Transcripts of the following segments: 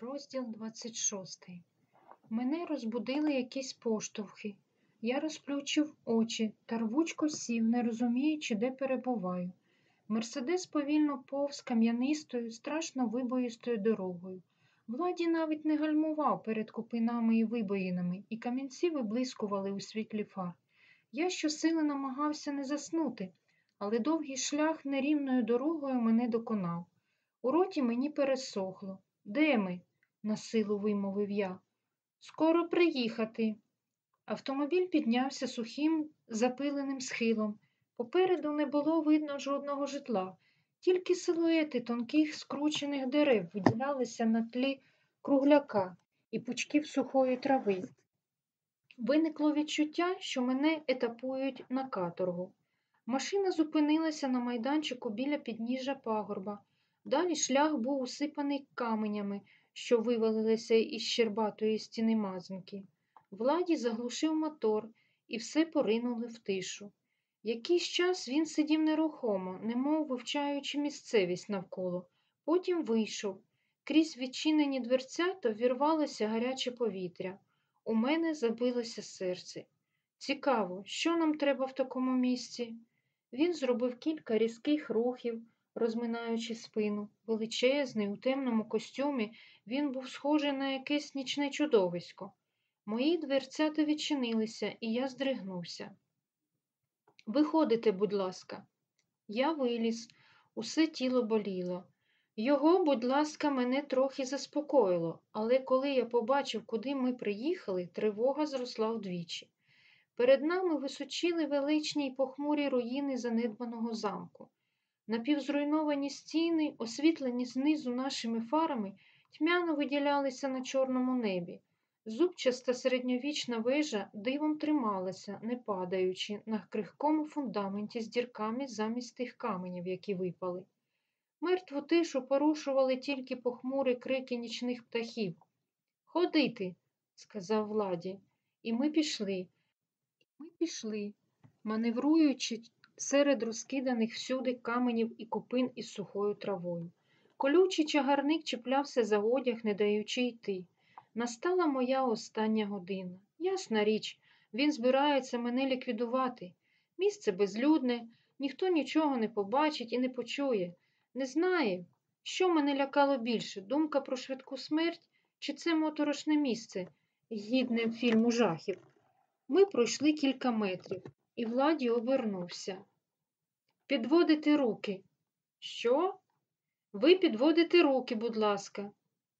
Розділ 26. Мене розбудили якісь поштовхи. Я розплющив очі та рвучко сів, не розуміючи, де перебуваю. Мерседес повільно повз кам'янистою, страшно вибоїстою дорогою. Владі навіть не гальмував перед купинами і вибоїнами, і камінці виблискували у світлі фар. Я щосили намагався не заснути, але довгий шлях нерівною дорогою мене доконав. У роті мені пересохло. Де ми? насилу вимовив я. Скоро приїхати. Автомобіль піднявся сухим запиленим схилом. Попереду не було видно жодного житла, тільки силуети тонких скручених дерев виділялися на тлі кругляка і пучків сухої трави. Виникло відчуття, що мене етапують на каторгу. Машина зупинилася на майданчику біля підніжжя пагорба. Далі шлях був усипаний каменями, що вивалилися із щербатої стіни мазанки. Владі заглушив мотор, і все поринули в тишу. Якийсь час він сидів нерухомо, немов вивчаючи місцевість навколо. Потім вийшов. Крізь відчинені дверцята вірвалося гаряче повітря. У мене забилося серце. Цікаво, що нам треба в такому місці? Він зробив кілька різких рухів, розминаючи спину. Величезний, у темному костюмі, він був схожий на якесь нічне чудовисько. Мої дверцята відчинилися, і я здригнувся. Виходите, будь ласка. Я виліз, усе тіло боліло. Його, будь ласка, мене трохи заспокоїло, але коли я побачив, куди ми приїхали, тривога зросла вдвічі. Перед нами височили величні й похмурі руїни занедбаного замку. Напівзруйновані стіни, освітлені знизу нашими фарами, тьмяно виділялися на чорному небі. Зубчаста середньовічна вежа дивом трималася, не падаючи, на крихкому фундаменті з дірками замість тих каменів, які випали. Мертву тишу порушували тільки похмурі крики нічних птахів. Ходити, сказав владі, і ми пішли. Ми пішли, маневруючи серед розкиданих всюди каменів і купин із сухою травою. Колючий чагарник чіплявся за одяг, не даючи йти. Настала моя остання година. Ясна річ, він збирається мене ліквідувати. Місце безлюдне, ніхто нічого не побачить і не почує. Не знає, що мене лякало більше думка про швидку смерть чи це моторошне місце, гідне фільму жахів. Ми пройшли кілька метрів, і владі обернувся. Підводити руки. Що? Ви підводите руки, будь ласка.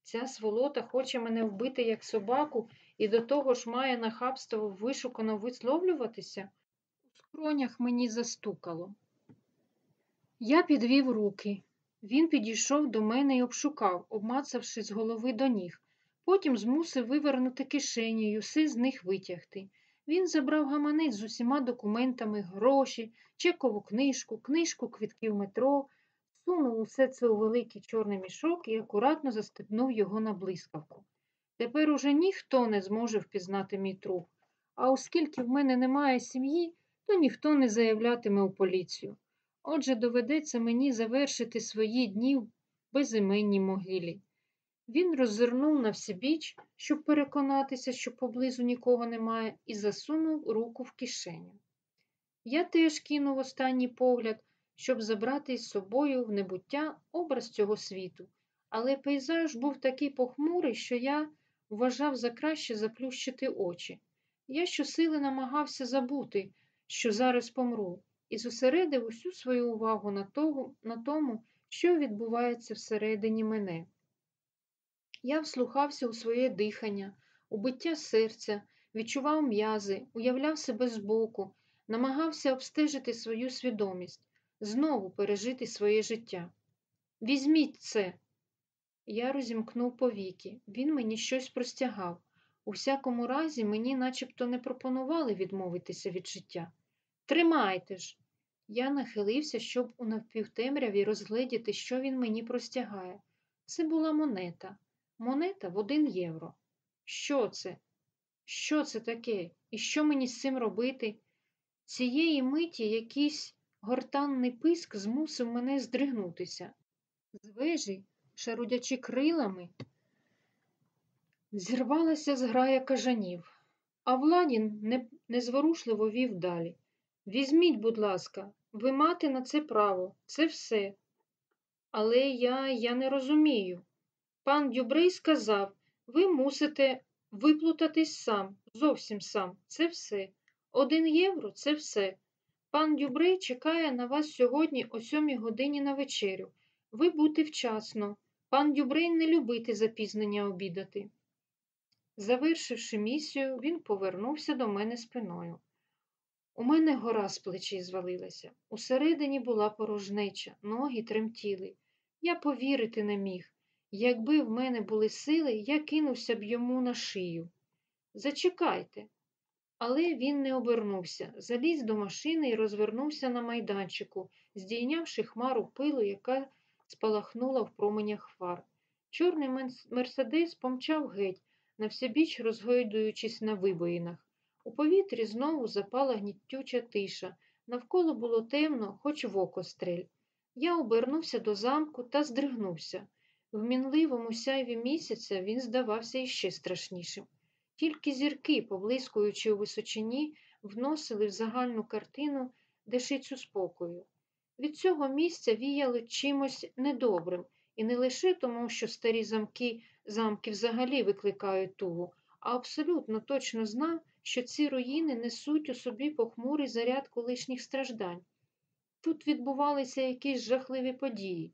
Ця сволота хоче мене вбити як собаку і до того ж має нахабство вишукано висловлюватися. У скронях мені застукало. Я підвів руки. Він підійшов до мене і обшукав, обмацавши з голови до ніг. Потім змусив вивернути кишені й усе з них витягти. Він забрав гаманець з усіма документами, гроші, чекову книжку, книжку квітків метро, сунув усе це у великий чорний мішок і акуратно застебнув його на блискавку. Тепер уже ніхто не зможе впізнати мій труп, а оскільки в мене немає сім'ї, то ніхто не заявлятиме у поліцію. Отже, доведеться мені завершити свої дні в безіменній могилі. Він роззирнув на всібіч, щоб переконатися, що поблизу нікого немає, і засунув руку в кишеню. Я теж кинув останній погляд, щоб забрати із собою в небуття образ цього світу, але пейзаж був такий похмурий, що я вважав за краще заплющити очі. Я щосили намагався забути, що зараз помру, і зосередив усю свою увагу на, того, на тому, що відбувається всередині мене. Я вслухався у своє дихання, у биття серця, відчував м'язи, уявляв себе збоку, намагався обстежити свою свідомість, знову пережити своє життя. Візьміть це. Я розімкнув повіки. Він мені щось простягав. У всякому разі, мені начебто не пропонували відмовитися від життя. Тримайте ж. Я нахилився, щоб у навпівтемряві розгледіти, що він мені простягає. Це була монета. Монета в один євро. Що це? Що це таке? І що мені з цим робити? Цієї миті якийсь гортанний писк змусив мене здригнутися. З вежі, шарудячи крилами, Зірвалася зграя кажанів, а Владін незворушливо вів далі. Візьміть, будь ласка, ви мати на це право, це все. Але я, я не розумію. Пан Дюбрей сказав, ви мусите виплутатись сам, зовсім сам, це все. Один євро це все. Пан Дюбрей чекає на вас сьогодні о сьомій годині на вечерю. Ви будьте вчасно. Пан Дюбрей не любити запізнення обідати. Завершивши місію, він повернувся до мене спиною. У мене гора з плечей звалилася. Усередині була порожнеча, ноги тремтіли. Я повірити не міг. Якби в мене були сили, я кинувся б йому на шию. Зачекайте. Але він не обернувся, заліз до машини і розвернувся на майданчику, здійнявши хмару пилу, яка спалахнула в променях фар. Чорний мерседес помчав геть, на всебіч розгойдуючись на вибоїнах. У повітрі знову запала гнітюча тиша. Навколо було темно, хоч в око стрель. Я обернувся до замку та здригнувся. В мінливому сяйві місяця він здавався іще страшнішим. Тільки зірки, поблискуючи у височині, вносили в загальну картину дешицю спокою. Від цього місця віяло чимось недобрим, і не лише тому, що старі замки замки взагалі викликають тугу, а абсолютно точно знав, що ці руїни несуть у собі похмурий заряд колишніх страждань. Тут відбувалися якісь жахливі події.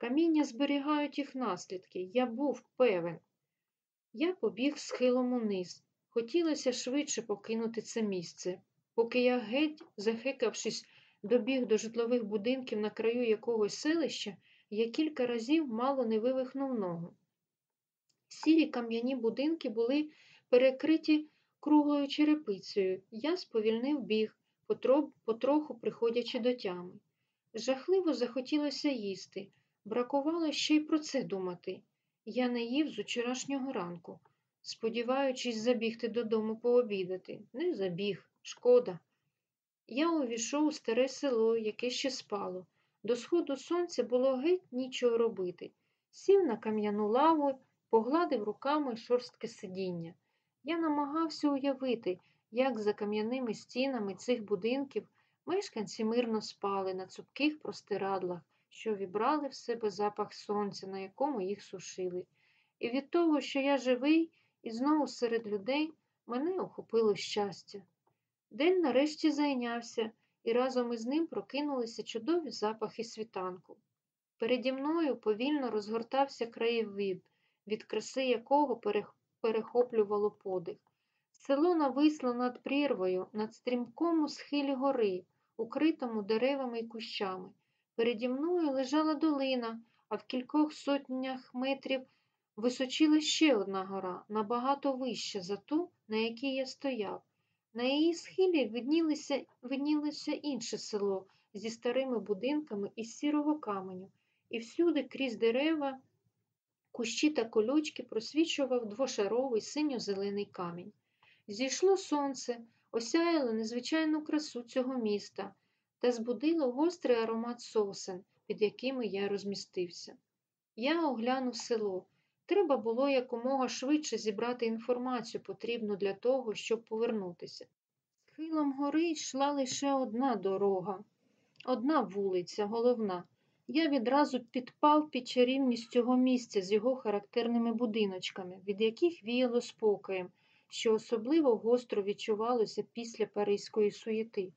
Каміння зберігають їх наслідки. Я був певен. Я побіг схилом униз. Хотілося швидше покинути це місце. Поки я геть, захикавшись, добіг до житлових будинків на краю якогось селища, я кілька разів мало не вивихнув ногу. Сірі кам'яні будинки були перекриті круглою черепицею. Я сповільнив біг, потроху приходячи до тями. Жахливо захотілося їсти. Бракувало ще й про це думати. Я не їв з учорашнього ранку, сподіваючись забігти додому пообідати. Не забіг, шкода. Я увійшов у старе село, яке ще спало. До сходу сонця було геть нічого робити. Сів на кам'яну лаву, погладив руками шорстке сидіння. Я намагався уявити, як за кам'яними стінами цих будинків мешканці мирно спали на цупких простирадлах, що вібрали в себе запах сонця, на якому їх сушили. І від того, що я живий і знову серед людей, мене охопило щастя. День нарешті зайнявся, і разом із ним прокинулися чудові запахи світанку. Переді мною повільно розгортався краєвид, від краси якого перехоплювало подих. Село нависло над прірвою, над стрімкому схилі гори, укритому деревами й кущами. Переді мною лежала долина, а в кількох сотнях метрів височила ще одна гора, набагато вища за ту, на якій я стояв. На її схилі виднілося, виднілося інше село зі старими будинками із сірого каменю, і всюди крізь дерева, кущі та колючки просвічував двошаровий синьо-зелений камінь. Зійшло сонце, осяяло незвичайну красу цього міста та збудило гострий аромат сосен, під якими я розмістився. Я оглянув село. Треба було якомога швидше зібрати інформацію, потрібну для того, щоб повернутися. Схилом гори йшла лише одна дорога, одна вулиця, головна. Я відразу підпав під чарівність цього місця з його характерними будиночками, від яких віяло спокоєм, що особливо гостро відчувалося після паризької суєти.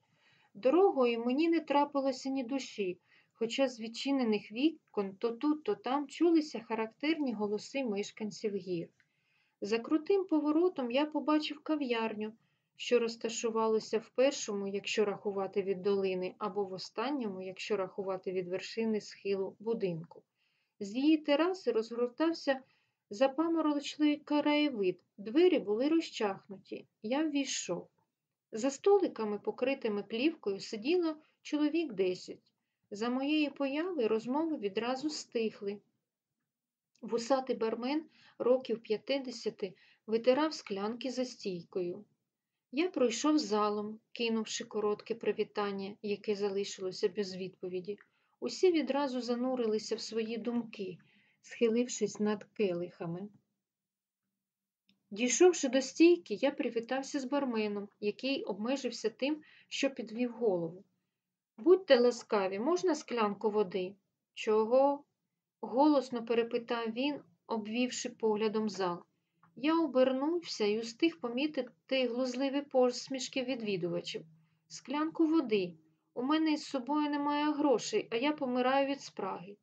Дорогою мені не трапилося ні душі, хоча з відчинених вікон то тут, то там чулися характерні голоси мешканців гір. За крутим поворотом я побачив кав'ярню, що розташувалося в першому, якщо рахувати від долини, або в останньому, якщо рахувати від вершини схилу будинку. З її тераси розгортався запаморочливий краєвид, двері були розчахнуті. Я ввійшов. За столиками, покритими плівкою, сиділо чоловік десять. За моєї появи розмови відразу стихли. Вусатий бармен років 50 витирав склянки за стійкою. Я пройшов залом, кинувши коротке привітання, яке залишилося без відповіді. Усі відразу занурилися в свої думки, схилившись над келихами. Дійшовши до стійки, я привітався з барменом, який обмежився тим, що підвів голову. Будьте ласкаві, можна склянку води? Чого? голосно перепитав він, обвівши поглядом зал. Я обернувся і устиг помітити глузливі посмішки відвідувачів. Склянку води. У мене із собою немає грошей, а я помираю від спраги.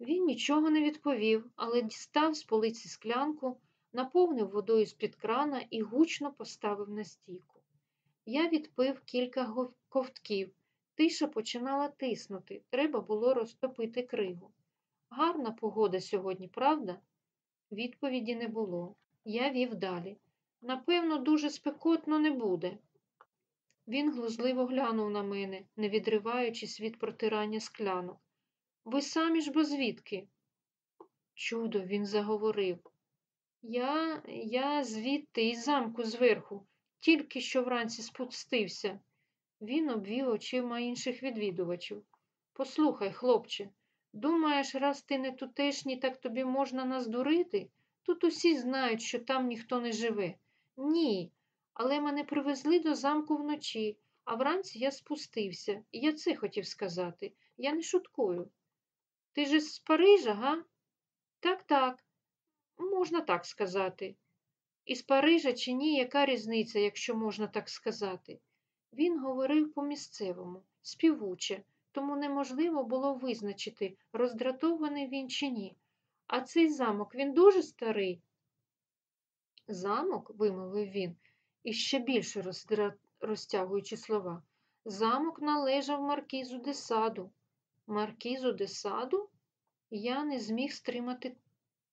Він нічого не відповів, але дістав з полиці склянку, наповнив водою з-під крана і гучно поставив на стійку. Я відпив кілька ковтків. Тиша починала тиснути, треба було розтопити кригу. Гарна погода сьогодні, правда? Відповіді не було. Я вів далі. Напевно, дуже спекотно не буде. Він глузливо глянув на мене, не відриваючись від протирання склянок. Ви самі ж бо звідки? Чудо, він заговорив. Я я звідти із замку зверху, тільки що вранці спустився. Він обвів очима інших відвідувачів. Послухай, хлопче, думаєш, раз ти не тутешній, так тобі можна нас дурити? Тут усі знають, що там ніхто не живе. Ні, але мене привезли до замку вночі, а вранці я спустився, і я це хотів сказати. Я не шуткую. Ти ж з Парижа, га? Так, так, можна так сказати. Із Парижа чи ні, яка різниця, якщо можна так сказати? Він говорив по-місцевому, співуче, тому неможливо було визначити, роздратований він чи ні. А цей замок він дуже старий. Замок, вимовив він, іще більше роздра... розтягуючи слова. Замок належав маркізу де саду. Маркізу де саду? Я не зміг стримати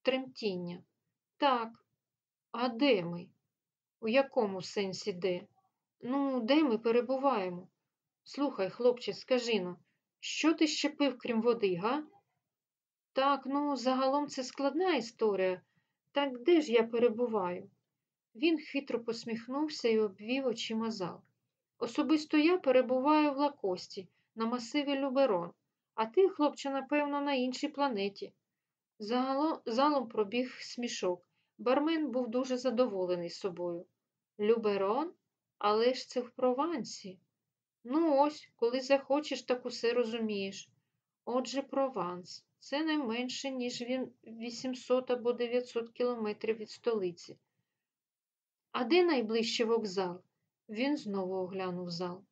тремтіння. Так, а де ми? У якому сенсі де? Ну, де ми перебуваємо? Слухай, хлопче, скажи ну, що ти ще пив, крім води, га? Так, ну, загалом це складна історія. Так де ж я перебуваю? Він хитро посміхнувся і обвів очима зал. Особисто я перебуваю в лакості, на масиві Люберон, а ти, хлопче, напевно, на іншій планеті. Залом пробіг смішок. Бармен був дуже задоволений собою. Люберон? Але ж це в Провансі. Ну, ось, коли захочеш, так усе розумієш. Отже, Прованс це не менше, ніж він 800 або 900 кілометрів від столиці. А де найближчий вокзал? Він знову оглянув зал.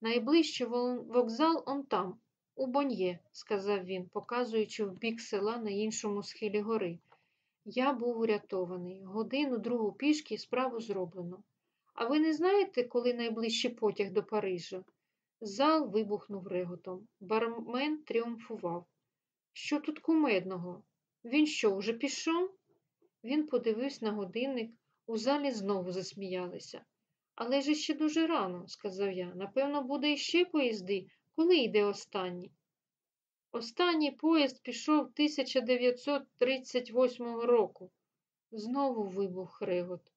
Найближчий вокзал он там, у Бон'є, сказав він, показуючи в бік села на іншому схилі гори. Я був урятований. Годину другу пішки справу зроблено. А ви не знаєте, коли найближчий потяг до Парижа? Зал вибухнув реготом. Бармен тріумфував. Що тут кумедного? Він що, вже пішов? Він подивився на годинник, у залі знову засміялися. Але ж ще дуже рано, сказав я. Напевно, буде іще поїзди, коли йде останній. Останній поїзд пішов 1938 року. Знову вибух регот.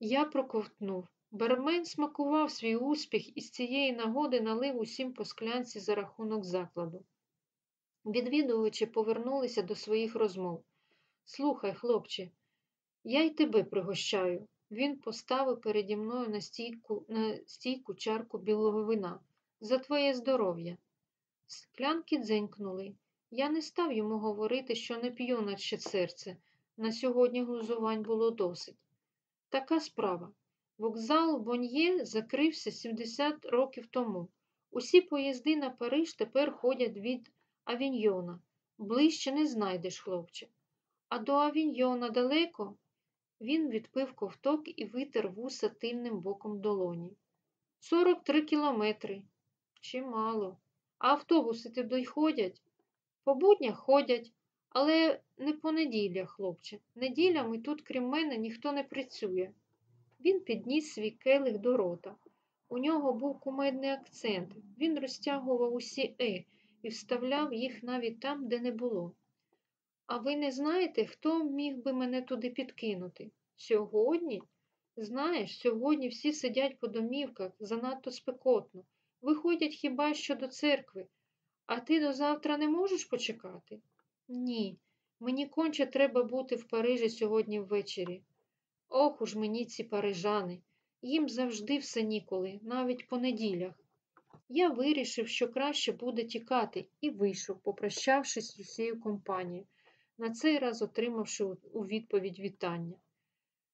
Я проковтнув. Бармен смакував свій успіх і з цієї нагоди налив усім по склянці за рахунок закладу. Відвідувачі повернулися до своїх розмов. Слухай, хлопче, я й тебе пригощаю. Він поставив переді мною на стійку, на стійку чарку білого вина. За твоє здоров'я. Склянки дзенькнули. Я не став йому говорити, що не п'ю наче серце. На сьогодні глузувань було досить. Така справа. Вокзал Бон'є закрився 70 років тому. Усі поїзди на Париж тепер ходять від Авіньйона. Ближче не знайдеш, хлопче. А до Авіньйона далеко він відпив ковток і витер вуса тильним боком долоні. Сорок три кілометри. Чимало. А автобуси туди ходять? По буднях ходять, але не по неділях, хлопче. Неділями тут, крім мене, ніхто не працює. Він підніс свій келих до рота. У нього був кумедний акцент. Він розтягував усі е і вставляв їх навіть там, де не було. А ви не знаєте, хто міг би мене туди підкинути? Сьогодні? Знаєш, сьогодні всі сидять по домівках, занадто спекотно. Виходять хіба що до церкви. А ти до завтра не можеш почекати? Ні, Мені конче треба бути в Парижі сьогодні ввечері. Ох уж мені ці парижани. Їм завжди все ніколи, навіть по неділях. Я вирішив, що краще буде тікати, і вийшов, попрощавшись з усією компанією, на цей раз отримавши у відповідь вітання.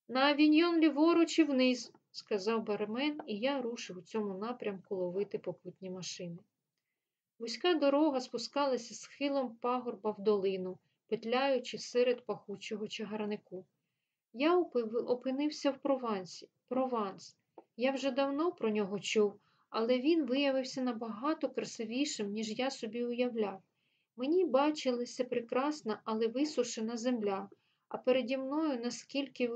На авіньйон ліворуч і вниз, сказав бармен, і я рушив у цьому напрямку ловити попутні машини. Вузька дорога спускалася схилом пагорба в долину, петляючи серед пахучого чагарнику. Я опинився в Провансі, Прованс. Я вже давно про нього чув, але він виявився набагато красивішим, ніж я собі уявляв. Мені бачилася прекрасна, але висушена земля, а переді мною, наскільки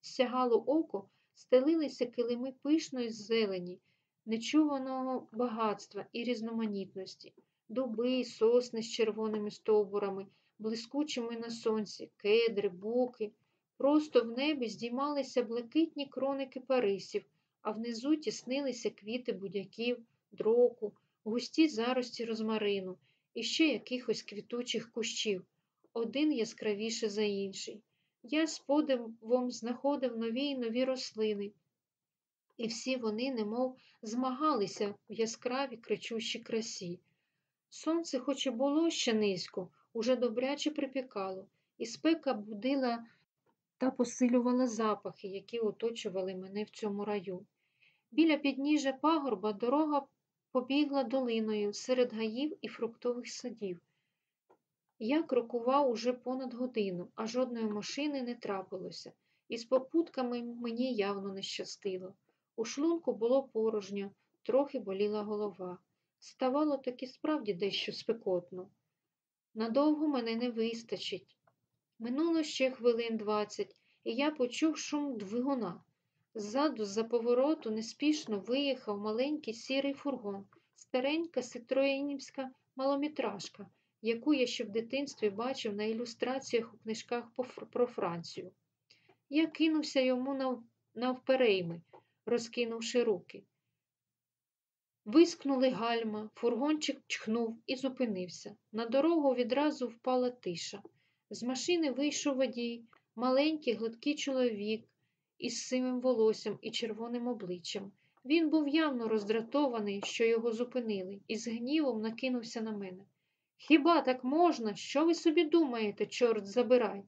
сягало око, стелилися килими пишної зелені, нечуваного багатства і різноманітності, дуби, сосни з червоними стовбурами, блискучими на сонці, кедри, буки. Просто в небі здіймалися блакитні кроники парисів, а внизу тіснилися квіти будяків, дроку, густі зарості розмарину і ще якихось квітучих кущів, один яскравіше за інший. Я з подивом знаходив нові й нові рослини, і всі вони, немов змагалися в яскравій кричущій красі. Сонце, хоч і було ще низько, уже добряче припікало, і спека будила та посилювала запахи, які оточували мене в цьому раю. Біля підніжжя пагорба дорога побігла долиною серед гаїв і фруктових садів. Я крокував уже понад годину, а жодної машини не трапилося, і з попутками мені явно не щастило. У шлунку було порожньо, трохи боліла голова. Ставало таки справді дещо спекотно. Надовго мене не вистачить. Минуло ще хвилин двадцять, і я почув шум двигуна. Ззаду, з-за повороту, неспішно виїхав маленький сірий фургон, старенька ситроєнівська малометражка, яку я ще в дитинстві бачив на ілюстраціях у книжках про Францію. Я кинувся йому навперейми, розкинувши руки. Вискнули гальма, фургончик чхнув і зупинився. На дорогу відразу впала тиша. З машини вийшов водій, маленький гладкий чоловік із сивим волоссям і червоним обличчям. Він був явно роздратований, що його зупинили, і з гнівом накинувся на мене. Хіба так можна? Що ви собі думаєте, чорт забирай?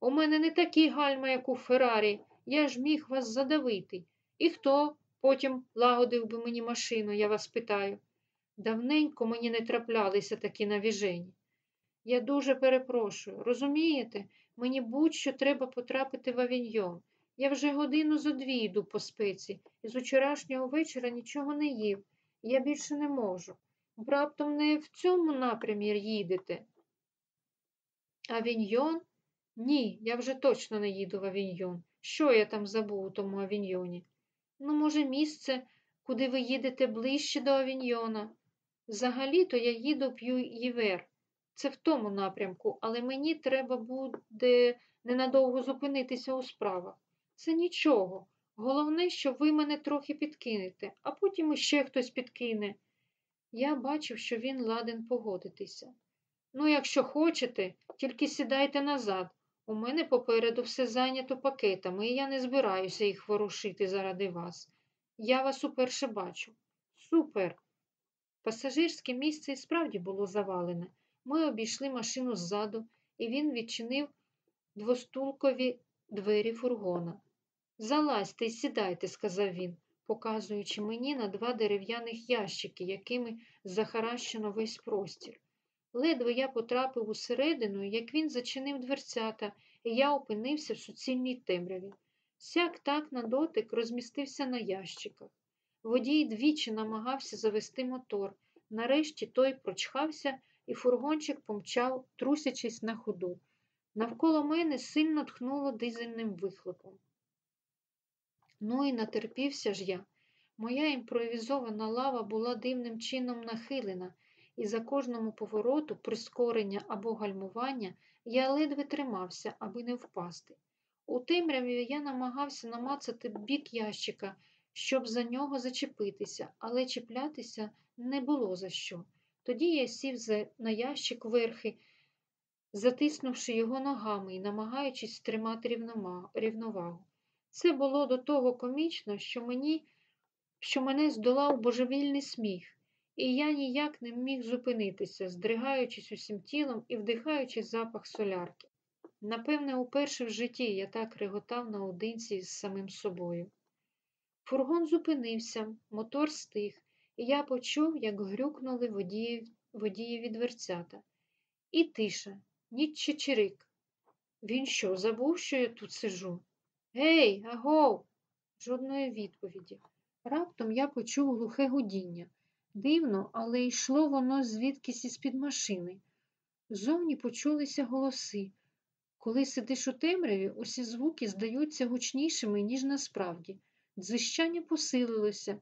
У мене не такі гальма, як у Феррарі, я ж міг вас задавити. І хто потім лагодив би мені машину, я вас питаю. Давненько мені не траплялися такі навіжені. Я дуже перепрошую. Розумієте, мені будь-що треба потрапити в авіньйон. Я вже годину зо дві йду по спиці, і з учорашнього вечора нічого не їв. Я більше не можу. Раптом не в цьому напрямі їдете. Авіньйон? Ні, я вже точно не їду в авіньйон. Що я там забув у тому авіньйоні? Ну, може, місце, куди ви їдете ближче до авіньйона. Взагалі-то я їду п'ю Євер. Це в тому напрямку, але мені треба буде ненадовго зупинитися у справах. Це нічого. Головне, що ви мене трохи підкинете, а потім іще хтось підкине. Я бачив, що він ладен погодитися. Ну, якщо хочете, тільки сідайте назад. У мене попереду все зайнято пакетами, і я не збираюся їх ворушити заради вас. Я вас уперше бачу. Супер. Пасажирське місце і справді було завалене. Ми обійшли машину ззаду, і він відчинив двостулкові двері фургона. Залазьте і сідайте, сказав він, показуючи мені на два дерев'яних ящики, якими захаращено весь простір. Ледве я потрапив усередину, як він зачинив дверцята, і я опинився в суцільній темряві. Сяк так на дотик розмістився на ящиках. Водій двічі намагався завести мотор. Нарешті той прочхався, і фургончик помчав, трусячись на ходу. Навколо мене сильно тхнуло дизельним вихлопом. Ну і натерпівся ж я. Моя імпровізована лава була дивним чином нахилена, і за кожному повороту, прискорення або гальмування я ледве тримався, аби не впасти. У темряві я намагався намацати бік ящика, щоб за нього зачепитися, але чіплятися не було за що. Тоді я сів на ящик верхи, затиснувши його ногами і намагаючись рівнома- рівновагу. Це було до того комічно, що мені, що мене здолав божевільний сміх, і я ніяк не міг зупинитися, здригаючись усім тілом і вдихаючи запах солярки. Напевне, уперше в житті я так реготав наодинці з самим собою. Фургон зупинився, мотор стих, і я почув, як грюкнули водіїв, водієві дверцята. І тиша, ніч чирик. Він що, забув, що я тут сижу? Гей, агов! Жодної відповіді. Раптом я почув глухе гудіння. Дивно, але йшло воно звідкись із-під машини. Зовні почулися голоси. Коли сидиш у темряві, усі звуки здаються гучнішими, ніж насправді. Дзищання посилилося,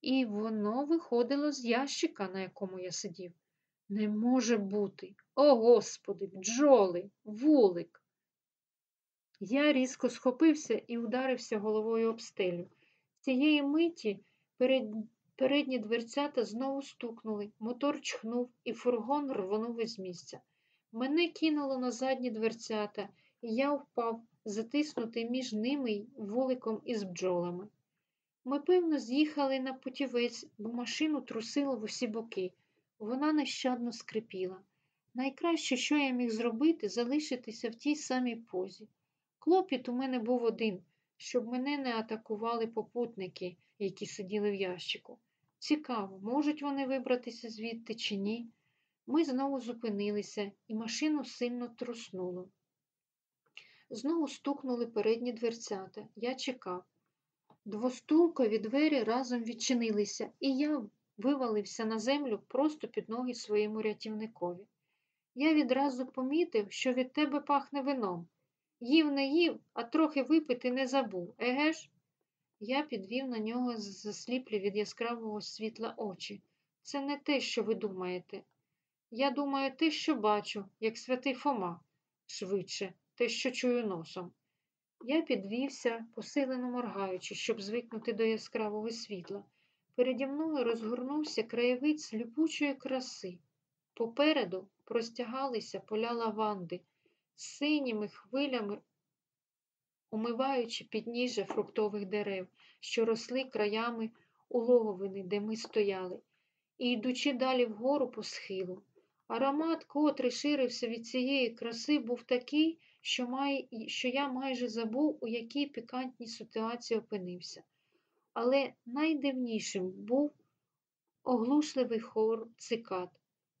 і воно виходило з ящика, на якому я сидів. Не може бути. О, Господи, бджоли, вулик. Я різко схопився і ударився головою об стелю. Цієї миті перед... передні дверцята знову стукнули, мотор чхнув, і фургон рвонув із місця. Мене кинуло на задні дверцята, і я впав, затиснутий між ними й вуликом із бджолами. Ми, певно, з'їхали на путівець, бо машину трусило в усі боки. Вона нещадно скрипіла. Найкраще, що я міг зробити, залишитися в тій самій позі. Клопіт у мене був один, щоб мене не атакували попутники, які сиділи в ящику. Цікаво, можуть вони вибратися звідти чи ні? Ми знову зупинилися, і машину сильно труснуло. Знову стукнули передні дверцята. Я чекав. Двостулкові двері разом відчинилися, і я вивалився на землю просто під ноги своєму рятівникові. Я відразу помітив, що від тебе пахне вином. Їв не їв, а трохи випити не забув, еге ж? Я підвів на нього засліплі від яскравого світла очі. Це не те, що ви думаєте. Я думаю, те, що бачу, як святий Фома, швидше, те, що чую носом. Я підвівся, посилено моргаючи, щоб звикнути до яскравого світла. Переді мною розгорнувся краєвид сліпучої краси. Попереду простягалися поля лаванди, синіми хвилями, умиваючи підніжжя фруктових дерев, що росли краями у логовини, де ми стояли, і йдучи далі вгору по схилу. Аромат, котрий ширився від цієї краси, був такий, що, май... що я майже забув, у якій пікантній ситуації опинився. Але найдивнішим був оглушливий хор цикад.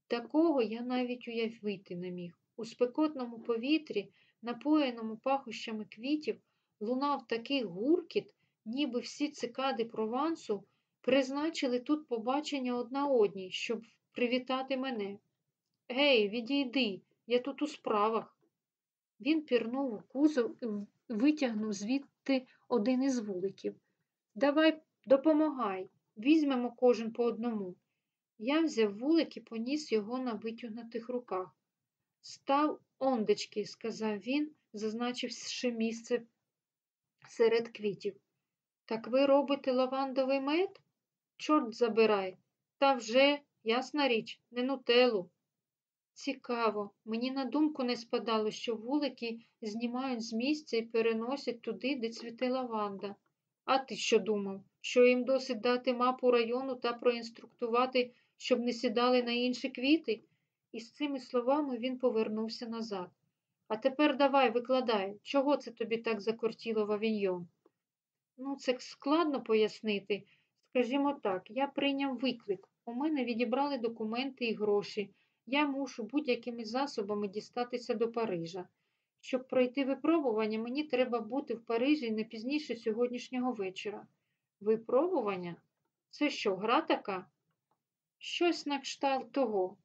Такого я навіть уявити не міг. У спекотному повітрі, напоєному пахощами квітів, лунав такий гуркіт, ніби всі цикади провансу призначили тут побачення одна одній, щоб привітати мене. Гей, відійди, я тут у справах. Він пірнув у кузов і витягнув звідти один із вуликів. Давай допомагай, візьмемо кожен по одному. Я взяв вулик і поніс його на витягнутих руках. Став ондечки, сказав він, зазначивши місце серед квітів. Так ви робите лавандовий мед? Чорт забирай. Та вже, ясна річ, не нутелу. Цікаво, мені на думку не спадало, що вулики знімають з місця і переносять туди, де цвіте лаванда. А ти що думав, що їм досить дати мапу району та проінструктувати, щоб не сідали на інші квіти? І з цими словами він повернувся назад. А тепер давай, викладай, чого це тобі так закортіло в авіньйон? Ну, це складно пояснити. Скажімо так, я прийняв виклик. У мене відібрали документи і гроші. Я мушу будь-якими засобами дістатися до Парижа. Щоб пройти випробування, мені треба бути в Парижі не пізніше сьогоднішнього вечора. Випробування? Це що, гра така? Щось на кшталт того.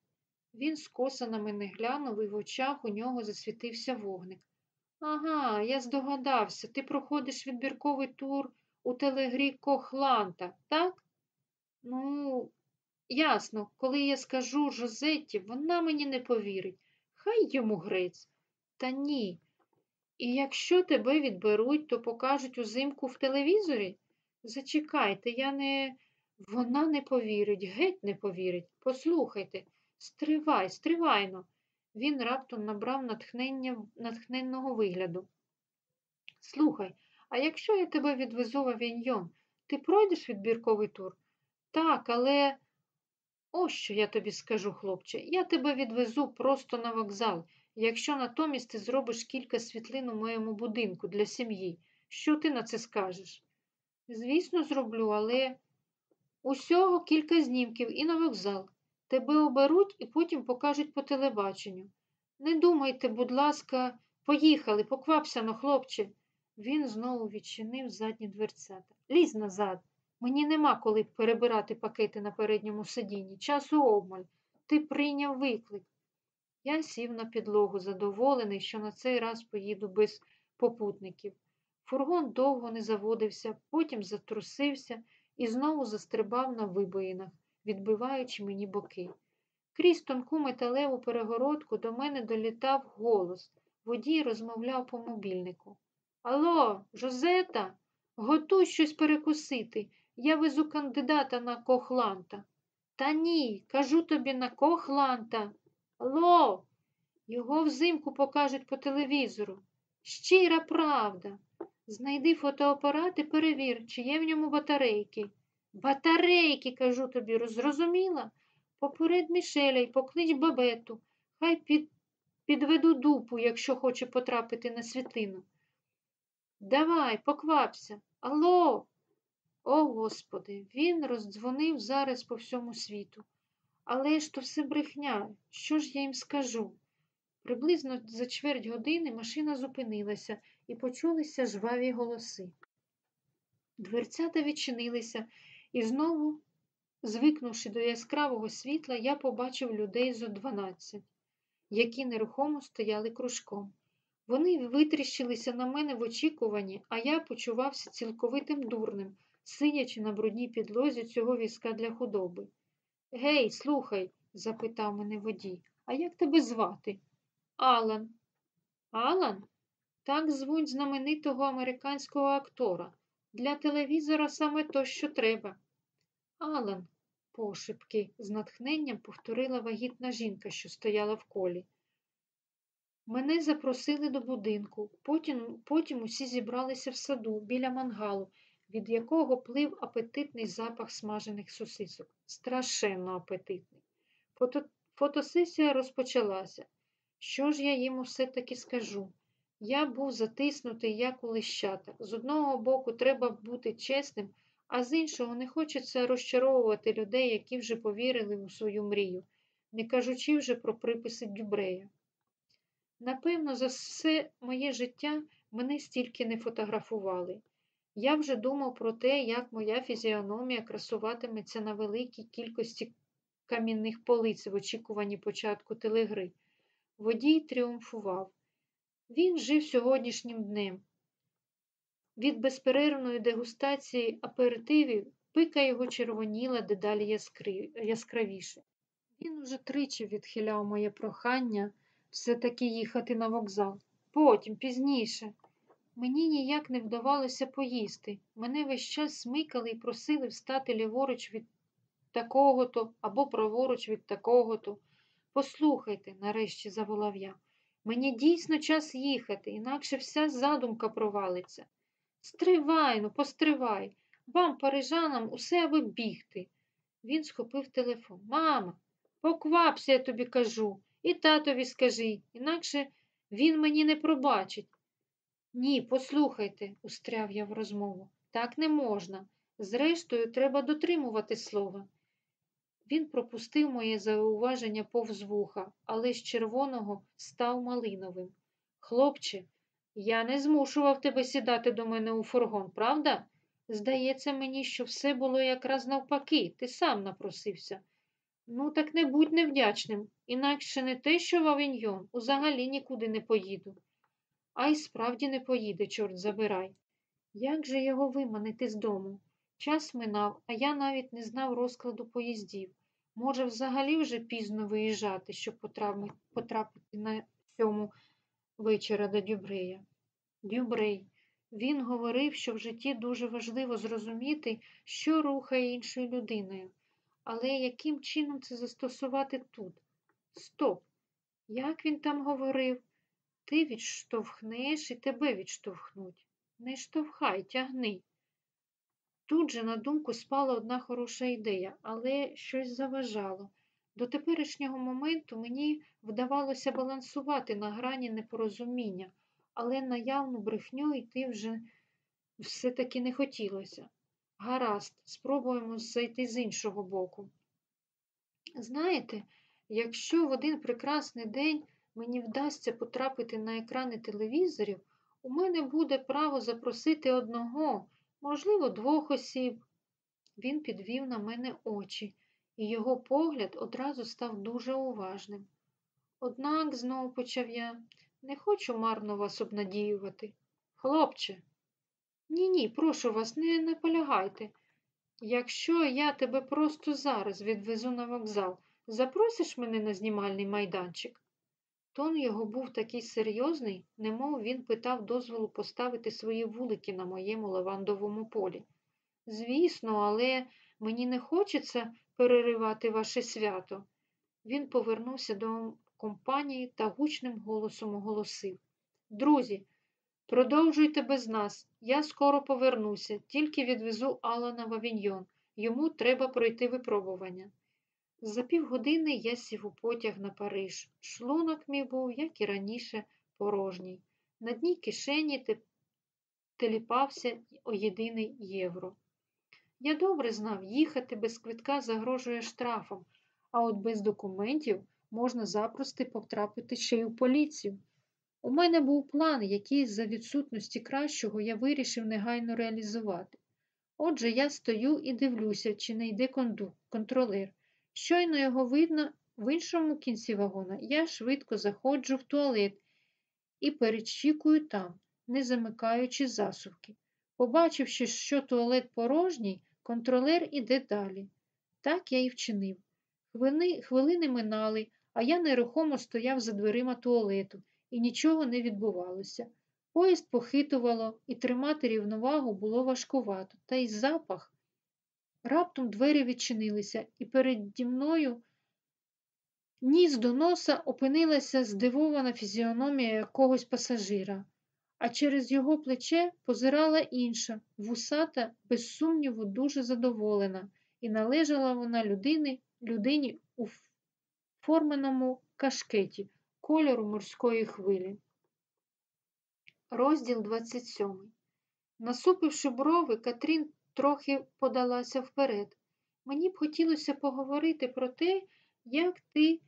Він скоса на мене глянув, і в очах у нього засвітився вогник. Ага, я здогадався, ти проходиш відбірковий тур у телегрі Кохланта, так? Ну, ясно, коли я скажу Жозетті, вона мені не повірить. Хай йому грець. Та ні. І якщо тебе відберуть, то покажуть узимку в телевізорі? Зачекайте, я не. Вона не повірить, геть не повірить. Послухайте, стривай, стривайно. Він раптом набрав натхнення, натхненного вигляду. Слухай, а якщо я тебе відвезу в Авіньйон, ти пройдеш відбірковий тур? Так, але ось що я тобі скажу, хлопче. Я тебе відвезу просто на вокзал, якщо натомість ти зробиш кілька світлин у моєму будинку для сім'ї. Що ти на це скажеш? Звісно, зроблю, але усього кілька знімків і на вокзал. Тебе оберуть і потім покажуть по телебаченню. Не думайте, будь ласка, поїхали, поквапся но, хлопче. Він знову відчинив задні дверцята. Лізь назад. Мені нема коли перебирати пакети на передньому сидінні. Часу обмаль. Ти прийняв виклик. Я сів на підлогу, задоволений, що на цей раз поїду без попутників. Фургон довго не заводився, потім затрусився і знову застрибав на вибоїнах, відбиваючи мені боки. Крізь тонку металеву перегородку до мене долітав голос. Водій розмовляв по мобільнику. Алло, Жозета, готуй щось перекусити. Я везу кандидата на кохланта. Та ні, кажу тобі на кохланта. Алло, його взимку покажуть по телевізору. Щира правда. Знайди фотоапарат і перевір, чи є в ньому батарейки. Батарейки, кажу тобі, зрозуміла? Поперед Мішеля й поклич бабету. Хай під, підведу дупу, якщо хоче потрапити на світлину. Давай, поквапся. Алло. О, Господи, він роздзвонив зараз по всьому світу. Але ж то все брехня. Що ж я їм скажу? Приблизно за чверть години машина зупинилася і почулися жваві голоси. Дверцята відчинилися, і знову, звикнувши до яскравого світла, я побачив людей зо дванадцять, які нерухомо стояли кружком. Вони витріщилися на мене в очікуванні, а я почувався цілковитим дурним, сидячи на брудній підлозі цього візка для худоби. Гей, слухай, запитав мене водій, а як тебе звати? Алан. Алан? Так звуть знаменитого американського актора. Для телевізора саме то, що треба. Алан, пошепки, з натхненням повторила вагітна жінка, що стояла в колі. Мене запросили до будинку, потім, потім усі зібралися в саду біля мангалу, від якого плив апетитний запах смажених сосисок. Страшенно апетитний. Фото, фотосесія розпочалася. Що ж я їм усе таки скажу? Я був затиснутий, як у лищата. З одного боку, треба бути чесним, а з іншого не хочеться розчаровувати людей, які вже повірили у свою мрію, не кажучи вже про приписи Дюбрея. Напевно, за все моє життя мене стільки не фотографували. Я вже думав про те, як моя фізіономія красуватиметься на великій кількості камінних полиць в очікуванні початку телегри. Водій тріумфував. Він жив сьогоднішнім днем. Від безперервної дегустації аперитивів пика його червоніла дедалі яскравіше. Він уже тричі відхиляв моє прохання все-таки їхати на вокзал. Потім, пізніше. Мені ніяк не вдавалося поїсти. Мене весь час смикали і просили встати ліворуч від такого-то або праворуч від такого-то. Послухайте, нарешті заволав я. Мені дійсно час їхати, інакше вся задумка провалиться. Стривай, ну, постривай. Вам, парижанам, усе аби бігти. Він схопив телефон. Мама, поквапся, я тобі кажу, і татові скажи, інакше він мені не пробачить. Ні, послухайте, устряв я в розмову. Так не можна. Зрештою, треба дотримувати слова. Він пропустив моє зауваження повз вуха, але з червоного став малиновим. Хлопче, я не змушував тебе сідати до мене у фургон, правда? Здається мені, що все було якраз навпаки, ти сам напросився. Ну, так не будь невдячним, інакше не те, що в Авіньйон, узагалі нікуди не поїду. А й справді не поїде, чорт забирай. Як же його виманити з дому? Час минав, а я навіть не знав розкладу поїздів. Може, взагалі вже пізно виїжджати, щоб потрапити на цьому вечора до Дюбрея. Дюбрей. Він говорив, що в житті дуже важливо зрозуміти, що рухає іншою людиною. Але яким чином це застосувати тут? Стоп! Як він там говорив? Ти відштовхнеш і тебе відштовхнуть. Не штовхай, тягни. Тут же на думку спала одна хороша ідея, але щось заважало. До теперішнього моменту мені вдавалося балансувати на грані непорозуміння, але на явну брехню йти вже все-таки не хотілося. Гаразд, спробуємо зайти з іншого боку. Знаєте, якщо в один прекрасний день мені вдасться потрапити на екрани телевізорів, у мене буде право запросити одного, можливо, двох осіб. Він підвів на мене очі, і його погляд одразу став дуже уважним. Однак, знову почав я, не хочу марно вас обнадіювати. Хлопче, ні, ні, прошу вас, не наполягайте. Якщо я тебе просто зараз відвезу на вокзал, запросиш мене на знімальний майданчик? Тон його був такий серйозний, немов він питав дозволу поставити свої вулики на моєму лавандовому полі. Звісно, але мені не хочеться переривати ваше свято. Він повернувся до компанії та гучним голосом оголосив. Друзі, продовжуйте без нас. Я скоро повернуся, тільки відвезу Алана в Авіньйон. Йому треба пройти випробування. За півгодини я сів у потяг на Париж. Шлунок мій був, як і раніше, порожній. На дні кишені теліпався єдиний євро. Я добре знав, їхати без квитка загрожує штрафом, а от без документів можна запрости потрапити ще й у поліцію. У мене був план, який за відсутності кращого я вирішив негайно реалізувати. Отже, я стою і дивлюся, чи не йде контролер. Щойно його видно в іншому кінці вагона. Я швидко заходжу в туалет і перечікую там, не замикаючи засувки. Побачивши, що туалет порожній, контролер іде далі. Так я і вчинив. Хвилини, хвилини минали, а я нерухомо стояв за дверима туалету, і нічого не відбувалося. Поїзд похитувало, і тримати рівновагу було важкувато, та й запах. Раптом двері відчинилися, і переді мною ніс до носа опинилася здивована фізіономія якогось пасажира, а через його плече позирала інша, вусата, без сумніву, дуже задоволена, і належала вона людині, людині у форменому кашкеті кольору морської хвилі. Розділ 27. Насупивши брови, Катрін трохи подалася вперед. Мені б хотілося поговорити про те, як ти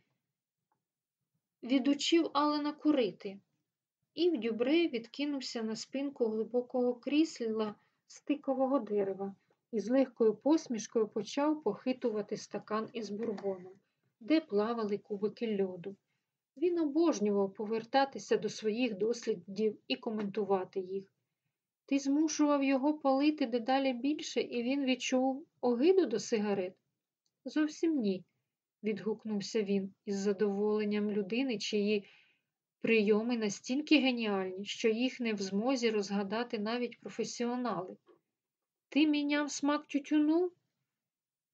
відучив Алена курити. Ів Дюбре відкинувся на спинку глибокого крісла стикового дерева і з легкою посмішкою почав похитувати стакан із бурбоном, де плавали кубики льоду. Він обожнював повертатися до своїх дослідів і коментувати їх. Ти змушував його палити дедалі більше, і він відчув огиду до сигарет? Зовсім ні, відгукнувся він із задоволенням людини, чиї прийоми настільки геніальні, що їх не в змозі розгадати навіть професіонали. Ти міняв смак тютюну?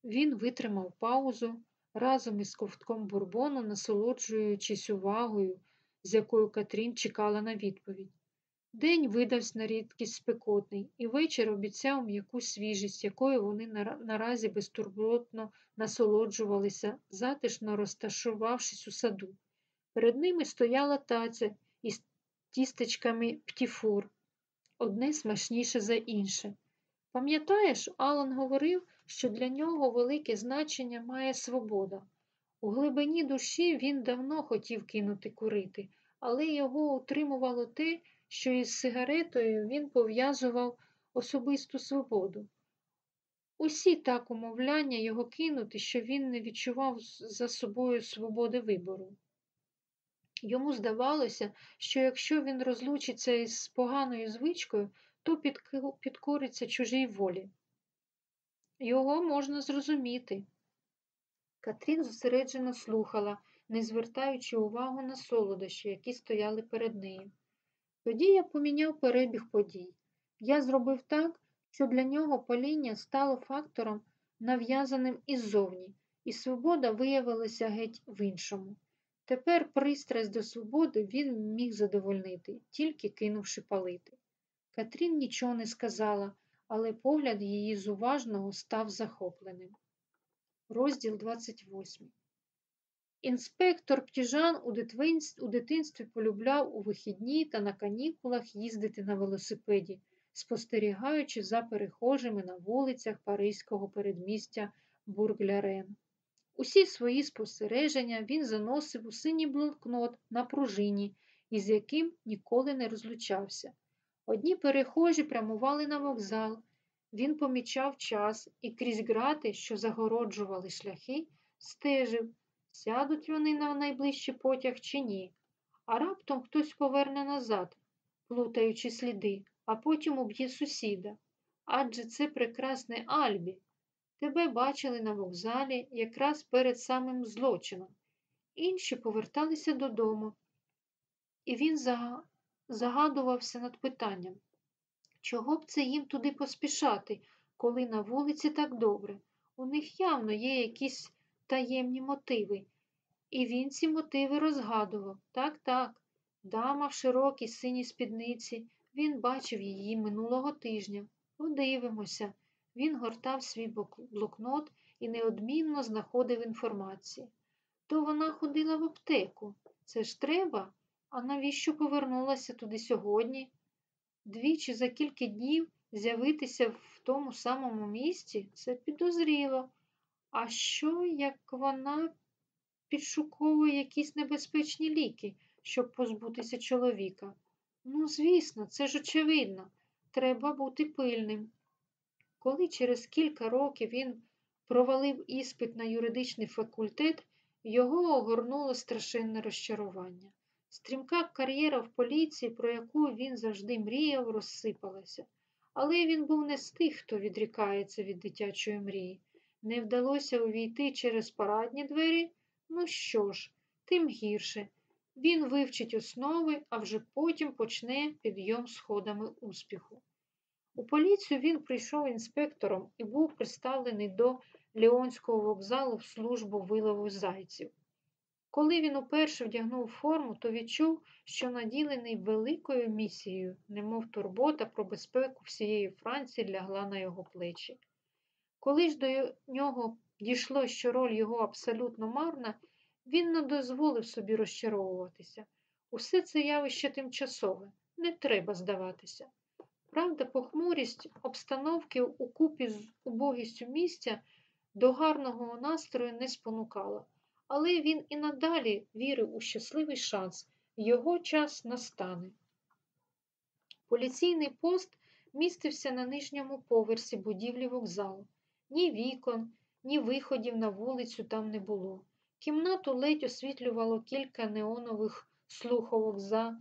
Він витримав паузу, разом із ковтком бурбону, насолоджуючись увагою, з якою Катрін чекала на відповідь. День видався на рідкість спекотний, і вечір обіцяв м'яку свіжість, якою вони наразі безтурботно насолоджувалися, затишно розташувавшись у саду. Перед ними стояла таця із тістечками птіфур, одне смачніше за інше. Пам'ятаєш, Алан говорив, що для нього велике значення має свобода. У глибині душі він давно хотів кинути курити, але його утримувало те, що із сигаретою він пов'язував особисту свободу. Усі так умовляння його кинути, що він не відчував за собою свободи вибору. Йому здавалося, що якщо він розлучиться із поганою звичкою, то підкориться чужій волі. Його можна зрозуміти. Катрін зосереджено слухала, не звертаючи увагу на солодощі, які стояли перед нею. Тоді я поміняв перебіг подій. Я зробив так, що для нього паління стало фактором, нав'язаним іззовні, і свобода виявилася геть в іншому. Тепер пристрасть до свободи він міг задовольнити, тільки кинувши палити. Катрін нічого не сказала, але погляд її з уважного став захопленим. Розділ 28 Інспектор Птіжан у дитинстві полюбляв у вихідні та на канікулах їздити на велосипеді, спостерігаючи за перехожими на вулицях Паризького передмістя Бурглярен. Усі свої спостереження він заносив у синій блокнот на пружині, із яким ніколи не розлучався. Одні перехожі прямували на вокзал. Він помічав час і крізь грати, що загороджували шляхи, стежив, сядуть вони на найближчий потяг чи ні. А раптом хтось поверне назад, плутаючи сліди, а потім уб'є сусіда. Адже це прекрасне Альбі. Тебе бачили на вокзалі якраз перед самим злочином. Інші поверталися додому, і він загадувався над питанням, чого б це їм туди поспішати, коли на вулиці так добре. У них явно є якісь таємні мотиви. І він ці мотиви розгадував. Так, так, дама в широкій синій спідниці. Він бачив її минулого тижня. Подивимося. Він гортав свій блокнот і неодмінно знаходив інформацію. То вона ходила в аптеку. Це ж треба? А навіщо повернулася туди сьогодні? Двічі за кілька днів з'явитися в тому самому місці це підозріло. А що, як вона підшуковує якісь небезпечні ліки, щоб позбутися чоловіка? Ну, звісно, це ж очевидно. Треба бути пильним. Коли через кілька років він провалив іспит на юридичний факультет, його огорнуло страшенне розчарування. Стрімка кар'єра в поліції, про яку він завжди мріяв, розсипалася. Але він був не з тих, хто відрікається від дитячої мрії. Не вдалося увійти через парадні двері. Ну що ж, тим гірше. Він вивчить основи, а вже потім почне підйом сходами успіху. У поліцію він прийшов інспектором і був представлений до Леонського вокзалу в службу вилову зайців. Коли він уперше вдягнув форму, то відчув, що наділений великою місією, немов турбота про безпеку всієї Франції лягла на його плечі. Коли ж до нього дійшло, що роль його абсолютно марна, він не дозволив собі розчаровуватися. Усе це явище тимчасове, не треба здаватися. Правда, похмурість обстановки у купі з убогістю місця до гарного настрою не спонукала, але він і надалі вірив у щасливий шанс, його час настане. Поліційний пост містився на нижньому поверсі будівлі вокзалу. Ні вікон, ні виходів на вулицю там не було. Кімнату ледь освітлювало кілька неонових слуховок за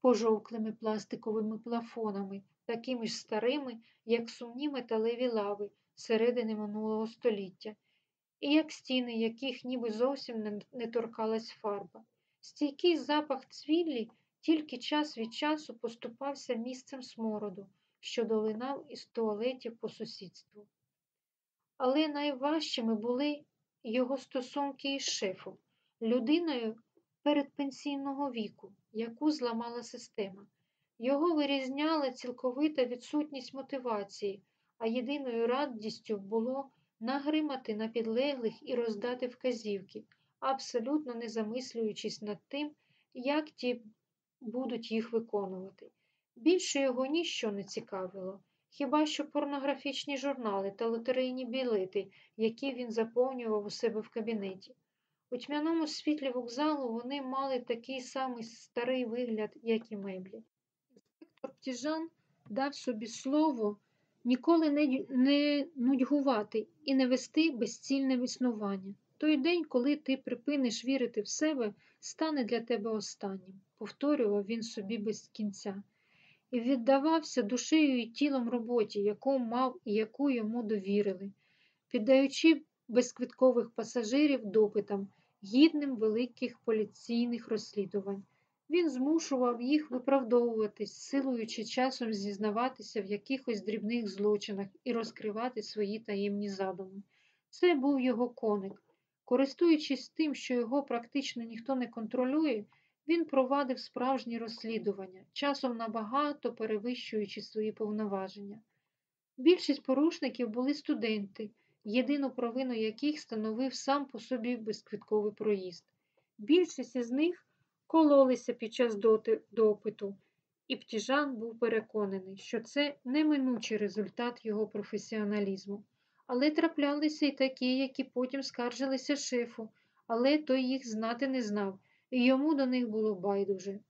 пожовклими пластиковими плафонами, такими ж старими, як сумні металеві лави середини минулого століття, і як стіни, яких ніби зовсім не, торкалась фарба. Стійкий запах цвіллі тільки час від часу поступався місцем смороду, що долинав із туалетів по сусідству. Але найважчими були його стосунки із шефом, людиною передпенсійного віку, яку зламала система. Його вирізняла цілковита відсутність мотивації, а єдиною радістю було нагримати на підлеглих і роздати вказівки, абсолютно не замислюючись над тим, як ті будуть їх виконувати. Більше його ніщо не цікавило, хіба що порнографічні журнали та лотерейні білети, які він заповнював у себе в кабінеті. У тьмяному світлі вокзалу вони мали такий самий старий вигляд, як і меблі. Інспектор дав собі слово ніколи не, не нудьгувати і не вести безцільне існування. Той день, коли ти припиниш вірити в себе, стане для тебе останнім, повторював він собі без кінця, і віддавався душею і тілом роботі, яку мав і яку йому довірили, піддаючи безквиткових пасажирів допитам, гідним великих поліційних розслідувань. Він змушував їх виправдовуватись, силуючи часом зізнаватися в якихось дрібних злочинах і розкривати свої таємні задуми. Це був його коник. Користуючись тим, що його практично ніхто не контролює, він провадив справжні розслідування, часом набагато перевищуючи свої повноваження. Більшість порушників були студенти, єдину провину яких становив сам по собі безквитковий проїзд. Більшість із них кололися під час допиту, і Птіжан був переконаний, що це неминучий результат його професіоналізму. Але траплялися й такі, які потім скаржилися шефу, але той їх знати не знав, і йому до них було байдуже.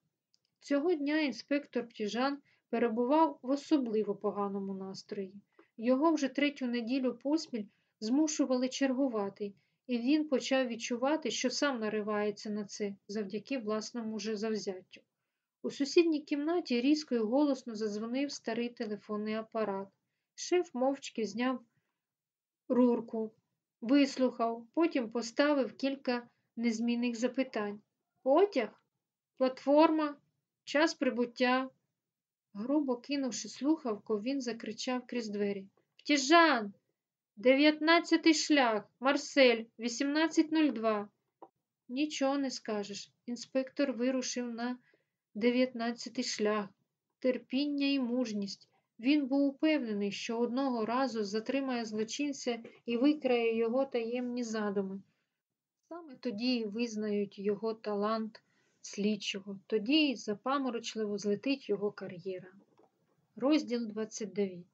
Цього дня інспектор Птіжан перебував в особливо поганому настрої. Його вже третю неділю поспіль змушували чергувати, і він почав відчувати, що сам наривається на це завдяки власному же завзяттю. У сусідній кімнаті різко і голосно задзвонив старий телефонний апарат. Шеф мовчки зняв рурку, вислухав, потім поставив кілька незмінних запитань. Потяг? Платформа? Час прибуття? Грубо кинувши слухавку, він закричав крізь двері. Птіжан! Дев'ятнадцятий шлях, Марсель, 18.02. Нічого не скажеш. Інспектор вирушив на дев'ятнадцятий шлях. Терпіння і мужність. Він був упевнений, що одного разу затримає злочинця і викрає його таємні задуми. Саме тоді визнають його талант слідчого, тоді запаморочливо злетить його кар'єра. Розділ 29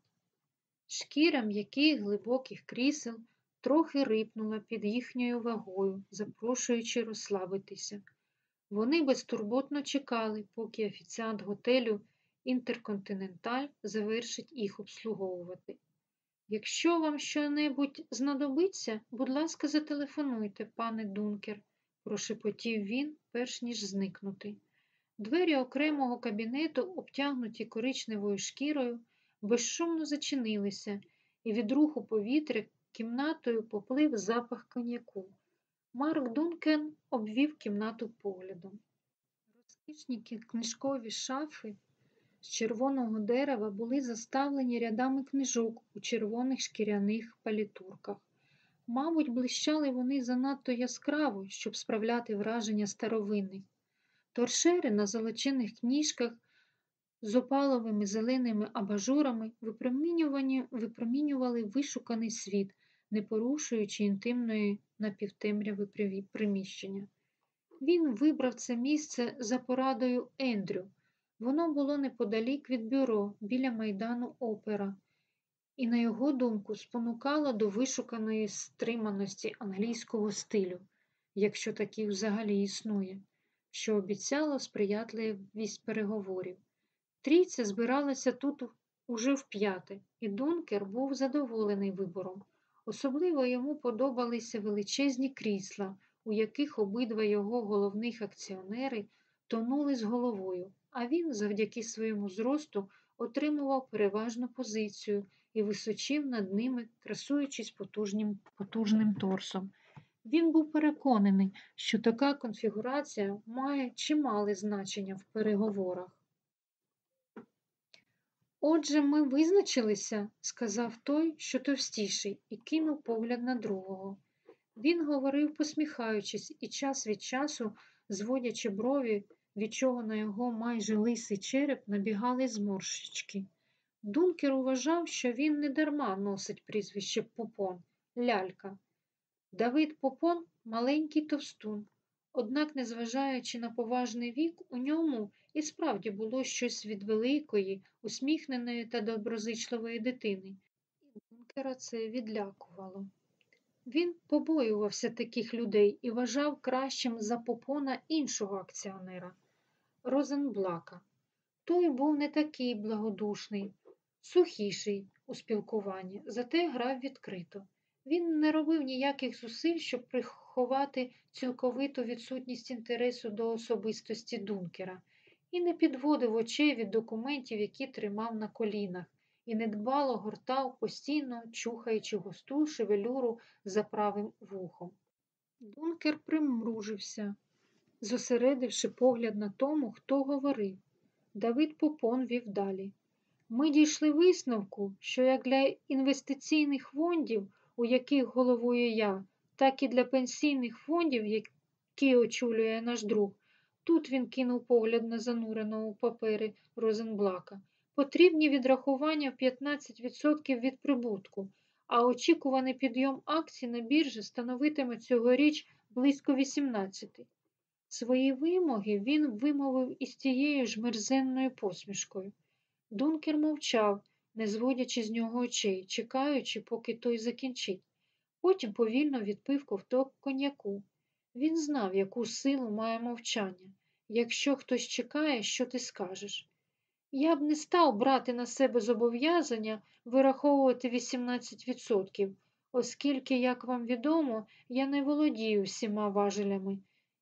Шкіра м'яких глибоких крісел трохи рипнула під їхньою вагою, запрошуючи розслабитися. Вони безтурботно чекали, поки офіціант готелю Інтерконтиненталь завершить їх обслуговувати. Якщо вам що-небудь знадобиться, будь ласка, зателефонуйте, пане Дункер, прошепотів він, перш ніж зникнути. Двері окремого кабінету, обтягнуті коричневою шкірою, безшумно зачинилися, і від руху повітря кімнатою поплив запах коньяку. Марк Дункен обвів кімнату поглядом. Розкішні книжкові шафи з червоного дерева були заставлені рядами книжок у червоних шкіряних палітурках. Мабуть, блищали вони занадто яскраво, щоб справляти враження старовинних. Торшери на золочених кніжках з опаловими зеленими абажурами випромінювали вишуканий світ, не порушуючи інтимної напівтемряви приміщення. Він вибрав це місце за порадою Ендрю. Воно було неподалік від бюро біля майдану опера, і, на його думку, спонукало до вишуканої стриманості англійського стилю, якщо такий взагалі існує, що обіцяло сприятливість переговорів. Трійця збиралася тут уже вп'яте, і Дункер був задоволений вибором. Особливо йому подобалися величезні крісла, у яких обидва його головних акціонери тонули з головою, а він, завдяки своєму зросту, отримував переважну позицію і височив над ними, красуючись потужним, потужним торсом. Він був переконаний, що така конфігурація має чимале значення в переговорах. Отже, ми визначилися, сказав той, що товстіший, і кинув погляд на другого. Він говорив, посміхаючись, і час від часу, зводячи брові, від чого на його майже лисий череп набігали зморшечки. Дункер вважав, що він недарма носить прізвище Попон, лялька. Давид Попон маленький товстун, однак, незважаючи на поважний вік, у ньому і справді було щось від великої, усміхненої та доброзичливої дитини, і Дункера це відлякувало. Він побоювався таких людей і вважав кращим за попона іншого акціонера Розенблака. Той був не такий благодушний, сухіший у спілкуванні, зате грав відкрито. Він не робив ніяких зусиль, щоб приховати цілковиту відсутність інтересу до особистості Дункера, і не підводив очей від документів, які тримав на колінах, і недбало гортав, постійно чухаючи густу шевелюру за правим вухом. Дункер примружився, зосередивши погляд на тому, хто говорив. Давид Попон вів далі. Ми дійшли висновку, що як для інвестиційних фондів, у яких головою я, так і для пенсійних фондів, які очолює наш друг. Тут він кинув погляд на зануреного у папери Розенблака. Потрібні відрахування в 15% від прибутку, а очікуваний підйом акцій на біржі становитиме цьогоріч близько 18. Свої вимоги він вимовив із тією ж мерзенною посмішкою. Дункер мовчав, не зводячи з нього очей, чекаючи, поки той закінчить. Потім повільно відпив ковток коньяку. Він знав, яку силу має мовчання. Якщо хтось чекає, що ти скажеш? Я б не став брати на себе зобов'язання вираховувати 18%, оскільки, як вам відомо, я не володію всіма важелями.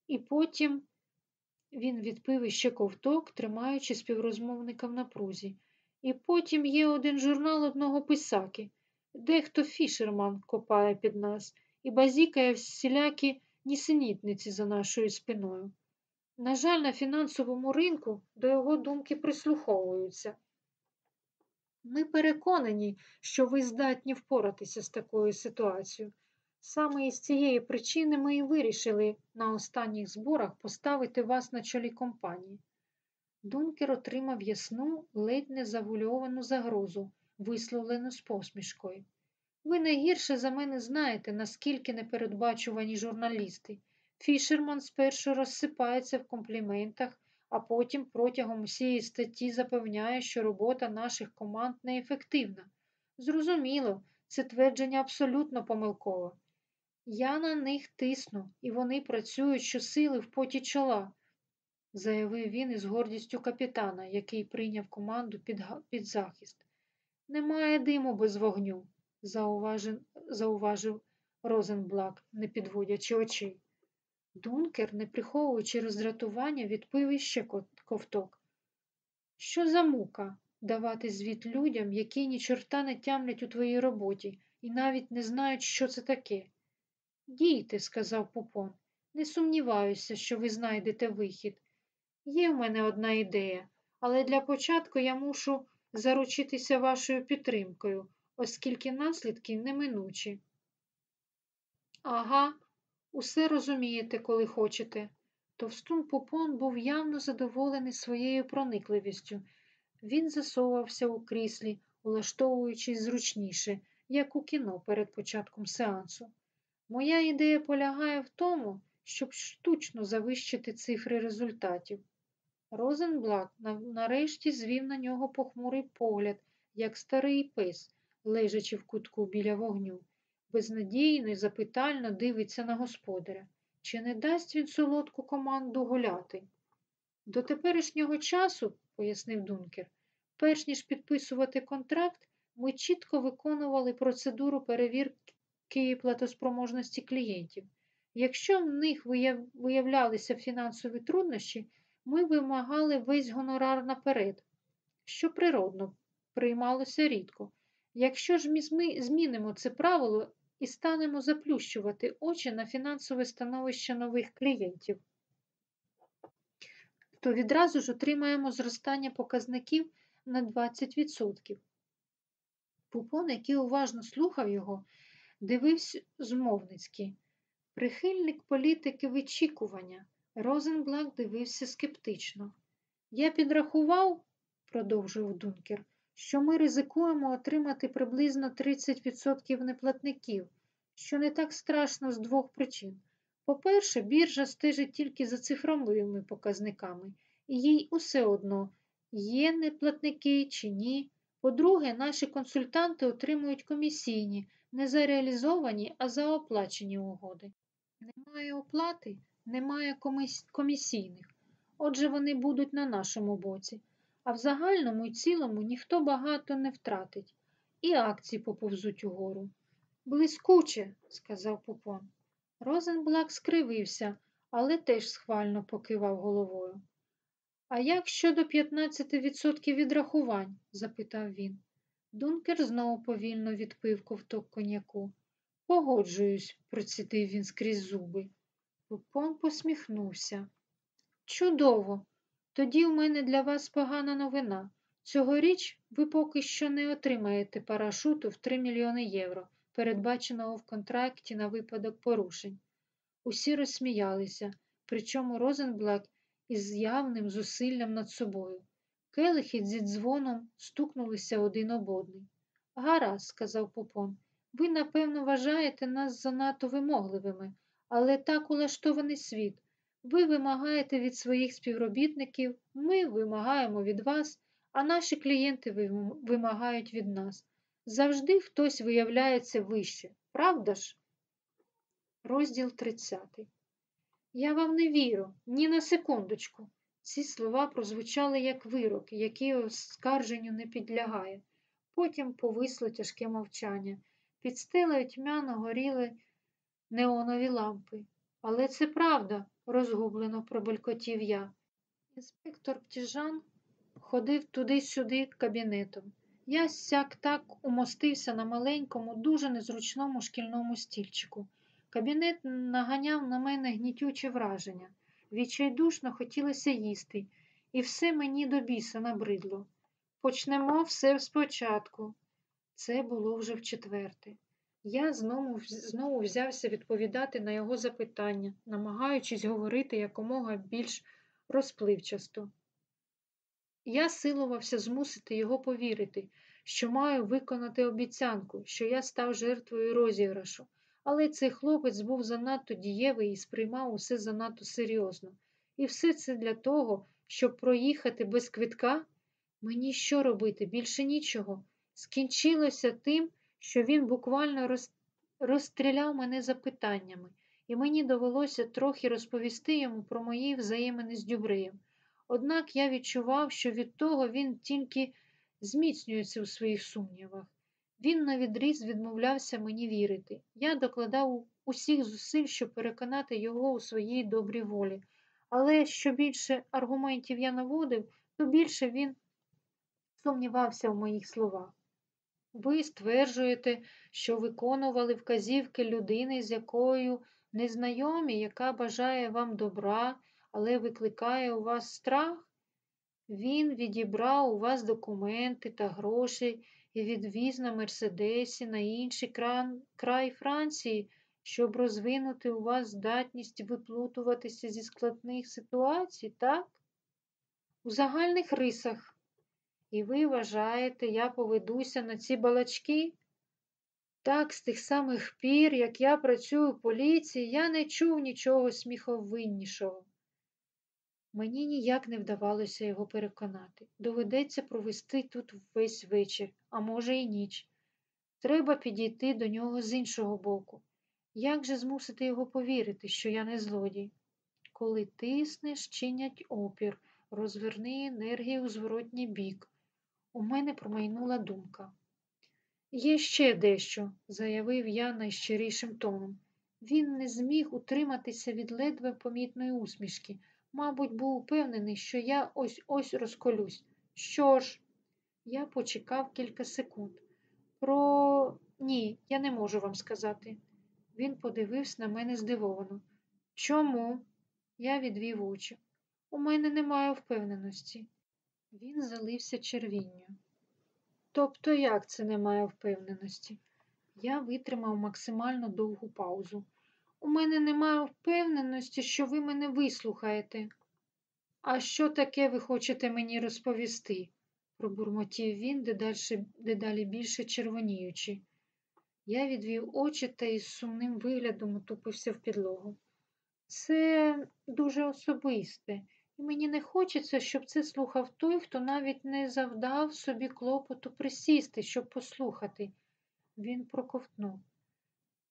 І потім він відпив іще ковток, тримаючи співрозмовника в напрузі. І потім є один журнал одного писаки. Дехто фішерман копає під нас і базікає всілякі нісенітниці за нашою спиною. На жаль, на фінансовому ринку до його думки прислуховуються. Ми переконані, що ви здатні впоратися з такою ситуацією. Саме із цієї причини ми і вирішили на останніх зборах поставити вас на чолі компанії. Дункер отримав ясну, ледь не завульовану загрозу, висловлену з посмішкою. Ви найгірше за мене знаєте, наскільки непередбачувані журналісти. Фішерман спершу розсипається в компліментах, а потім протягом усієї статті запевняє, що робота наших команд неефективна. Зрозуміло, це твердження абсолютно помилкове. Я на них тисну, і вони працюють щосили в поті чола, заявив він із гордістю капітана, який прийняв команду під, під захист. Немає диму без вогню, зауважив, Розенблак, не підводячи очей. Дункер, не приховуючи роздратування, відпив іще ковток. Що за мука давати звіт людям, які ні чорта не тямлять у твоїй роботі і навіть не знають, що це таке? Дійте, сказав Пупон, не сумніваюся, що ви знайдете вихід. Є в мене одна ідея, але для початку я мушу заручитися вашою підтримкою, оскільки наслідки неминучі. Ага, усе розумієте, коли хочете. Товстун Пупон був явно задоволений своєю проникливістю. Він засовувався у кріслі, улаштовуючись зручніше, як у кіно перед початком сеансу. Моя ідея полягає в тому, щоб штучно завищити цифри результатів. Розенблак нарешті звів на нього похмурий погляд, як старий пес, лежачи в кутку біля вогню. Безнадійно і запитально дивиться на господаря. Чи не дасть він солодку команду гуляти? До теперішнього часу, пояснив Дункер, перш ніж підписувати контракт, ми чітко виконували процедуру перевірки платоспроможності клієнтів. Якщо в них виявлялися фінансові труднощі, ми вимагали весь гонорар наперед, що природно приймалося рідко. Якщо ж ми змінимо це правило і станемо заплющувати очі на фінансове становище нових клієнтів, то відразу ж отримаємо зростання показників на 20%. Пупон, який уважно слухав його, дивився змовницьки. Прихильник політики вичікування. Розенблак дивився скептично. Я підрахував, продовжував Дункер, що ми ризикуємо отримати приблизно 30% неплатників, що не так страшно з двох причин. По-перше, біржа стежить тільки за цифровими показниками, і їй усе одно, є неплатники чи ні. По-друге, наші консультанти отримують комісійні, не за реалізовані, а за оплачені угоди. Немає оплати, немає комісійних. Отже, вони будуть на нашому боці. А в загальному і цілому ніхто багато не втратить, і акції поповзуть угору. Блискуче, сказав Пупон. Розенблак скривився, але теж схвально покивав головою. А як щодо 15% відрахувань? запитав він. Дункер знову повільно відпив ковток коньяку. Погоджуюсь, процідив він скрізь зуби. Пупон посміхнувся. Чудово! Тоді у мене для вас погана новина. Цьогоріч ви поки що не отримаєте парашуту в 3 мільйони євро. передбаченого в контракті на випадок порушень. Усі розсміялися, причому Розенблат із явним зусиллям над собою. Келихи зі дзвоном стукнулися один об одний. Гаразд, сказав Попон, ви, напевно, вважаєте нас занадто вимогливими, але так улаштований світ. Ви вимагаєте від своїх співробітників, ми вимагаємо від вас, а наші клієнти вимагають від нас. Завжди хтось виявляється вище, правда ж? Розділ 30. Я вам не вірю, ні на секундочку. Ці слова прозвучали як вирок, який оскарженню не підлягає. Потім повисло тяжке мовчання. Під стелею тьмяно горіли неонові лампи. Але це правда, розгублено пробелькотів я. Інспектор Птіжан ходив туди-сюди кабінетом. Я сяк так умостився на маленькому, дуже незручному шкільному стільчику. Кабінет наганяв на мене гнітюче враження. Відчайдушно хотілося їсти, і все мені до біса набридло. Почнемо все спочатку. Це було вже вчетверте. Я знову, знову взявся відповідати на його запитання, намагаючись говорити якомога більш розпливчасто. Я силувався змусити його повірити, що маю виконати обіцянку, що я став жертвою розіграшу, але цей хлопець був занадто дієвий і сприймав усе занадто серйозно. І все це для того, щоб проїхати без квитка? Мені що робити? Більше нічого. Скінчилося тим, що він буквально роз... розстріляв мене запитаннями, і мені довелося трохи розповісти йому про мої взаємини з Дюбреєм. Однак я відчував, що від того він тільки зміцнюється у своїх сумнівах. Він навідріз відмовлявся мені вірити. Я докладав усіх зусиль, щоб переконати його у своїй добрій волі. Але що більше аргументів я наводив, то більше він сумнівався в моїх словах. Ви стверджуєте, що виконували вказівки людини, з якою незнайомі, яка бажає вам добра, але викликає у вас страх? Він відібрав у вас документи та гроші і відвіз на Мерседесі на інший кран, край Франції, щоб розвинути у вас здатність виплутуватися зі складних ситуацій, так? У загальних рисах. І ви вважаєте, я поведуся на ці балачки? Так, з тих самих пір, як я працюю в поліції, я не чув нічого сміховиннішого. Мені ніяк не вдавалося його переконати. Доведеться провести тут весь вечір, а може, і ніч. Треба підійти до нього з іншого боку. Як же змусити його повірити, що я не злодій? Коли тиснеш, чинять опір, розверни енергію у зворотній бік. У мене промайнула думка. Є ще дещо, заявив я найщирішим тоном. Він не зміг утриматися від ледве помітної усмішки. Мабуть, був упевнений, що я ось ось розколюсь. Що ж, я почекав кілька секунд. Про ні, я не можу вам сказати. Він подивився на мене здивовано. Чому? Я відвів очі. У мене немає впевненості. Він залився червінню. Тобто як це немає впевненості? Я витримав максимально довгу паузу. У мене немає впевненості, що ви мене вислухаєте. А що таке ви хочете мені розповісти? пробурмотів він, дедалі, дедалі більше червоніючи. Я відвів очі та із сумним виглядом утупився в підлогу. Це дуже особисте, і мені не хочеться, щоб це слухав той, хто навіть не завдав собі клопоту присісти, щоб послухати. Він проковтнув.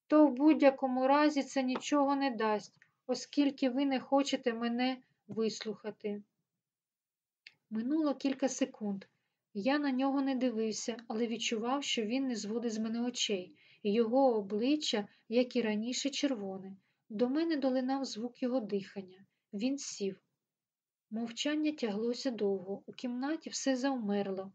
То в будь-якому разі це нічого не дасть, оскільки ви не хочете мене вислухати. Минуло кілька секунд. Я на нього не дивився, але відчував, що він не зводить з мене очей, його обличчя, як і раніше, червоне. До мене долинав звук його дихання. Він сів. Мовчання тяглося довго, у кімнаті все завмерло,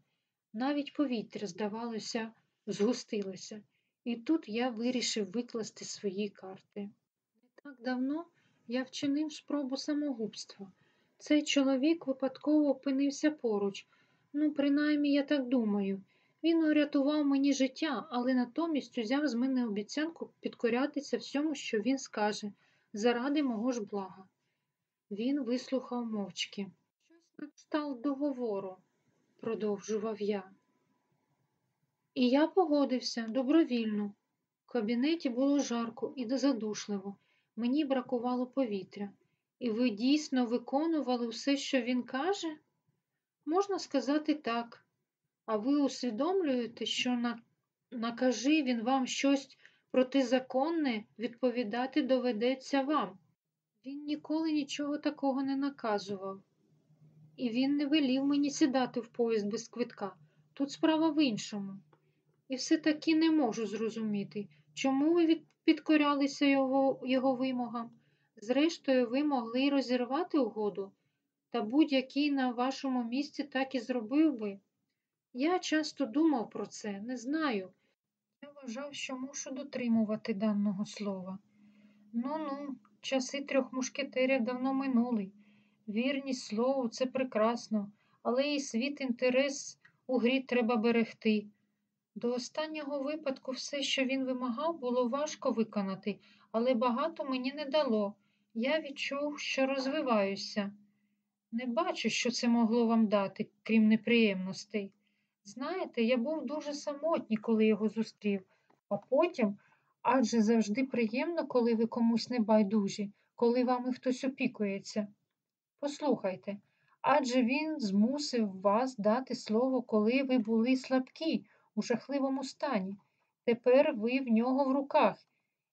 навіть повітря, здавалося, згустилося, і тут я вирішив викласти свої карти. Не так давно я вчинив спробу самогубства. Цей чоловік випадково опинився поруч. Ну, принаймні, я так думаю. Він урятував мені життя, але натомість узяв з мене обіцянку підкорятися всьому, що він скаже, заради мого ж блага. Він вислухав мовчки. Щось на кшталт договору, продовжував я. І я погодився добровільно. В кабінеті було жарко і задушливо. Мені бракувало повітря. І ви дійсно виконували все, що він каже? Можна сказати так. А ви усвідомлюєте, що на... накажи він вам щось протизаконне, відповідати доведеться вам. Він ніколи нічого такого не наказував. І він не велів мені сідати в поїзд без квитка. Тут справа в іншому. І все таки не можу зрозуміти, чому ви підкорялися його, його вимогам. Зрештою, ви могли розірвати угоду, та будь-який на вашому місці так і зробив би. Я часто думав про це, не знаю. Я вважав, що мушу дотримувати даного слова. Ну ну, часи трьох мушкетерів давно минули. Вірність слову це прекрасно, але і світ інтерес у грі треба берегти. До останнього випадку все, що він вимагав, було важко виконати, але багато мені не дало. Я відчув, що розвиваюся. Не бачу, що це могло вам дати, крім неприємностей. Знаєте, я був дуже самотній, коли його зустрів, а потім адже завжди приємно, коли ви комусь не байдужі, коли вами хтось опікується. Послухайте, адже він змусив вас дати слово, коли ви були слабкі, у жахливому стані. Тепер ви в нього в руках.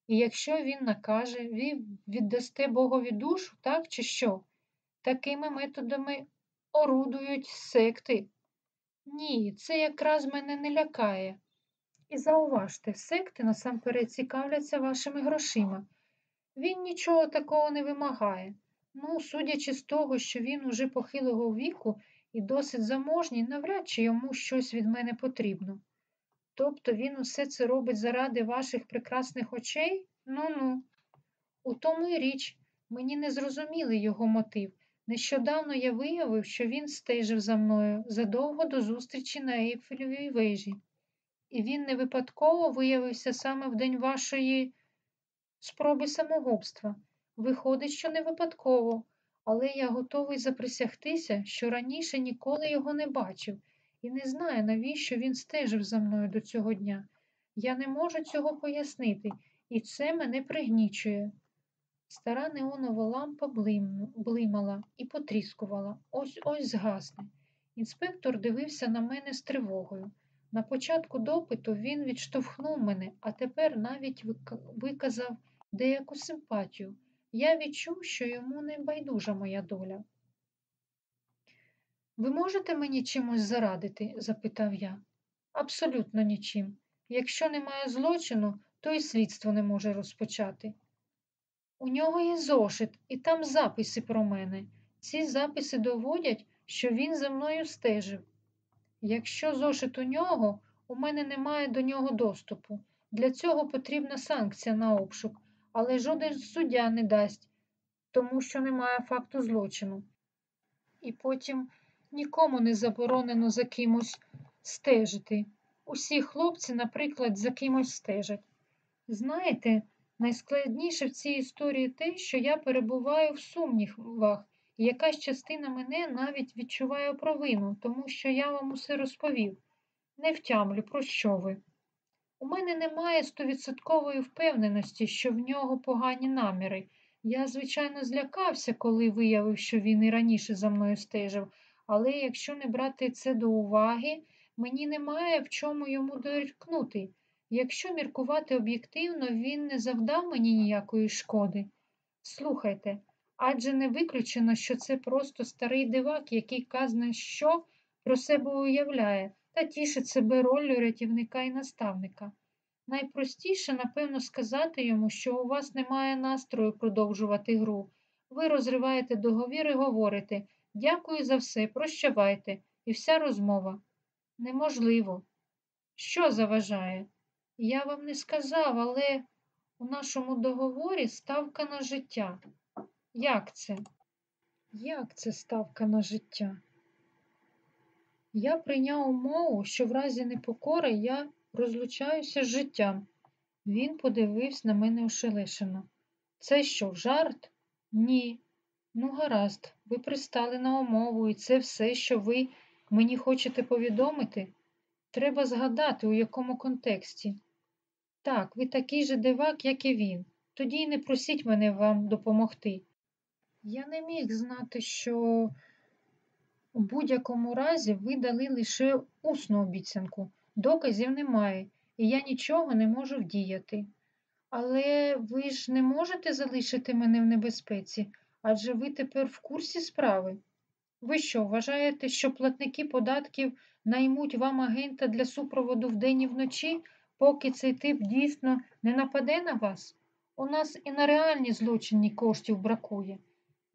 І якщо він накаже, ви віддасте Богові душу, так чи що? Такими методами орудують секти. Ні, це якраз мене не лякає. І зауважте, секти насамперед цікавляться вашими грошима. Він нічого такого не вимагає. Ну, судячи з того, що він уже похилого віку і досить заможній, навряд чи йому щось від мене потрібно. Тобто він усе це робить заради ваших прекрасних очей? Ну-ну. У тому й річ, мені не зрозумілий його мотив. Нещодавно я виявив, що він стежив за мною задовго до зустрічі на Ейфелевій вежі. І він не випадково виявився саме в день вашої спроби самогубства. Виходить, що не випадково, але я готовий заприсягтися, що раніше ніколи його не бачив і не знаю, навіщо він стежив за мною до цього дня. Я не можу цього пояснити, і це мене пригнічує. Стара неонова лампа блимала і потріскувала, ось ось згасне. Інспектор дивився на мене з тривогою. На початку допиту він відштовхнув мене, а тепер навіть виказав деяку симпатію. Я відчув, що йому не байдужа моя доля. Ви можете мені чимось зарадити? запитав я. Абсолютно нічим. Якщо немає злочину, то і слідство не може розпочати. У нього є зошит, і там записи про мене. Ці записи доводять, що він за мною стежив. Якщо зошит у нього, у мене немає до нього доступу. Для цього потрібна санкція на обшук, але жоден суддя не дасть, тому що немає факту злочину. І потім нікому не заборонено за кимось стежити. Усі хлопці, наприклад, за кимось стежать. Знаєте, найскладніше в цій історії те, що я перебуваю в сумнівах, якась частина мене навіть відчуває провину, тому що я вам усе розповів. Не втямлю, про що ви. У мене немає стовідсоткової впевненості, що в нього погані наміри. Я, звичайно, злякався, коли виявив, що він і раніше за мною стежив, але якщо не брати це до уваги, мені немає в чому йому дорікнути. Якщо міркувати об'єктивно, він не завдав мені ніякої шкоди. Слухайте, адже не виключено, що це просто старий дивак, який казне що про себе уявляє та тішить себе роллю рятівника і наставника. Найпростіше, напевно, сказати йому, що у вас немає настрою продовжувати гру. Ви розриваєте договір і говорите Дякую за все, прощавайте, і вся розмова. Неможливо. Що заважає? Я вам не сказав, але у нашому договорі ставка на життя. Як це? Як це ставка на життя? Я прийняв умову, що в разі непокори я розлучаюся з життям. Він подивився на мене ошелешено. Це що, жарт? Ні. Ну, гаразд, ви пристали на умову, і це все, що ви мені хочете повідомити? Треба згадати, у якому контексті. Так, ви такий же дивак, як і він. Тоді й не просіть мене вам допомогти. Я не міг знати, що у будь-якому разі ви дали лише усну обіцянку. Доказів немає, і я нічого не можу вдіяти. Але ви ж не можете залишити мене в небезпеці, адже ви тепер в курсі справи. Ви що, вважаєте, що платники податків наймуть вам агента для супроводу вдень і вночі, поки цей тип дійсно не нападе на вас? У нас і на реальні злочинні коштів бракує.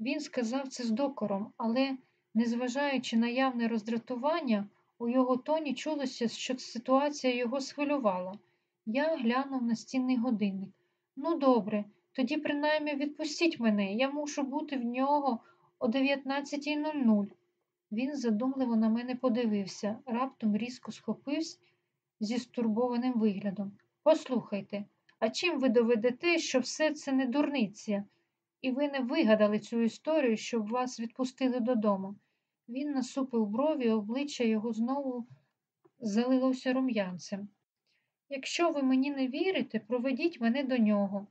Він сказав це з докором, але, незважаючи на явне роздратування, у його тоні чулося, що ситуація його схвилювала. Я глянув на стінний годинник. Ну, добре, тоді принаймні відпустіть мене, я мушу бути в нього о 19.00. Він задумливо на мене подивився, раптом різко схопився зі стурбованим виглядом. Послухайте, а чим ви доведете, що все це не дурниця, і ви не вигадали цю історію, щоб вас відпустили додому? Він насупив брові, обличчя його знову залилося рум'янцем. Якщо ви мені не вірите, проведіть мене до нього.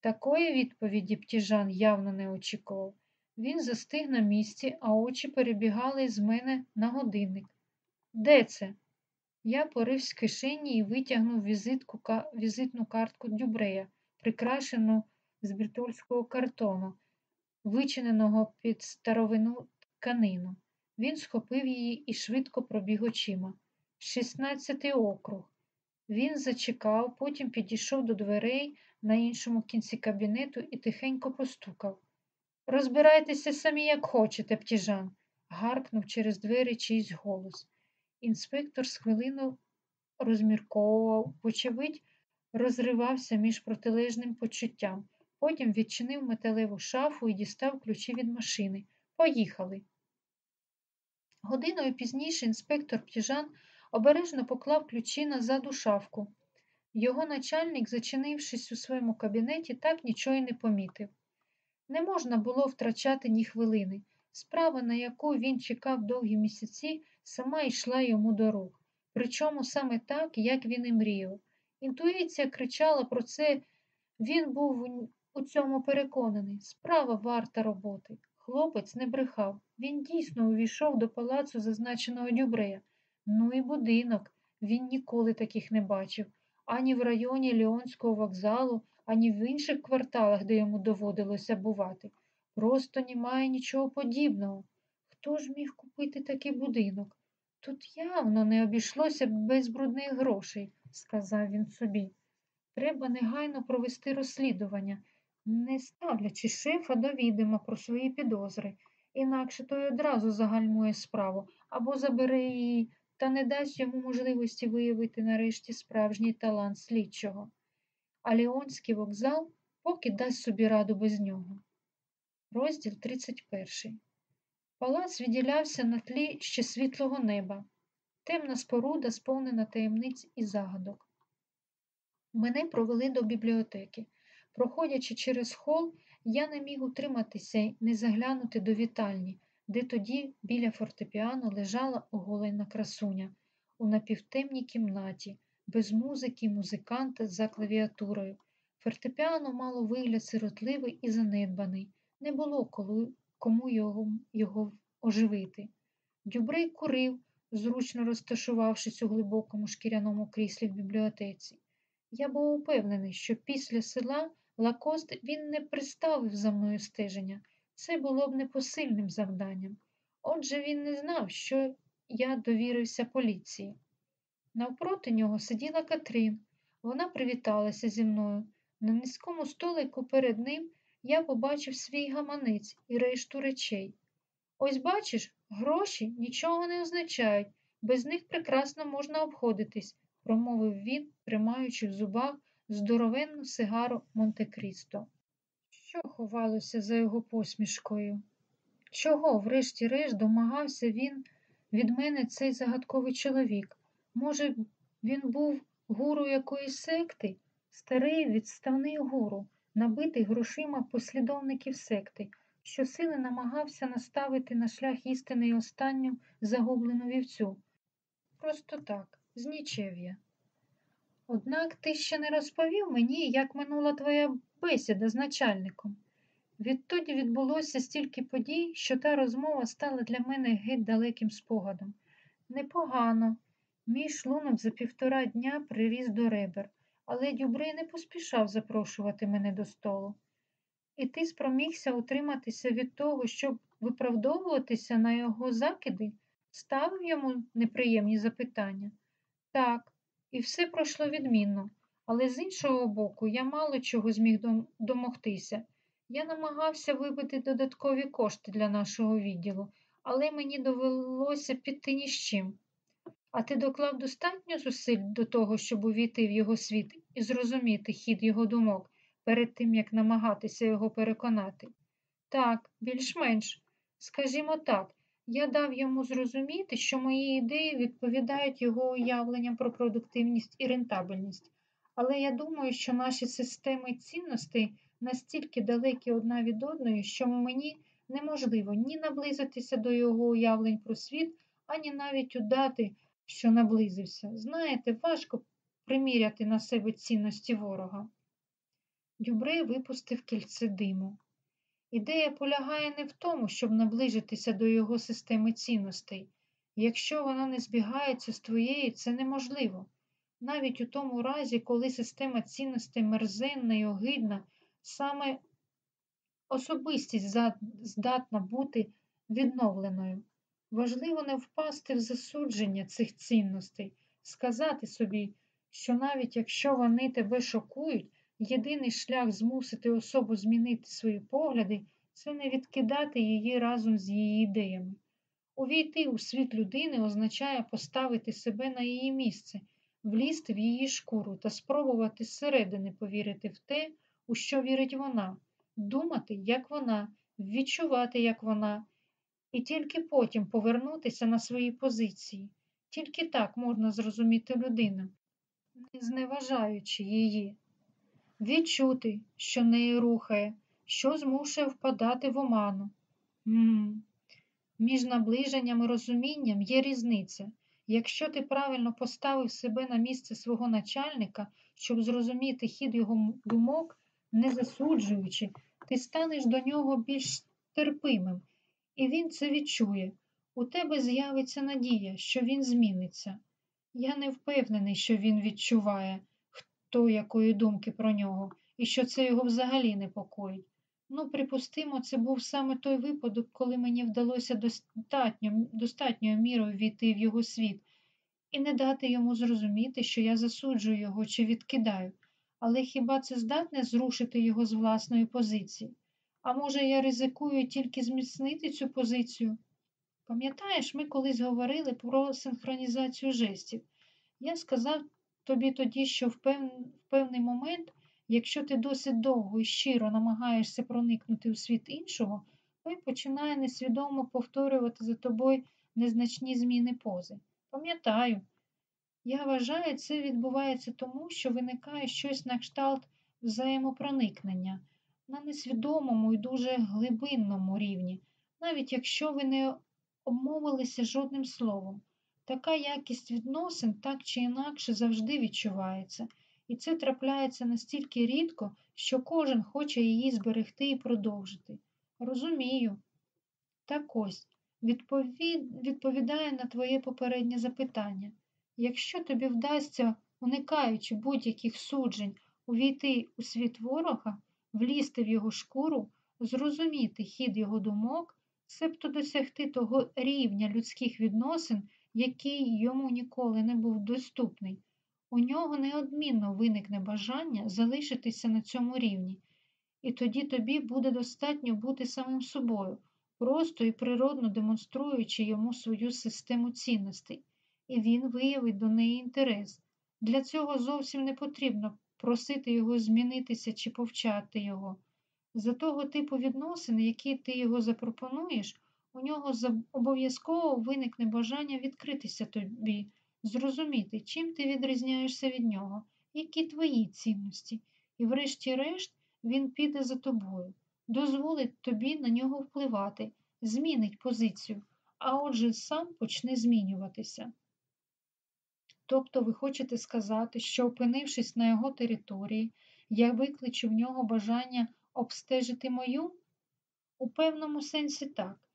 Такої відповіді Птіжан явно не очікував. Він застиг на місці, а очі перебігали з мене на годинник. Де це? Я порився в кишені і витягнув візитку, візитну картку Дюбрея, прикрашену з бритольського картону, вичиненого під старовину тканину. Він схопив її і швидко пробіг очима. Шістнадцятий округ. Він зачекав, потім підійшов до дверей на іншому кінці кабінету і тихенько постукав. Розбирайтеся самі, як хочете, птіжан, гаркнув через двері чийсь голос. Інспектор з хвилину розмірковував, вочевидь, розривався між протилежним почуттям. Потім відчинив металеву шафу і дістав ключі від машини. Поїхали. Годиною пізніше інспектор Птіжан обережно поклав ключі назад у шафку. Його начальник, зачинившись у своєму кабінеті, так нічого й не помітив. Не можна було втрачати ні хвилини. Справа, на яку він чекав довгі місяці, сама йшла йому до рук. Причому саме так, як він і мріяв. Інтуїція кричала про це, він був у- цьому переконаний. Справа варта роботи. Хлопець не брехав. Він дійсно увійшов до палацу зазначеного Дюбрея. Ну і будинок. Він ніколи таких не бачив. Ані в районі Ліонського вокзалу, ані в інших кварталах, де йому доводилося бувати. Просто немає нічого подібного. Хто ж міг купити такий будинок? Тут явно не обійшлося без брудних грошей, сказав він собі. Треба негайно провести розслідування, не ставлячи шефа до відома про свої підозри, інакше той одразу загальмує справу або забере її та не дасть йому можливості виявити нарешті справжній талант слідчого. А Ліонський вокзал поки дасть собі раду без нього. Розділ 31. Палац відділявся на тлі ще світлого неба. Темна споруда, сповнена таємниць і загадок. Мене провели до бібліотеки. Проходячи через хол, я не міг утриматися й не заглянути до вітальні, де тоді біля фортепіано лежала оголена красуня у напівтемній кімнаті, без музики, музиканта за клавіатурою. Фортепіано мало вигляд сиротливий і занедбаний. Не було коли, кому його, його оживити. Дюбрей курив, зручно розташувавшись у глибокому шкіряному кріслі в бібліотеці. Я був упевнений, що після села Лакост він не приставив за мною стеження. Це було б непосильним завданням. Отже, він не знав, що я довірився поліції. Навпроти нього сиділа Катрін. Вона привіталася зі мною. На низькому столику перед ним я побачив свій гаманець і решту речей. Ось бачиш, гроші нічого не означають, без них прекрасно можна обходитись, промовив він, тримаючи в зубах здоровенну сигару Монте-Крісто. Що ховалося за його посмішкою? Чого, врешті-решт, домагався він від мене цей загадковий чоловік? Може, він був гуру якоїсь секти? Старий відставний гуру, набитий грошима послідовників секти, що сили намагався наставити на шлях істини й останню загублену вівцю. Просто так, з нічев'я. Однак ти ще не розповів мені, як минула твоя бесіда з начальником. Відтоді відбулося стільки подій, що та розмова стала для мене геть далеким спогадом. Непогано. Мій шлунок за півтора дня приріс до ребер, але Дюбрей не поспішав запрошувати мене до столу. І ти спромігся утриматися від того, щоб виправдовуватися на його закиди, ставив йому неприємні запитання. Так, і все пройшло відмінно, але з іншого боку, я мало чого зміг домогтися. Я намагався вибити додаткові кошти для нашого відділу, але мені довелося піти ні з чим. А ти доклав достатньо зусиль до того, щоб увійти в його світ і зрозуміти хід його думок перед тим, як намагатися його переконати? Так, більш-менш. Скажімо так, я дав йому зрозуміти, що мої ідеї відповідають його уявленням про продуктивність і рентабельність. Але я думаю, що наші системи цінностей настільки далекі одна від одної, що мені неможливо ні наблизитися до його уявлень про світ, ані навіть удати, що наблизився. Знаєте, важко приміряти на себе цінності ворога. Дюбрей випустив кільце диму. Ідея полягає не в тому, щоб наближитися до його системи цінностей. Якщо вона не збігається з твоєю, це неможливо. Навіть у тому разі, коли система цінностей мерзенна і огидна, саме особистість здатна бути відновленою. Важливо не впасти в засудження цих цінностей, сказати собі, що навіть якщо вони тебе шокують, єдиний шлях змусити особу змінити свої погляди це не відкидати її разом з її ідеями. Увійти у світ людини означає поставити себе на її місце, влізти в її шкуру та спробувати зсередини повірити в те, у що вірить вона, думати, як вона, відчувати, як вона, і тільки потім повернутися на свої позиції. Тільки так можна зрозуміти людину, не зневажаючи її, відчути, що неї рухає, що змушує впадати в оману. М-м. Між наближенням і розумінням є різниця. Якщо ти правильно поставив себе на місце свого начальника, щоб зрозуміти хід його думок, не засуджуючи, ти станеш до нього більш терпимим, і він це відчує. У тебе з'явиться надія, що він зміниться. Я не впевнений, що він відчуває, хто якої думки про нього, і що це його взагалі непокоїть. Ну, припустимо, це був саме той випадок, коли мені вдалося достатньо, достатньою мірою війти в його світ і не дати йому зрозуміти, що я засуджую його чи відкидаю. Але хіба це здатне зрушити його з власної позиції? А може, я ризикую тільки зміцнити цю позицію? Пам'ятаєш, ми колись говорили про синхронізацію жестів. Я сказав тобі тоді, що в, пев... в певний момент, якщо ти досить довго і щиро намагаєшся проникнути у світ іншого, той починає несвідомо повторювати за тобою незначні зміни пози. Пам'ятаю, я вважаю, це відбувається тому, що виникає щось на кшталт взаємопроникнення на несвідомому і дуже глибинному рівні, навіть якщо ви не обмовилися жодним словом. Така якість відносин так чи інакше завжди відчувається, і це трапляється настільки рідко, що кожен хоче її зберегти і продовжити. Розумію. Так ось, відповід... відповідає на твоє попереднє запитання. Якщо тобі вдасться, уникаючи будь-яких суджень, увійти у світ ворога, влізти в його шкуру, зрозуміти хід його думок, себто досягти того рівня людських відносин, який йому ніколи не був доступний, у нього неодмінно виникне бажання залишитися на цьому рівні, і тоді тобі буде достатньо бути самим собою, просто і природно демонструючи йому свою систему цінностей, і він виявить до неї інтерес. Для цього зовсім не потрібно просити його змінитися чи повчати його. За того типу відносин, які ти його запропонуєш, у нього обов'язково виникне бажання відкритися тобі, зрозуміти, чим ти відрізняєшся від нього, які твої цінності, і врешті-решт він піде за тобою, дозволить тобі на нього впливати, змінить позицію, а отже сам почне змінюватися. Тобто ви хочете сказати, що, опинившись на його території, я викличу в нього бажання обстежити мою? У певному сенсі так.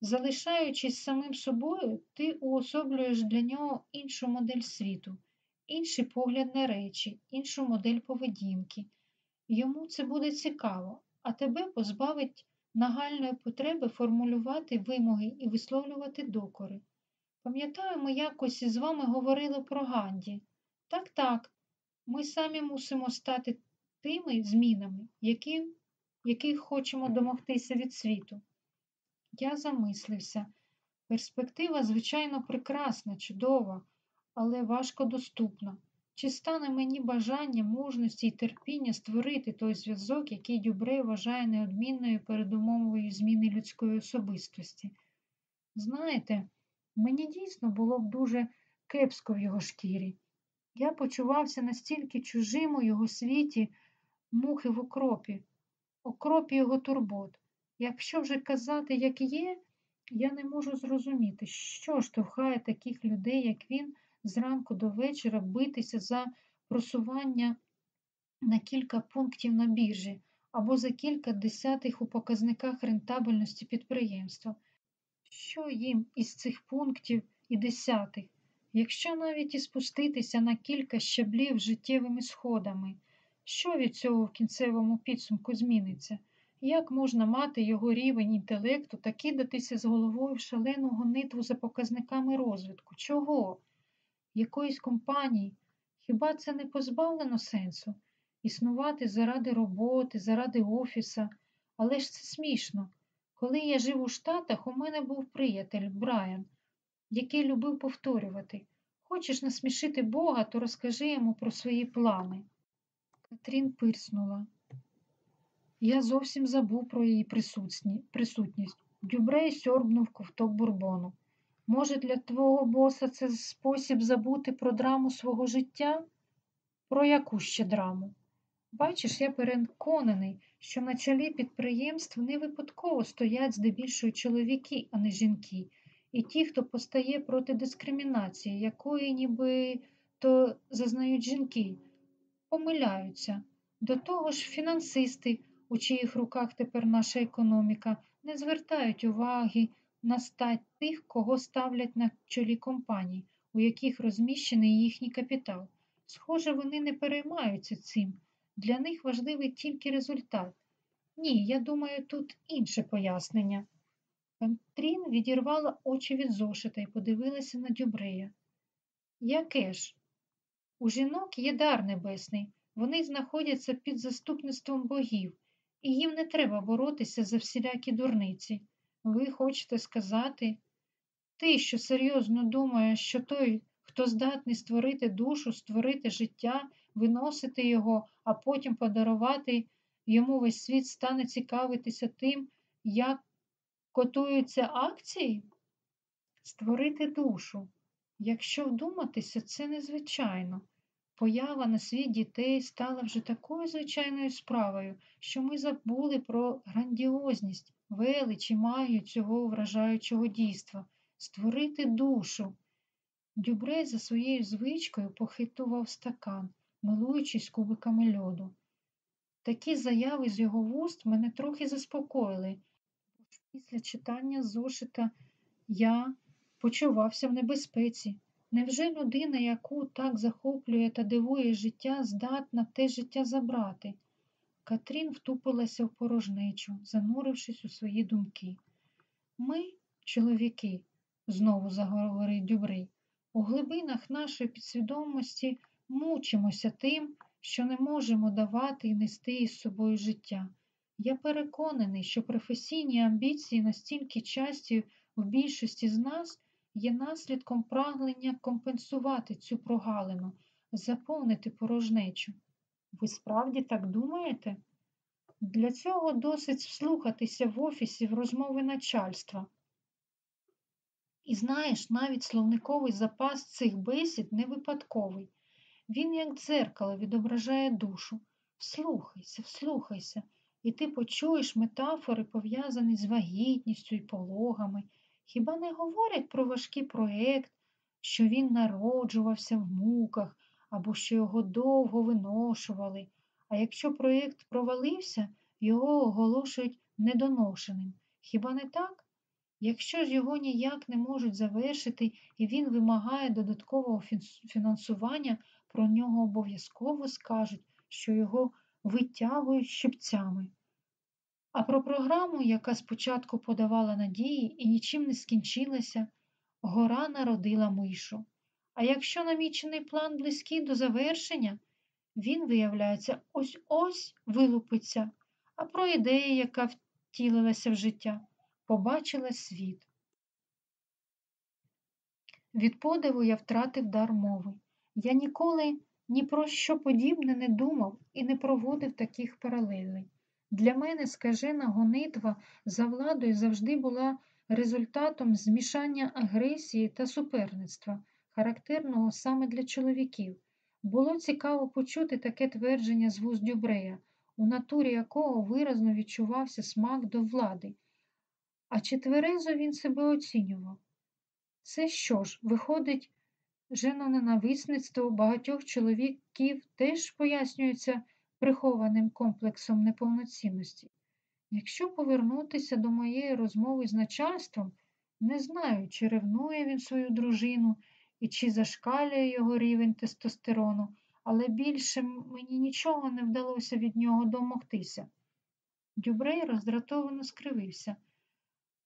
Залишаючись самим собою, ти уособлюєш для нього іншу модель світу, інший погляд на речі, іншу модель поведінки. Йому це буде цікаво, а тебе позбавить нагальної потреби формулювати вимоги і висловлювати докори. Пам'ятаю, ми якось із вами говорили про Ганді. Так, так, ми самі мусимо стати тими змінами, які, яких хочемо домогтися від світу. Я замислився. Перспектива, звичайно, прекрасна, чудова, але важко доступна. Чи стане мені бажання, мужності і терпіння створити той зв'язок, який Дюбрей вважає неодмінною передумовою зміни людської особистості? Знаєте, мені дійсно було б дуже кепсько в його шкірі. Я почувався настільки чужим у його світі, мухи в окропі, окропі його турбот. Якщо вже казати, як є, я не можу зрозуміти, що штовхає таких людей, як він, зранку до вечора битися за просування на кілька пунктів на біржі або за кілька десятих у показниках рентабельності підприємства. Що їм із цих пунктів і десятих, якщо навіть і спуститися на кілька щаблів життєвими сходами, що від цього в кінцевому підсумку зміниться? Як можна мати його рівень інтелекту та кидатися з головою в шалену гонитву за показниками розвитку? Чого? Якоїсь компанії? Хіба це не позбавлено сенсу? Існувати заради роботи, заради офіса? Але ж це смішно. Коли я жив у Штатах, у мене був приятель Брайан, який любив повторювати Хочеш насмішити Бога, то розкажи йому про свої плани. Катрін пирснула. Я зовсім забув про її присутні- присутність. Дюбрей сьорбнув ковток бурбону. Може, для твого боса це спосіб забути про драму свого життя? Про яку ще драму? Бачиш, я переконаний, що на чолі підприємств не випадково стоять здебільшого чоловіки, а не жінки, і ті, хто постає проти дискримінації, якої ніби то зазнають жінки, помиляються. До того ж, фінансисти, у чиїх руках тепер наша економіка, не звертають уваги на стать тих, кого ставлять на чолі компаній, у яких розміщений їхній капітал. Схоже, вони не переймаються цим. Для них важливий тільки результат. Ні, я думаю, тут інше пояснення. Катрін відірвала очі від зошита і подивилася на Дюбрея. Яке ж? У жінок є дар небесний, вони знаходяться під заступництвом богів, і їм не треба боротися за всілякі дурниці. Ви хочете сказати, ти, що серйозно думаєш, що той, хто здатний створити душу, створити життя, виносити його, а потім подарувати йому весь світ стане цікавитися тим, як котуються акції? Створити душу. Якщо вдуматися, це незвичайно. Поява на світ дітей стала вже такою звичайною справою, що ми забули про грандіозність, велич і магію цього вражаючого дійства створити душу. Дюбрей за своєю звичкою похитував стакан, милуючись кубиками льоду. Такі заяви з його вуст мене трохи заспокоїли. Після читання зошита я почувався в небезпеці. Невже людина, яку так захоплює та дивує життя, здатна те життя забрати? Катрін втупилася в порожнечу, занурившись у свої думки. Ми, чоловіки, знову заговорив Дюбрей, у глибинах нашої підсвідомості мучимося тим, що не можемо давати і нести із собою життя. Я переконаний, що професійні амбіції настільки часті в більшості з нас є наслідком прагнення компенсувати цю прогалину, заповнити порожнечу. Ви справді так думаєте? Для цього досить вслухатися в офісі в розмови начальства. І знаєш, навіть словниковий запас цих бесід не випадковий. Він, як дзеркало, відображає душу. Вслухайся, вслухайся, і ти почуєш метафори, пов'язані з вагітністю і пологами. Хіба не говорять про важкий проєкт, що він народжувався в муках або що його довго виношували, а якщо проєкт провалився, його оголошують недоношеним. Хіба не так? Якщо ж його ніяк не можуть завершити і він вимагає додаткового фінансування, про нього обов'язково скажуть, що його витягують щипцями. А про програму, яка спочатку подавала надії і нічим не скінчилася, гора народила мишу. А якщо намічений план близький до завершення, він, виявляється, ось ось вилупиться, а про ідею, яка втілилася в життя, побачила світ. Від подиву я втратив дар мови. Я ніколи ні про що подібне не думав і не проводив таких паралелей. Для мене скажена гонитва за владою завжди була результатом змішання агресії та суперництва, характерного саме для чоловіків. Було цікаво почути таке твердження з вуст Дюбрея, у натурі якого виразно відчувався смак до влади. А чи тверезо він себе оцінював? Це що ж, виходить, женоненависництво багатьох чоловіків теж пояснюється прихованим комплексом неповноцінності. Якщо повернутися до моєї розмови з начальством, не знаю, чи ревнує він свою дружину і чи зашкалює його рівень тестостерону, але більше мені нічого не вдалося від нього домогтися. Дюбрей роздратовано скривився.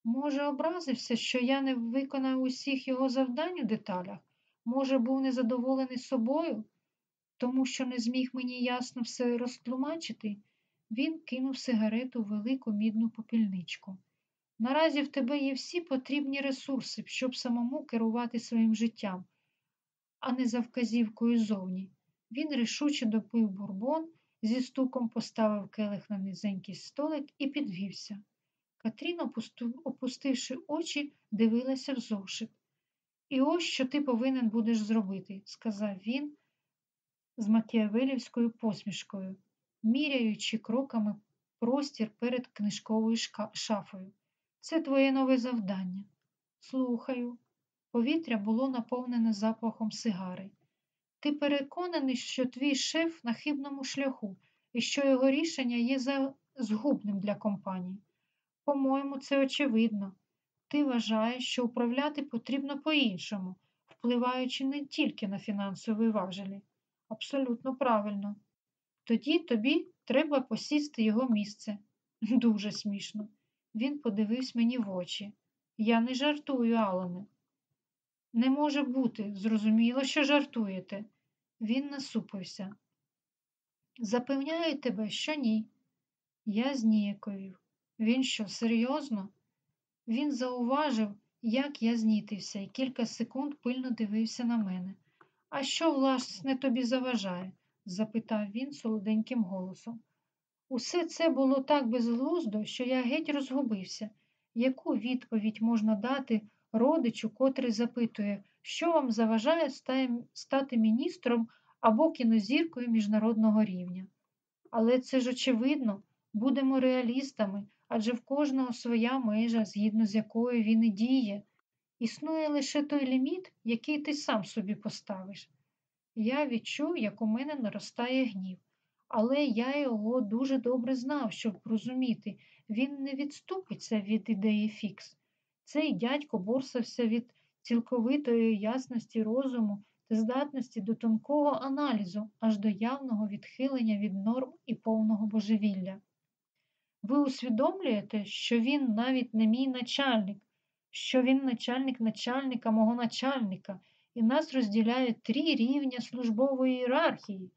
Може, образився, що я не виконав усіх його завдань у деталях? Може, був незадоволений собою, тому що не зміг мені ясно все розтлумачити? Він кинув сигарету в велику мідну попільничку. Наразі в тебе є всі потрібні ресурси, щоб самому керувати своїм життям, а не за вказівкою зовні. Він рішуче допив бурбон, зі стуком поставив келих на низенький столик і підвівся. Катріна, опустивши очі, дивилася в зошит. І ось що ти повинен будеш зробити, сказав він з макіавелівською посмішкою, міряючи кроками простір перед книжковою шафою. Це твоє нове завдання. Слухаю. Повітря було наповнене запахом сигари. Ти переконаний, що твій шеф на хибному шляху і що його рішення є згубним для компанії. По-моєму, це очевидно. Ти вважаєш, що управляти потрібно по-іншому, впливаючи не тільки на фінансові важелі. Абсолютно правильно. Тоді тобі треба посісти його місце. Дуже смішно. Він подивився мені в очі. Я не жартую, Алане. Не може бути, зрозуміло, що жартуєте. Він насупився. Запевняю тебе, що ні. Я зніяковів. Він що, серйозно? Він зауважив, як я знітився, і кілька секунд пильно дивився на мене. А що, власне, тобі заважає? запитав він солоденьким голосом. Усе це було так безглуздо, що я геть розгубився. Яку відповідь можна дати родичу, котрий запитує, що вам заважає стати міністром або кінозіркою міжнародного рівня? Але це ж очевидно, будемо реалістами, адже в кожного своя межа, згідно з якою він і діє. Існує лише той ліміт, який ти сам собі поставиш. Я відчув, як у мене наростає гнів, але я його дуже добре знав, щоб розуміти, він не відступиться від ідеї фікс. Цей дядько борсався від цілковитої ясності розуму та здатності до тонкого аналізу, аж до явного відхилення від норм і повного божевілля. Ви усвідомлюєте, що він навіть не мій начальник, що він начальник начальника мого начальника, і нас розділяє три рівня службової ієрархії.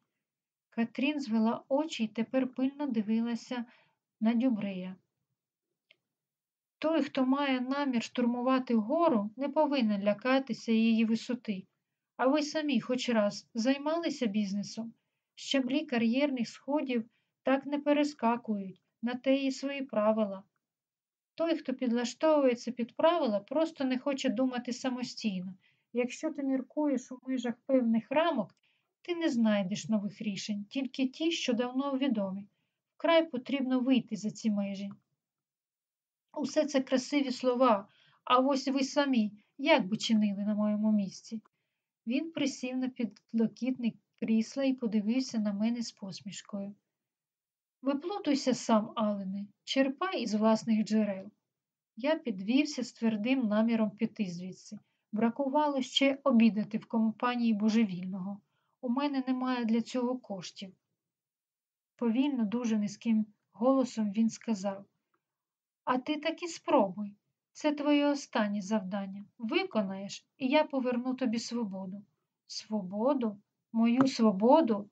Катрін звела очі і тепер пильно дивилася на Дюбрея. Той, хто має намір штурмувати гору, не повинен лякатися її висоти. А ви самі хоч раз займалися бізнесом? Щаблі кар'єрних сходів так не перескакують, на те і свої правила. Той, хто підлаштовується під правила, просто не хоче думати самостійно. Якщо ти міркуєш у межах певних рамок, ти не знайдеш нових рішень, тільки ті, що давно відомі. Вкрай потрібно вийти за ці межі. Усе це красиві слова, а ось ви самі, як би чинили на моєму місці? Він присів на підлокітник крісла і подивився на мене з посмішкою. Виплутуйся сам, Алене, черпай із власних джерел. Я підвівся з твердим наміром піти звідси. Бракувало ще обідати в компанії божевільного. У мене немає для цього коштів. Повільно, дуже низьким голосом він сказав. А ти таки спробуй. Це твоє останнє завдання. Виконаєш, і я поверну тобі свободу. Свободу? Мою свободу?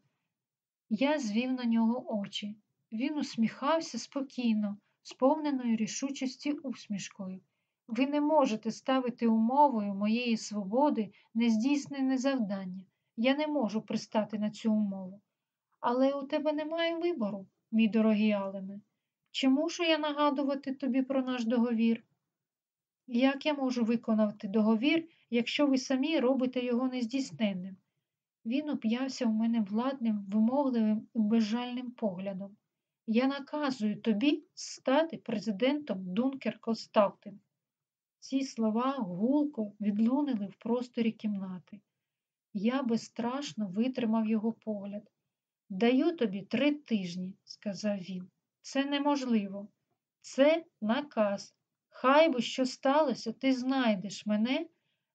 Я звів на нього очі. Він усміхався спокійно, сповненою рішучості усмішкою. Ви не можете ставити умовою моєї свободи нездійснене завдання. Я не можу пристати на цю умову. Але у тебе немає вибору, мій дорогий Алене. Чи мушу я нагадувати тобі про наш договір? Як я можу виконати договір, якщо ви самі робите його нездійсненним? Він уп'явся в мене владним, вимогливим і безжальним поглядом. Я наказую тобі стати президентом Дункер Консталтин. Ці слова гулко відлунили в просторі кімнати. Я безстрашно витримав його погляд. Даю тобі три тижні, сказав він. Це неможливо. Це наказ. Хай би що сталося, ти знайдеш мене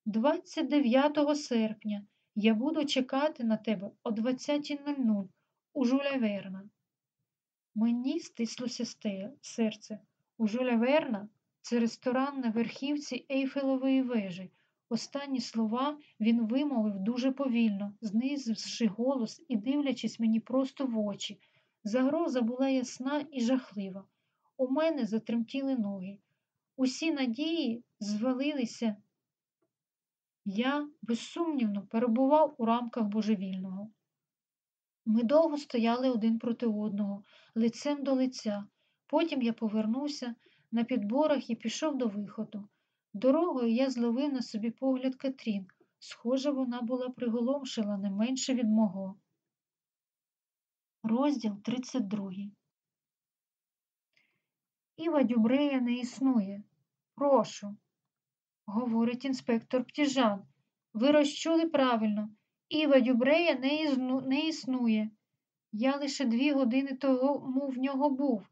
29 серпня. Я буду чекати на тебе о 20.00 у Жуля Верна. Мені стислося серце. У Жуля Верна це ресторан на верхівці Ейфелевої вежі. Останні слова він вимовив дуже повільно, знизивши голос і дивлячись мені просто в очі. Загроза була ясна і жахлива. У мене затремтіли ноги. Усі надії звалилися. Я, безсумнівно, перебував у рамках божевільного. Ми довго стояли один проти одного, лицем до лиця. Потім я повернувся на підборах і пішов до виходу. Дорогою я зловив на собі погляд Катрін. Схоже, вона була приголомшила не менше від мого. Розділ 32. Іва Дюбрея не існує. Прошу, говорить інспектор Птіжан. Ви розчули правильно. Іва Дюбрея не, ізну... не існує. Я лише дві години тому в нього був.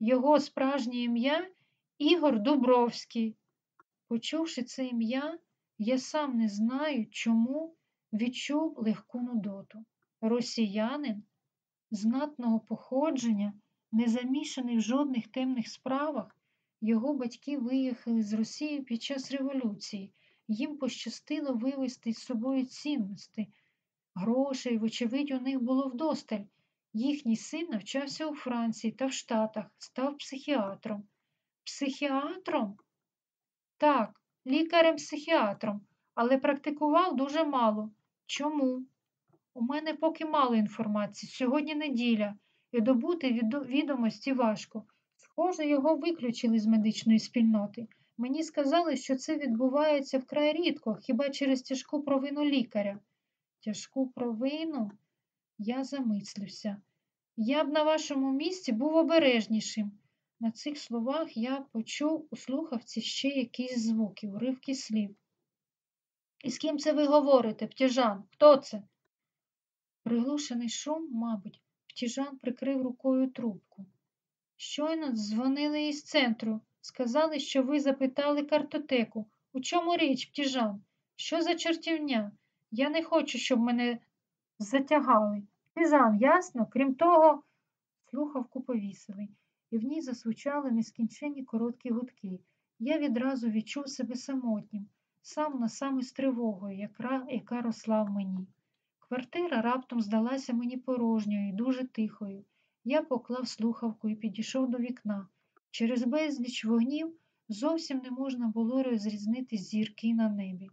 Його справжнє ім'я Ігор Дубровський. Почувши це ім'я, я сам не знаю, чому відчув легку нудоту. Росіянин знатного походження, не замішаний в жодних темних справах, його батьки виїхали з Росії під час революції. Їм пощастило вивезти з собою цінності. Грошей, вочевидь, у них було вдосталь. Їхній син навчався у Франції та в Штатах, став психіатром. Психіатром? Так, лікарем-психіатром, але практикував дуже мало. Чому? У мене поки мало інформації. Сьогодні неділя, і добути відомості важко. Схоже, його виключили з медичної спільноти. Мені сказали, що це відбувається вкрай рідко, хіба через тяжку провину лікаря. Тяжку провину? Я замислився. Я б на вашому місці був обережнішим. На цих словах я почув у слухавці ще якісь звуки, уривки слів. І з ким це ви говорите, Птіжан? Хто це? Приглушений шум, мабуть, Птіжан прикрив рукою трубку. Щойно дзвонили із центру. Сказали, що ви запитали картотеку. У чому річ, Птіжан? Що за чортівня? Я не хочу, щоб мене затягали. Птіжан, ясно? Крім того, слухавку повісили і в ній засвучали нескінченні короткі гудки. Я відразу відчув себе самотнім, сам на сам із тривогою, яка, яка росла в мені. Квартира раптом здалася мені порожньою і дуже тихою. Я поклав слухавку і підійшов до вікна. Через безліч вогнів зовсім не можна було розрізнити зірки на небі.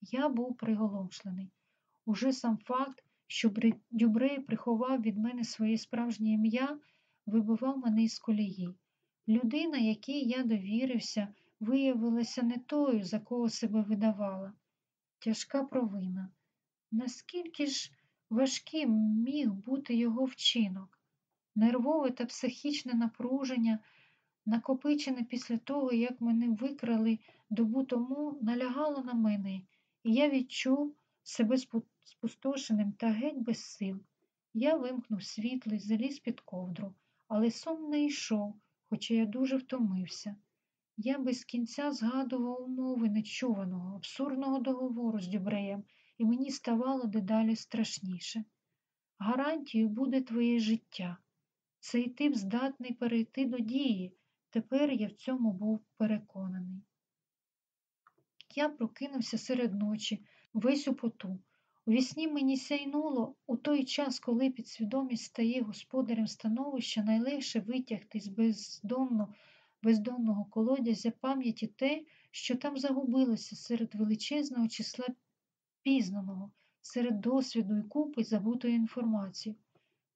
Я був приголомшлений. Уже сам факт, що Дюбрей приховав від мене своє справжнє ім'я, вибивав мене із колії. Людина, якій я довірився, виявилася не тою, за кого себе видавала. Тяжка провина. Наскільки ж важким міг бути його вчинок? Нервове та психічне напруження, накопичене після того, як мене викрали добу тому, налягало на мене, і я відчув себе спустошеним та геть без сил. Я вимкнув світло і заліз під ковдру, але сон не йшов, хоча я дуже втомився. Я без кінця згадував умови нечуваного, абсурдного договору з Дюбреєм, і мені ставало дедалі страшніше. Гарантією буде твоє життя. Цей тип здатний перейти до дії. Тепер я в цьому був переконаний. Я прокинувся серед ночі, весь у поту. У вісні мені сяйнуло у той час, коли підсвідомість стає господарем становища, найлегше витягти з бездонно, бездонного колодязя пам'яті те, що там загубилося серед величезного числа пізнаного, серед досвіду і купи забутої інформації.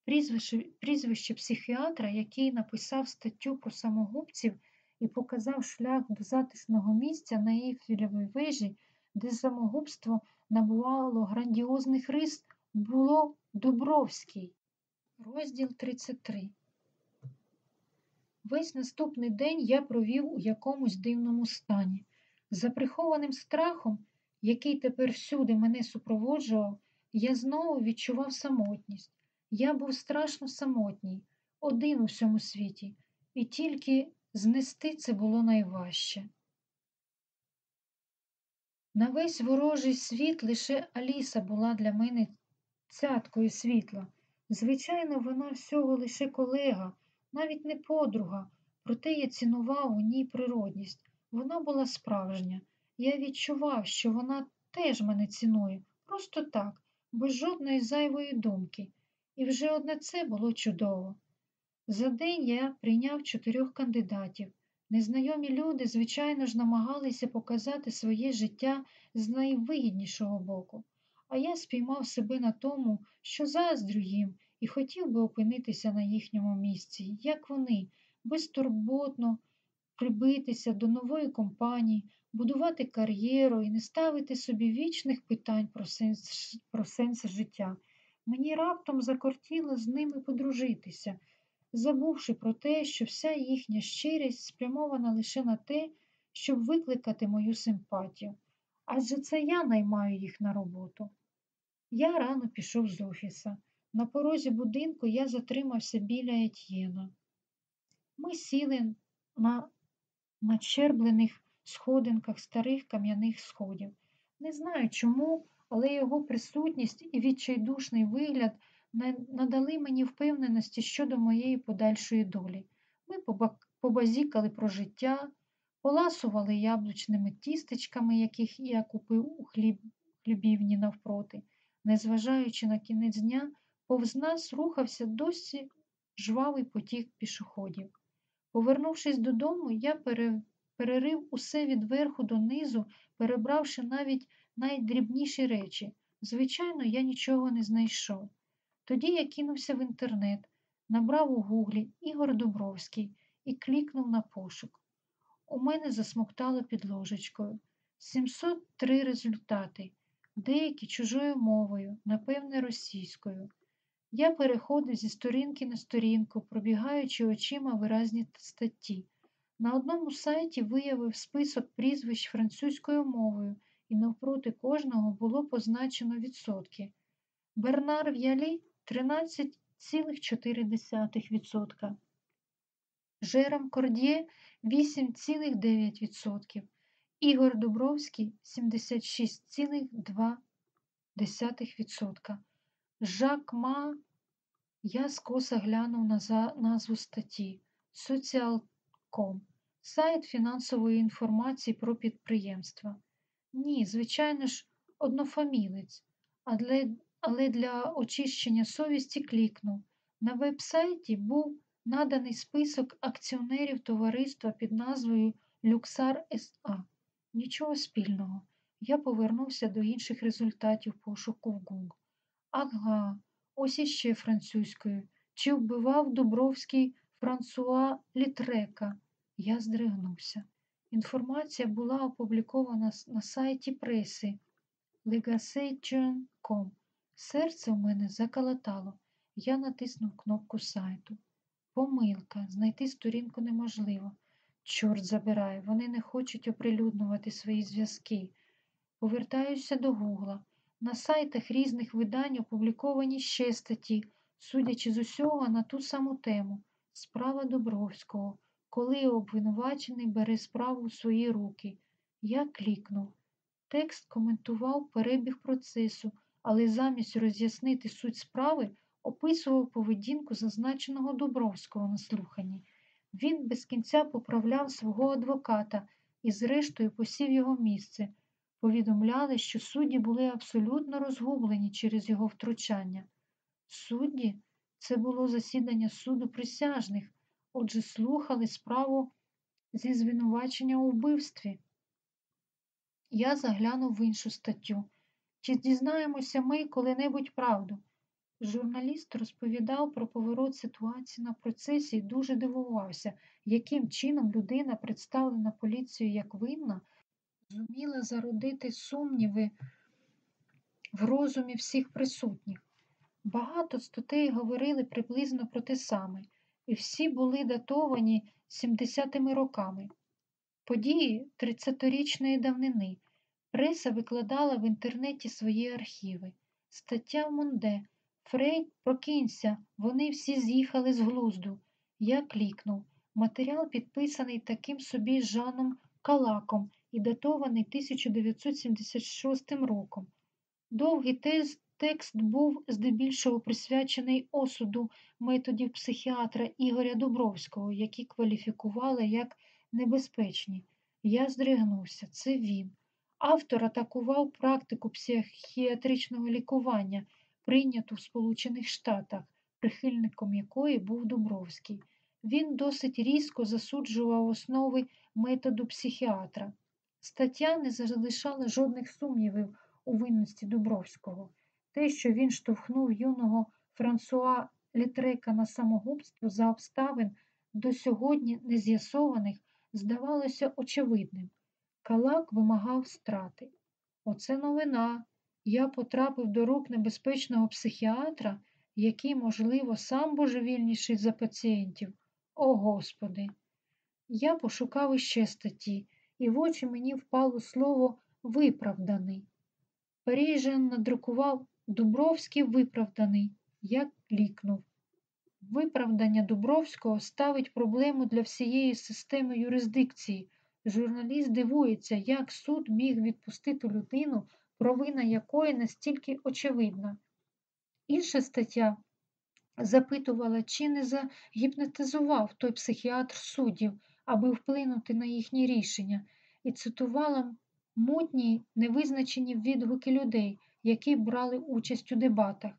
Прізвище, прізвище психіатра, який написав статтю про самогубців і показав шлях до затишного місця на Ейфелевій вежі, де самогубство набувало грандіозних рис, було Дубровський. Розділ 33 Весь наступний день я провів у якомусь дивному стані. За прихованим страхом, який тепер всюди мене супроводжував, я знову відчував самотність. Я був страшно самотній, один у всьому світі, і тільки знести це було найважче. На весь ворожий світ лише Аліса була для мене цяткою світла. Звичайно, вона всього лише колега, навіть не подруга, проте я цінував у ній природність. Вона була справжня. Я відчував, що вона теж мене цінує, просто так, без жодної зайвої думки. І вже одне це було чудово. За день я прийняв чотирьох кандидатів. Незнайомі люди, звичайно ж, намагалися показати своє життя з найвигіднішого боку, а я спіймав себе на тому, що заздрю їм і хотів би опинитися на їхньому місці, як вони, безтурботно прибитися до нової компанії, будувати кар'єру і не ставити собі вічних питань про сенс, про сенс життя. Мені раптом закортіло з ними подружитися забувши про те, що вся їхня щирість спрямована лише на те, щоб викликати мою симпатію, адже це я наймаю їх на роботу. Я рано пішов з офіса. На порозі будинку я затримався біля Етьєна. Ми сіли на начерблених сходинках старих кам'яних сходів. Не знаю чому, але його присутність і відчайдушний вигляд надали мені впевненості щодо моєї подальшої долі. Ми побазікали про життя, поласували яблучними тістечками, яких я купив у хліб, хлібівні навпроти. Незважаючи на кінець дня, повз нас рухався досі жвавий потік пішоходів. Повернувшись додому, я перерив усе від верху до низу, перебравши навіть найдрібніші речі. Звичайно, я нічого не знайшов. Тоді я кинувся в інтернет, набрав у гуглі Ігор Дубровський і клікнув на пошук. У мене засмоктало під ложечкою. 703 результати, деякі чужою мовою, напевне, російською. Я переходив зі сторінки на сторінку, пробігаючи очима виразні статті. На одному сайті виявив список прізвищ французькою мовою, і навпроти кожного було позначено відсотки. Бернар В'ялі 13,4%. Жером Корд'є 8,9%. Ігор Дубровський 76,2%. Жак Ма, я скоса глянув на назву статті Соціалком, сайт фінансової інформації про підприємства. Ні, звичайно ж, однофамілець, а для але для очищення совісті клікнув. На веб-сайті був наданий список акціонерів товариства під назвою Люксар СА. Нічого спільного. Я повернувся до інших результатів пошуку в Google. Ага, ось іще французькою. Чи вбивав Дубровський Франсуа Літрека. Я здригнувся. Інформація була опублікована на сайті преси legasation.com. Серце в мене заколотало. Я натиснув кнопку сайту. Помилка, знайти сторінку неможливо. Чорт забирає, вони не хочуть оприлюднювати свої зв'язки. Повертаюся до Гугла. На сайтах різних видань опубліковані ще статті, судячи з усього на ту саму тему справа Дубровського, коли обвинувачений бере справу у свої руки. Я клікнув. Текст коментував перебіг процесу, але замість роз'яснити суть справи описував поведінку зазначеного Дубровського на слуханні. Він без кінця поправляв свого адвоката і, зрештою, посів його місце. Повідомляли, що судді були абсолютно розгублені через його втручання. Судді це було засідання суду присяжних, отже, слухали справу зі звинувачення у вбивстві. Я заглянув в іншу статтю. Чи дізнаємося ми коли-небудь правду? Журналіст розповідав про поворот ситуації на процесі і дуже дивувався, яким чином людина, представлена поліцією як винна, зуміла зародити сумніви в розумі всіх присутніх. Багато статей говорили приблизно про те саме, і всі були датовані 70-ми роками. Події 30-річної давнини. Преса викладала в інтернеті свої архіви. Стаття в Монде. Фрейд, прокинься, вони всі з'їхали з глузду. Я клікнув. Матеріал підписаний таким собі Жаном Калаком і датований 1976 роком. Довгий тез, текст був здебільшого присвячений осуду методів психіатра Ігоря Дубровського, які кваліфікували як небезпечні. Я здригнувся, це він. Автор атакував практику психіатричного лікування, прийняту в Сполучених Штатах, прихильником якої був Дубровський. Він досить різко засуджував основи методу психіатра. Стаття не залишала жодних сумнівів у винності Дубровського. Те, що він штовхнув юного Франсуа Літрека на самогубство за обставин до сьогодні нез'ясованих, здавалося очевидним. Калак вимагав страти. Оце новина. Я потрапив до рук небезпечного психіатра, який, можливо, сам божевільніший за пацієнтів. О Господи! Я пошукав іще статті, і в очі мені впало слово виправданий. Паріжен надрукував Дубровський виправданий. Я клікнув. Виправдання Дубровського ставить проблему для всієї системи юрисдикції. Журналіст дивується, як суд міг відпустити людину, провина якої настільки очевидна. Інша стаття запитувала, чи не загіпнотизував той психіатр суддів, аби вплинути на їхні рішення, і цитувала мутні, невизначені відгуки людей, які брали участь у дебатах.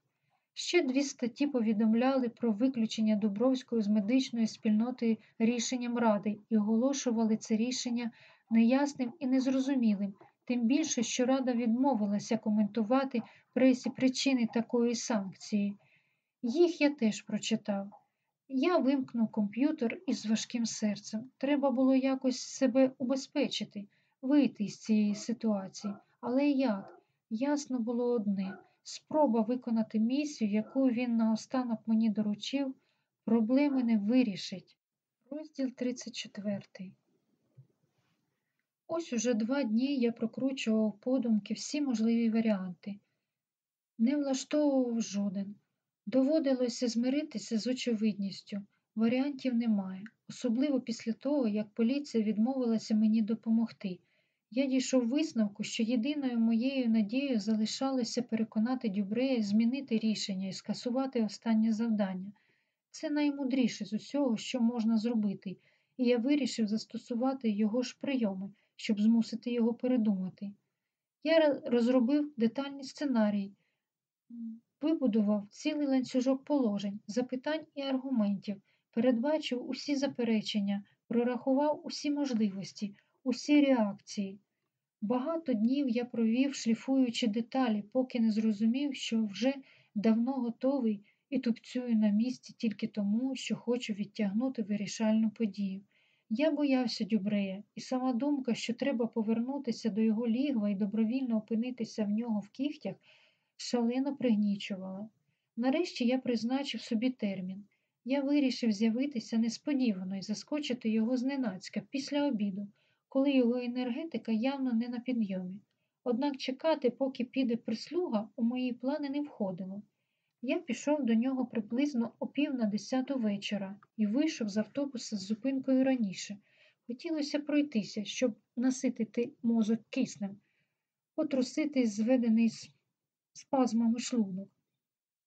Ще дві статті повідомляли про виключення Дубровської з медичної спільноти рішенням Ради і оголошували це рішення неясним і незрозумілим, тим більше, що Рада відмовилася коментувати пресі причини такої санкції. Їх я теж прочитав. Я вимкнув комп'ютер із важким серцем. Треба було якось себе убезпечити, вийти з цієї ситуації. Але як? Ясно було одне спроба виконати місію, яку він наостанок мені доручив, проблеми не вирішить. Розділ 34. Ось уже два дні я прокручував подумки всі можливі варіанти. Не влаштовував жоден. Доводилося змиритися з очевидністю. Варіантів немає, особливо після того, як поліція відмовилася мені допомогти. Я дійшов висновку, що єдиною моєю надією залишалося переконати Дюбрея змінити рішення і скасувати останнє завдання. Це наймудріше з усього, що можна зробити, і я вирішив застосувати його ж прийоми, щоб змусити його передумати. Я розробив детальний сценарій, вибудував цілий ланцюжок положень, запитань і аргументів, передбачив усі заперечення, прорахував усі можливості усі реакції. Багато днів я провів, шліфуючи деталі, поки не зрозумів, що вже давно готовий і тупцюю на місці тільки тому, що хочу відтягнути вирішальну подію. Я боявся Дюбрея, і сама думка, що треба повернутися до його лігва і добровільно опинитися в нього в кігтях, шалено пригнічувала. Нарешті я призначив собі термін. Я вирішив з'явитися несподівано і заскочити його зненацька після обіду, коли його енергетика явно не на підйомі. Однак чекати, поки піде прислуга, у мої плани не входило. Я пішов до нього приблизно о пів на десяту вечора і вийшов з автобуса з зупинкою раніше. Хотілося пройтися, щоб наситити мозок киснем, потрусити зведений спазмами шлунок.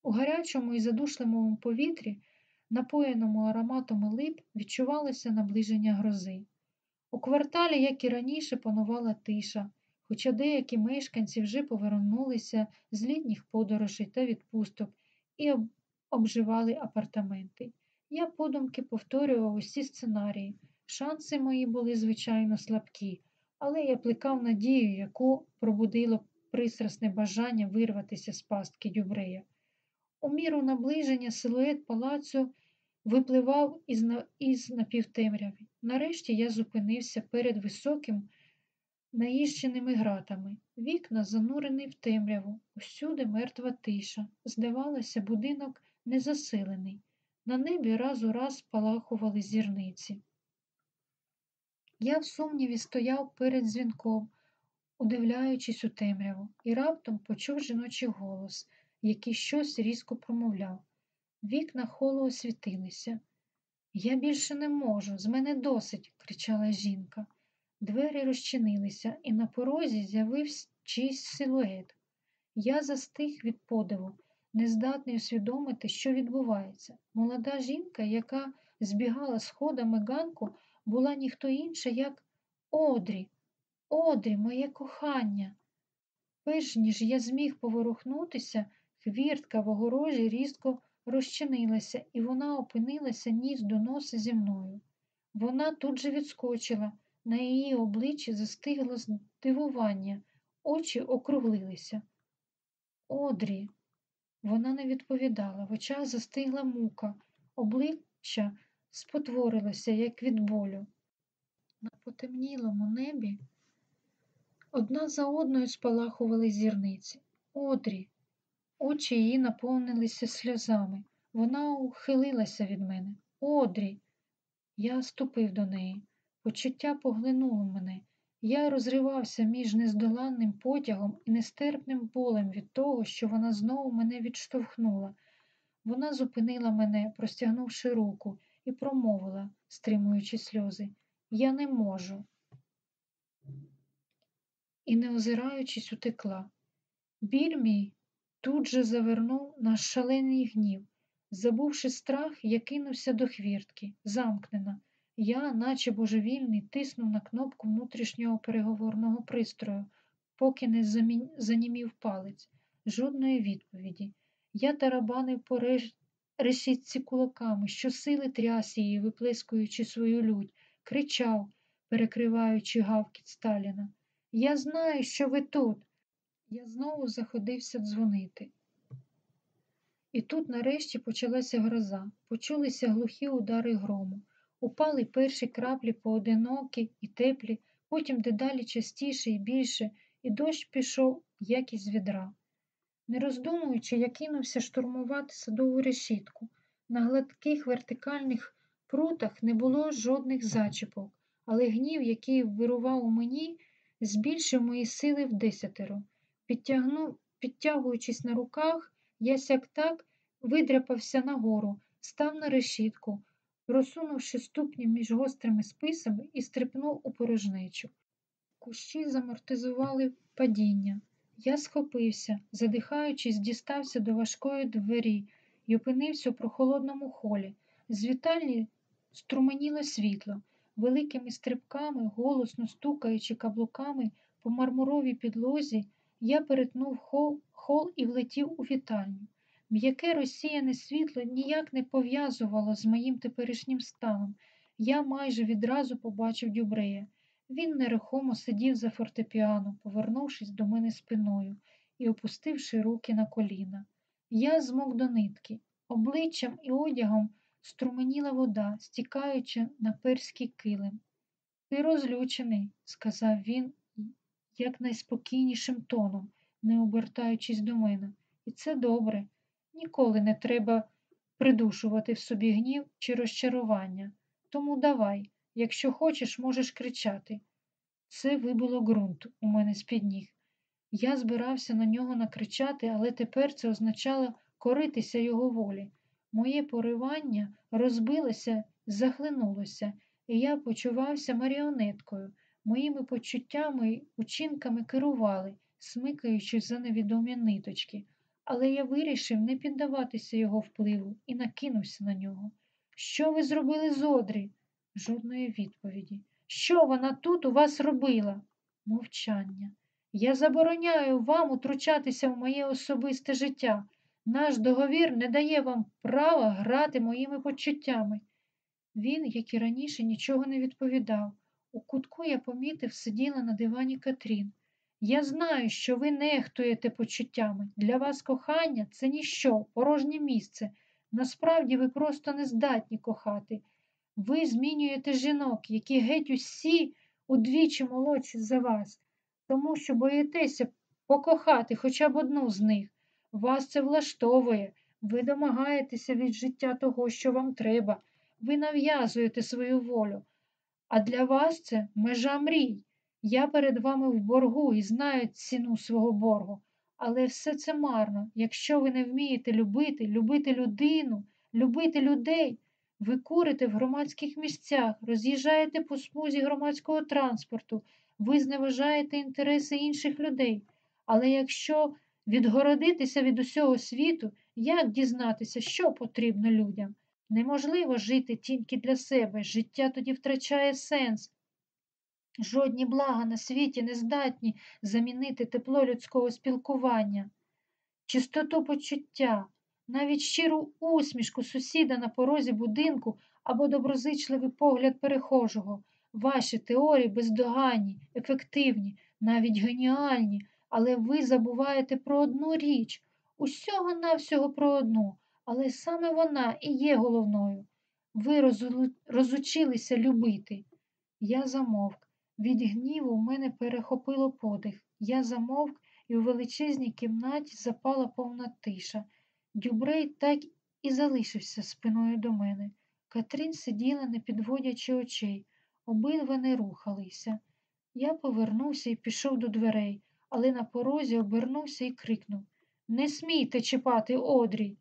У гарячому і задушливому повітрі, напоєному ароматом лип, відчувалося наближення грози. У кварталі, як і раніше, панувала тиша, хоча деякі мешканці вже повернулися з літніх подорожей та відпусток і обживали апартаменти. Я подумки повторював усі сценарії. Шанси мої були, звичайно, слабкі, але я плекав надію, яку пробудило пристрасне бажання вирватися з пастки Дюбрея. У міру наближення силует палацу випливав із, із напівтемряви. Нарешті я зупинився перед високим наїждженими гратами. Вікна занурені в темряву, усюди мертва тиша. Здавалося, будинок незаселений. На небі раз у раз палахували зірниці. Я в сумніві стояв перед дзвінком, удивляючись у темряву, і раптом почув жіночий голос, який щось різко промовляв. Вікна холо освітилися. Я більше не можу, з мене досить, кричала жінка. Двері розчинилися, і на порозі з'явився чийсь силует. Я застиг від подиву, нездатний усвідомити, що відбувається. Молода жінка, яка збігала сходами ганку, була ніхто інша, як Одрі. Одрі, моє кохання. Перш ніж я зміг поворухнутися, хвіртка в огорожі різко розчинилася, і вона опинилася ніс до носа зі мною. Вона тут же відскочила. На її обличчі застигло здивування, очі округлилися. Одрі, вона не відповідала, в очах застигла мука, обличчя спотворилося, як від болю. На потемнілому небі одна за одною спалахували зірниці. Одрі, очі її наповнилися сльозами. Вона ухилилася від мене. Одрі, я ступив до неї. Почуття поглинуло мене. Я розривався між нездоланним потягом і нестерпним болем від того, що вона знову мене відштовхнула. Вона зупинила мене, простягнувши руку, і промовила, стримуючи сльози, я не можу. І, не озираючись, утекла. Біль мій тут же завернув наш шалений гнів. Забувши страх, я кинувся до хвіртки, замкнена. Я, наче божевільний, тиснув на кнопку внутрішнього переговорного пристрою, поки не замі... занімів палець. Жодної відповіді. Я тарабанив по реж... решітці кулаками, щосили тряс її, виплескуючи свою лють, кричав, перекриваючи гавкіт Сталіна. Я знаю, що ви тут. Я знову заходився дзвонити. І тут нарешті почалася гроза, почулися глухі удари грому. Упали перші краплі поодинокі і теплі, потім дедалі частіше і більше, і дощ пішов, як із відра. Не роздумуючи, я кинувся штурмувати садову решітку. На гладких вертикальних прутах не було жодних зачіпок, але гнів, який вирував у мені, збільшив мої сили в десятеро. Підтягну... Підтягуючись на руках, я сяк так видряпався нагору, став на решітку, просунувши ступні між гострими списами і стрипнув у порожнечу. Кущі замортизували падіння. Я схопився, задихаючись, дістався до важкої двері і опинився у прохолодному холі. З вітальні струменіло світло, великими стрибками, голосно стукаючи каблуками по мармуровій підлозі, я перетнув хол, хол і влетів у вітальню. М'яке розсіяне світло ніяк не пов'язувало з моїм теперішнім станом. Я майже відразу побачив Дюбрея. Він нерухомо сидів за фортепіано, повернувшись до мене спиною і опустивши руки на коліна. Я змок до нитки. обличчям і одягом струменіла вода, стікаючи на перський килим. Ти розлючений, сказав він якнайспокійнішим тоном, не обертаючись до мене. І це добре. Ніколи не треба придушувати в собі гнів чи розчарування. Тому давай, якщо хочеш, можеш кричати. Це вибило ґрунт у мене з-під ніг. Я збирався на нього накричати, але тепер це означало коритися його волі. Моє поривання розбилося, захлинулося, і я почувався маріонеткою. Моїми почуттями учинками керували, смикаючи за невідомі ниточки. Але я вирішив не піддаватися його впливу і накинувся на нього. Що ви зробили з Одрі? Жодної відповіді. Що вона тут у вас робила? Мовчання. Я забороняю вам утручатися в моє особисте життя. Наш договір не дає вам права грати моїми почуттями. Він, як і раніше, нічого не відповідав. У кутку я помітив, сиділа на дивані Катрін. Я знаю, що ви нехтуєте почуттями. Для вас кохання це ніщо, порожнє місце. Насправді ви просто не здатні кохати. Ви змінюєте жінок, які геть усі удвічі молодші за вас, тому що боїтеся покохати хоча б одну з них. Вас це влаштовує, ви домагаєтеся від життя того, що вам треба, ви нав'язуєте свою волю. А для вас це межа мрій. Я перед вами в боргу і знаю ціну свого боргу. Але все це марно, якщо ви не вмієте любити, любити людину, любити людей. Ви курите в громадських місцях, роз'їжджаєте по смузі громадського транспорту, ви зневажаєте інтереси інших людей. Але якщо відгородитися від усього світу, як дізнатися, що потрібно людям? Неможливо жити тільки для себе, життя тоді втрачає сенс. Жодні блага на світі не здатні замінити тепло людського спілкування, чистоту почуття, навіть щиру усмішку сусіда на порозі будинку або доброзичливий погляд перехожого. Ваші теорії бездоганні, ефективні, навіть геніальні, але ви забуваєте про одну річ, усього навсього про одну, але саме вона і є головною. Ви розучилися любити. Я замовк. Від гніву в мене перехопило подих. Я замовк, і у величезній кімнаті запала повна тиша. Дюбрей так і залишився спиною до мене. Катрін сиділа, не підводячи очей, обидва не рухалися. Я повернувся і пішов до дверей, але на порозі обернувся і крикнув Не смійте чіпати одрій.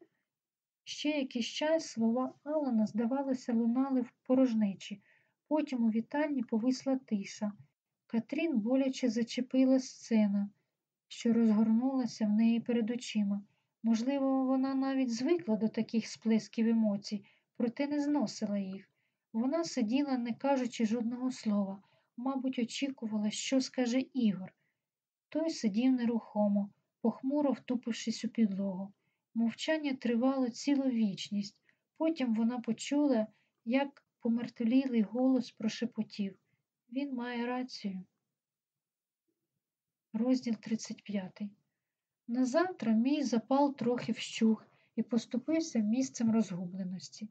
Ще якийсь час слова Алана, здавалося, лунали в порожнечі. Потім у вітальні повисла тиша. Катрін боляче зачепила сцена, що розгорнулася в неї перед очима. Можливо, вона навіть звикла до таких сплесків емоцій, проте не зносила їх. Вона сиділа, не кажучи жодного слова, мабуть, очікувала, що скаже Ігор. Той сидів нерухомо, похмуро втупившись у підлогу. Мовчання тривало цілу вічність. Потім вона почула, як помертвілий голос прошепотів. Він має рацію. Розділ 35 Назавтра мій запал трохи вщух і поступився місцем розгубленості.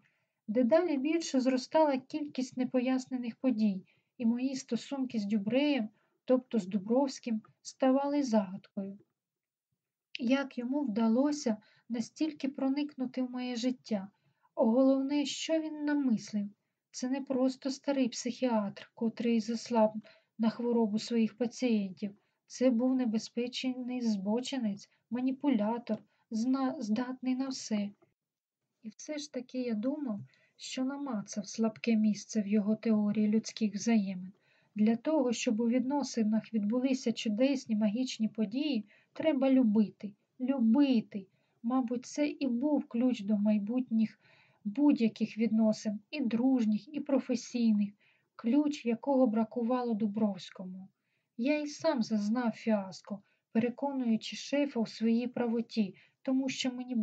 Дедалі більше зростала кількість непояснених подій, і мої стосунки з Дюбреєм, тобто з Дубровським, ставали загадкою. Як йому вдалося настільки проникнути в моє життя, головне, що він намислив, це не просто старий психіатр, котрий заслав на хворобу своїх пацієнтів. Це був небезпечний збочинець, маніпулятор, зна... здатний на все. І все ж таки я думав, що намацав слабке місце в його теорії людських взаємин. Для того, щоб у відносинах відбулися чудесні магічні події, треба любити, любити. Мабуть, це і був ключ до майбутніх будь-яких відносин, і дружніх, і професійних, ключ, якого бракувало Дубровському. Я і сам зазнав фіаско, переконуючи шефа у своїй правоті, тому що мені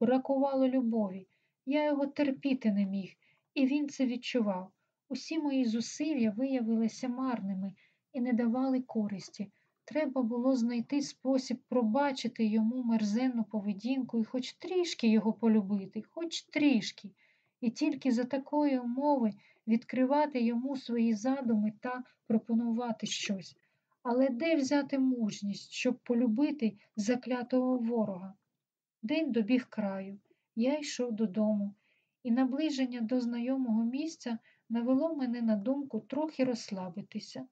бракувало любові. Я його терпіти не міг, і він це відчував. Усі мої зусилля виявилися марними і не давали користі. Треба було знайти спосіб пробачити йому мерзенну поведінку і хоч трішки його полюбити, хоч трішки, і тільки за такої умови відкривати йому свої задуми та пропонувати щось. Але де взяти мужність, щоб полюбити заклятого ворога? День добіг краю. Я йшов додому, і наближення до знайомого місця навело мене на думку трохи розслабитися.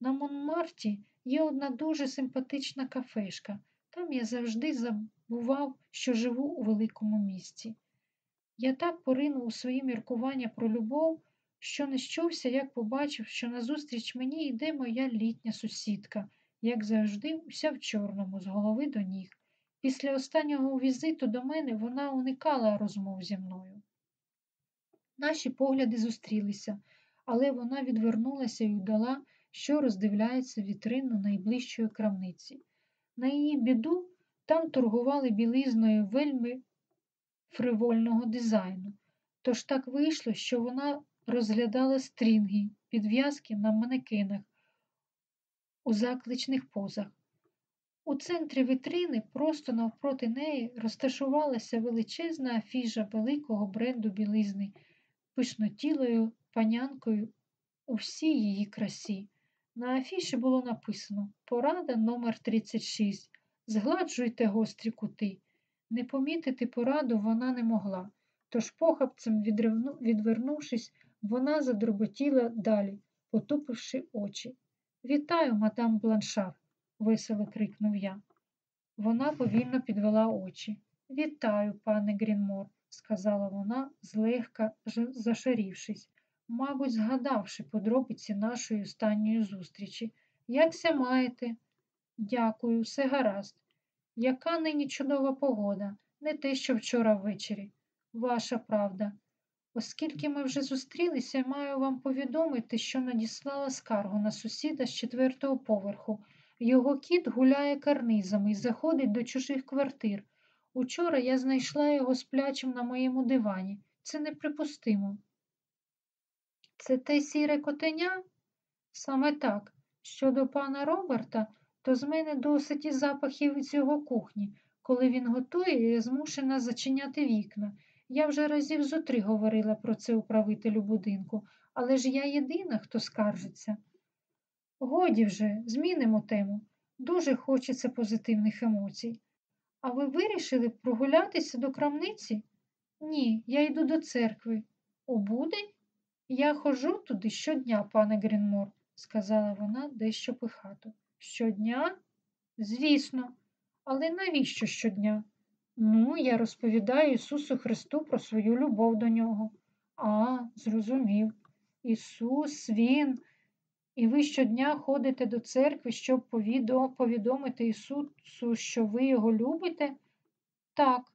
На Монмарті є одна дуже симпатична кафешка. Там я завжди забував, що живу у великому місті. Я так поринув у свої міркування про любов, що не щувся, як побачив, що назустріч мені йде моя літня сусідка, як завжди, уся в чорному, з голови до ніг. Після останнього візиту до мене вона уникала розмов зі мною. Наші погляди зустрілися, але вона відвернулася і удала, що роздивляється вітрину найближчої крамниці. На її біду там торгували білизною вельми фривольного дизайну. Тож так вийшло, що вона розглядала стрінги, підв'язки на манекенах у закличних позах. У центрі вітрини, просто навпроти неї, розташувалася величезна афіжа великого бренду білизни, пишнотілою панянкою у всій її красі. На афіші було написано Порада номер 36 Згладжуйте гострі кути. Не помітити пораду вона не могла, тож похапцем, відвернувшись, вона задроботіла далі, потупивши очі. Вітаю, мадам Бланшар, весело крикнув я. Вона повільно підвела очі. Вітаю, пане Грінмор, сказала вона, злегка зашарівшись, мабуть, згадавши подробиці нашої останньої зустрічі. Якся маєте? Дякую, все гаразд. Яка нині чудова погода, не те, що вчора ввечері. Ваша правда. Оскільки ми вже зустрілися, маю вам повідомити, що надіслала скаргу на сусіда з четвертого поверху. Його кіт гуляє карнизами і заходить до чужих квартир. Учора я знайшла його сплячим на моєму дивані. Це неприпустимо. Це те сіре котеня? Саме так. Щодо пана Роберта, то з мене досить і запахів від його кухні. Коли він готує, я змушена зачиняти вікна. Я вже разів зо три говорила про це управителю будинку, але ж я єдина, хто скаржиться. Годі вже, змінимо тему. Дуже хочеться позитивних емоцій. А ви вирішили прогулятися до крамниці? Ні, я йду до церкви. У будень? Я ходжу туди щодня, пане Грінмор, сказала вона дещо пихато. Щодня? Звісно, але навіщо щодня? Ну, я розповідаю Ісусу Христу про свою любов до нього. А, зрозумів. Ісус, Він. І ви щодня ходите до церкви, щоб повідомити Ісусу, що ви його любите? Так.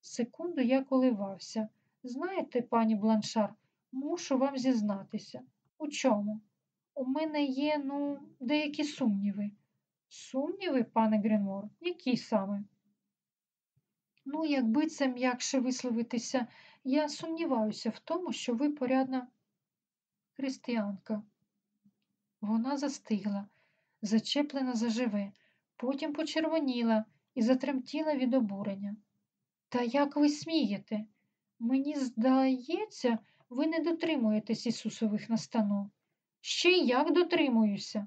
Секунду я коливався. Знаєте, пані Бланшар, мушу вам зізнатися. У чому? У мене є, ну, деякі сумніви. Сумніви, пане Грінмор? Які саме? Ну, якби це м'якше висловитися, я сумніваюся в тому, що ви порядна християнка. Вона застигла, зачеплена заживе, потім почервоніла і затремтіла від обурення. Та як ви смієте? Мені здається, ви не дотримуєтесь Ісусових настанов. Ще й як дотримуюся.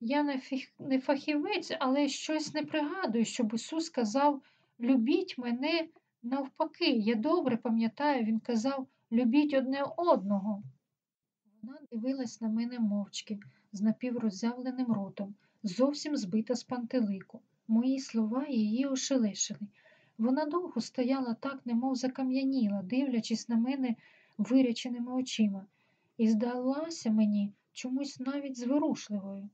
Я не фахівець, але щось не пригадую, щоб Ісус сказав любіть мене навпаки. Я добре пам'ятаю, Він казав любіть одне одного. Вона дивилась на мене мовчки, з напівроззявленим ротом, зовсім збита з пантелику. Мої слова її ошелешили. Вона довго стояла так, немов закам'яніла, дивлячись на мене виряченими очима, і здалася мені чомусь навіть зворушливою.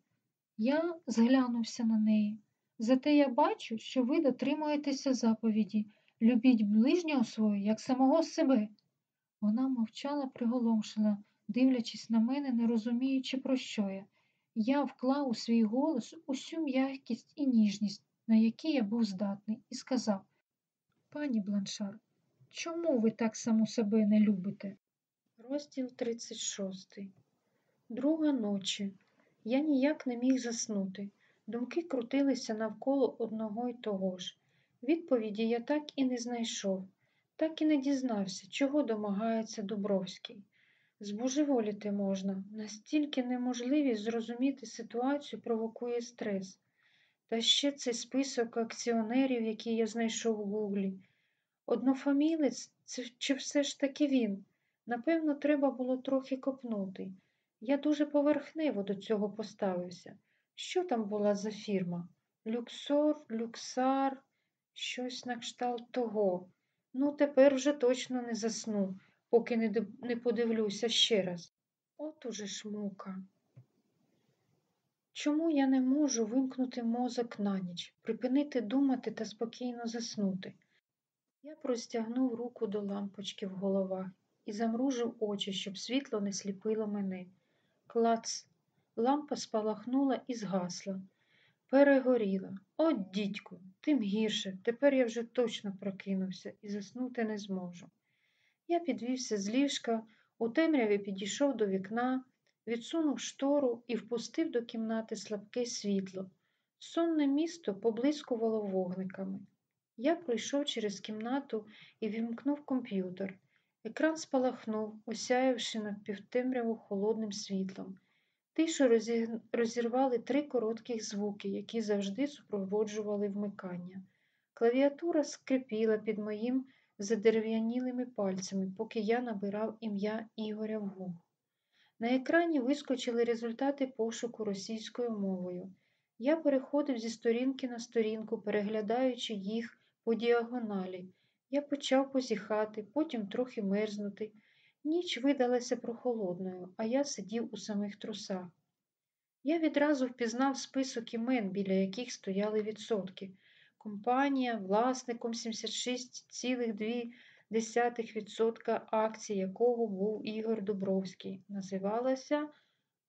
Я зглянувся на неї. Зате я бачу, що ви дотримуєтеся заповіді любіть ближнього свого, як самого себе. Вона мовчала приголомшена, дивлячись на мене, не розуміючи, про що я. Я вклав у свій голос усю м'якість і ніжність, на які я був здатний, і сказав Пані Бланшар, чому ви так саму себе не любите? Розділ 36. Друга ночі. Я ніяк не міг заснути. Думки крутилися навколо одного й того ж. Відповіді я так і не знайшов, так і не дізнався, чого домагається Дубровський. Збожеволіти можна, настільки неможливість зрозуміти ситуацію провокує стрес. Та ще цей список акціонерів, який я знайшов у Гуглі. Однофамілець чи все ж таки він? Напевно, треба було трохи копнути. Я дуже поверхнево до цього поставився. Що там була за фірма? Люксор, люксар, щось на кшталт того. Ну, тепер вже точно не засну, поки не, не подивлюся ще раз. От уже ж мука. Чому я не можу вимкнути мозок на ніч, припинити думати та спокійно заснути? Я простягнув руку до лампочки в головах і замружив очі, щоб світло не сліпило мене. Клац. Лампа спалахнула і згасла. Перегоріла. От, дідько, тим гірше. Тепер я вже точно прокинувся і заснути не зможу. Я підвівся з ліжка, у темряві підійшов до вікна, відсунув штору і впустив до кімнати слабке світло. Сонне місто поблискувало вогниками. Я пройшов через кімнату і вімкнув комп'ютер. Екран спалахнув, осяявши напівтемряву холодним світлом. Тишу розірвали три коротких звуки, які завжди супроводжували вмикання. Клавіатура скрипіла під моїм задерев'янілими пальцями, поки я набирав ім'я Ігоря в Google. На екрані вискочили результати пошуку російською мовою. Я переходив зі сторінки на сторінку, переглядаючи їх по діагоналі. Я почав позіхати, потім трохи мерзнути. Ніч видалася прохолодною, а я сидів у самих трусах. Я відразу впізнав список імен, біля яких стояли відсотки. Компанія, власником 76,2% акцій якого був Ігор Дубровський, називалася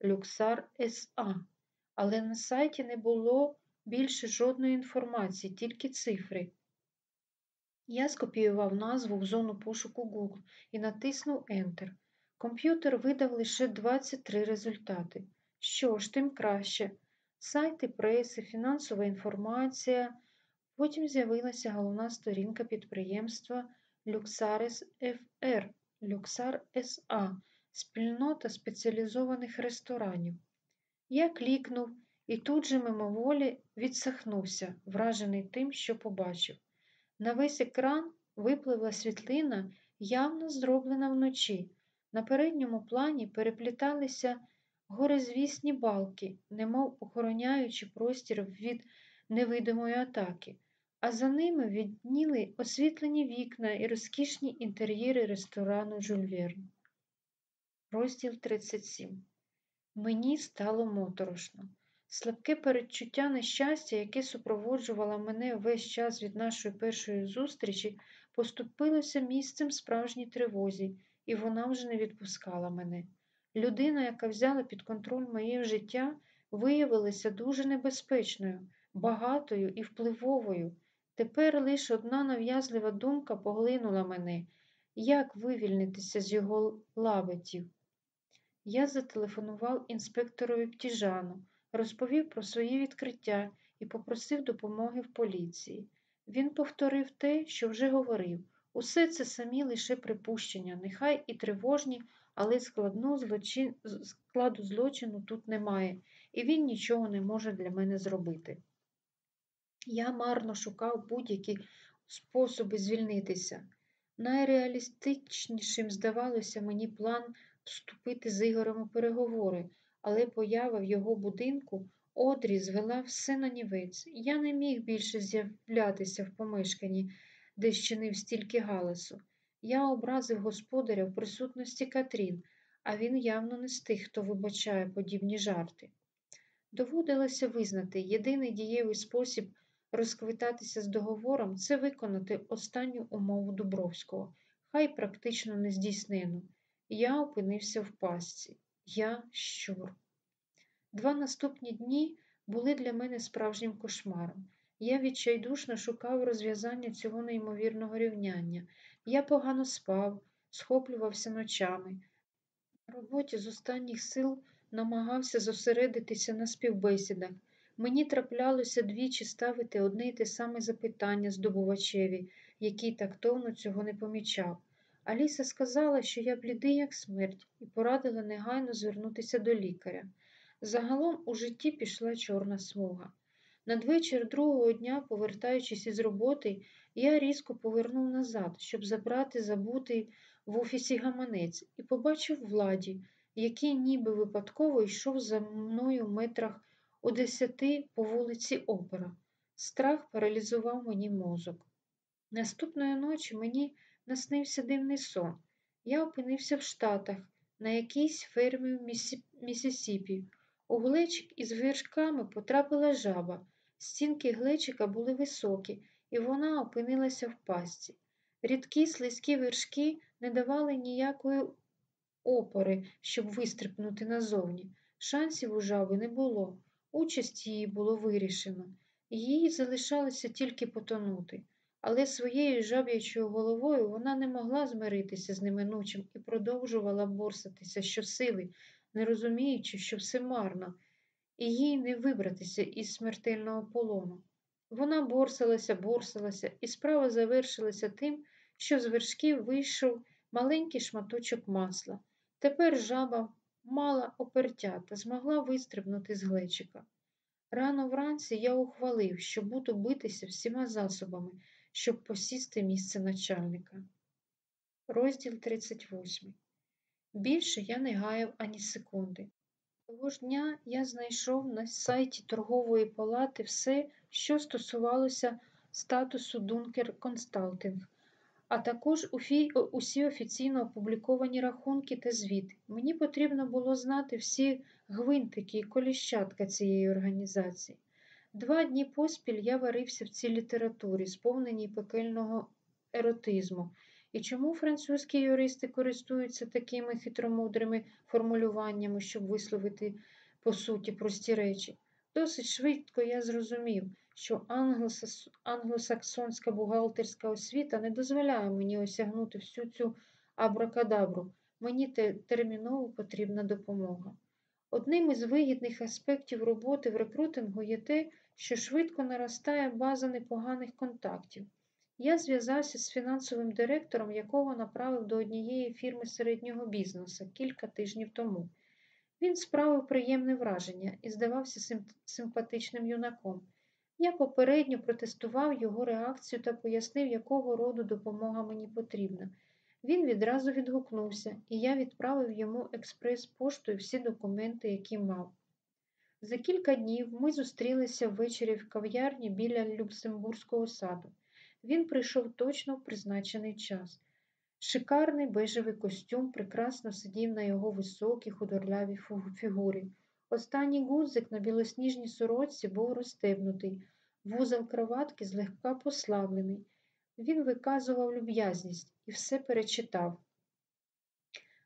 Люксар СА. Але на сайті не було більше жодної інформації, тільки цифри. Я скопіював назву в зону пошуку Google і натиснув Enter. Комп'ютер видав лише 23 результати. Що ж, тим краще. Сайти преси, фінансова інформація. Потім з'явилася головна сторінка підприємства Luxaris FR, Luxar SA, спільнота спеціалізованих ресторанів. Я клікнув і тут же мимоволі відсахнувся, вражений тим, що побачив. На весь екран випливла світлина, явно зроблена вночі. На передньому плані перепліталися горизвісні балки, немов охороняючи простір від невидимої атаки, а за ними відніли освітлені вікна і розкішні інтер'єри ресторану Жульверн. Розділ 37 Мені стало моторошно. Слабке передчуття нещастя, яке супроводжувало мене весь час від нашої першої зустрічі, поступилося місцем справжній тривозі, і вона вже не відпускала мене. Людина, яка взяла під контроль моє життя, виявилася дуже небезпечною, багатою і впливовою. Тепер лише одна нав'язлива думка поглинула мене як вивільнитися з його лабетів. Я зателефонував інспекторові Птіжану, розповів про свої відкриття і попросив допомоги в поліції. Він повторив те, що вже говорив. Усе це самі лише припущення, нехай і тривожні, але складну злочин... складу злочину тут немає, і він нічого не може для мене зробити. Я марно шукав будь-які способи звільнитися. Найреалістичнішим здавалося мені план вступити з Ігорем у переговори, але поява в його будинку одрі звела все на нівець. Я не міг більше з'являтися в помешканні, де щинив стільки галасу. Я образив господаря в присутності Катрін, а він явно не з тих, хто вибачає подібні жарти. Доводилося визнати, єдиний дієвий спосіб розквитатися з договором це виконати останню умову Дубровського, хай практично нездійснену. Я опинився в пастці. Я щур. Два наступні дні були для мене справжнім кошмаром. Я відчайдушно шукав розв'язання цього неймовірного рівняння. Я погано спав, схоплювався ночами. На роботі з останніх сил намагався зосередитися на співбесідах, Мені траплялося двічі ставити одне й те саме запитання здобувачеві, який тактовно цього не помічав. Аліса сказала, що я блідий, як смерть, і порадила негайно звернутися до лікаря. Загалом у житті пішла чорна смуга. Надвечір другого дня, повертаючись із роботи, я різко повернув назад, щоб забрати забутий в офісі гаманець, і побачив владі, який ніби випадково йшов за мною в метрах у десяти по вулиці Опера. Страх паралізував мені мозок. Наступної ночі мені наснився дивний сон. Я опинився в Штатах на якійсь фермі в Місі... Місісіпі. У глечик із вершками потрапила жаба. Стінки глечика були високі, і вона опинилася в пастці. Рідкі слизькі вершки не давали ніякої опори, щоб вистрипнути назовні. Шансів у жаби не було. Участь її було вирішено. Їй залишалося тільки потонути, але своєю жаб'ячою головою вона не могла змиритися з неминучим і продовжувала борсатися щосили, не розуміючи, що все марно, і їй не вибратися із смертельного полону. Вона борсалася, борсалася, і справа завершилася тим, що з вершків вийшов маленький шматочок масла. Тепер жаба мала опертя та змогла вистрибнути з глечика. Рано вранці я ухвалив, що буду битися всіма засобами, щоб посісти місце начальника. Розділ 38. Більше я не гаяв ані секунди. Того ж дня я знайшов на сайті торгової палати все, що стосувалося статусу Дункер Консталтинг, а також усі офіційно опубліковані рахунки та звіти. Мені потрібно було знати всі гвинтики і коліщатка цієї організації. Два дні поспіль я варився в цій літературі, сповненій пекельного еротизму. І чому французькі юристи користуються такими хитромудрими формулюваннями, щоб висловити по суті прості речі? Досить швидко я зрозумів, що англосаксонська бухгалтерська освіта не дозволяє мені осягнути всю цю абракадабру. Мені терміново потрібна допомога. Одним із вигідних аспектів роботи в рекрутингу є те, що швидко наростає база непоганих контактів. Я зв'язався з фінансовим директором, якого направив до однієї фірми середнього бізнесу кілька тижнів тому. Він справив приємне враження і здавався симпатичним юнаком. Я попередньо протестував його реакцію та пояснив, якого роду допомога мені потрібна. Він відразу відгукнувся, і я відправив йому експрес-поштою всі документи, які мав. За кілька днів ми зустрілися ввечері в кав'ярні біля Люксембурзького саду. Він прийшов точно в призначений час. Шикарний бежевий костюм прекрасно сидів на його високій худорлявій фігурі. Останній гудзик на білосніжній сорочці був розстебнутий, вузол кроватки злегка послаблений. Він виказував люб'язність і все перечитав.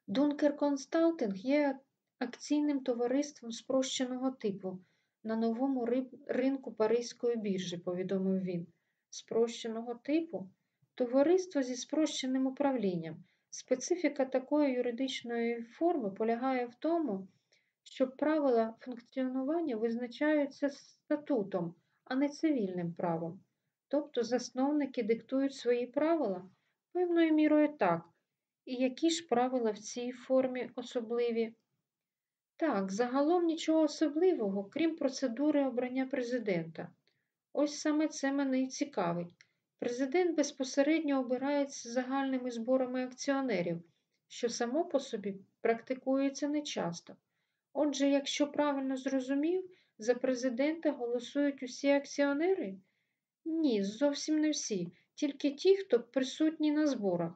Дункер Консталтинг є акційним товариством спрощеного типу на новому ринку Паризької біржі, повідомив він. Спрощеного типу товариство зі спрощеним управлінням. Специфіка такої юридичної форми полягає в тому, що правила функціонування визначаються статутом, а не цивільним правом. Тобто засновники диктують свої правила? Певною мірою так. І які ж правила в цій формі особливі? Так, загалом нічого особливого, крім процедури обрання президента. Ось саме це мене і цікавить. Президент безпосередньо обирається загальними зборами акціонерів, що само по собі практикується нечасто. Отже, якщо правильно зрозумів, за президента голосують усі акціонери? Ні, зовсім не всі, тільки ті, хто присутні на зборах.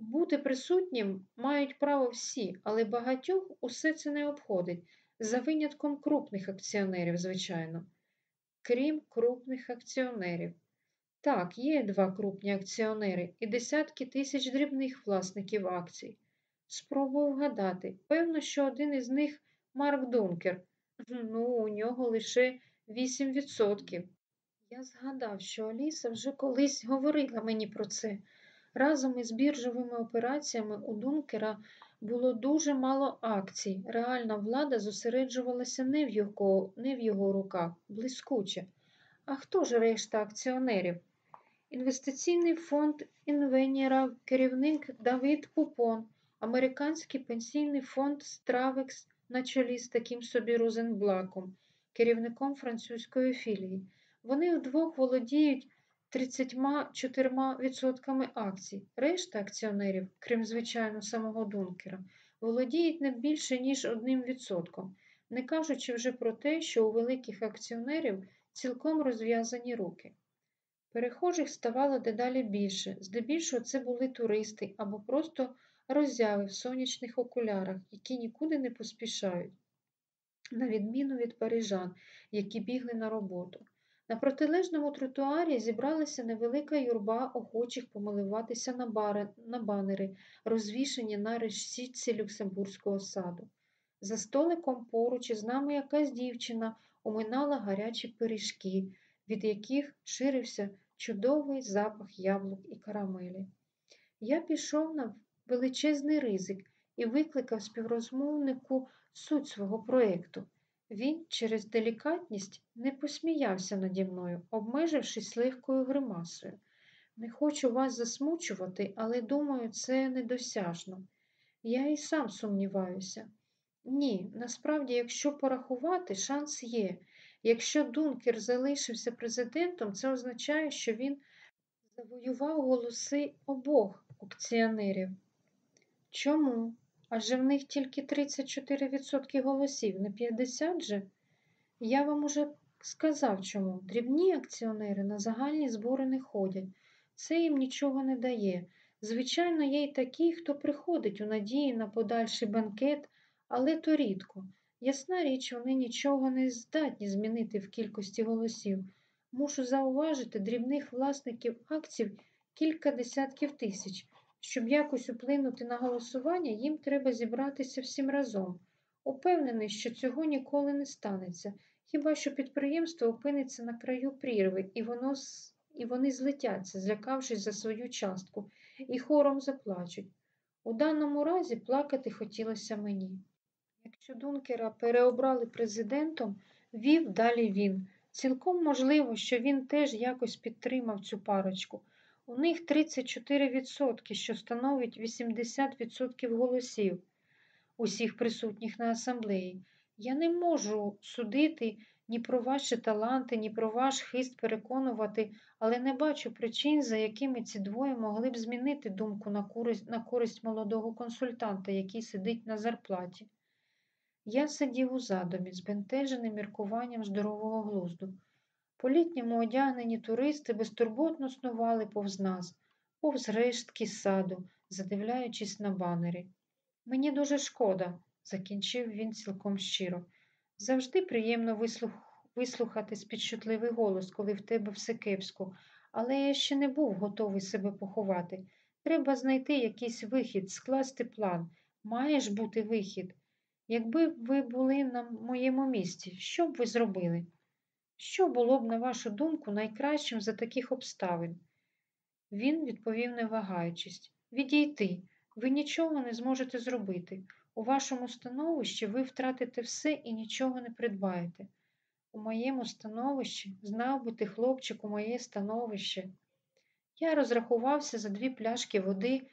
Бути присутнім мають право всі, але багатьох усе це не обходить, за винятком крупних акціонерів, звичайно. Крім крупних акціонерів. Так, є два крупні акціонери і десятки тисяч дрібних власників акцій. Спробую вгадати. Певно, що один із них Марк Дункер. Ну, у нього лише 8%. Я згадав, що Аліса вже колись говорила мені про це. Разом із біржовими операціями у Дункера Було дуже мало акцій. Реальна влада зосереджувалася не в його, не в його руках, блискуче. А хто ж решта акціонерів? Інвестиційний фонд Інвенєра, керівник Давид Пупон, американський пенсійний фонд Стравекс на чолі з таким собі Розенблаком, керівником французької філії. Вони вдвох володіють 34% акцій. Решта акціонерів, крім звичайно самого Дункера, володіють не більше, ніж 1%, не кажучи вже про те, що у великих акціонерів цілком розв'язані руки. Перехожих ставало дедалі більше, здебільшого це були туристи або просто роззяви в сонячних окулярах, які нікуди не поспішають, на відміну від парижан, які бігли на роботу. На протилежному тротуарі зібралася невелика юрба охочих помилуватися на, бари, на банери, розвішені на решітці Люксембурзького саду. За столиком поруч із нами якась дівчина оминала гарячі пиріжки, від яких ширився чудовий запах яблук і карамелі. Я пішов на величезний ризик і викликав співрозмовнику суть свого проєкту. Він через делікатність не посміявся наді мною, обмежившись легкою гримасою. Не хочу вас засмучувати, але думаю, це недосяжно. Я і сам сумніваюся. Ні, насправді, якщо порахувати, шанс є. Якщо Дункер залишився президентом, це означає, що він завоював голоси обох акціонерів. Чому? Адже в них тільки 34% голосів, не 50 же? Я вам уже сказав чому. Дрібні акціонери на загальні збори не ходять. Це їм нічого не дає. Звичайно, є й такі, хто приходить у надії на подальший банкет, але то рідко. Ясна річ, вони нічого не здатні змінити в кількості голосів. Мушу зауважити дрібних власників акцій кілька десятків тисяч. Щоб якось вплинути на голосування, їм треба зібратися всім разом. Упевнений, що цього ніколи не станеться, хіба що підприємство опиниться на краю прірви, і, воно, і вони злетяться, злякавшись за свою частку, і хором заплачуть. У даному разі плакати хотілося мені. Якщо Дункера переобрали президентом, вів далі він. Цілком можливо, що він теж якось підтримав цю парочку. У них 34%, що становить 80% голосів усіх присутніх на асамблеї. Я не можу судити ні про ваші таланти, ні про ваш хист переконувати, але не бачу причин, за якими ці двоє могли б змінити думку на користь, на користь молодого консультанта, який сидить на зарплаті. Я сидів у задумі, збентежений міркуванням здорового глузду. По літньому одягнені туристи безтурботно снували повз нас, повз рештки саду, задивляючись на банери. Мені дуже шкода, закінчив він цілком щиро. Завжди приємно вислух... вислухати спідчутливий голос, коли в тебе все кепсько, але я ще не був готовий себе поховати. Треба знайти якийсь вихід, скласти план. Має ж бути вихід. Якби ви були на моєму місці, що б ви зробили? Що було б, на вашу думку, найкращим за таких обставин? Він відповів, не вагаючись відійти. Ви нічого не зможете зробити. У вашому становищі ви втратите все і нічого не придбаєте. У моєму становищі, знав би ти, хлопчику, моє становище. Я розрахувався за дві пляшки води.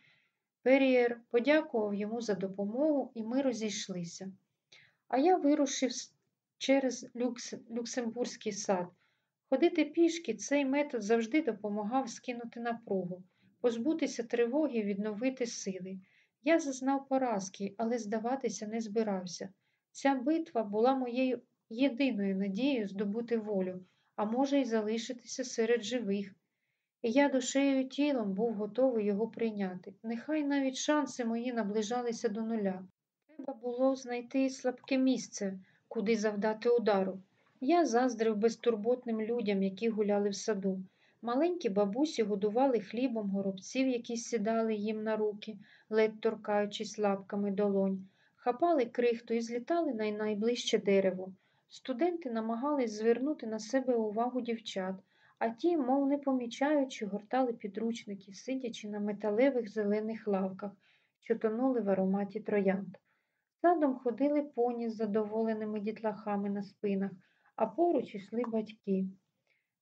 Перієр подякував йому за допомогу, і ми розійшлися. А я вирушив через Люкс... Люксембурзький сад. Ходити пішки цей метод завжди допомагав скинути напругу, позбутися тривоги відновити сили. Я зазнав поразки, але здаватися не збирався. Ця битва була моєю єдиною надією здобути волю, а може, й залишитися серед живих. І я душею і тілом був готовий його прийняти. Нехай навіть шанси мої наближалися до нуля. Треба було знайти слабке місце, куди завдати удару. Я заздрив безтурботним людям, які гуляли в саду. Маленькі бабусі годували хлібом горобців, які сідали їм на руки, ледь торкаючись лапками долонь, хапали крихту і злітали на найближче дерево. Студенти намагались звернути на себе увагу дівчат, а ті, мов не помічаючи, гортали підручники, сидячи на металевих зелених лавках, що тонули в ароматі троянд. Садом ходили поні з задоволеними дітлахами на спинах, а поруч йшли батьки.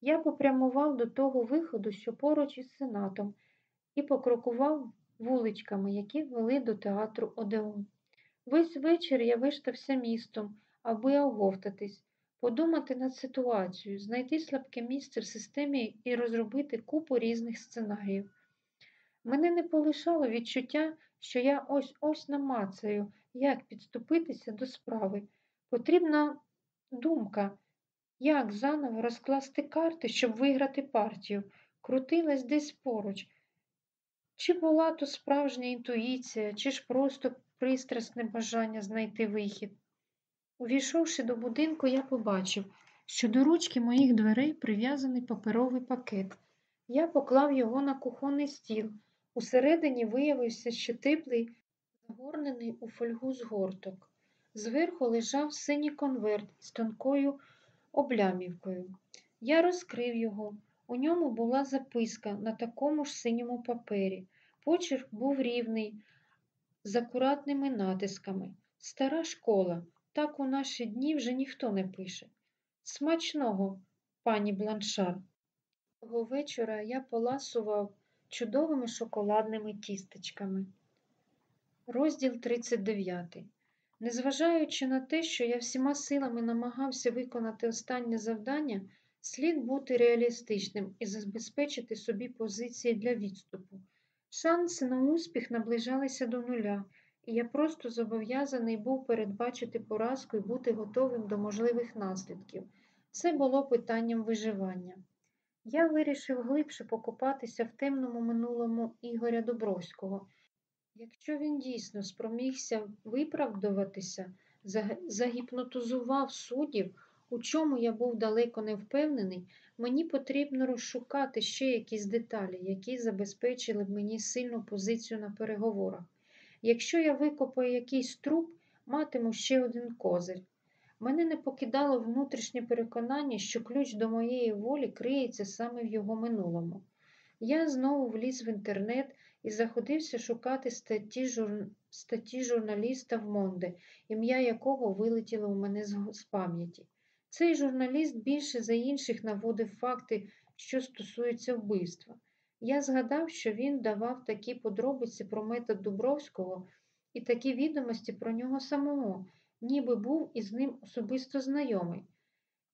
Я попрямував до того виходу, що поруч із сенатом, і покрокував вуличками, які вели до театру Одеон. Весь вечір я виштався містом, аби оговтатись, подумати над ситуацією, знайти слабке місце в системі і розробити купу різних сценаріїв. Мене не полишало відчуття, що я ось ось намацаю, як підступитися до справи. Потрібна думка, як заново розкласти карти, щоб виграти партію, крутилась десь поруч. Чи була то справжня інтуїція, чи ж просто пристрасне бажання знайти вихід. Увійшовши до будинку, я побачив, що до ручки моїх дверей прив'язаний паперовий пакет. Я поклав його на кухонний стіл. Усередині виявився ще теплий, загорнений у фольгу згорток. Зверху лежав синій конверт з тонкою облямівкою. Я розкрив його. У ньому була записка на такому ж синьому папері. Почерк був рівний, з акуратними натисками. Стара школа, так у наші дні вже ніхто не пише. Смачного, пані Бланшар. Того вечора я поласував чудовими шоколадними тістечками. Розділ 39. Незважаючи на те, що я всіма силами намагався виконати останнє завдання, слід бути реалістичним і забезпечити собі позиції для відступу. Шанси на успіх наближалися до нуля, і я просто зобов'язаний був передбачити поразку і бути готовим до можливих наслідків. Це було питанням виживання. Я вирішив глибше покопатися в темному минулому Ігоря Добровського. Якщо він дійсно спромігся виправдуватися, загіпнотизував суддів, у чому я був далеко не впевнений, мені потрібно розшукати ще якісь деталі, які забезпечили б мені сильну позицію на переговорах. Якщо я викопаю якийсь труп, матиму ще один козир. Мене не покидало внутрішнє переконання, що ключ до моєї волі криється саме в його минулому. Я знову вліз в інтернет і заходився шукати статті, жур... статті журналіста в Монде, ім'я якого вилетіло у мене з пам'яті. Цей журналіст більше за інших наводив факти, що стосуються вбивства. Я згадав, що він давав такі подробиці про метод Дубровського і такі відомості про нього самого, ніби був із ним особисто знайомий.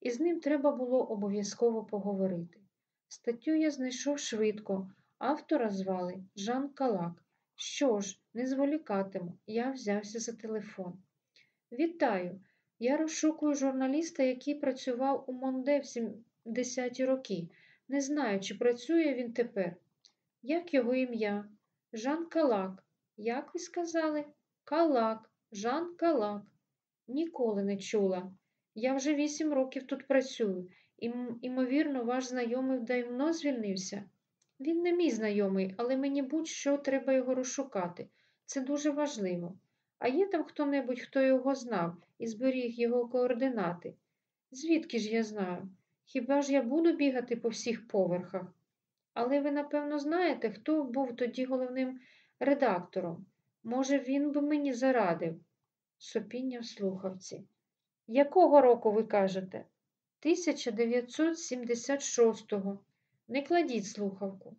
І з ним треба було обов'язково поговорити. Статтю я знайшов швидко, автора звали Жан Калак. Що ж, не зволікатиму, я взявся за телефон. Вітаю! Я розшукую журналіста, який працював у Монде в 70-ті роки. Не знаю, чи працює він тепер. Як його ім'я? Жан Калак. Як ви сказали? Калак, Жан Калак. Ніколи не чула. Я вже вісім років тут працюю, і, імовірно, ваш знайомий давно звільнився. Він не мій знайомий, але мені будь-що треба його розшукати. Це дуже важливо. А є там хто-небудь, хто його знав і зберіг його координати? Звідки ж я знаю? Хіба ж я буду бігати по всіх поверхах? Але ви, напевно, знаєте, хто був тоді головним редактором. Може, він би мені зарадив? Сопіння в слухавці. Якого року ви кажете? 1976-го. Не кладіть слухавку.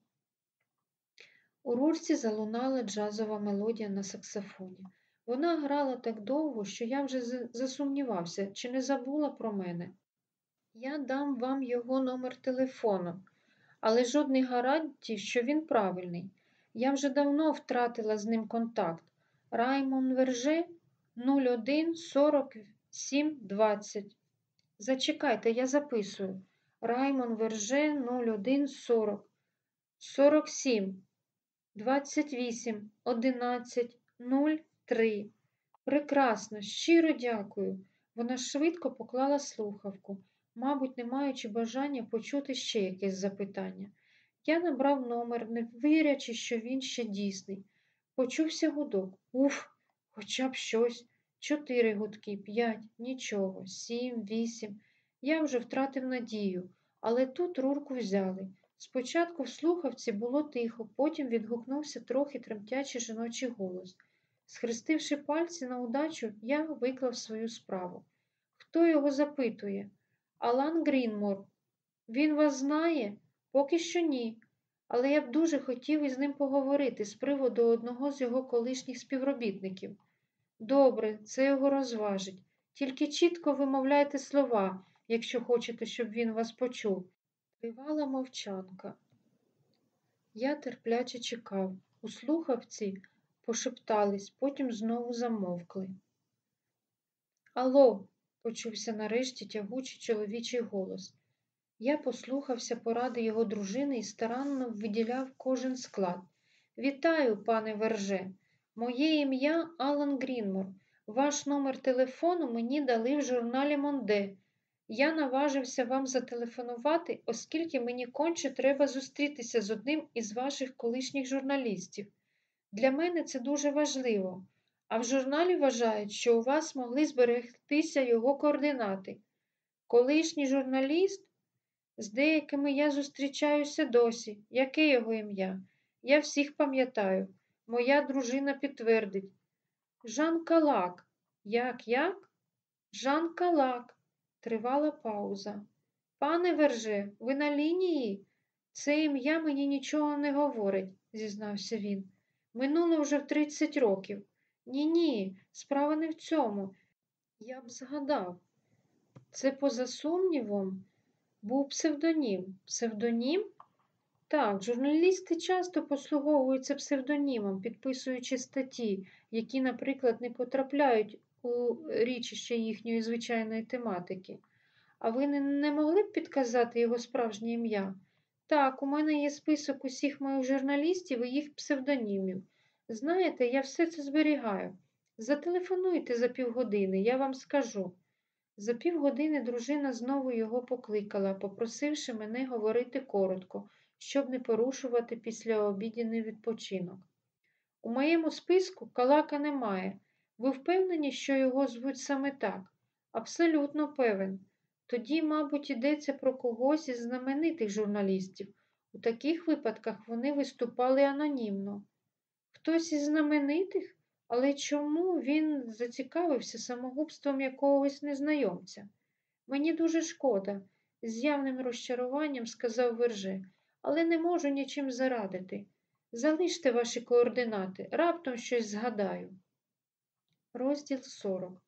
У рурці залунала джазова мелодія на саксофоні. Вона грала так довго, що я вже засумнівався, чи не забула про мене. Я дам вам його номер телефону, але жодних гарантій, що він правильний. Я вже давно втратила з ним контакт. Раймон Верже 01 47 20. Зачекайте, я записую. Раймон Верже 01 40 47 28 11 0 Три. Прекрасно, щиро дякую. Вона швидко поклала слухавку, мабуть, не маючи бажання почути ще якесь запитання. Я набрав номер, не вірячи, що він ще дійсний. Почувся гудок. Уф, хоча б щось. Чотири гудки, п'ять, нічого, сім, вісім. Я вже втратив надію, але тут рурку взяли. Спочатку в слухавці було тихо, потім відгукнувся трохи тремтячий жіночий голос. Схрестивши пальці на удачу, я виклав свою справу. Хто його запитує? Алан Грінмор. Він вас знає? Поки що ні. Але я б дуже хотів із ним поговорити з приводу одного з його колишніх співробітників. Добре, це його розважить. Тільки чітко вимовляйте слова, якщо хочете, щоб він вас почув. Тривала мовчанка. Я терпляче чекав. У слухавці пошептались, потім знову замовкли. Алло, почувся нарешті тягучий чоловічий голос. Я послухався поради його дружини і старанно виділяв кожен склад. Вітаю, пане Верже. Моє ім'я Алан Грінмор. Ваш номер телефону мені дали в журналі Монде. Я наважився вам зателефонувати, оскільки мені конче треба зустрітися з одним із ваших колишніх журналістів. Для мене це дуже важливо. А в журналі вважають, що у вас могли зберегтися його координати. Колишній журналіст, з деякими я зустрічаюся досі. Яке його ім'я? Я всіх пам'ятаю. Моя дружина підтвердить. Жан Калак. Як, як? Жан Калак. Тривала пауза. Пане Верже, ви на лінії? Це ім'я мені нічого не говорить, зізнався він. Минуло вже в 30 років. Ні, ні, справа не в цьому. Я б згадав. Це, поза сумнівом, був псевдонім. Псевдонім? Так, журналісти часто послуговуються псевдонімом, підписуючи статті, які, наприклад, не потрапляють у річище їхньої звичайної тематики. А ви не, могли б підказати його справжнє ім'я? Так, у мене є список усіх моїх журналістів і їх псевдонімів. Знаєте, я все це зберігаю. Зателефонуйте за півгодини, я вам скажу. За півгодини дружина знову його покликала, попросивши мене говорити коротко, щоб не порушувати післяобідній відпочинок. У моєму списку калака немає. Ви впевнені, що його звуть саме так? Абсолютно певен. Тоді, мабуть, йдеться про когось із знаменитих журналістів. У таких випадках вони виступали анонімно. Хтось із знаменитих? Але чому він зацікавився самогубством якогось незнайомця? Мені дуже шкода, з явним розчаруванням сказав Верже, але не можу нічим зарадити. Залиште ваші координати, раптом щось згадаю. Розділ 40.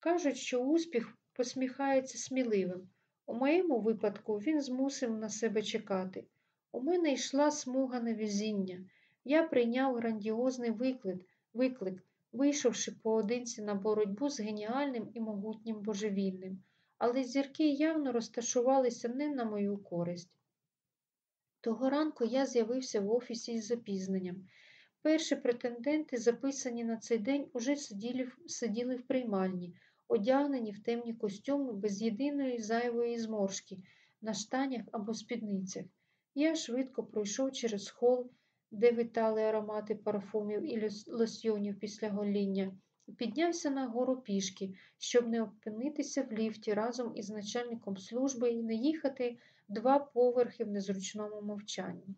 Кажуть, що успіх посміхається сміливим. У моєму випадку він змусив на себе чекати. У мене йшла смуга невезіння. Я прийняв грандіозний виклик, виклик, вийшовши поодинці на боротьбу з геніальним і могутнім божевільним, але зірки явно розташувалися не на мою користь. Того ранку я з'явився в офісі із запізненням. Перші претенденти, записані на цей день, уже сиділи, сиділи в приймальні, одягнені в темні костюми без єдиної зайвої зморшки на штанях або спідницях. Я швидко пройшов через хол, де витали аромати парфумів і лосьйонів після гоління, і піднявся на гору пішки, щоб не опинитися в ліфті разом із начальником служби і не їхати два поверхи в незручному мовчанні.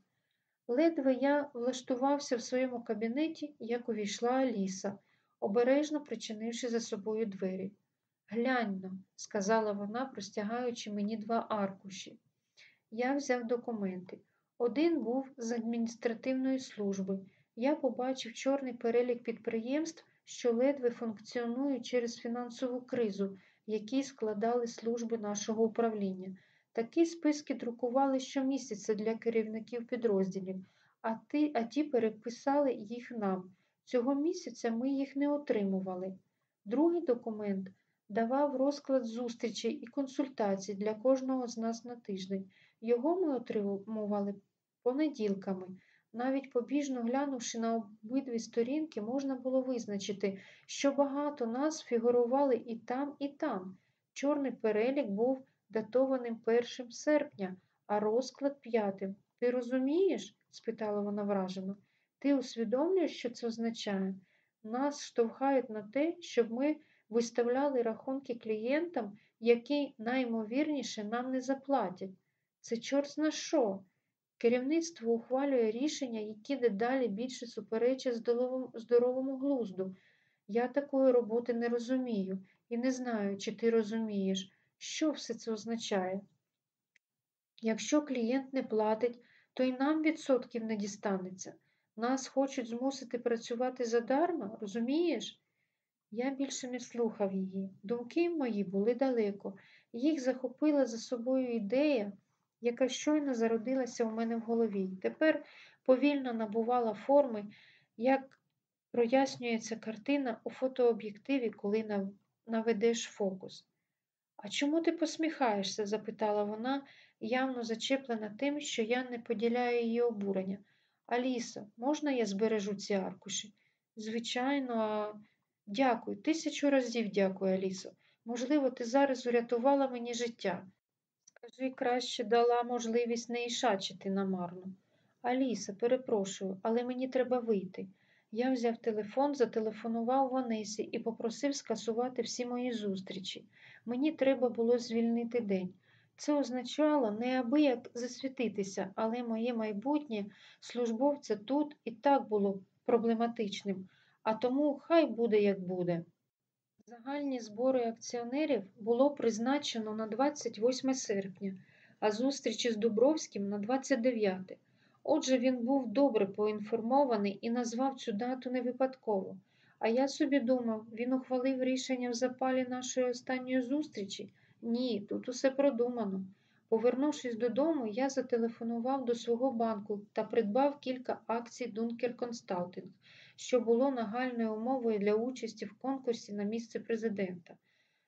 Ледве я влаштувався в своєму кабінеті, як увійшла Аліса, обережно причинивши за собою двері. Гляньно, сказала вона, простягаючи мені два аркуші. Я взяв документи. Один був з адміністративної служби. Я побачив чорний перелік підприємств, що ледве функціонують через фінансову кризу, в якій складали служби нашого управління. Такі списки друкували щомісяця для керівників підрозділів, а, ті, а ті переписали їх нам. Цього місяця ми їх не отримували. Другий документ давав розклад зустрічей і консультацій для кожного з нас на тиждень. Його ми отримували понеділками. Навіть побіжно глянувши на обидві сторінки, можна було визначити, що багато нас фігурували і там, і там. Чорний перелік був датованим 1 серпня, а розклад п'ятим. Ти розумієш? спитала вона вражено. Ти усвідомлюєш, що це означає? Нас штовхають на те, щоб ми виставляли рахунки клієнтам, які наймовірніше нам не заплатять. Це чорт зна що. Керівництво ухвалює рішення, які дедалі більше суперечать здоровому глузду. Я такої роботи не розумію і не знаю, чи ти розумієш, що все це означає. Якщо клієнт не платить, то й нам відсотків не дістанеться. Нас хочуть змусити працювати задарма, розумієш? Я більше не слухав її. Думки мої були далеко. Їх захопила за собою ідея, яка щойно зародилася у мене в голові. Тепер повільно набувала форми, як прояснюється картина у фотооб'єктиві, коли наведеш фокус. А чому ти посміхаєшся? запитала вона, явно зачеплена тим, що я не поділяю її обурення. Алісо, можна я збережу ці аркуші? Звичайно, а дякую, тисячу разів дякую, Алісо. Можливо, ти зараз урятувала мені життя. Скажи, краще дала можливість не ішачити намарно. Аліса, перепрошую, але мені треба вийти. Я взяв телефон, зателефонував Ванесі і попросив скасувати всі мої зустрічі. Мені треба було звільнити день. Це означало неабияк засвітитися, але моє майбутнє службовця тут і так було проблематичним, а тому хай буде як буде. Загальні збори акціонерів було призначено на 28 серпня, а зустрічі з Дубровським на 29. Отже, він був добре поінформований і назвав цю дату не випадково. А я собі думав, він ухвалив рішення в запалі нашої останньої зустрічі. Ні, тут усе продумано. Повернувшись додому, я зателефонував до свого банку та придбав кілька акцій Дункер Консталтинг, що було нагальною умовою для участі в конкурсі на місце президента.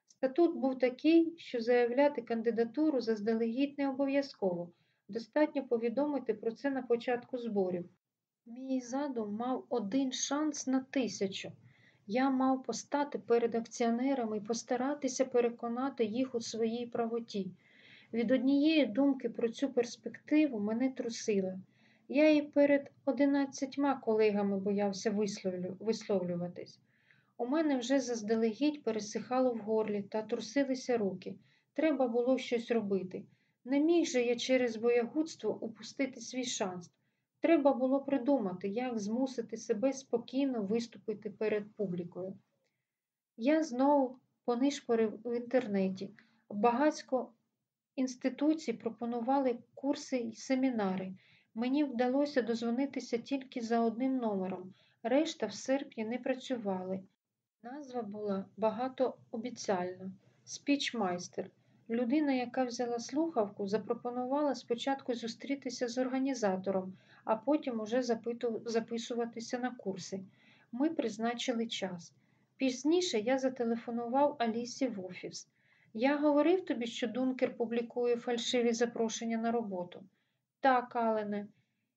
Статут був такий, що заявляти кандидатуру заздалегідь не обов'язково. Достатньо повідомити про це на початку зборів. Мій задум мав один шанс на тисячу. Я мав постати перед акціонерами і постаратися переконати їх у своїй правоті. Від однієї думки про цю перспективу мене трусило. Я і перед одинадцятьма колегами боявся висловлюватись. У мене вже заздалегідь пересихало в горлі та трусилися руки. Треба було щось робити. Не міг же я через боягудство упустити свій шанс. Треба було придумати, як змусити себе спокійно виступити перед публікою. Я знову понишпорив в інтернеті. Багацько інституцій пропонували курси й семінари. Мені вдалося дозвонитися тільки за одним номером, решта в серпні не працювали. Назва була багатообіцяльна спічмайстер. Людина, яка взяла слухавку, запропонувала спочатку зустрітися з організатором, а потім уже запиту... записуватися на курси. Ми призначили час. Пізніше я зателефонував Алісі в офіс. Я говорив тобі, що Дункер публікує фальшиві запрошення на роботу. Так, Алене,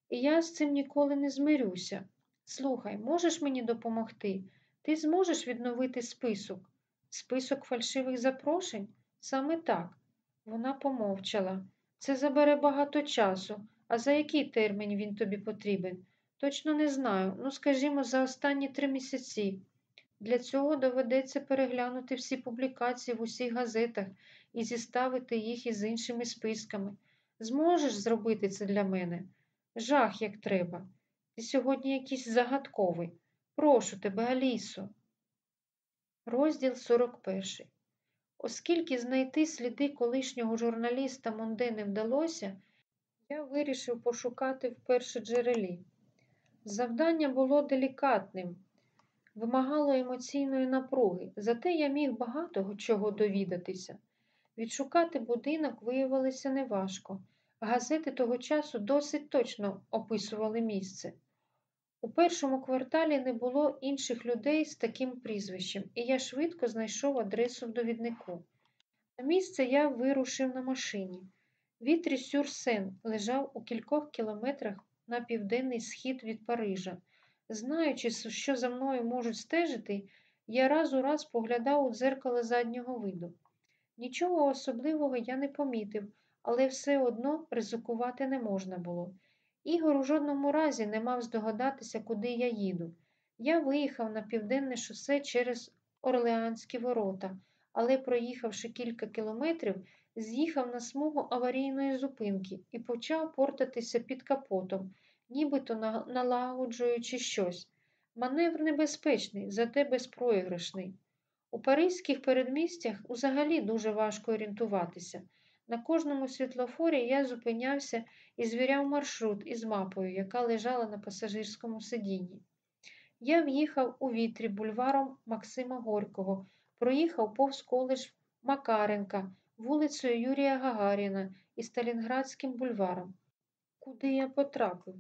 і я з цим ніколи не змирюся. Слухай, можеш мені допомогти? Ти зможеш відновити список? Список фальшивих запрошень? Саме так. Вона помовчала. Це забере багато часу. А за який термін він тобі потрібен? Точно не знаю. Ну, скажімо, за останні три місяці. Для цього доведеться переглянути всі публікації в усіх газетах і зіставити їх із іншими списками. Зможеш зробити це для мене? Жах, як треба. Ти сьогодні якийсь загадковий. Прошу тебе, Алісо. Розділ 41. Оскільки знайти сліди колишнього журналіста Монде не вдалося, я вирішив пошукати в першоджерелі. Завдання було делікатним, вимагало емоційної напруги, зате я міг багато чого довідатися. Відшукати будинок виявилося неважко. Газети того часу досить точно описували місце. У першому кварталі не було інших людей з таким прізвищем, і я швидко знайшов адресу в довіднику. На місце я вирушив на машині. Вітрі Сюрсен лежав у кількох кілометрах на південний схід від Парижа. Знаючи, що за мною можуть стежити, я раз у раз поглядав у дзеркало заднього виду. Нічого особливого я не помітив, але все одно ризикувати не можна було. Ігор у жодному разі не мав здогадатися, куди я їду. Я виїхав на південне шосе через Орлеанські ворота, але, проїхавши кілька кілометрів, з'їхав на смугу аварійної зупинки і почав портатися під капотом, нібито налагоджуючи щось. Маневр небезпечний, зате безпроіграшний. У паризьких передмістях взагалі дуже важко орієнтуватися. На кожному світлофорі я зупинявся і звіряв маршрут із мапою, яка лежала на пасажирському сидінні. Я в'їхав у вітрі бульваром Максима Горького, проїхав повз коледж Макаренка, вулицею Юрія Гагаріна і Сталінградським бульваром. Куди я потрапив?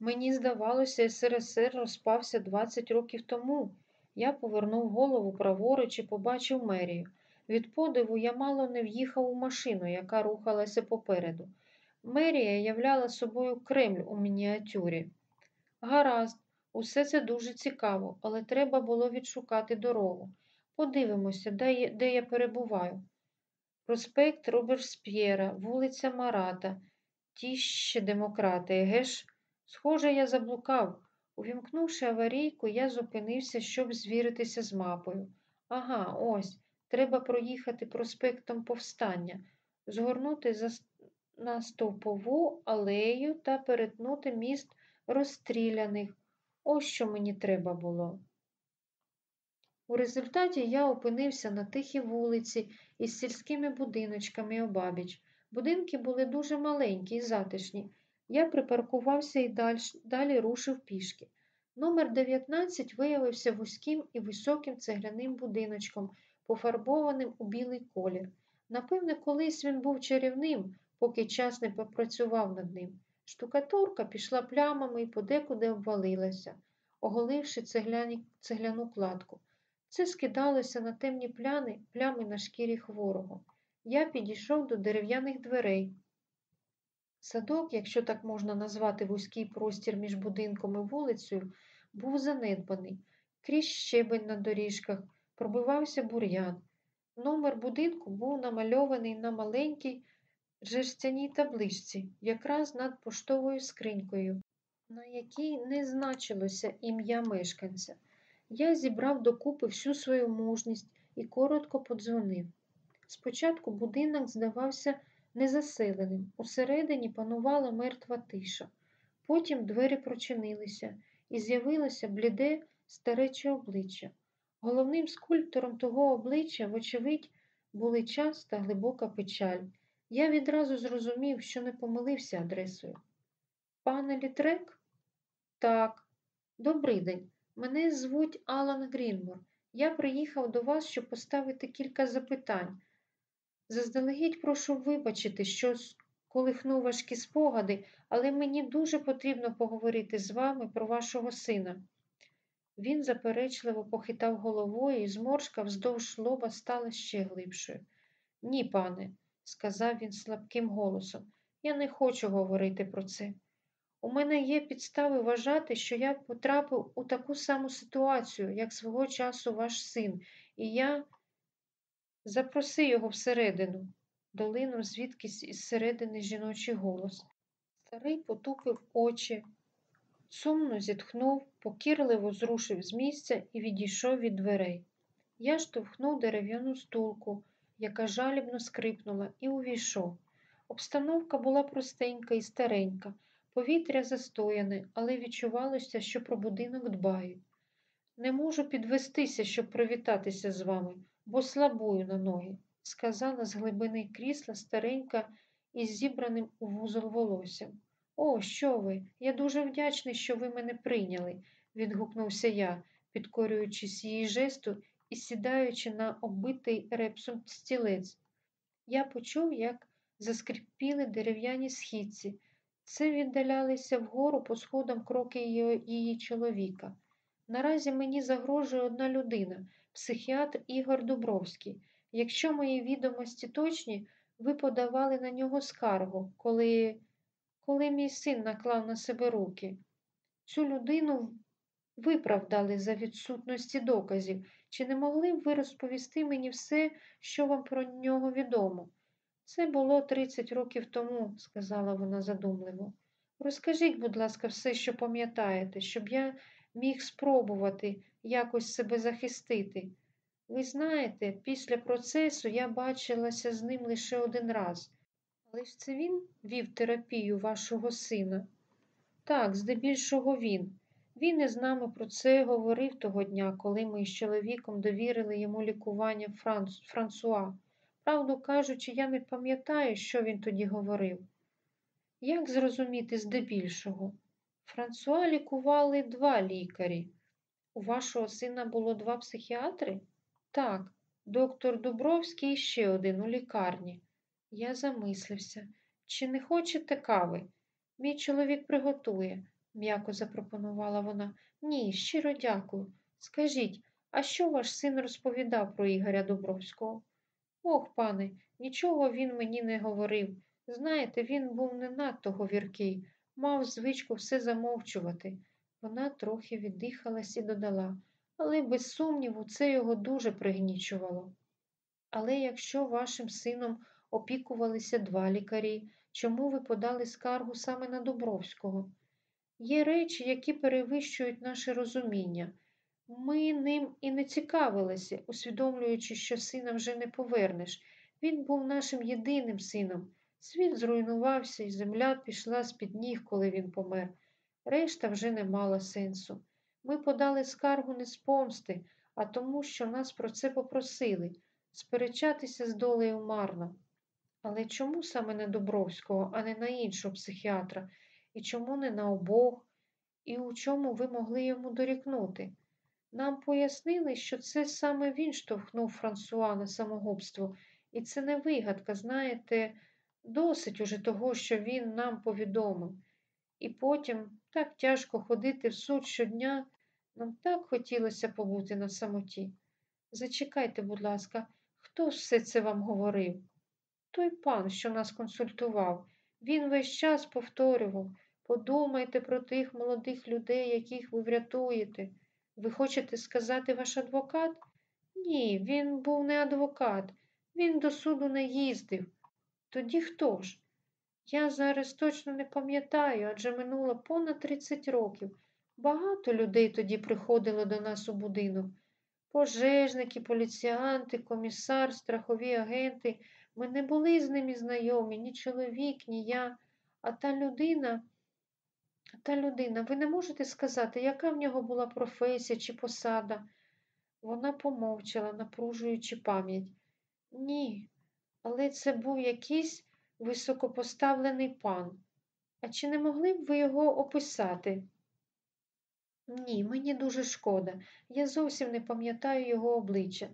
Мені здавалося, СРСР розпався 20 років тому. Я повернув голову праворуч і побачив мерію. Від подиву я мало не в'їхав у машину, яка рухалася попереду. Мерія являла собою Кремль у мініатюрі. Гаразд, усе це дуже цікаво, але треба було відшукати дорогу. Подивимося, де я, де я перебуваю. Проспект Роберсп'єра, вулиця Марата, ті ще демократи, еге ж? Схоже, я заблукав. Увімкнувши аварійку, я зупинився, щоб звіритися з мапою. Ага, ось, треба проїхати проспектом Повстання, згорнути на стовпову алею та перетнути міст розстріляних. Ось що мені треба було. У результаті я опинився на тихій вулиці із сільськими будиночками обабіч. Будинки були дуже маленькі і затишні. Я припаркувався і далі, далі рушив пішки. Номер 19 виявився вузьким і високим цегляним будиночком, пофарбованим у білий колір. Напевне, колись він був чарівним, поки час не попрацював над ним. Штукатурка пішла плямами і подекуди обвалилася, оголивши цегляні, цегляну кладку. Це скидалося на темні пляни, плями на шкірі хворого. Я підійшов до дерев'яних дверей. Садок, якщо так можна назвати вузький простір між будинком і вулицею, був занедбаний. Крізь щебень на доріжках пробивався бур'ян. Номер будинку був намальований на маленькій жерстяній табличці, якраз над поштовою скринькою, на якій не значилося ім'я мешканця. Я зібрав докупи всю свою мужність і коротко подзвонив. Спочатку будинок здавався незаселеним. Усередині панувала мертва тиша. Потім двері прочинилися, і з'явилося бліде старече обличчя. Головним скульптором того обличчя, вочевидь, були час та глибока печаль. Я відразу зрозумів, що не помилився адресою. Пане Літрек? Так, добрий день. Мене звуть Алан Грінмор. Я приїхав до вас, щоб поставити кілька запитань. Заздалегідь прошу вибачити, що колихнув важкі спогади, але мені дуже потрібно поговорити з вами про вашого сина. Він заперечливо похитав головою, і зморшка вздовж лоба стала ще глибшою. Ні, пане, сказав він слабким голосом, я не хочу говорити про це. У мене є підстави вважати, що я потрапив у таку саму ситуацію, як свого часу ваш син, і я запроси його всередину, долинув звідкись із середини жіночий голос. Старий потупив очі, сумно зітхнув, покірливо зрушив з місця і відійшов від дверей. Я штовхнув дерев'яну стулку, яка жалібно скрипнула, і увійшов. Обстановка була простенька і старенька. Повітря застояне, але відчувалося, що про будинок дбають. Не можу підвестися, щоб привітатися з вами, бо слабую на ноги, сказала з глибини крісла старенька із зібраним у вузол волоссям. О, що ви? Я дуже вдячний, що ви мене прийняли, відгукнувся я, підкорюючись її жесту і сідаючи на оббитий репсом стілець. Я почув, як заскрипіли дерев'яні східці. Це віддалялися вгору по сходам кроки її, її чоловіка. Наразі мені загрожує одна людина, психіатр Ігор Дубровський. Якщо мої відомості точні, ви подавали на нього скаргу, коли, коли мій син наклав на себе руки. Цю людину виправдали за відсутності доказів. Чи не могли б ви розповісти мені все, що вам про нього відомо? Це було 30 років тому, сказала вона задумливо. Розкажіть, будь ласка, все, що пам'ятаєте, щоб я міг спробувати якось себе захистити. Ви знаєте, після процесу я бачилася з ним лише один раз. Але ж це він вів терапію вашого сина? Так, здебільшого він. Він із нами про це говорив того дня, коли ми з чоловіком довірили йому лікування Франц... Франсуа. Правду кажучи, я не пам'ятаю, що він тоді говорив. Як зрозуміти здебільшого? Франсуа лікували два лікарі. У вашого сина було два психіатри? Так, доктор Дубровський і ще один у лікарні. Я замислився. Чи не хочете кави? Мій чоловік приготує, м'яко запропонувала вона. Ні, щиро дякую. Скажіть, а що ваш син розповідав про Ігоря Дубровського? Ох, пане, нічого він мені не говорив. Знаєте, він був не надто говіркий, мав звичку все замовчувати. Вона трохи віддихалась і додала, але без сумніву це його дуже пригнічувало. Але якщо вашим сином опікувалися два лікарі, чому ви подали скаргу саме на Дубровського? Є речі, які перевищують наше розуміння. Ми ним і не цікавилися, усвідомлюючи, що сина вже не повернеш. Він був нашим єдиним сином. Світ зруйнувався, і земля пішла з-під ніг, коли він помер. Решта вже не мала сенсу. Ми подали скаргу не з помсти, а тому, що нас про це попросили сперечатися з долею марно. Але чому саме на Дубровського, а не на іншого психіатра? І чому не на обох? І у чому ви могли йому дорікнути? Нам пояснили, що це саме він штовхнув Франсуа на самогубство, і це не вигадка, знаєте, досить уже того, що він нам повідомив. І потім так тяжко ходити в суд щодня, нам так хотілося побути на самоті. Зачекайте, будь ласка, хто все це вам говорив? Той пан, що нас консультував, він весь час повторював подумайте про тих молодих людей, яких ви врятуєте. Ви хочете сказати ваш адвокат? Ні, він був не адвокат, він до суду не їздив. Тоді хто ж? Я зараз точно не пам'ятаю, адже минуло понад 30 років. Багато людей тоді приходило до нас у будинок. Пожежники, поліціянти, комісар, страхові агенти. Ми не були з ними знайомі, ні чоловік, ні я. А та людина, та людина, ви не можете сказати, яка в нього була професія чи посада? Вона помовчала, напружуючи пам'ять. Ні, але це був якийсь високопоставлений пан. А чи не могли б ви його описати? Ні, мені дуже шкода. Я зовсім не пам'ятаю його обличчя.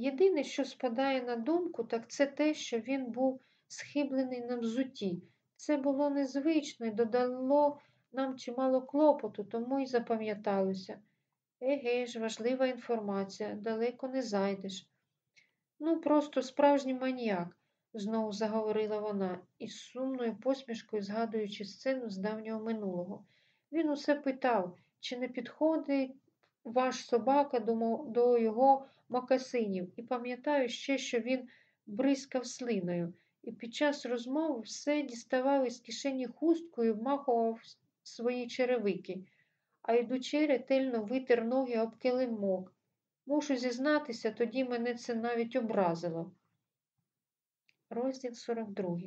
Єдине, що спадає на думку, так це те, що він був схиблений на взутті. Це було незвично і додало нам чимало клопоту, тому й запам'яталося. Еге ж, важлива інформація, далеко не зайдеш. Ну, просто справжній маніяк, знову заговорила вона, із сумною посмішкою згадуючи сцену з давнього минулого. Він усе питав, чи не підходить ваш собака до його макасинів, і пам'ятаю ще, що він бризкав слиною, і під час розмови все діставав із кишені хустку і вмахував свої черевики, а йдучи ретельно витер ноги об килимок. Мушу зізнатися, тоді мене це навіть образило. Розділ 42.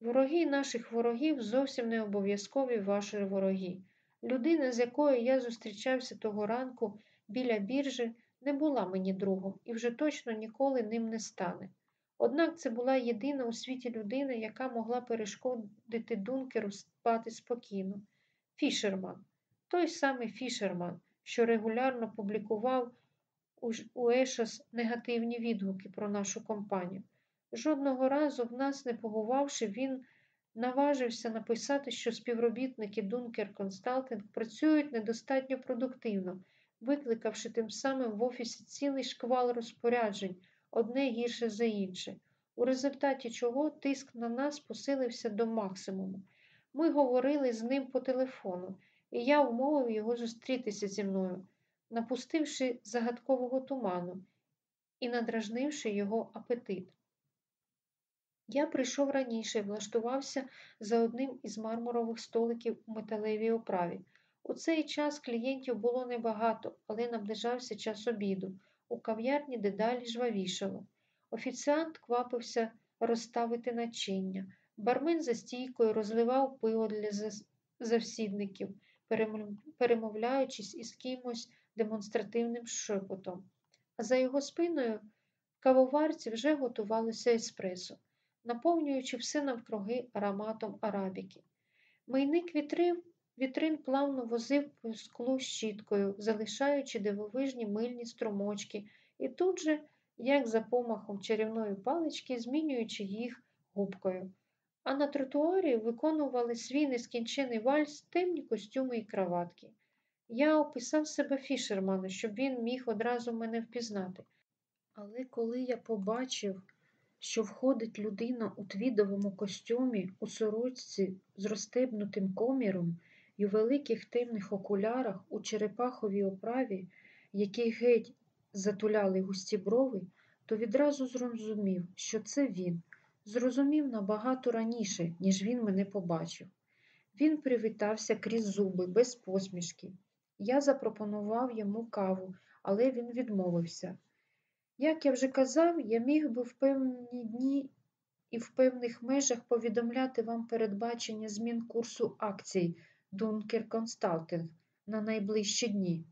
Вороги наших ворогів зовсім не обов'язкові ваші вороги. Людина, з якою я зустрічався того ранку біля біржі, не була мені другом і вже точно ніколи ним не стане. Однак це була єдина у світі людина, яка могла перешкодити Дункеру спати спокійно. Фішерман, той самий Фішерман, що регулярно публікував у Ешос негативні відгуки про нашу компанію. Жодного разу в нас не побувавши, він наважився написати, що співробітники Дункер Консталтинг працюють недостатньо продуктивно, викликавши тим самим в офісі цілий шквал розпоряджень, одне гірше за інше, у результаті чого тиск на нас посилився до максимуму. Ми говорили з ним по телефону, і я вмовив його зустрітися зі мною, напустивши загадкового туману і надражнивши його апетит. Я прийшов раніше і влаштувався за одним із мармурових столиків у металевій оправі. У цей час клієнтів було небагато, але наближався час обіду. У кав'ярні дедалі жвавішало. Офіціант квапився розставити начиння. Бармен за стійкою розливав пиво для завсідників, перемовляючись із кимось демонстративним шепотом. А за його спиною кавоварці вже готувалося еспресо, наповнюючи все навкруги ароматом арабіки. Мийник вітрив, вітрин плавно возив по склу щіткою, залишаючи дивовижні мильні струмочки, і тут же, як за помахом чарівної палички, змінюючи їх губкою. А на тротуарі виконували свій нескінчений вальс темні костюми і краватки. Я описав себе фішерману, щоб він міг одразу мене впізнати. Але коли я побачив, що входить людина у твідовому костюмі, у сорочці з розстебнутим коміром і у великих темних окулярах у черепаховій оправі, які геть затуляли густі брови, то відразу зрозумів, що це він. Зрозумів набагато раніше, ніж він мене побачив. Він привітався крізь зуби, без посмішки. Я запропонував йому каву, але він відмовився. Як я вже казав, я міг би в певні дні і в певних межах повідомляти вам передбачення змін курсу акцій Дункер Консталтинг на найближчі дні.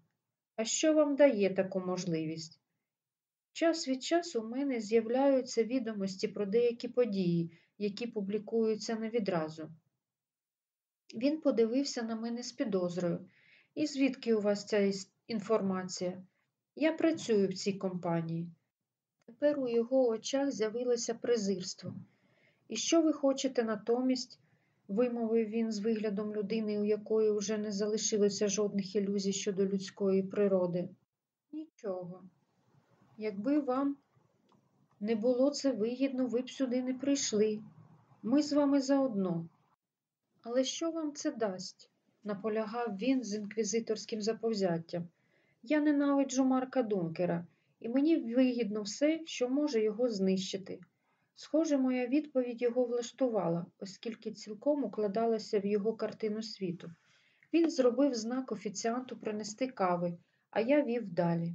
А що вам дає таку можливість? Час від часу у мене з'являються відомості про деякі події, які публікуються не відразу. Він подивився на мене з підозрою. І звідки у вас ця інформація? Я працюю в цій компанії. Тепер у його очах з'явилося презирство. І що ви хочете натомість? Вимовив він з виглядом людини, у якої вже не залишилося жодних ілюзій щодо людської природи. Нічого. Якби вам не було це вигідно, ви б сюди не прийшли. Ми з вами заодно. Але що вам це дасть? наполягав він з інквізиторським заповзяттям. Я ненавиджу Марка Дункера, і мені вигідно все, що може його знищити. Схоже, моя відповідь його влаштувала, оскільки цілком укладалася в його картину світу. Він зробив знак офіціанту принести кави, а я вів далі.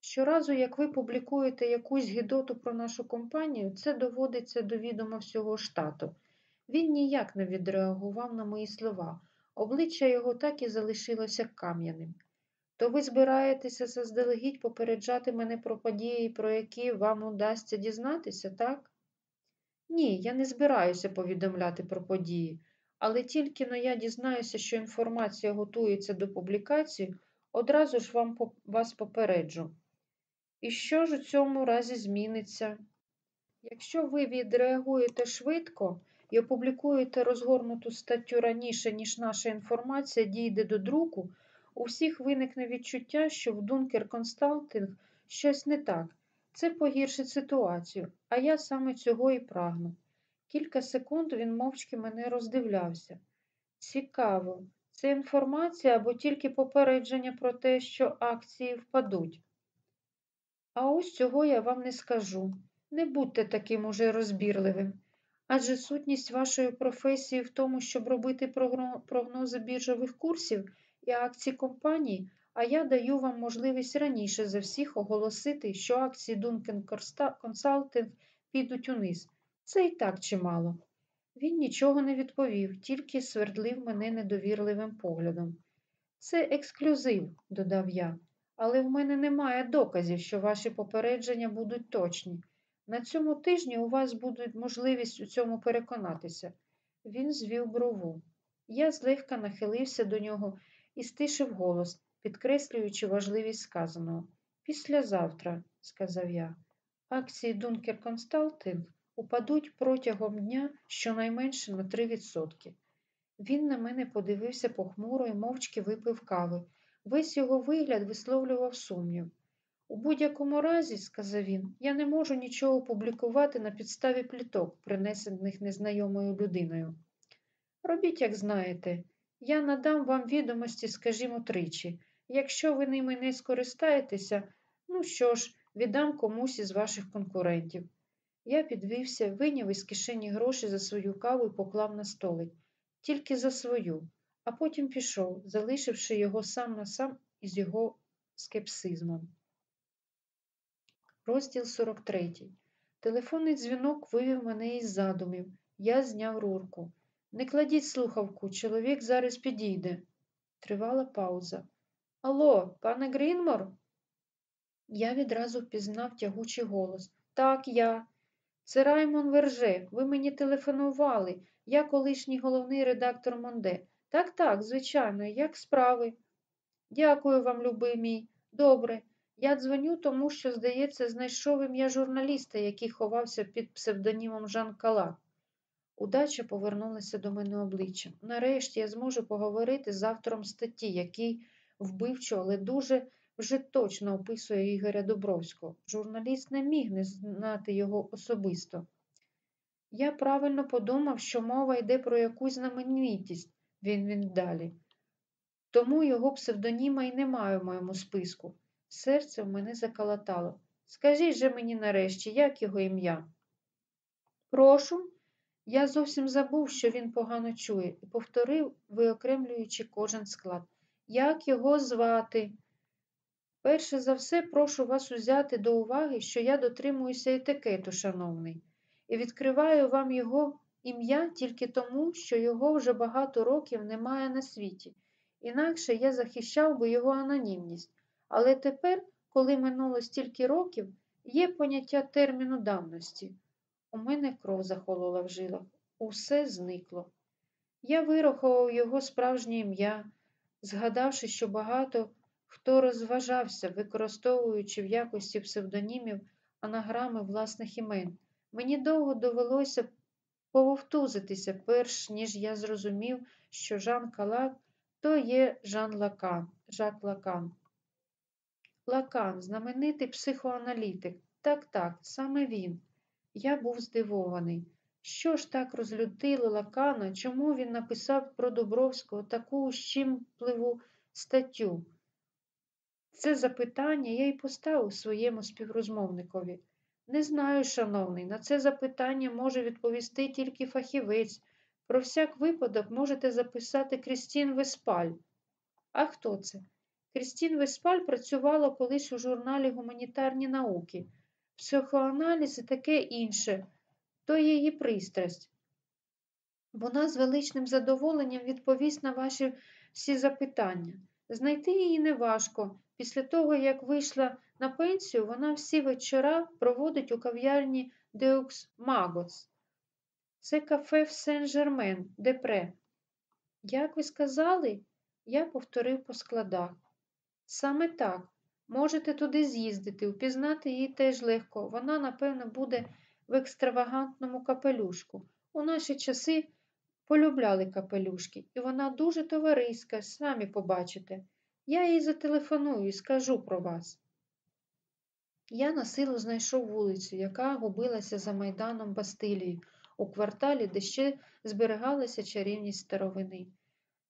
Щоразу, як ви публікуєте якусь гідоту про нашу компанію, це доводиться до відома всього штату. Він ніяк не відреагував на мої слова. Обличчя його так і залишилося кам'яним. То ви збираєтеся заздалегідь попереджати мене про події, про які вам удасться дізнатися, так? Ні, я не збираюся повідомляти про події, але тільки но я дізнаюся, що інформація готується до публікації, одразу ж вам вас попереджу. І що ж у цьому разі зміниться? Якщо ви відреагуєте швидко і опублікуєте розгорнуту статтю раніше, ніж наша інформація дійде до друку, у всіх виникне відчуття, що в Дункер Консталтинг щось не так. Це погіршить ситуацію, а я саме цього і прагну. Кілька секунд він мовчки мене роздивлявся. Цікаво, це інформація або тільки попередження про те, що акції впадуть. А ось цього я вам не скажу. Не будьте таким уже розбірливим. Адже сутність вашої професії в тому, щоб робити прогнози біржових курсів і акцій компаній, а я даю вам можливість раніше за всіх оголосити, що акції Duncan Consulting підуть униз. Це і так чимало. Він нічого не відповів, тільки свердлив мене недовірливим поглядом. Це ексклюзив, додав я, але в мене немає доказів, що ваші попередження будуть точні. На цьому тижні у вас буде можливість у цьому переконатися. Він звів брову. Я злегка нахилився до нього і стишив голос, підкреслюючи важливість сказаного. Післязавтра, сказав я, акції Дункер Консталтинг упадуть протягом дня щонайменше на 3%. Він на мене подивився похмуро і мовчки випив кави. Весь його вигляд висловлював сумнів. У будь-якому разі, сказав він, я не можу нічого публікувати на підставі пліток, принесених незнайомою людиною. Робіть, як знаєте, я надам вам відомості, скажімо, тричі. Якщо ви ними не скористаєтеся, ну що ж, віддам комусь із ваших конкурентів. Я підвівся, вийняв із кишені гроші за свою каву і поклав на столик, тільки за свою, а потім пішов, залишивши його сам на сам із його скепсизмом. Розділ 43. Телефонний дзвінок вивів мене із задумів. Я зняв рурку. Не кладіть слухавку, чоловік зараз підійде. Тривала пауза. Алло, пане Грінмор? Я відразу впізнав тягучий голос. Так, я. Це Раймон Верже. Ви мені телефонували. Я колишній головний редактор Монде. Так, так, звичайно, як справи? Дякую вам, любий мій. Добре. Я дзвоню, тому що, здається, знайшов ім'я журналіста, який ховався під псевдонімом Жан Калак. Удача повернулася до мене обличчям. Нарешті я зможу поговорити з автором статті, який вбивчо, але дуже вже точно описує Ігоря Дубровського. Журналіст не міг не знати його особисто. Я правильно подумав, що мова йде про якусь знаменитість, він він далі. Тому його псевдоніма й немає в моєму списку. Серце в мене заколотало. Скажіть же мені нарешті, як його ім'я? Прошу. Я зовсім забув, що він погано чує, і повторив, виокремлюючи кожен склад. Як його звати? Перше за все, прошу вас узяти до уваги, що я дотримуюся етикету, шановний, і відкриваю вам його ім'я тільки тому, що його вже багато років немає на світі. Інакше я захищав би його анонімність. Але тепер, коли минуло стільки років, є поняття терміну давності. У мене кров захолола в жилах, усе зникло. Я вирахував його справжнє ім'я, згадавши, що багато хто розважався, використовуючи в якості псевдонімів анаграми власних імен. Мені довго довелося пововтузитися, перш ніж я зрозумів, що Жан Калак то є Жак Лакан, Жак Лакан. Лакан, знаменитий психоаналітик. Так, так, саме він. Я був здивований. Що ж так розлютило Лакана, чому він написав про Дубровського таку щимпливу статтю? Це запитання я й поставив своєму співрозмовникові. Не знаю, шановний, на це запитання може відповісти тільки фахівець. Про всяк випадок можете записати Крістін Веспаль. А хто це? Крістін Веспаль працювала колись у журналі Гуманітарні науки, психоаналіз і таке інше, то її пристрасть. Вона з величним задоволенням відповість на ваші всі запитання. Знайти її неважко. Після того, як вийшла на пенсію, вона всі вечора проводить у кав'ярні Деукс Магоц. Це кафе в Сен-Жермен, Депре. Як ви сказали? Я повторив по складах. Саме так. Можете туди з'їздити, впізнати її теж легко. Вона, напевно, буде в екстравагантному капелюшку. У наші часи полюбляли капелюшки, і вона дуже товариська, самі побачите. Я їй зателефоную і скажу про вас. Я на силу знайшов вулицю, яка губилася за майданом Бастилії, у кварталі, де ще зберігалися чарівність старовини.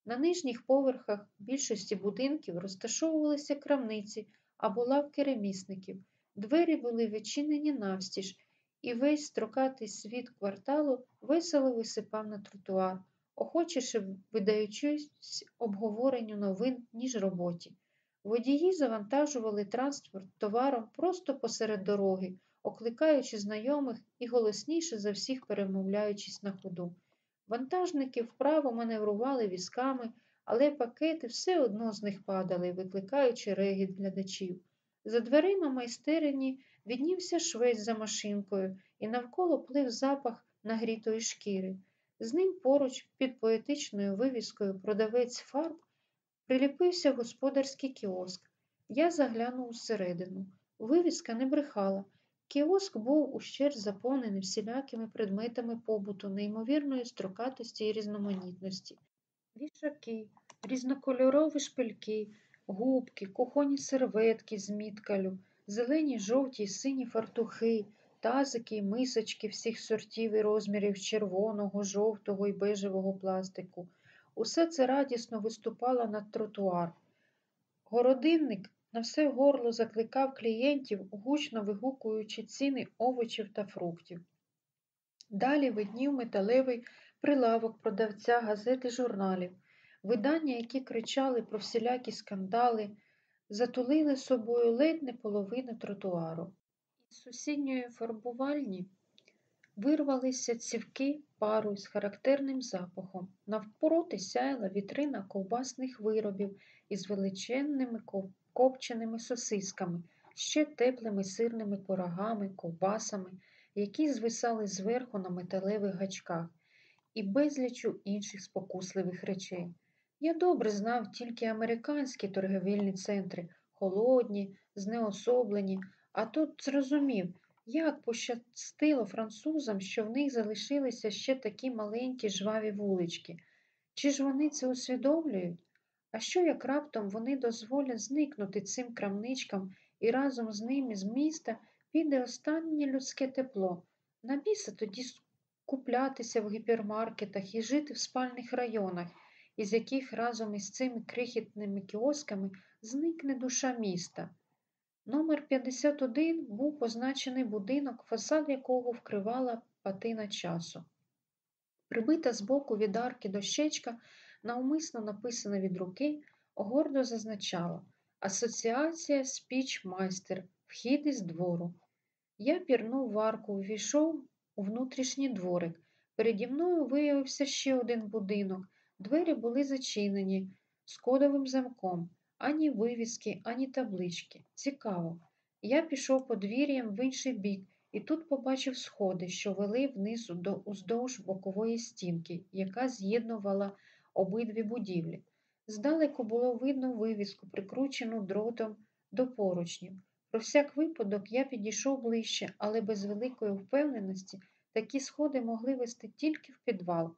На нижніх поверхах більшості будинків розташовувалися крамниці або лавки ремісників. Двері були відчинені навстіж, і весь строкатий світ кварталу весело висипав на тротуар, охочіше видаючись обговоренню новин, ніж роботі. Водії завантажували транспорт товаром просто посеред дороги, окликаючи знайомих і голосніше за всіх перемовляючись на ходу. Вантажники вправо маневрували візками, але пакети все одно з них падали, викликаючи регіт глядачів. За дверима майстерні віднівся швець за машинкою, і навколо плив запах нагрітої шкіри. З ним поруч, під поетичною вивіскою продавець фарб, приліпився господарський кіоск. Я заглянув усередину. Вивіска не брехала. Кіоск був ущерть заповнений всілякими предметами побуту, неймовірної строкатості і різноманітності. Вішаки, різнокольорові шпильки, губки, кухонні серветки з міткалю, зелені, жовті сині фартухи, тазики мисочки всіх сортів і розмірів червоного, жовтого і бежевого пластику. Усе це радісно виступало над тротуар. Городинник на все горло закликав клієнтів, гучно вигукуючи ціни овочів та фруктів. Далі виднів металевий прилавок продавця газет і журналів, видання, які кричали про всілякі скандали, затулили собою ледь не половину тротуару. І З сусідньої фарбувальні вирвалися цівки пару з характерним запахом. Навпроти сяяла вітрина ковбасних виробів із величенними копченими сосисками, ще теплими сирними порогами, ковбасами, які звисали зверху на металевих гачках, і безлічу інших спокусливих речей. Я добре знав тільки американські торгівельні центри, холодні, знеособлені, а тут зрозумів, як пощастило французам, що в них залишилися ще такі маленькі жваві вулички. Чи ж вони це усвідомлюють? А що як раптом вони дозволять зникнути цим крамничкам і разом з ними з міста піде останнє людське тепло? На біса тоді куплятися в гіпермаркетах і жити в спальних районах, із яких разом із цими крихітними кіосками зникне душа міста. Номер 51 був позначений будинок, фасад якого вкривала патина часу. Прибита збоку від арки дощечка, навмисно написана від руки, гордо зазначала Асоціація спічмайстер, вхід із двору. Я пірнув в арку, увійшов у внутрішній дворик. Переді мною виявився ще один будинок. Двері були зачинені з кодовим замком. Ані вивіски, ані таблички. Цікаво. Я пішов подвір'ям в інший бік і тут побачив сходи, що вели вниз до уздовж бокової стінки, яка з'єднувала обидві будівлі. Здалеку було видно вивіску, прикручену дротом до поручнів. Про всяк випадок я підійшов ближче, але без великої впевненості такі сходи могли вести тільки в підвал.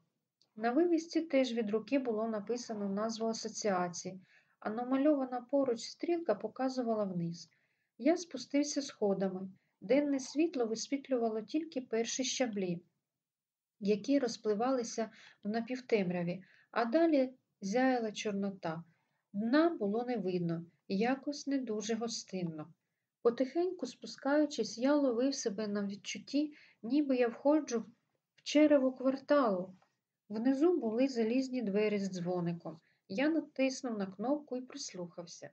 На вивісці теж від руки було написано назву асоціації, а намальована поруч стрілка показувала вниз. Я спустився сходами. Денне світло висвітлювало тільки перші щаблі, які розпливалися в напівтемряві, а далі зяяла чорнота. Дна було не видно, якось не дуже гостинно. Потихеньку спускаючись, я ловив себе на відчутті, ніби я входжу в черево кварталу. Внизу були залізні двері з дзвоником. Я натиснув на кнопку і прислухався.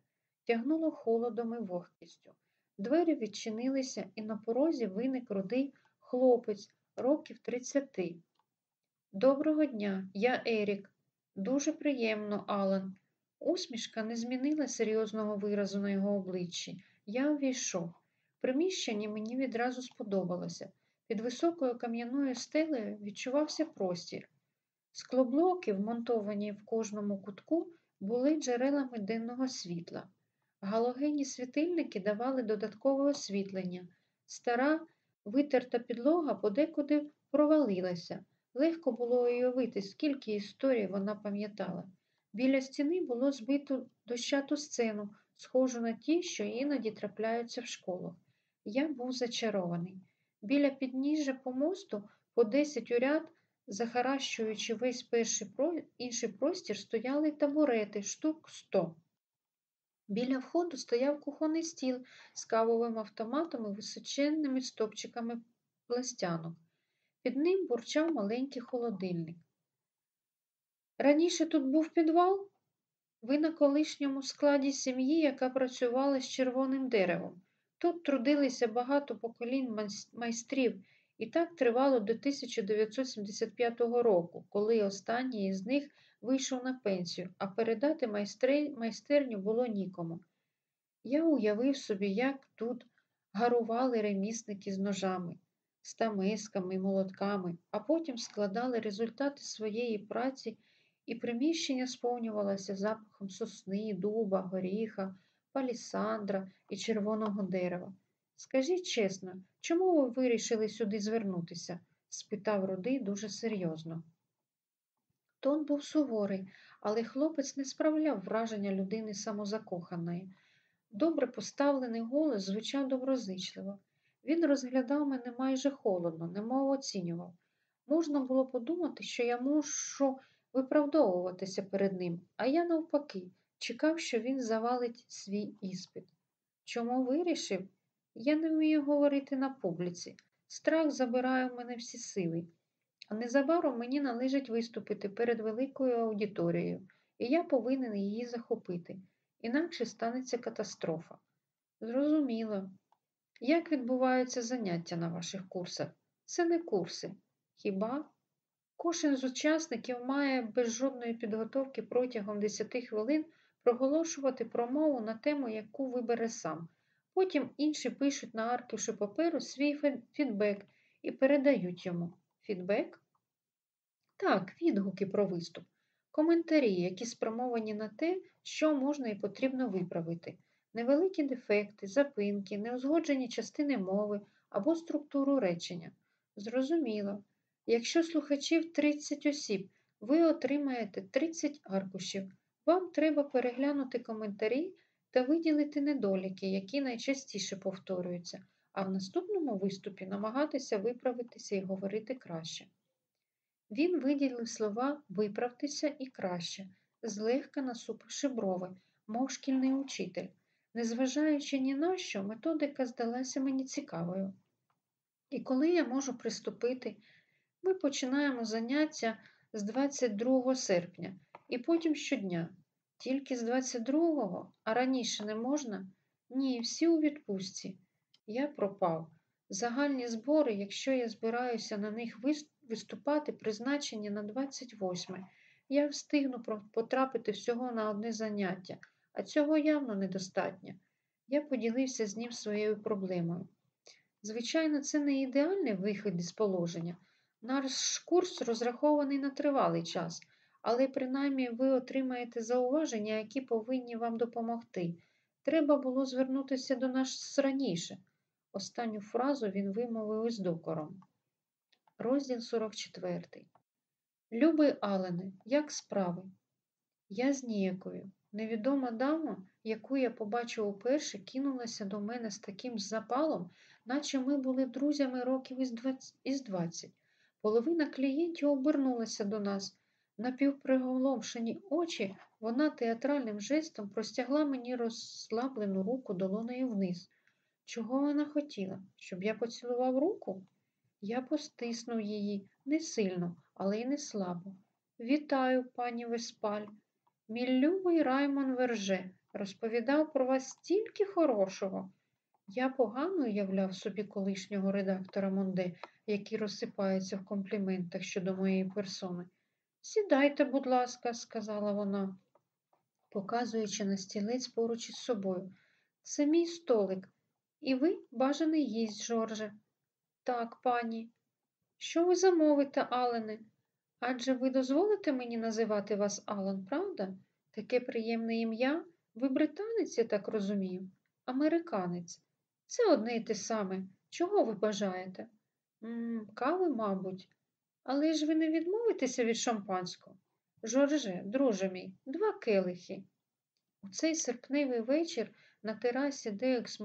Тягнуло холодом і вогкістю. Двері відчинилися, і на порозі виник рудий хлопець років тридцяти. Доброго дня, я Ерік. Дуже приємно, Алан. Усмішка не змінила серйозного виразу на його обличчі. Я увійшов. Приміщення мені відразу сподобалося. Під високою кам'яною стелею відчувався простір. Склоблоки, вмонтовані в кожному кутку, були джерелами денного світла. Галогенні світильники давали додаткове освітлення. Стара витерта підлога подекуди провалилася. Легко було уявити, скільки історій вона пам'ятала. Біля стіни було збито дощату сцену, схожу на ті, що іноді трапляються в школах. Я був зачарований. Біля підніжжя помосту по десять у ряд, захаращуючи весь перший інший простір, стояли табурети, штук сто. Біля входу стояв кухонний стіл з кавовим автоматом і височенними стопчиками пластянок. Під ним бурчав маленький холодильник. Раніше тут був підвал? Ви на колишньому складі сім'ї, яка працювала з червоним деревом. Тут трудилися багато поколінь майстрів, і так тривало до 1975 року, коли останній із них вийшов на пенсію, а передати майстерню було нікому. Я уявив собі, як тут гарували ремісники з ножами, стамесками і молотками, а потім складали результати своєї праці, і приміщення сповнювалося запахом сосни, дуба, горіха, палісандра і червоного дерева. Скажіть чесно, чому ви вирішили сюди звернутися? спитав Рудий дуже серйозно. Тон був суворий, але хлопець не справляв враження людини самозакоханої. Добре поставлений голос звучав доброзичливо. Він розглядав мене майже холодно, немов оцінював. Можна було подумати, що я мушу виправдовуватися перед ним, а я, навпаки, чекав, що він завалить свій іспит. Чому вирішив? Я не вмію говорити на публіці. Страх забирає в мене всі сили. А незабаром мені належить виступити перед великою аудиторією, і я повинен її захопити, інакше станеться катастрофа. Зрозуміло. Як відбуваються заняття на ваших курсах? Це не курси. Хіба? Кожен з учасників має без жодної підготовки протягом 10 хвилин проголошувати промову на тему, яку вибере сам. Потім інші пишуть на аркуші паперу свій фідбек і передають йому. Фідбек? Так, відгуки про виступ. Коментарі, які спрямовані на те, що можна і потрібно виправити. Невеликі дефекти, запинки, неузгоджені частини мови або структуру речення. Зрозуміло. Якщо слухачів 30 осіб, ви отримаєте 30 аркушів. Вам треба переглянути коментарі та виділити недоліки, які найчастіше повторюються, а в наступному виступі намагатися виправитися і говорити краще. Він виділив слова виправтеся і краще, злегка насупивши брови, мов шкільний учитель. Незважаючи ні на що, методика здалася мені цікавою. І коли я можу приступити, ми починаємо заняття з 22 серпня і потім щодня. Тільки з 22-го, а раніше не можна? Ні, всі у відпустці. Я пропав. Загальні збори, якщо я збираюся на них виступати, призначені на 28. Я встигну потрапити всього на одне заняття, а цього явно недостатньо. Я поділився з ним своєю проблемою. Звичайно, це не ідеальний вихід із положення. Наш курс розрахований на тривалий час, але принаймні ви отримаєте зауваження, які повинні вам допомогти. Треба було звернутися до нас раніше. Останню фразу він вимовив із докором. Розділ 44. Любий Алене, як справи? Я зніякою. Невідома дама, яку я побачив уперше, кинулася до мене з таким запалом, наче ми були друзями років із 20. із 20. Половина клієнтів обернулася до нас. Напівприголомшені очі вона театральним жестом простягла мені розслаблену руку долонею вниз. Чого вона хотіла? Щоб я поцілував руку? Я постиснув її не сильно, але й не слабо. Вітаю, пані Веспаль. Мій любий Раймон Верже розповідав про вас стільки хорошого. Я погано уявляв собі колишнього редактора Монде, який розсипається в компліментах щодо моєї персони. Сідайте, будь ласка, сказала вона, показуючи на стілець поруч із собою. Це мій столик. І ви бажаний їсть, Жорже. Так, пані. Що ви замовите, Алене? Адже ви дозволите мені називати вас Алан, правда? Таке приємне ім'я? Ви британець, я так розумію, американець. Це одне й те саме. Чого ви бажаєте? м кави, мабуть. Але ж ви не відмовитеся від шампанського? Жорже, друже мій, два келихи. У цей серпневий вечір на терасі Деекс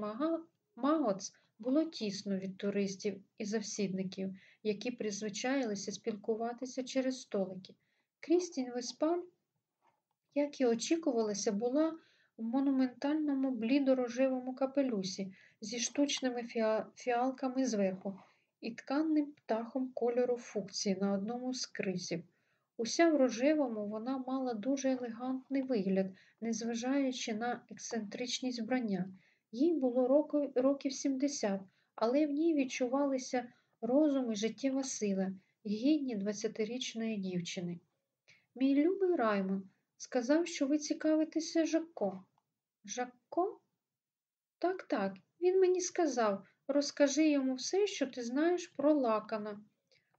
Магоц було тісно від туристів і завсідників, які призвичаїлися спілкуватися через столики. Крістін Веспаль, як і очікувалося, була в монументальному блідорожевому капелюсі зі штучними фіалками зверху і тканним птахом кольору фукції на одному з крисів. Уся в рожевому вона мала дуже елегантний вигляд, незважаючи на ексцентричність вбрання. Їй було року- років 70, але в ній відчувалися розум і життєва сила, гідні 20-річної дівчини. Мій любий Раймон сказав, що ви цікавитеся Жакко. Жакко? Так, так, він мені сказав, розкажи йому все, що ти знаєш про лакана.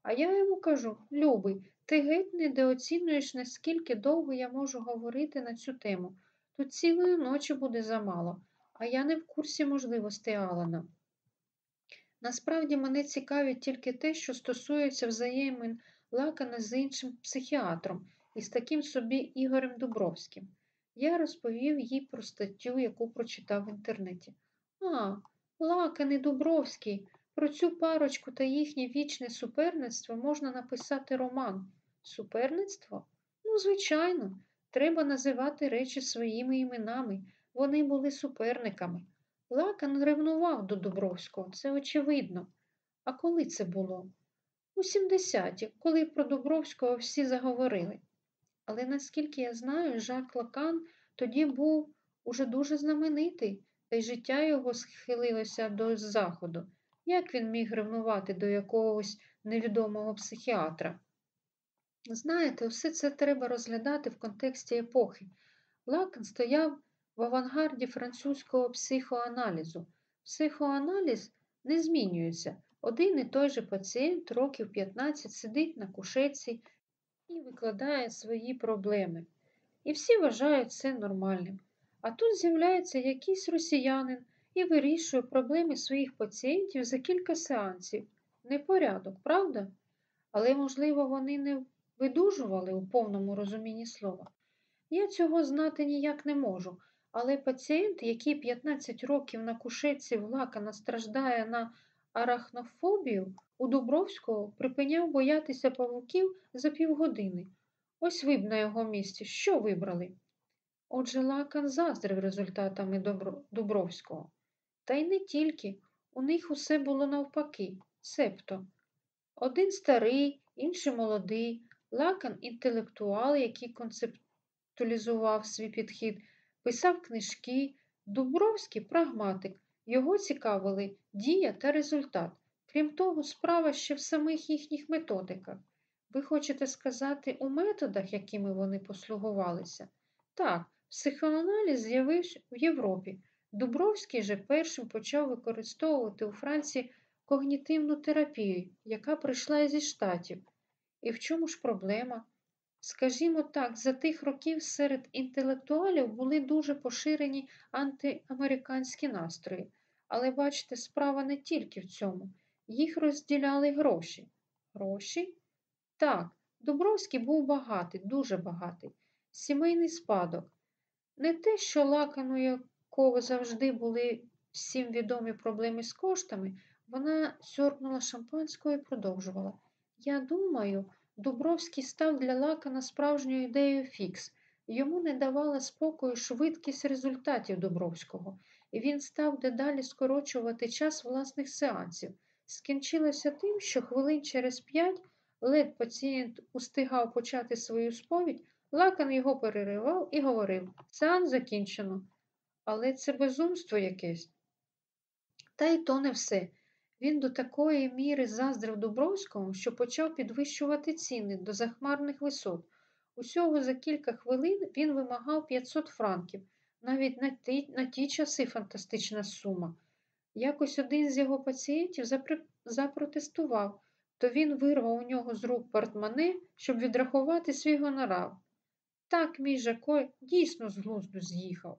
А я йому кажу, любий, ти геть недооцінюєш, наскільки довго я можу говорити на цю тему. Тут цілої ночі буде замало, а я не в курсі можливостей Алана. Насправді мене цікавить тільки те, що стосується взаємин Лакана з іншим психіатром і з таким собі Ігорем Дубровським. Я розповів їй про статтю, яку прочитав в інтернеті. А, Лакан і Дубровський. Про цю парочку та їхнє вічне суперництво можна написати роман. Суперництво? Ну, звичайно, треба називати речі своїми іменами. Вони були суперниками. Лакан ревнував до Дубровського, це очевидно. А коли це було? У 70-ті, коли про Дубровського всі заговорили. Але наскільки я знаю, Жак Лакан тоді був уже дуже знаменитий. Та й життя його схилилося до заходу. Як він міг ревнувати до якогось невідомого психіатра? Знаєте, все це треба розглядати в контексті епохи. Лакан стояв в авангарді французького психоаналізу. Психоаналіз не змінюється. Один і той же пацієнт років 15 сидить на кушетці і викладає свої проблеми. І всі вважають це нормальним. А тут з'являється якийсь росіянин і вирішує проблеми своїх пацієнтів за кілька сеансів. Непорядок, правда? Але, можливо, вони не видужували у повному розумінні слова. Я цього знати ніяк не можу, але пацієнт, який 15 років на кушетці в страждає на арахнофобію, у Дубровського припиняв боятися павуків за півгодини. Ось ви б на його місці що вибрали? Отже, Лакан заздрив результатами. Дубровського. Та й не тільки. У них усе було навпаки, себто. Один старий, інший молодий, Лакан інтелектуал, який концептуалізував свій підхід, писав книжки, Дубровський прагматик. Його цікавили дія та результат. Крім того, справа ще в самих їхніх методиках. Ви хочете сказати у методах, якими вони послугувалися? Так, психоаналіз з'явився в Європі. Дубровський же першим почав використовувати у Франції когнітивну терапію, яка прийшла зі штатів. І в чому ж проблема? Скажімо так, за тих років серед інтелектуалів були дуже поширені антиамериканські настрої. Але бачите, справа не тільки в цьому. Їх розділяли гроші. Гроші? Так, Дубровський був багатий, дуже багатий. Сімейний спадок. Не те, що лакану якого завжди були всім відомі проблеми з коштами, вона сьорбнула шампанського і продовжувала. Я думаю, Дубровський став для Лакана справжньою ідеєю фікс. Йому не давала спокою швидкість результатів Дубровського, і він став дедалі скорочувати час власних сеансів. Скінчилося тим, що хвилин через п'ять ледь пацієнт устигав почати свою сповідь, Лакан його переривав і говорив Сеанс закінчено. Але це безумство якесь. Та й то не все. Він до такої міри заздрив Дубровському, що почав підвищувати ціни до захмарних висот. Усього за кілька хвилин він вимагав 500 франків, навіть на ті, на ті часи фантастична сума. Якось один з його пацієнтів запротестував, то він вирвав у нього з рук портмоне, щоб відрахувати свій гонорар. Так мій Жако дійсно з глузду з'їхав.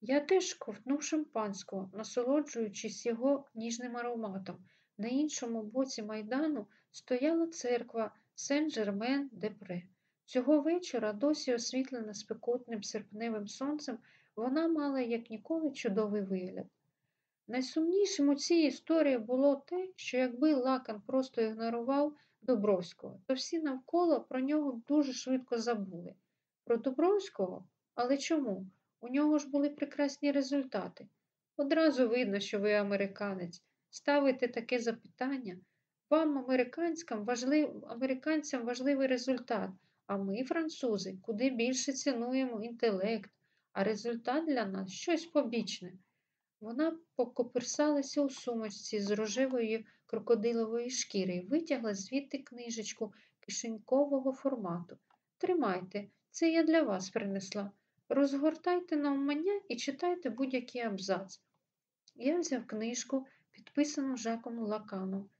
Я теж ковтнув шампанського, насолоджуючись його ніжним ароматом. На іншому боці майдану стояла церква Сен-Жермен-де-Пре. Цього вечора, досі освітлена спекотним серпневим сонцем, вона мала як ніколи чудовий вигляд. Найсумнішим у цій історії було те, що якби Лакан просто ігнорував Дубровського, то всі навколо про нього дуже швидко забули. Про Дубровського? Але чому? У нього ж були прекрасні результати. Одразу видно, що ви американець. Ставите таке запитання. Вам, американцям, важлив... американцям важливий результат, а ми, французи, куди більше цінуємо інтелект, а результат для нас щось побічне. Вона покоперсалася у сумочці з рожевої крокодилової шкіри і витягла звідти книжечку кишенькового формату. Тримайте, це я для вас принесла. Розгортайте навмання і читайте будь-який абзац. Я взяв книжку, підписану Жаком Лаканом,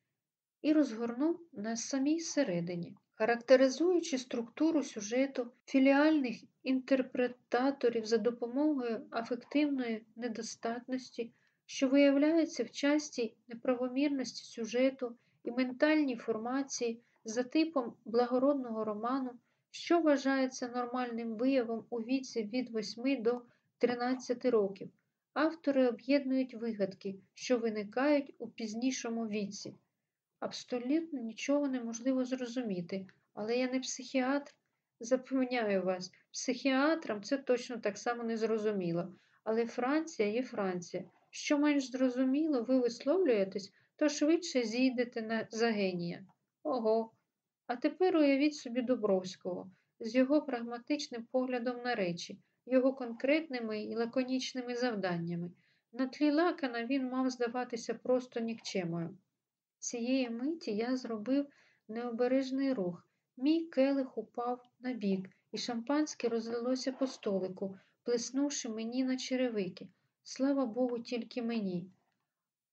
і розгорнув на самій середині. Характеризуючи структуру сюжету філіальних інтерпретаторів за допомогою афективної недостатності, що виявляється в часті неправомірності сюжету і ментальній формації за типом благородного роману, що вважається нормальним виявом у віці від 8 до 13 років. Автори об'єднують вигадки, що виникають у пізнішому віці. Абсолютно нічого неможливо зрозуміти, але я не психіатр. Запевняю вас, психіатрам це точно так само не зрозуміло. Але Франція є Франція. Що менш зрозуміло, ви висловлюєтесь, то швидше зійдете на за генія. Ого. А тепер уявіть собі Дубровського з його прагматичним поглядом на речі. його конкретними і лаконічними завданнями. На тлі лакана він мав здаватися просто нікчемою. Цієї миті я зробив необережний рух. Мій келих упав на бік, і шампанське розлилося по столику, плеснувши мені на черевики. Слава Богу, тільки мені.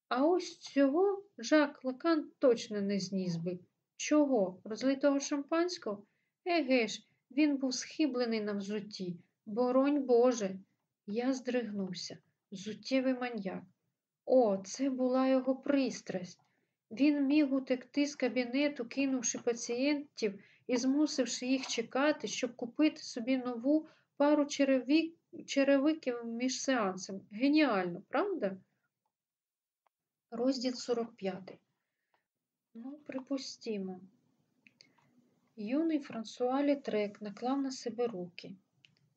А ось цього Жак Лакан точно не зніс би. Чого? Розлитого шампанського? Еге ж, він був схиблений на взутті. Боронь Боже. Я здригнувся. Взуттєвий маньяк. О, це була його пристрасть. Він міг утекти з кабінету, кинувши пацієнтів і змусивши їх чекати, щоб купити собі нову пару черевик, черевиків між сеансами. Геніально, правда? Розділ 45. Ну, припустімо. Юний Франсуа Літрек наклав на себе руки.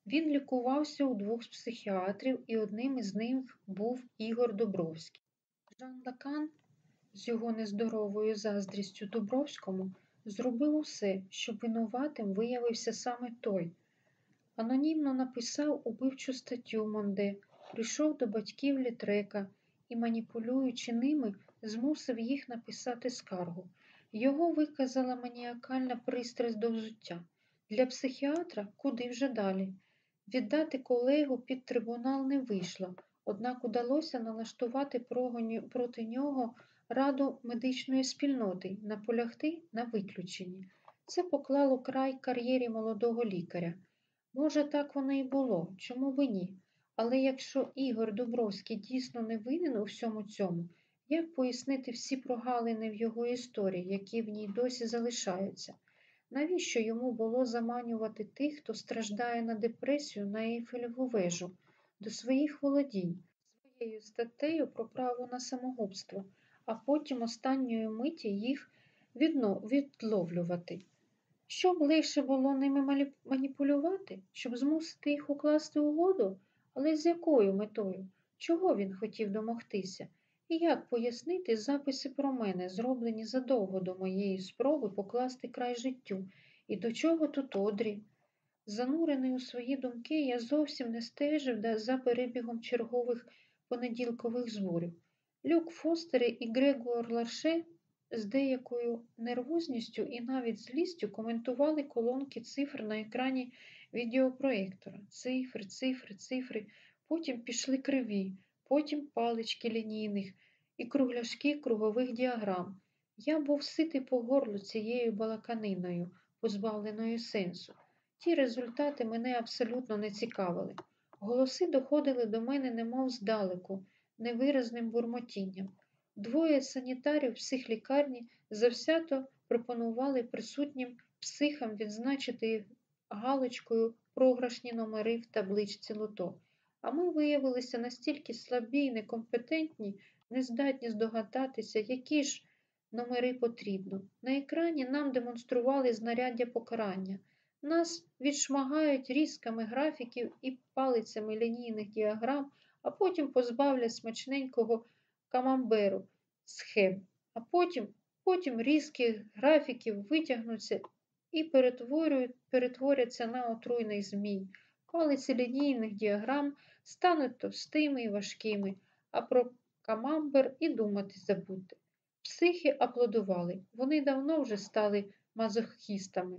Він лікувався у двох психіатрів, і одним із них був Ігор Дубровський. Жак Лакан з його нездоровою заздрістю Дубровському зробив усе, щоб винуватим виявився саме той. Анонімно написав убивчу статтю в Монд, прийшов до батьків Літрека і, маніпулюючи ними, змусив їх написати скаргу. Його виказала маніакальна пристрасть до взуття. Для психіатра куди вже далі. Віддати колегу під трибунал не вийшло, однак удалося налаштувати проти нього раду медичної спільноти, наполягти на виключенні. Це поклало край кар'єрі молодого лікаря. Може, так воно і було, чому б ні? Але якщо Ігор Дубровський дійсно не винен у всьому цьому, як пояснити всі прогалини в його історії, які в ній досі залишаються? Навіщо йому було заманювати тих, хто страждає на депресію на Ейфелеву вежу, до своїх володінь, своєю статтею про право на самогубство, а потім останньої миті їх відловлювати? Щоб легше було ними маніпулювати, щоб змусити їх укласти угоду, але з якою метою? Чого він хотів домогтися? І як пояснити записи про мене, зроблені задовго до моєї спроби покласти край життю, і до чого тут одрі? Занурений у свої думки, я зовсім не стежив за перебігом чергових понеділкових зборів. Люк Фостери і Грегор Ларше з деякою нервозністю і навіть злістю коментували колонки цифр на екрані відеопроєктора. Цифри, цифри, цифри, потім пішли криві потім палички лінійних і кругляшки кругових діаграм. Я був ситий по горлу цією балаканиною, позбавленою сенсу. Ті результати мене абсолютно не цікавили. Голоси доходили до мене, немов здалеку, невиразним бурмотінням. Двоє санітарів психлікарні завсято пропонували присутнім психам відзначити галочкою програшні номери в табличці лото а ми виявилися настільки слабі і некомпетентні, нездатні здогадатися, які ж номери потрібно. На екрані нам демонстрували знаряддя покарання. Нас відшмагають різками графіків і палицями лінійних діаграм, а потім позбавлять смачненького камамберу схем, а потім потім різкі графіків витягнуться і перетворяться на отруйний змій. Палиці лінійних діаграм стануть товстими і важкими, а про камамбер і думати забути. Психи аплодували, вони давно вже стали мазохістами.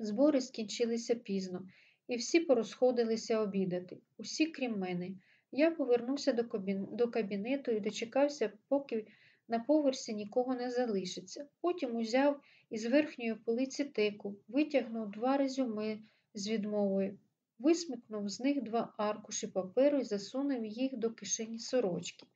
Збори скінчилися пізно, і всі порозходилися обідати, усі крім мене. Я повернувся до, кабін... до кабінету і дочекався, поки на поверсі нікого не залишиться. Потім узяв із верхньої полиці теку, витягнув два резюме з відмовою, висмикнув з них два аркуші паперу і засунув їх до кишені сорочки.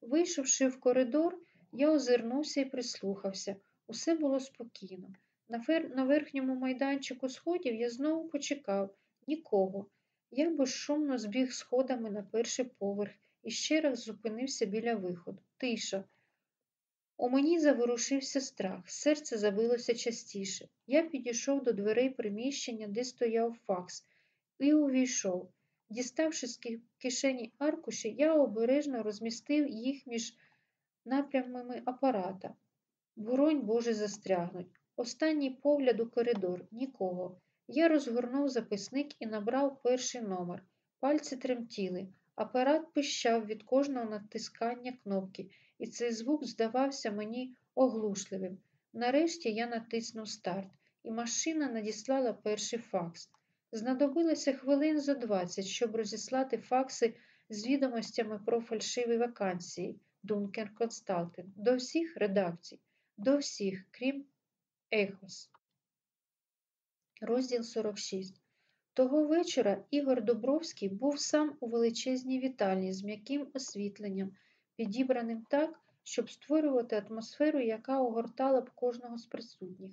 Вийшовши в коридор, я озирнувся і прислухався. Усе було спокійно. На, фер... на верхньому майданчику сходів я знову почекав нікого. Я безшумно збіг сходами на перший поверх і ще раз зупинився біля виходу. Тиша. У мені заворушився страх, серце забилося частіше. Я підійшов до дверей приміщення, де стояв факс, і увійшов. Діставши з кишені аркуші, я обережно розмістив їх між напрямами апарата. Буронь Боже застрягнуть. Останній погляд у коридор нікого. Я розгорнув записник і набрав перший номер. Пальці тремтіли, апарат пищав від кожного натискання кнопки, і цей звук здавався мені оглушливим. Нарешті я натиснув старт, і машина надіслала перший факс. Знадобилося хвилин за 20, щоб розіслати факси з відомостями про фальшиві вакансії Дункер Консталтин до всіх редакцій, до всіх, крім Ехос. Розділ 46. Того вечора Ігор Добровський був сам у величезній вітальні з м'яким освітленням, підібраним так, щоб створювати атмосферу, яка огортала б кожного з присутніх.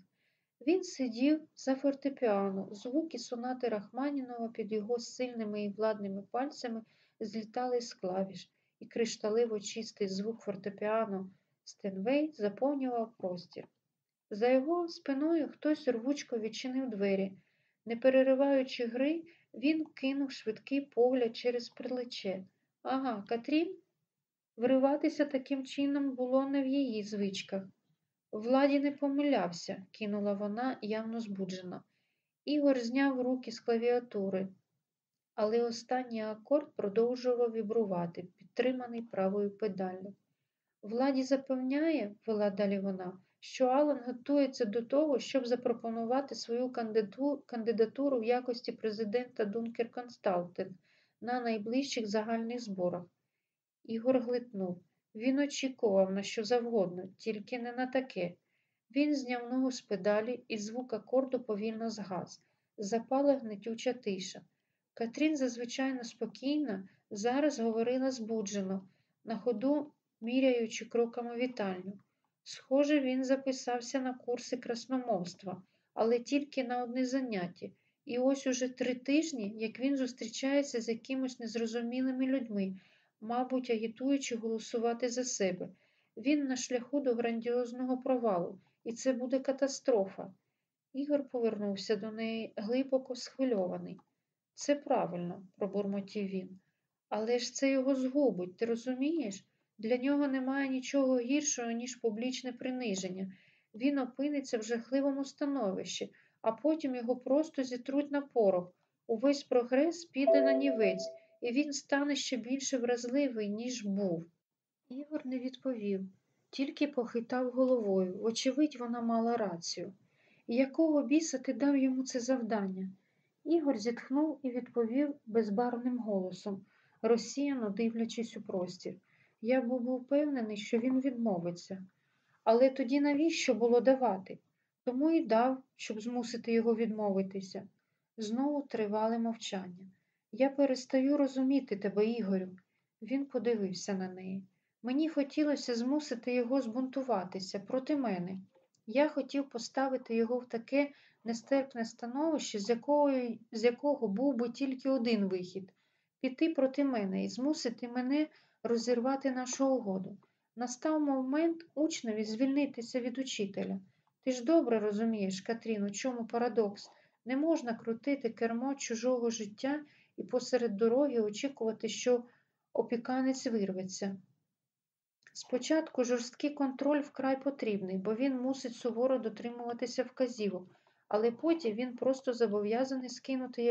Він сидів за фортепіано, звуки сонати Рахманінова під його сильними і владними пальцями злітали з клавіш, і кришталево чистий звук фортепіано Стенвей заповнював простір. За його спиною хтось рвучко відчинив двері. Не перериваючи гри, він кинув швидкий погляд через плече. Ага, Катрін? Вриватися таким чином було не в її звичках. Владі не помилявся, кинула вона, явно збуджена. Ігор зняв руки з клавіатури, але останній акорд продовжував вібрувати, підтриманий правою педаллю. Владі запевняє, вела далі вона, що Алан готується до того, щоб запропонувати свою кандидатуру в якості президента Дункер Консталтин на найближчих загальних зборах. Ігор глитнув. Він очікував на що завгодно, тільки не на таке. Він зняв ногу з педалі, і звук акорду повільно згас. Запала гнетюча тиша. Катрін, зазвичайно спокійна, зараз говорила збуджено, на ходу міряючи кроками вітальню. Схоже, він записався на курси красномовства, але тільки на одне заняття. І ось уже три тижні, як він зустрічається з якимось незрозумілими людьми, мабуть, агітуючи голосувати за себе. Він на шляху до грандіозного провалу, і це буде катастрофа. Ігор повернувся до неї глибоко схвильований. Це правильно, пробурмотів він. Але ж це його згубить, ти розумієш? Для нього немає нічого гіршого, ніж публічне приниження. Він опиниться в жахливому становищі, а потім його просто зітруть на порох. Увесь прогрес піде на нівець, і він стане ще більше вразливий, ніж був. Ігор не відповів, тільки похитав головою. Вочевидь, вона мала рацію. Якого біса ти дав йому це завдання? Ігор зітхнув і відповів безбарвним голосом, розсіяно дивлячись у простір. Я був упевнений, що він відмовиться. Але тоді навіщо було давати? Тому і дав, щоб змусити його відмовитися. Знову тривале мовчання. Я перестаю розуміти тебе, Ігорю. Він подивився на неї. Мені хотілося змусити його збунтуватися проти мене. Я хотів поставити його в таке нестерпне становище, з якого, з якого був би тільки один вихід піти проти мене і змусити мене розірвати нашу угоду. Настав момент учневі звільнитися від учителя. Ти ж добре розумієш, Катрін, у чому парадокс? Не можна крутити кермо чужого життя і посеред дороги очікувати, що опіканець вирветься. Спочатку жорсткий контроль вкрай потрібний, бо він мусить суворо дотримуватися вказівок, але потім він просто зобов'язаний скинути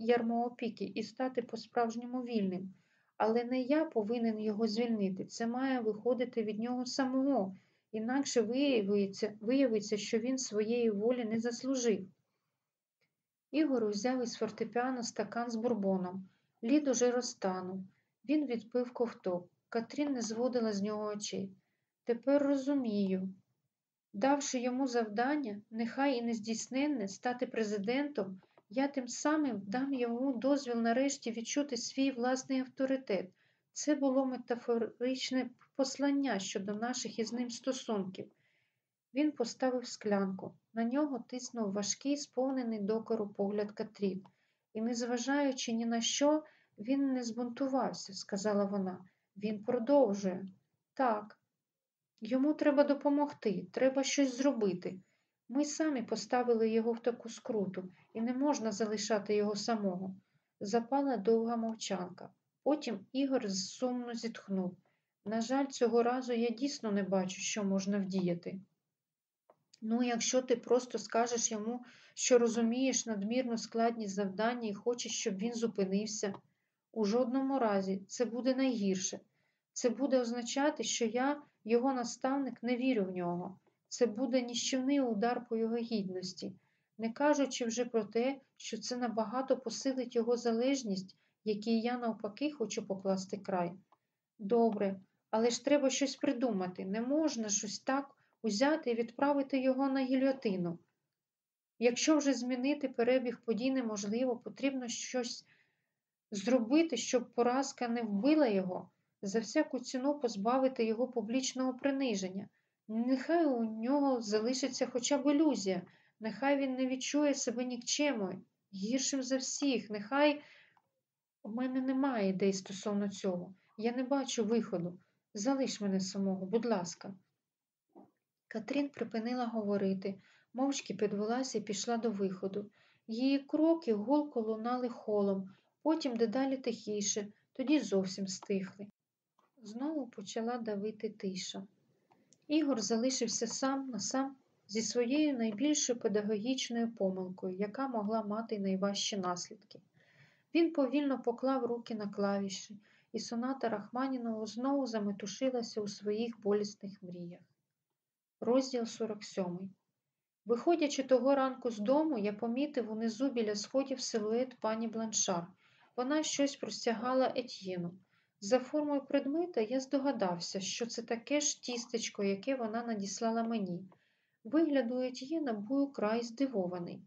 ярмо опіки і стати по-справжньому вільним. Але не я повинен його звільнити, це має виходити від нього самого, інакше виявиться, виявиться, що він своєї волі не заслужив. Ігор взяв із фортепіано стакан з бурбоном. Лід уже розтанув. Він відпив ковток. Катрін не зводила з нього очей. Тепер розумію. Давши йому завдання, нехай і нездійсненне, стати президентом, я тим самим дам йому дозвіл нарешті відчути свій власний авторитет. Це було метафоричне послання щодо наших із ним стосунків. Він поставив склянку. На нього тиснув важкий, сповнений докору погляд Катрін. І, незважаючи ні на що, він не збунтувався, сказала вона. Він продовжує. Так, йому треба допомогти, треба щось зробити. Ми самі поставили його в таку скруту, і не можна залишати його самого. Запала довга мовчанка. Потім Ігор сумно зітхнув. На жаль, цього разу я дійсно не бачу, що можна вдіяти. Ну, якщо ти просто скажеш йому, що розумієш надмірну складність завдання і хочеш, щоб він зупинився. У жодному разі це буде найгірше. Це буде означати, що я, його наставник, не вірю в нього. Це буде ніщівний удар по його гідності, не кажучи вже про те, що це набагато посилить його залежність, якій я навпаки хочу покласти край. Добре, але ж треба щось придумати. Не можна щось так узяти і відправити його на гільйотину. Якщо вже змінити перебіг подій неможливо, потрібно щось зробити, щоб поразка не вбила його, за всяку ціну позбавити його публічного приниження. Нехай у нього залишиться хоча б ілюзія, нехай він не відчує себе нікчемою, гіршим за всіх, нехай у мене немає ідей стосовно цього. Я не бачу виходу. Залиш мене самого, будь ласка. Катрін припинила говорити, мовчки підвелася і пішла до виходу. Її кроки гулко лунали холом, потім дедалі тихіше, тоді зовсім стихли. Знову почала давити тиша. Ігор залишився сам на сам зі своєю найбільшою педагогічною помилкою, яка могла мати найважчі наслідки. Він повільно поклав руки на клавіші, і соната Рахманінову знову заметушилася у своїх болісних мріях. Розділ 47. Виходячи того ранку з дому, я помітив унизу біля сходів силует пані Бланшар. Вона щось простягала Етьєну. За формою предмета я здогадався, що це таке ж тістечко, яке вона надіслала мені. Вигляд у Етьєна був украй здивований.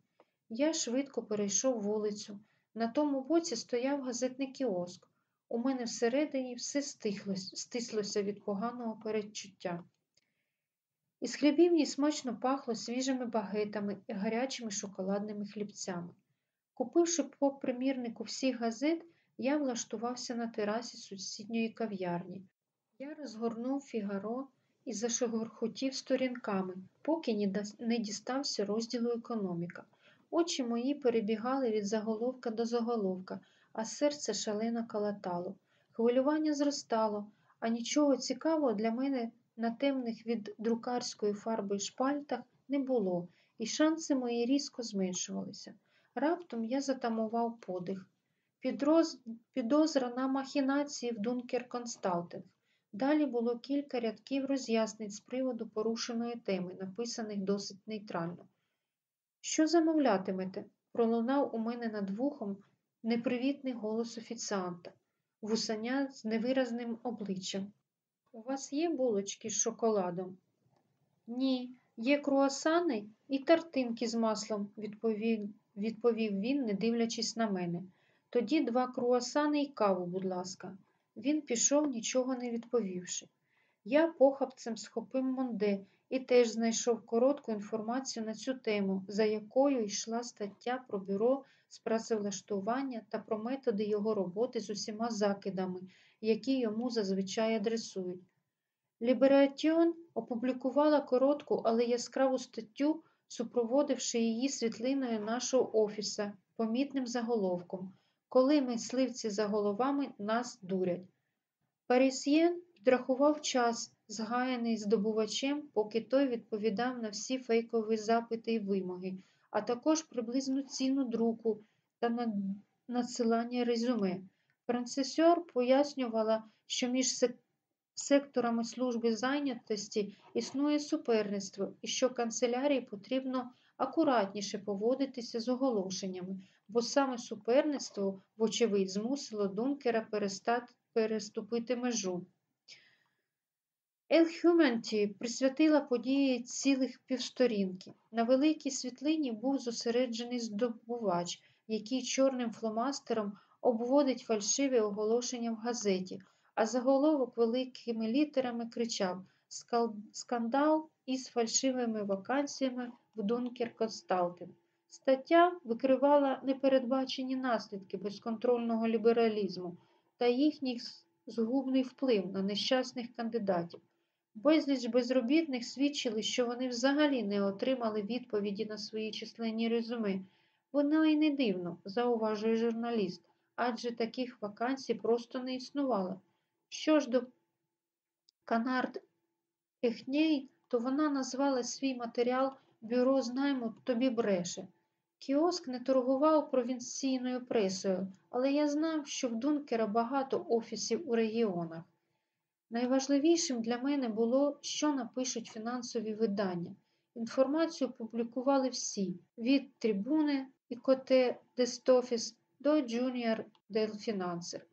Я швидко перейшов вулицю. На тому боці стояв газетний кіоск. У мене всередині все стислося від поганого передчуття. Із хлібівні смачно пахло свіжими багетами і гарячими шоколадними хлібцями. Купивши по примірнику всіх газет, я влаштувався на терасі сусідньої кав'ярні. Я розгорнув фігаро і зашогорхотів сторінками, поки не дістався розділу економіка. Очі мої перебігали від заголовка до заголовка, а серце шалено калатало. Хвилювання зростало, а нічого цікавого для мене на темних від друкарської фарби шпальтах не було, і шанси мої різко зменшувалися. Раптом я затамував подих. Підроз... Підозра на махінації в Дункер Консталтинг. Далі було кілька рядків роз'яснень з приводу порушеної теми, написаних досить нейтрально. Що замовлятимете? пролунав у мене над вухом непривітний голос офіціанта, вусаня з невиразним обличчям. У вас є булочки з шоколадом? Ні, є круасани і тартинки з маслом, відповів, відповів він, не дивлячись на мене. Тоді два круасани і каву, будь ласка. Він пішов, нічого не відповівши. Я похапцем схопив Монде і теж знайшов коротку інформацію на цю тему, за якою йшла стаття про бюро з працевлаштування та про методи його роботи з усіма закидами, які йому зазвичай адресують. Лібератіон опублікувала коротку, але яскраву статтю, супроводивши її світлиною нашого офіса, помітним заголовком Коли мисливці за головами нас дурять. Парісьєн підрахував час, згаяний здобувачем, поки той відповідав на всі фейкові запити і вимоги, а також приблизну ціну друку та надсилання резюме. Францесьор пояснювала, що між секторами служби зайнятості існує суперництво і що канцелярії потрібно акуратніше поводитися з оголошеннями, бо саме суперництво, вочевидь, змусило Дункера переступити межу. Елхюменті присвятила події цілих півсторінки. На великій світлині був зосереджений здобувач, який чорним фломастером обводить фальшиві оголошення в газеті, а заголовок великими літерами кричав Скандал із фальшивими вакансіями в Дункер Консталтин. Стаття викривала непередбачені наслідки безконтрольного лібералізму та їхній згубний вплив на нещасних кандидатів. Безліч безробітних свідчили, що вони взагалі не отримали відповіді на свої численні резюме. Воно і не дивно, зауважує журналіст, адже таких вакансій просто не існувало. Що ж до Канард Ехнєй, то вона назвала свій матеріал Бюро знайму тобі бреше. Кіоск не торгував провінційною пресою, але я знав, що в Дункера багато офісів у регіонах. Найважливішим для мене було, що напишуть фінансові видання. Інформацію публікували всі від трибуни і Cote Desfossés до Journal des Finances.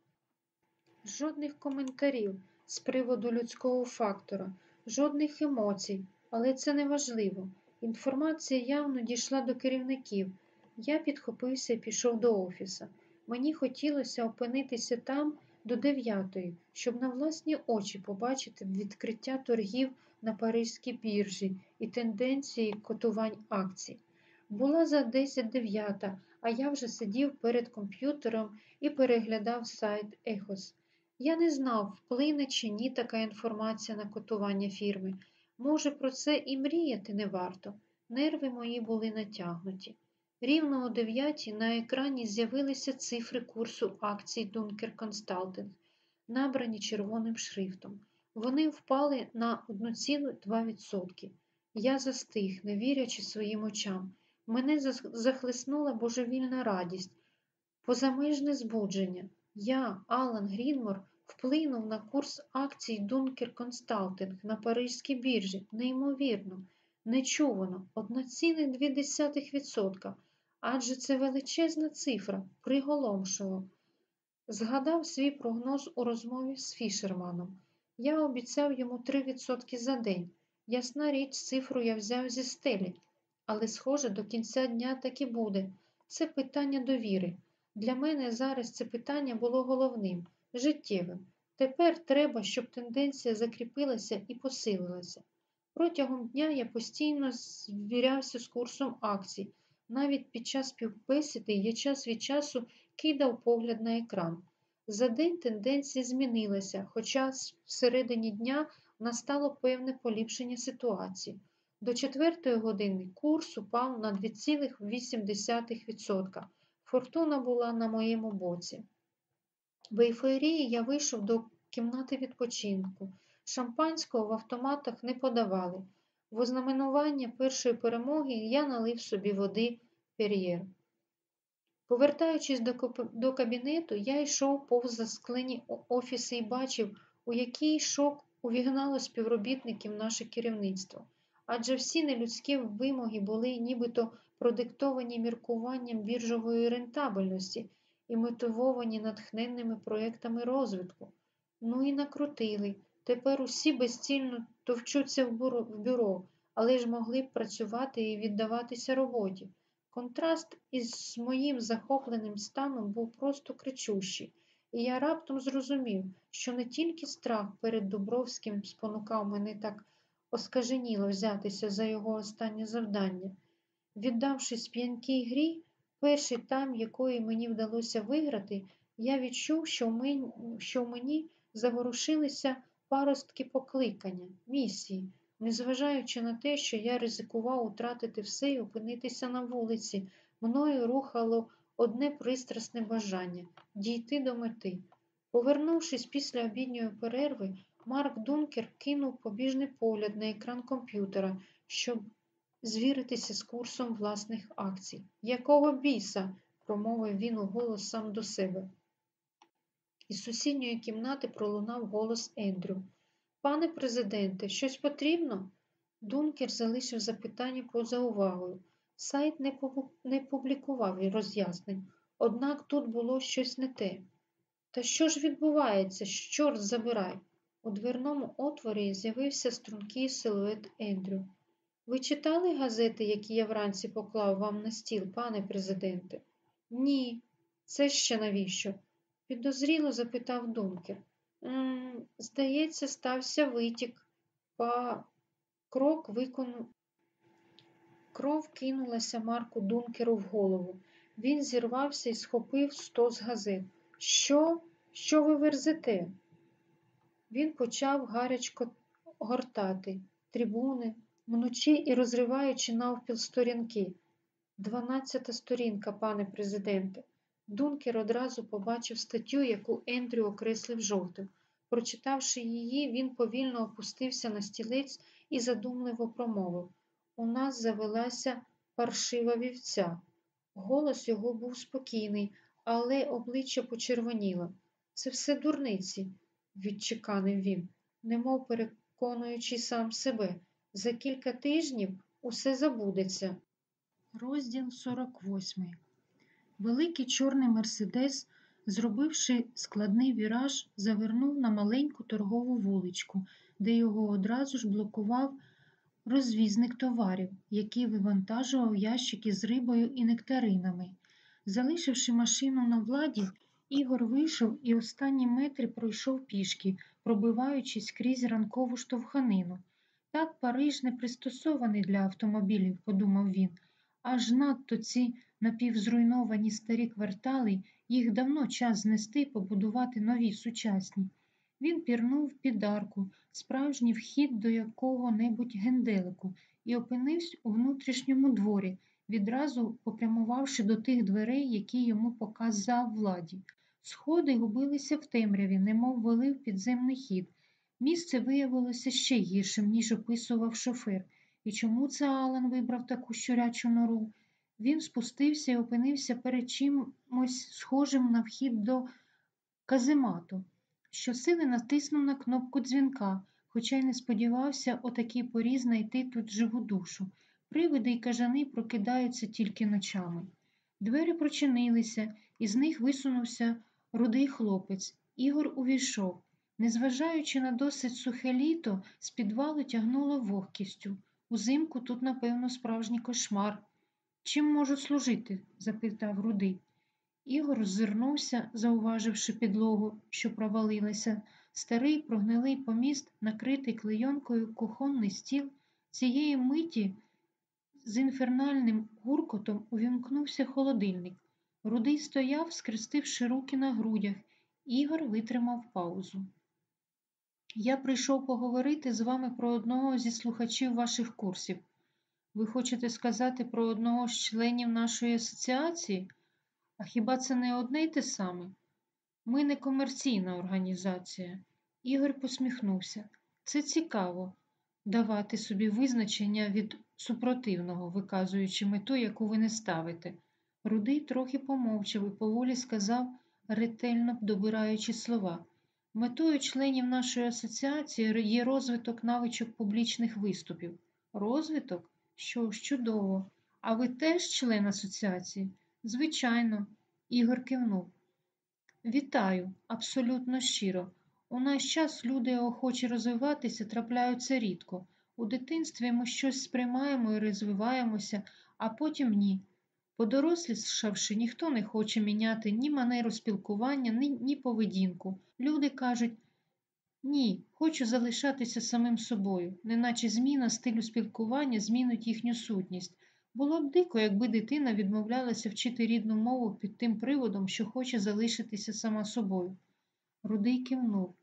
Жодних коментарів з приводу людського фактора, жодних емоцій, але це не важливо. Інформація явно дійшла до керівників. Я підхопився і пішов до офіса. Мені хотілося опинитися там до дев'ятої, щоб на власні очі побачити відкриття торгів на Паризькій біржі і тенденції котувань акцій. Була за 10 дев'ята, а я вже сидів перед комп'ютером і переглядав сайт Ехос. Я не знав, вплине чи ні така інформація на котування фірми. Може, про це і мріяти не варто. Нерви мої були натягнуті. Рівно о дев'ятій на екрані з'явилися цифри курсу акцій Dunker Consulting, набрані червоним шрифтом. Вони впали на 1,2%. Я застиг, не вірячи своїм очам. Мене захлеснула божевільна радість, позамежне збудження. Я, Алан Грінмор, вплинув на курс акцій Dunker Consulting на Паризькій біржі. Неймовірно, нечувано, 1,2%. Адже це величезна цифра, приголомшило. Згадав свій прогноз у розмові з Фішерманом. Я обіцяв йому 3% за день. Ясна річ, цифру я взяв зі стелі, але, схоже, до кінця дня так і буде. Це питання довіри. Для мене зараз це питання було головним, життєвим. Тепер треба, щоб тенденція закріпилася і посилилася. Протягом дня я постійно звірявся з курсом акцій. Навіть під час співбесіди я час від часу кидав погляд на екран. За день тенденція змінилася, хоча всередині дня настало певне поліпшення ситуації. До четвертої години курс упав на 2,8%. Фортуна була на моєму боці. В ейфорії я вийшов до кімнати відпочинку. Шампанського в автоматах не подавали. В ознаменування першої перемоги я налив собі води пер'єр. Повертаючись до кабінету, я йшов повз засклені офіси і бачив, у який шок увігнало співробітників наше керівництво. Адже всі нелюдські вимоги були нібито продиктовані міркуванням біржової рентабельності і мотивовані натхненними проєктами розвитку. Ну і накрутили. Тепер усі безцільно товчуться в бюро, але ж могли б працювати і віддаватися роботі. Контраст із моїм захопленим станом був просто кричущий, і я раптом зрозумів, що не тільки страх перед Дубровським спонукав мене так оскаженіло взятися за його останнє завдання. Віддавшись п'янкій грі, перший там, якої мені вдалося виграти, я відчув, що в мені, що мені заворушилися паростки покликання, місії, незважаючи на те, що я ризикував утратити все і опинитися на вулиці, мною рухало одне пристрасне бажання дійти до мети. Повернувшись після обідньої перерви, Марк Дункер кинув побіжний погляд на екран комп'ютера, щоб звіритися з курсом власних акцій. Якого біса? промовив він у голос сам до себе. Із сусідньої кімнати пролунав голос Ендрю. Пане президенте, щось потрібно? Дункер залишив запитання поза увагою. Сайт не публікував роз'яснень, однак тут було щось не те. Та що ж відбувається? Чорт забирай. У дверному отворі з'явився стрункий силует Ендрю. Ви читали газети, які я вранці поклав вам на стіл, пане президенте? Ні, це ще навіщо? Підозріло запитав Дункер. «М, Здається, стався витік. Па крок виконав. Кров кинулася Марку Дункеру в голову. Він зірвався і схопив стос газет. Що? Що ви верзете? Він почав гарячко гортати трибуни, мнучи і розриваючи навпіл сторінки. Дванадцята сторінка, пане президенте. Дункер одразу побачив статтю, яку Ендрю окреслив жовтим. Прочитавши її, він повільно опустився на стілець і задумливо промовив У нас завелася паршива вівця. Голос його був спокійний, але обличчя почервоніло. Це все дурниці, відчеканив він, немов переконуючи сам себе. За кілька тижнів усе забудеться. Розділ 48. Великий чорний мерседес, зробивши складний віраж, завернув на маленьку торгову вуличку, де його одразу ж блокував розвізник товарів, який вивантажував ящики з рибою і нектаринами. Залишивши машину на владі, Ігор вийшов і останні метри пройшов пішки, пробиваючись крізь ранкову штовханину. Так Париж не пристосований для автомобілів, подумав він. Аж надто ці напівзруйновані старі квартали, їх давно час знести і побудувати нові сучасні. Він пірнув під арку, справжній вхід до якого-небудь генделику, і опинився у внутрішньому дворі, відразу попрямувавши до тих дверей, які йому показав владі. Сходи губилися в темряві, немов вели в підземний хід. Місце виявилося ще гіршим, ніж описував шофер. І чому це Алан вибрав таку щурячу нору? Він спустився і опинився перед чимось схожим на вхід до каземату. Щосили натиснув на кнопку дзвінка, хоча й не сподівався о такій порі знайти тут живу душу. Привиди й кажани прокидаються тільки ночами. Двері прочинилися, і з них висунувся рудий хлопець. Ігор увійшов. Незважаючи на досить сухе літо, з підвалу тягнуло вогкістю. Узимку тут, напевно, справжній кошмар. Чим можу служити? запитав рудий. Ігор звернувся, зауваживши підлогу, що провалилася. Старий прогнилий поміст, накритий клейонкою кухонний стіл. Цієї миті з інфернальним гуркотом увімкнувся холодильник. Рудий стояв, скрестивши руки на грудях. Ігор витримав паузу. Я прийшов поговорити з вами про одного зі слухачів ваших курсів. Ви хочете сказати про одного з членів нашої асоціації? А хіба це не одне й те саме? Ми не комерційна організація. Ігор посміхнувся. Це цікаво давати собі визначення від супротивного, виказуючи мету, яку ви не ставите. Рудий трохи помовчав і поволі сказав, ретельно добираючи слова. Метою членів нашої асоціації є розвиток навичок публічних виступів. Розвиток? Що ж, чудово. А ви теж член асоціації? Звичайно, Ігор кивнув. Вітаю, абсолютно щиро. У наш час люди охочі розвиватися трапляються рідко. У дитинстві ми щось сприймаємо і розвиваємося, а потім ні. Подорослішавши, ніхто не хоче міняти ні манеру спілкування, ні, ні поведінку. Люди кажуть, ні, хочу залишатися самим собою, неначе зміна стилю спілкування змінить їхню сутність. Було б дико, якби дитина відмовлялася вчити рідну мову під тим приводом, що хоче залишитися сама собою. Рудий кивнув.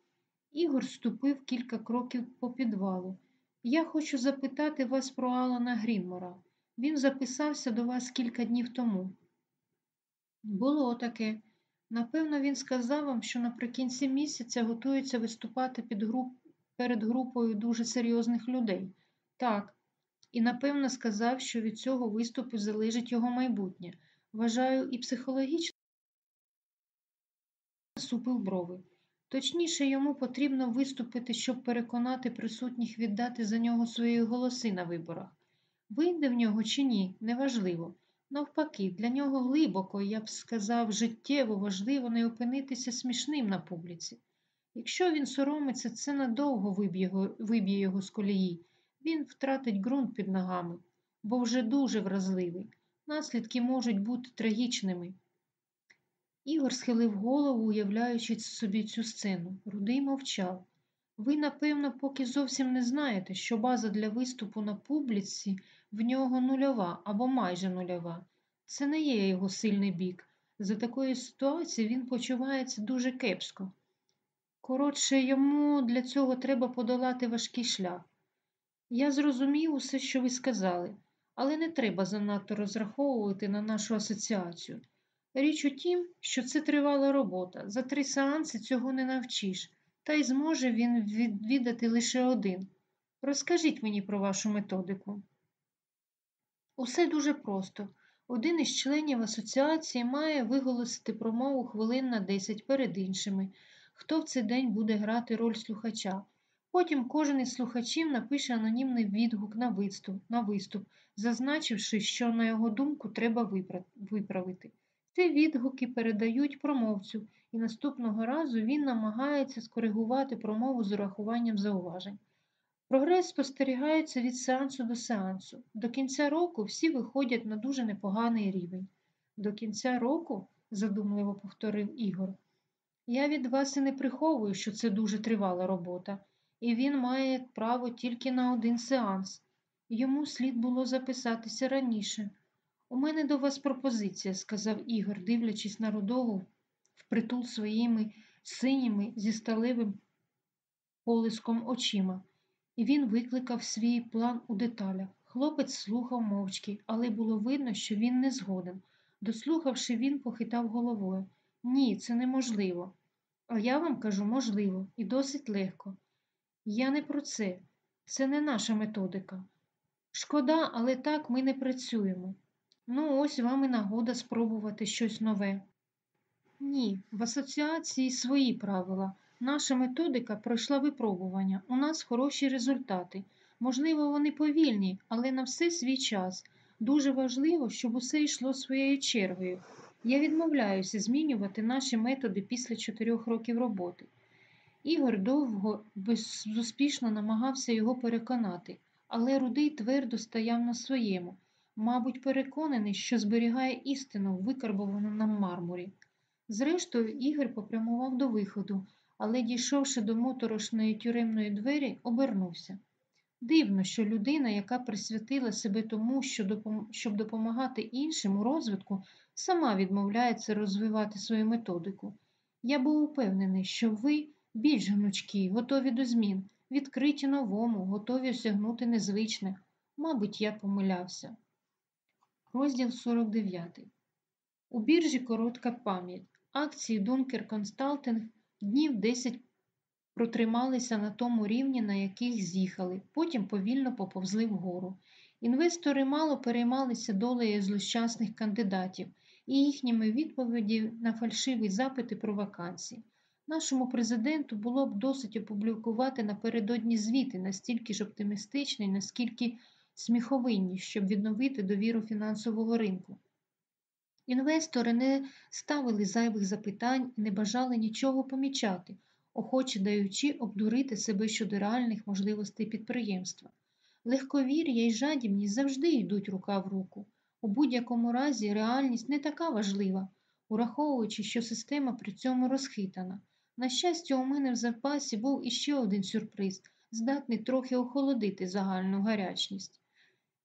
Ігор ступив кілька кроків по підвалу. Я хочу запитати вас про Алана Грінмора. Він записався до вас кілька днів тому. Було таке. Напевно, він сказав вам, що наприкінці місяця готується виступати під груп... перед групою дуже серйозних людей. Так, і напевно сказав, що від цього виступу залежить його майбутнє. Вважаю, і психологічно насупив брови. Точніше, йому потрібно виступити, щоб переконати присутніх віддати за нього свої голоси на виборах. Вийде в нього чи ні, неважливо. Навпаки, для нього глибоко, я б сказав, життєво важливо не опинитися смішним на публіці. Якщо він соромиться, це надовго виб'є його, з колії. Він втратить ґрунт під ногами, бо вже дуже вразливий. Наслідки можуть бути трагічними. Ігор схилив голову, уявляючи собі цю сцену. Рудий мовчав. Ви, напевно, поки зовсім не знаєте, що база для виступу на публіці в нього нульова або майже нульова. Це не є його сильний бік. За такої ситуації він почувається дуже кепсько. Коротше, йому для цього треба подолати важкий шлях. Я зрозумів усе, що ви сказали, але не треба занадто розраховувати на нашу асоціацію. Річ у тім, що це тривала робота. За три сеанси цього не навчиш, та й зможе він відвідати лише один. Розкажіть мені про вашу методику. Усе дуже просто. Один із членів асоціації має виголосити промову хвилин на 10 перед іншими, хто в цей день буде грати роль слухача. Потім кожен із слухачів напише анонімний відгук на виступ, на виступ зазначивши, що, на його думку, треба виправити. Ці відгуки передають промовцю, і наступного разу він намагається скоригувати промову з урахуванням зауважень. Прогрес спостерігається від сеансу до сеансу. До кінця року всі виходять на дуже непоганий рівень. До кінця року, задумливо повторив Ігор, я від вас і не приховую, що це дуже тривала робота, і він має право тільки на один сеанс. Йому слід було записатися раніше. У мене до вас пропозиція, сказав Ігор, дивлячись на рудову впритул своїми синіми зі сталевим полиском очима. І він викликав свій план у деталях. Хлопець слухав мовчки, але було видно, що він не згоден. Дослухавши, він похитав головою. Ні, це неможливо. А я вам кажу, можливо, і досить легко. Я не про це. Це не наша методика. Шкода, але так ми не працюємо. Ну, ось вам і нагода спробувати щось нове. Ні, в асоціації свої правила. Наша методика пройшла випробування. У нас хороші результати. Можливо, вони повільні, але на все свій час. Дуже важливо, щоб усе йшло своєю чергою. Я відмовляюся змінювати наші методи після чотирьох років роботи. Ігор довго безуспішно намагався його переконати, але рудий твердо стояв на своєму, мабуть, переконаний, що зберігає істину, викарбовану на мармурі. Зрештою, Ігор попрямував до виходу, але, дійшовши до моторошної тюремної двері, обернувся. Дивно, що людина, яка присвятила себе тому, щоб допомагати іншим у розвитку, сама відмовляється розвивати свою методику. Я був упевнений, що ви більш гнучкі, готові до змін, відкриті новому, готові осягнути незвичне. Мабуть, я помилявся. Розділ 49. У біржі коротка пам'ять. Акції Дункер Консталтинг днів 10 протрималися на тому рівні, на яких з'їхали, потім повільно поповзли вгору. Інвестори мало переймалися долею злощасних кандидатів і їхніми відповіді на фальшиві запити про вакансії. Нашому президенту було б досить опублікувати напередодні звіти настільки ж оптимістичні, наскільки сміховинні, щоб відновити довіру фінансового ринку. Інвестори не ставили зайвих запитань і не бажали нічого помічати, охоче даючи обдурити себе щодо реальних можливостей підприємства. Легковір'я і жадібність завжди йдуть рука в руку. У будь-якому разі реальність не така важлива, ураховуючи, що система при цьому розхитана. На щастя, у мене в запасі був іще один сюрприз, здатний трохи охолодити загальну гарячність.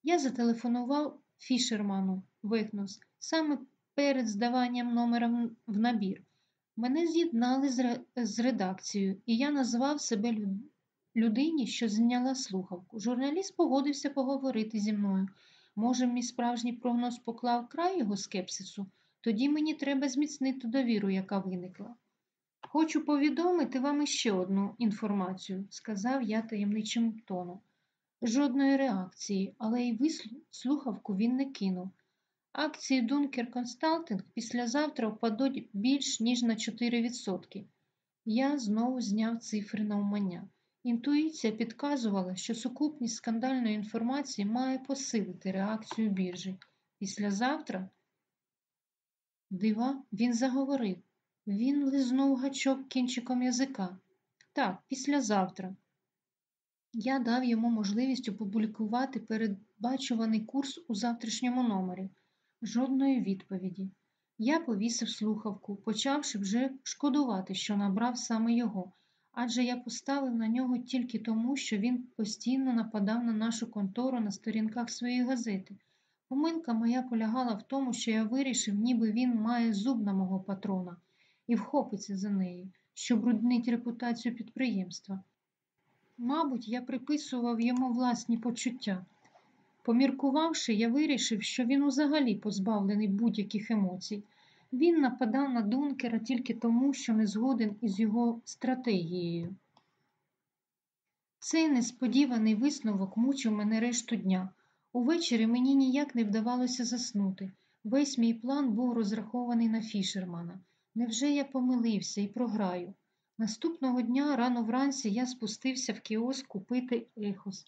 Я зателефонував Фішерману Векнус саме перед здаванням номера в набір. Мене з'єднали з, редакцією, і я назвав себе людині, що зняла слухавку. Журналіст погодився поговорити зі мною. Може, мій справжній прогноз поклав край його скепсису? Тоді мені треба зміцнити довіру, яка виникла. Хочу повідомити вам іще одну інформацію, сказав я таємничим тоном. Жодної реакції, але й вислухавку він не кинув. Акції Дункер Консталтинг післязавтра впадуть більш ніж на 4%. Я знову зняв цифри на умання. Інтуїція підказувала, що сукупність скандальної інформації має посилити реакцію біржі. Післязавтра, дива, він заговорив. Він лизнув гачок кінчиком язика. Так, післязавтра. Я дав йому можливість опублікувати передбачуваний курс у завтрашньому номері. Жодної відповіді. Я повісив слухавку, почавши вже шкодувати, що набрав саме його, адже я поставив на нього тільки тому, що він постійно нападав на нашу контору на сторінках своєї газети. Помилка моя полягала в тому, що я вирішив, ніби він має зуб на мого патрона і вхопиться за неї, щоб бруднити репутацію підприємства. Мабуть, я приписував йому власні почуття. Поміркувавши, я вирішив, що він взагалі позбавлений будь-яких емоцій. Він нападав на Дункера тільки тому, що не згоден із його стратегією. Цей несподіваний висновок мучив мене решту дня. Увечері мені ніяк не вдавалося заснути. Весь мій план був розрахований на Фішермана. Невже я помилився і програю? Наступного дня рано вранці я спустився в кіоск купити ехос.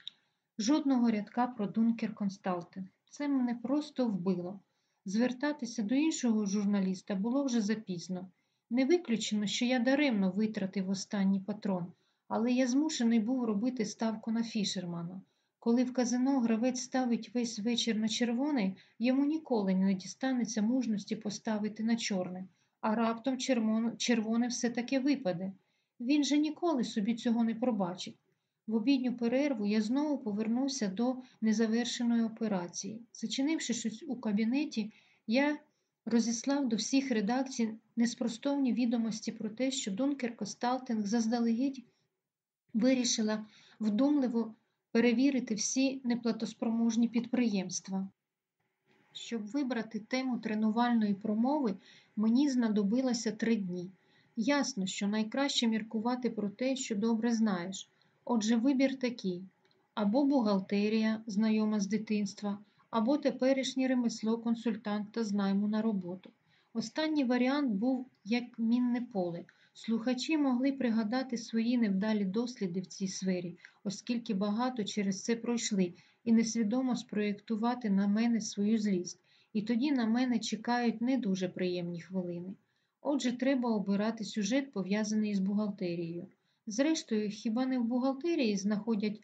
Жодного рядка про Дункер Консталтинг. Це мене просто вбило. Звертатися до іншого журналіста було вже запізно. Не виключено, що я даремно витратив останній патрон, але я змушений був робити ставку на Фішермана. Коли в казино гравець ставить весь вечір на червоний, йому ніколи не дістанеться мужності поставити на чорне, а раптом червоне все-таки випаде. Він же ніколи собі цього не пробачить. В обідню перерву я знову повернувся до незавершеної операції. Зачинивши щось у кабінеті, я розіслав до всіх редакцій неспростовні відомості про те, що Дункер Косталтинг заздалегідь вирішила вдумливо перевірити всі неплатоспроможні підприємства. Щоб вибрати тему тренувальної промови, мені знадобилося три дні. Ясно, що найкраще міркувати про те, що добре знаєш. Отже, вибір такий: або бухгалтерія, знайома з дитинства, або теперішнє ремесло консультанта з найму на роботу. Останній варіант був як мінне поле. Слухачі могли пригадати свої невдалі досліди в цій сфері, оскільки багато через це пройшли, і несвідомо спроєктувати на мене свою злість. І тоді на мене чекають не дуже приємні хвилини. Отже, треба обирати сюжет, пов'язаний з бухгалтерією. Зрештою, хіба не в бухгалтерії знаходять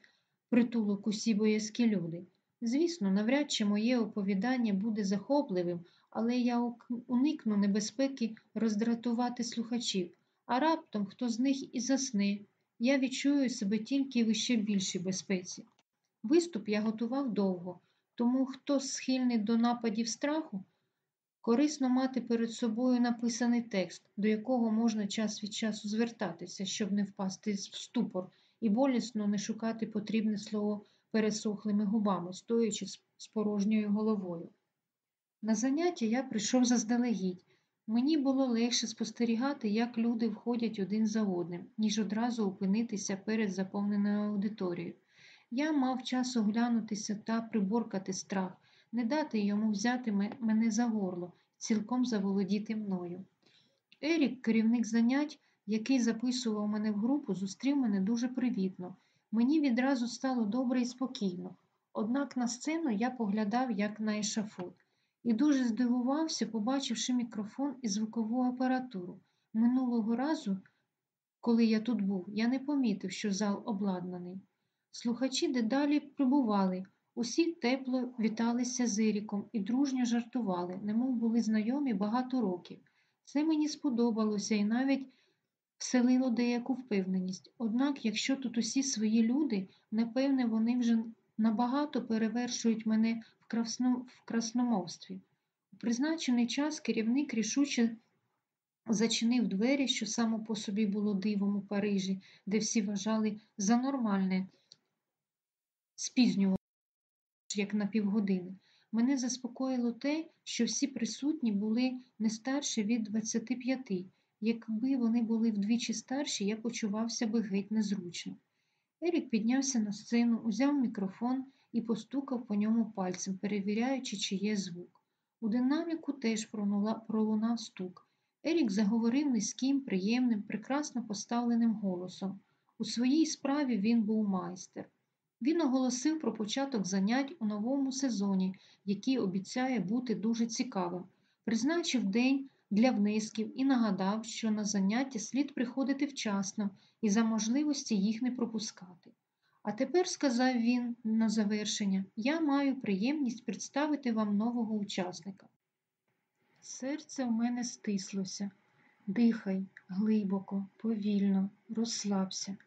притулок усі боязкі люди? Звісно, навряд чи моє оповідання буде захопливим, але я уникну небезпеки роздратувати слухачів, а раптом хто з них і засне. Я відчую себе тільки в іще більшій безпеці. Виступ я готував довго, тому хто схильний до нападів страху, корисно мати перед собою написаний текст, до якого можна час від часу звертатися, щоб не впасти в ступор, і болісно не шукати потрібне слово пересохлими губами, стоячи з порожньою головою. На заняття я прийшов заздалегідь. Мені було легше спостерігати, як люди входять один за одним, ніж одразу опинитися перед заповненою аудиторією. Я мав час оглянутися та приборкати страх, не дати йому взяти мене за горло, цілком заволодіти мною. Ерік, керівник занять, який записував мене в групу, зустрів мене дуже привітно. Мені відразу стало добре і спокійно. Однак на сцену я поглядав як на ешафот і дуже здивувався, побачивши мікрофон і звукову апаратуру. Минулого разу, коли я тут був, я не помітив, що зал обладнаний. Слухачі дедалі прибували, усі тепло віталися з Еріком і дружньо жартували, немов були знайомі багато років. Це мені сподобалося і навіть вселило деяку впевненість. Однак, якщо тут усі свої люди, напевне, вони вже набагато перевершують мене в, красно... в красномовстві. У призначений час керівник рішуче зачинив двері, що само по собі було дивом у Парижі, де всі вважали за нормальне спізнювати як на півгодини. Мене заспокоїло те, що всі присутні були не старші від 25. Якби вони були вдвічі старші, я почувався би геть незручно. Ерік піднявся на сцену, узяв мікрофон і постукав по ньому пальцем, перевіряючи, чи є звук. У динаміку теж пролунав стук. Ерік заговорив низьким, приємним, прекрасно поставленим голосом. У своїй справі він був майстер. Він оголосив про початок занять у новому сезоні, який обіцяє бути дуже цікавим. Призначив день для внесків і нагадав, що на заняття слід приходити вчасно і за можливості їх не пропускати. А тепер, сказав він на завершення, я маю приємність представити вам нового учасника. Серце в мене стислося. Дихай глибоко, повільно, розслабся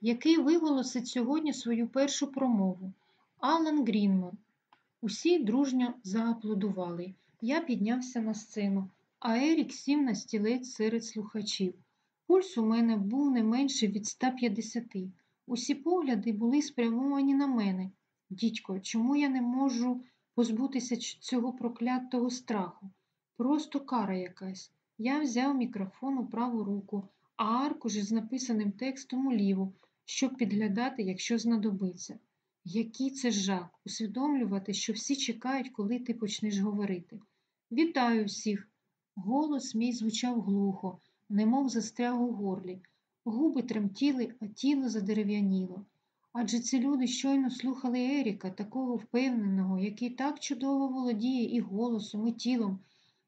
який виголосить сьогодні свою першу промову Алан Грінман. Усі дружньо зааплодували. Я піднявся на сцену, а Ерік сів на стілець серед слухачів. Пульс у мене був не менше від 150. Усі погляди були спрямовані на мене. Дідько, чому я не можу позбутися цього проклятого страху? Просто кара якась. Я взяв мікрофон у праву руку, а аркуш із написаним текстом у ліву, щоб підглядати, якщо знадобиться. Який це жах, усвідомлювати, що всі чекають, коли ти почнеш говорити. Вітаю всіх. Голос мій звучав глухо, немов застряг у горлі. Губи тремтіли, а тіло задерев'яніло. Адже ці люди щойно слухали Еріка, такого впевненого, який так чудово володіє і голосом, і тілом.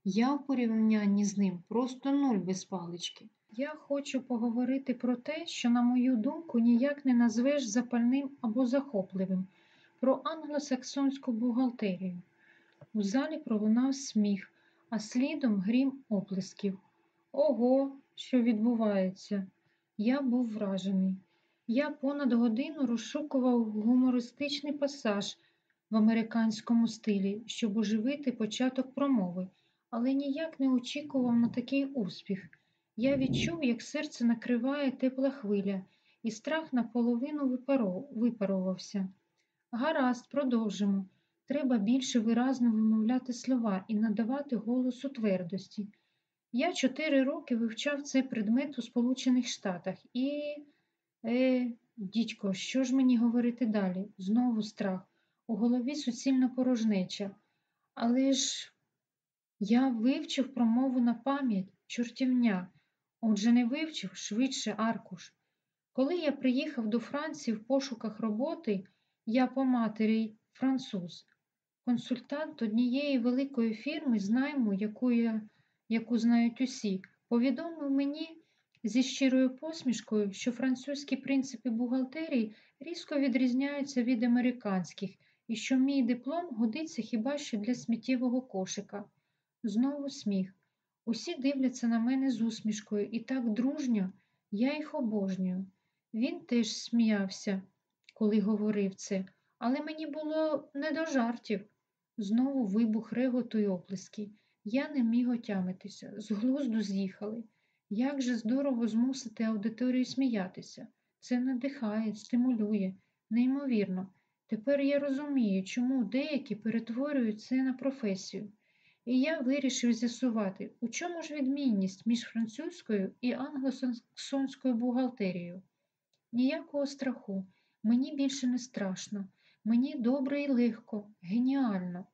Я в порівнянні з ним просто нуль без палички. Я хочу поговорити про те, що, на мою думку, ніяк не назвеш запальним або захопливим, про англосаксонську бухгалтерію. У залі пролунав сміх, а слідом грім оплесків. Ого, що відбувається? Я був вражений. Я понад годину розшукував гумористичний пасаж в американському стилі, щоб оживити початок промови, але ніяк не очікував на такий успіх. Я відчув, як серце накриває тепла хвиля, і страх наполовину випарувався. Гаразд, продовжимо. Треба більше виразно вимовляти слова і надавати голосу твердості. Я чотири роки вивчав цей предмет у Сполучених Штатах і. Е, дідько, що ж мені говорити далі? Знову страх. У голові суцільна порожнеча. Але ж я вивчив промову на пам'ять, чортівня. Отже, не вивчив швидше аркуш. Коли я приїхав до Франції в пошуках роботи, я по матері француз, консультант однієї великої фірми з найму, яку, я, яку знають усі, повідомив мені зі щирою посмішкою, що французькі принципи бухгалтерії різко відрізняються від американських і що мій диплом годиться хіба що для сміттєвого кошика. Знову сміх. Усі дивляться на мене з усмішкою і так дружньо, я їх обожнюю. Він теж сміявся, коли говорив це, але мені було не до жартів. Знову вибух реготу й оплески. Я не міг отямитися, з глузду з'їхали. Як же здорово змусити аудиторію сміятися. Це надихає, стимулює, неймовірно. Тепер я розумію, чому деякі перетворюють це на професію. І я вирішив з'ясувати, у чому ж відмінність між французькою і англосаксонською бухгалтерією. Ніякого страху, мені більше не страшно, мені добре і легко, геніально.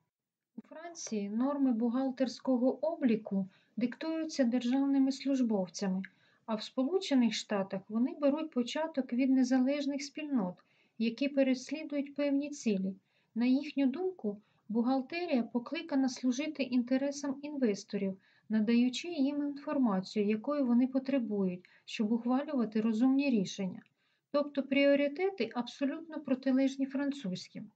У Франції норми бухгалтерського обліку диктуються державними службовцями, а в Сполучених Штатах вони беруть початок від незалежних спільнот, які переслідують певні цілі. На їхню думку, бухгалтерія покликана служити інтересам інвесторів, надаючи їм інформацію, якої вони потребують, щоб ухвалювати розумні рішення. Тобто пріоритети абсолютно протилежні французьким.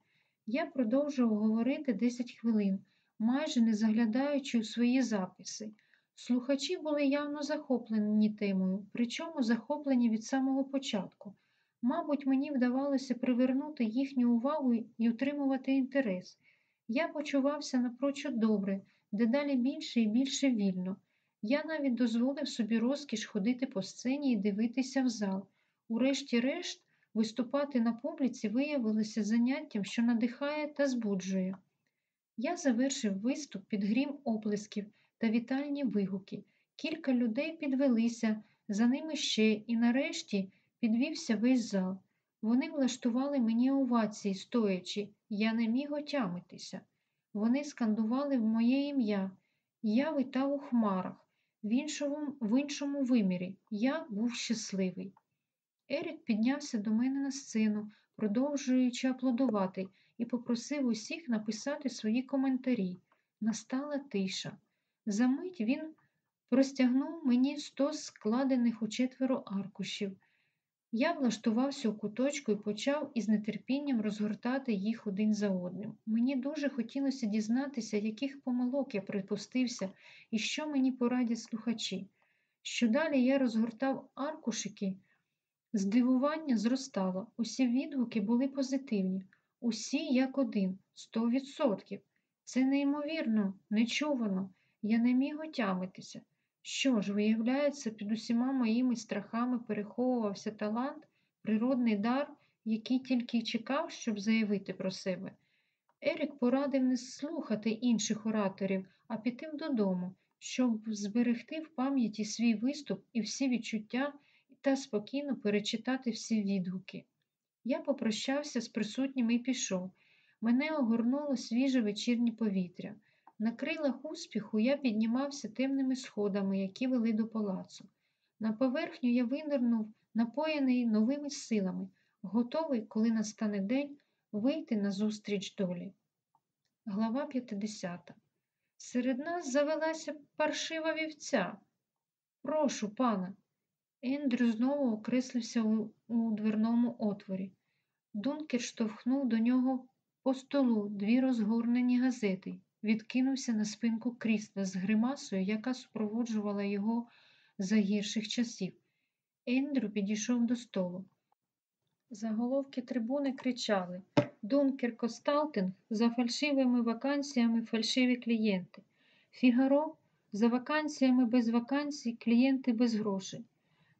Я продовжував говорити 10 хвилин, майже не заглядаючи у свої записи. Слухачі були явно захоплені темою, причому захоплені від самого початку. Мабуть, мені вдавалося привернути їхню увагу і утримувати інтерес. Я почувався напрочуд добре, дедалі більше і більше вільно. Я навіть дозволив собі розкіш ходити по сцені і дивитися в зал. Урешті-решт, виступати на публіці виявилося заняттям, що надихає та збуджує. Я завершив виступ під грім оплесків та вітальні вигуки. Кілька людей підвелися, за ними ще, і нарешті підвівся весь зал. Вони влаштували мені овації, стоячи, я не міг отямитися. Вони скандували в моє ім'я. Я витав у хмарах, в іншому, в іншому вимірі. Я був щасливий. Ерік піднявся до мене на сцену, продовжуючи аплодувати, і попросив усіх написати свої коментарі. Настала тиша. Замить він простягнув мені сто складених у четверо аркушів. Я влаштувався у куточку і почав із нетерпінням розгортати їх один за одним. Мені дуже хотілося дізнатися, яких помилок я припустився і що мені порадять слухачі. Що далі я розгортав аркушики, здивування зростало. Усі відгуки були позитивні, усі як один, сто відсотків. Це неймовірно, нечувано. Я не міг отямитися. Що ж, виявляється, під усіма моїми страхами переховувався талант, природний дар, який тільки й чекав, щоб заявити про себе. Ерік порадив не слухати інших ораторів, а піти додому, щоб зберегти в пам'яті свій виступ і всі відчуття та спокійно перечитати всі відгуки. Я попрощався з присутніми і пішов. Мене огорнуло свіже вечірнє повітря. На крилах успіху я піднімався темними сходами, які вели до палацу. На поверхню я винирнув, напоєний новими силами, готовий, коли настане день, вийти назустріч долі. Глава 50. Серед нас завелася паршива вівця. Прошу, пана. Ендрю знову окреслився у, у дверному отворі. Дункер штовхнув до нього по столу дві розгорнені газети, відкинувся на спинку крісла з гримасою, яка супроводжувала його за гірших часів. Ендрю підійшов до столу. Заголовки трибуни кричали Дункер Косталтинг за фальшивими вакансіями фальшиві клієнти. Фігаро за вакансіями без вакансій, клієнти без грошей.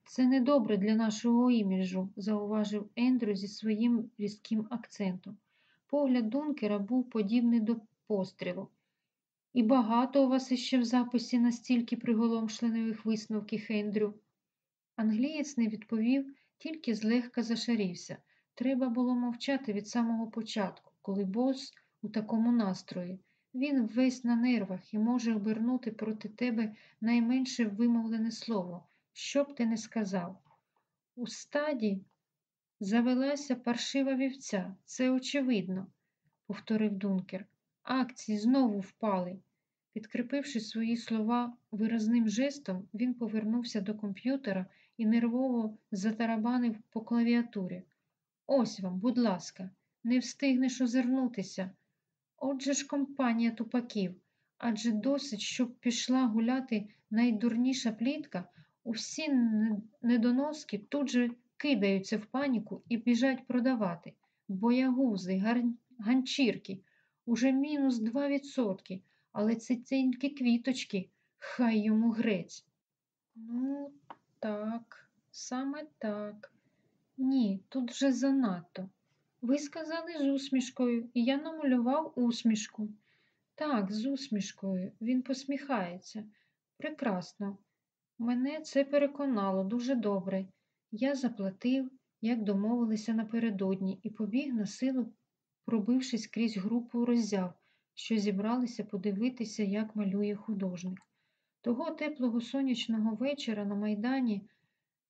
Це недобре для нашого іміджу, зауважив Ендрю зі своїм різким акцентом. Погляд Дункера був подібний до пострілу. І багато у вас іще в записі настільки приголомшлених висновків, Ендрю. Англієць не відповів, тільки злегка зашарівся. Треба було мовчати від самого початку, коли бос у такому настрої. Він весь на нервах і може обернути проти тебе найменше вимовлене слово, що б ти не сказав. У стаді завелася паршива вівця, це очевидно, повторив Дункер. Акції знову впали. Підкріпивши свої слова виразним жестом, він повернувся до комп'ютера і нервово затарабанив по клавіатурі. Ось вам, будь ласка, не встигнеш озирнутися. Отже ж компанія тупаків, адже досить, щоб пішла гуляти найдурніша плітка, усі недоноски тут же кидаються в паніку і біжать продавати. Боягузи, гар... ганчірки, уже мінус 2%, але це тільки квіточки, хай йому грець. Ну, так, саме так. Ні, тут вже занадто. Ви сказали з усмішкою, і я намалював усмішку. Так, з усмішкою. Він посміхається. Прекрасно. Мене це переконало дуже добре. Я заплатив, як домовилися напередодні, і побіг на силу, пробившись крізь групу роззяв, що зібралися подивитися, як малює художник. Того теплого сонячного вечора на майдані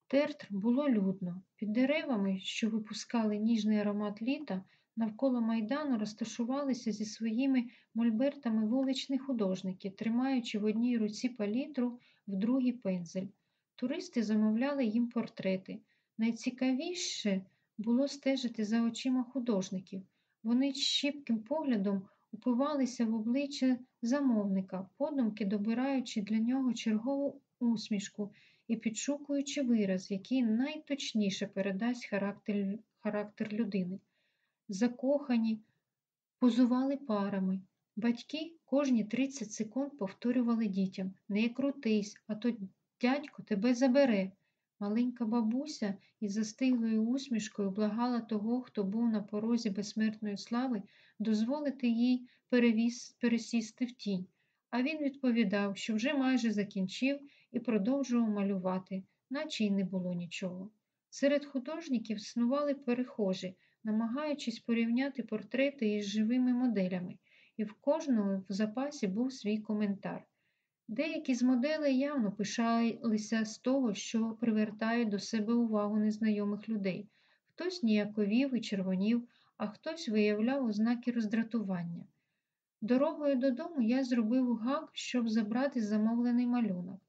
Тертр було людно. Під деревами, що випускали ніжний аромат літа, навколо майдану розташувалися зі своїми мольбертами вуличні художники, тримаючи в одній руці палітру, в другій пензель. Туристи замовляли їм портрети. Найцікавіше було стежити за очима художників. Вони щіпким поглядом упивалися в обличчя замовника, подумки добираючи для нього чергову усмішку і підшукуючи вираз, який найточніше передасть характер, характер людини. Закохані, позували парами. Батьки кожні 30 секунд повторювали дітям Не крутись, а то дядько тебе забере. Маленька бабуся із застиглою усмішкою благала того, хто був на порозі безсмертної слави, дозволити їй перевіз, пересісти в тінь. А він відповідав, що вже майже закінчив і продовжував малювати, наче й не було нічого. Серед художників снували перехожі, намагаючись порівняти портрети із живими моделями, і в кожного в запасі був свій коментар. Деякі з моделей явно пишалися з того, що привертають до себе увагу незнайомих людей. Хтось ніяковів і червонів, а хтось виявляв ознаки роздратування. Дорогою додому я зробив гак, щоб забрати замовлений малюнок.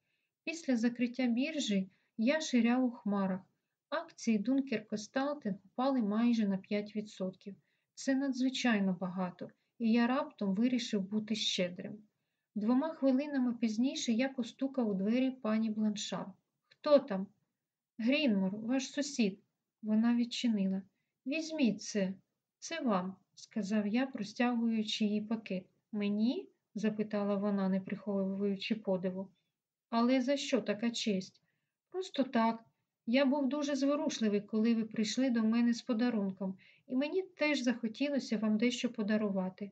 Після закриття біржі я ширяв у хмарах. Акції Дункер Косталтин впали майже на 5%. Це надзвичайно багато, і я раптом вирішив бути щедрим. Двома хвилинами пізніше я постукав у двері пані Бланшар. Хто там? Грінмор, ваш сусід. Вона відчинила. Візьміть це, це вам, сказав я, простягуючи їй пакет. Мені? запитала вона, не приховуючи подиву. Але за що така честь? Просто так. Я був дуже зворушливий, коли ви прийшли до мене з подарунком, і мені теж захотілося вам дещо подарувати.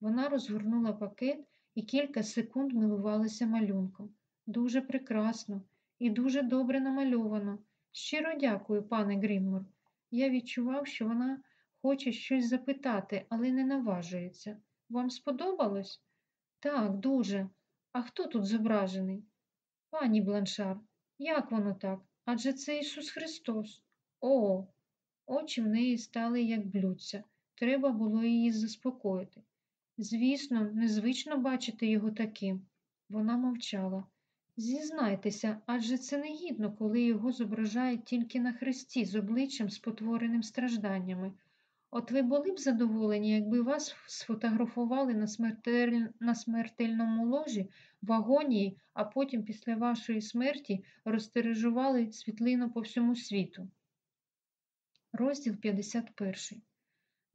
Вона розгорнула пакет і кілька секунд милувалася малюнком. Дуже прекрасно і дуже добре намальовано. Щиро дякую, пане Грінмор. Я відчував, що вона хоче щось запитати, але не наважується. Вам сподобалось? Так, дуже. А хто тут зображений? Пані Бланшар, як воно так? Адже це Ісус Христос. О, очі в неї стали як блюдця. Треба було її заспокоїти. Звісно, незвично бачити його таким. Вона мовчала. Зізнайтеся, адже це негідно, коли його зображають тільки на хресті з обличчям спотвореним стражданнями. От ви були б задоволені, якби вас сфотографували на, смертель... на смертельному ложі в агонії, а потім після вашої смерті розтережували світлину по всьому світу. Розділ 51.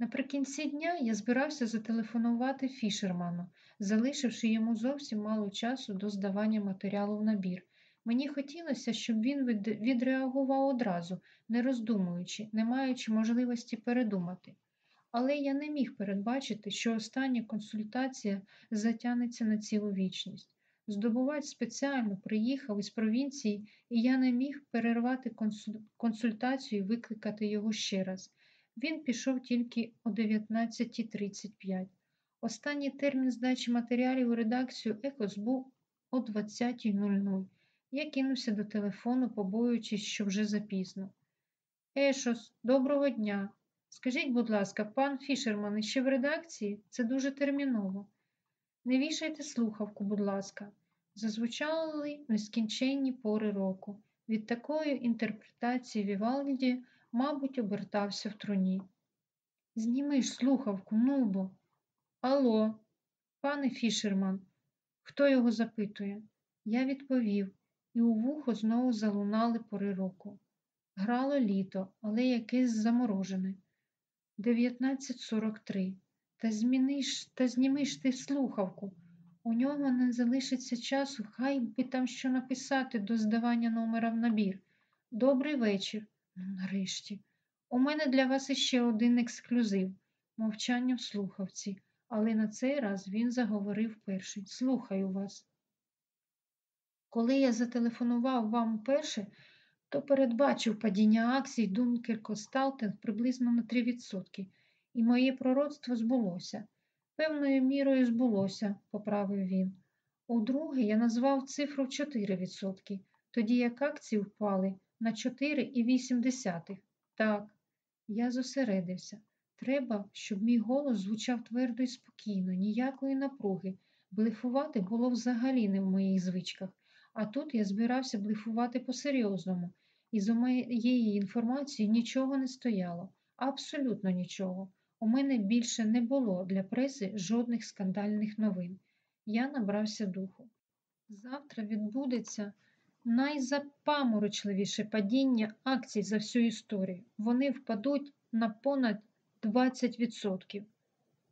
Наприкінці дня я збирався зателефонувати Фішерману, залишивши йому зовсім мало часу до здавання матеріалу в набір. Мені хотілося, щоб він відреагував одразу, не роздумуючи, не маючи можливості передумати. Але я не міг передбачити, що остання консультація затягнеться на цілу вічність. Здобувач спеціально приїхав із провінції, і я не міг перервати консультацію і викликати його ще раз. Він пішов тільки о 19.35. Останній термін здачі матеріалів у редакцію Екос був о 20.00. Я кинувся до телефону, побоюючись, що вже запізно. Ешос, доброго дня. Скажіть, будь ласка, пан Фішерман іще в редакції? Це дуже терміново. Не вішайте слухавку, будь ласка. Зазвучали нескінченні пори року. Від такої інтерпретації Вівальді, мабуть, обертався в труні. Зніми ж слухавку, ну бо. Алло, пане Фішерман, хто його запитує? Я відповів, і у вухо знову залунали пори року. Грало літо, але якесь заморожене. 19.43. Та зміниш, та знімиш ти слухавку. У нього не залишиться часу, хай би там що написати до здавання номера в набір. Добрий вечір. Нарешті. У мене для вас іще один ексклюзив мовчання в слухавці, але на цей раз він заговорив перший. Слухаю вас. Коли я зателефонував вам перше, то передбачив падіння акцій Дункер Косталтен приблизно на 3%, і моє пророцтво збулося. Певною мірою збулося, поправив він. Удруге я назвав цифру 4%, тоді як акції впали на 4,8. Так, я зосередився. Треба, щоб мій голос звучав твердо і спокійно, ніякої напруги. Блефувати було взагалі не в моїх звичках, а тут я збирався блефувати по-серйозному, і з моєї інформації нічого не стояло, абсолютно нічого. У мене більше не було для преси жодних скандальних новин. Я набрався духу. Завтра відбудеться найзапаморочливіше падіння акцій за всю історію. Вони впадуть на понад 20%.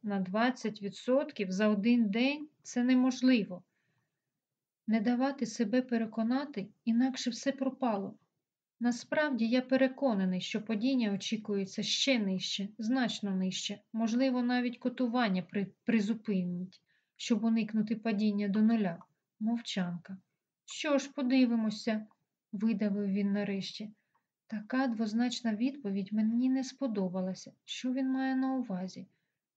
На 20% за один день це неможливо. Не давати себе переконати, інакше все пропало. Насправді я переконаний, що падіння очікується ще нижче, значно нижче, можливо, навіть котування при, призупинить, щоб уникнути падіння до нуля. Мовчанка. Що ж, подивимося, видавив він нарешті. Така двозначна відповідь мені не сподобалася. Що він має на увазі?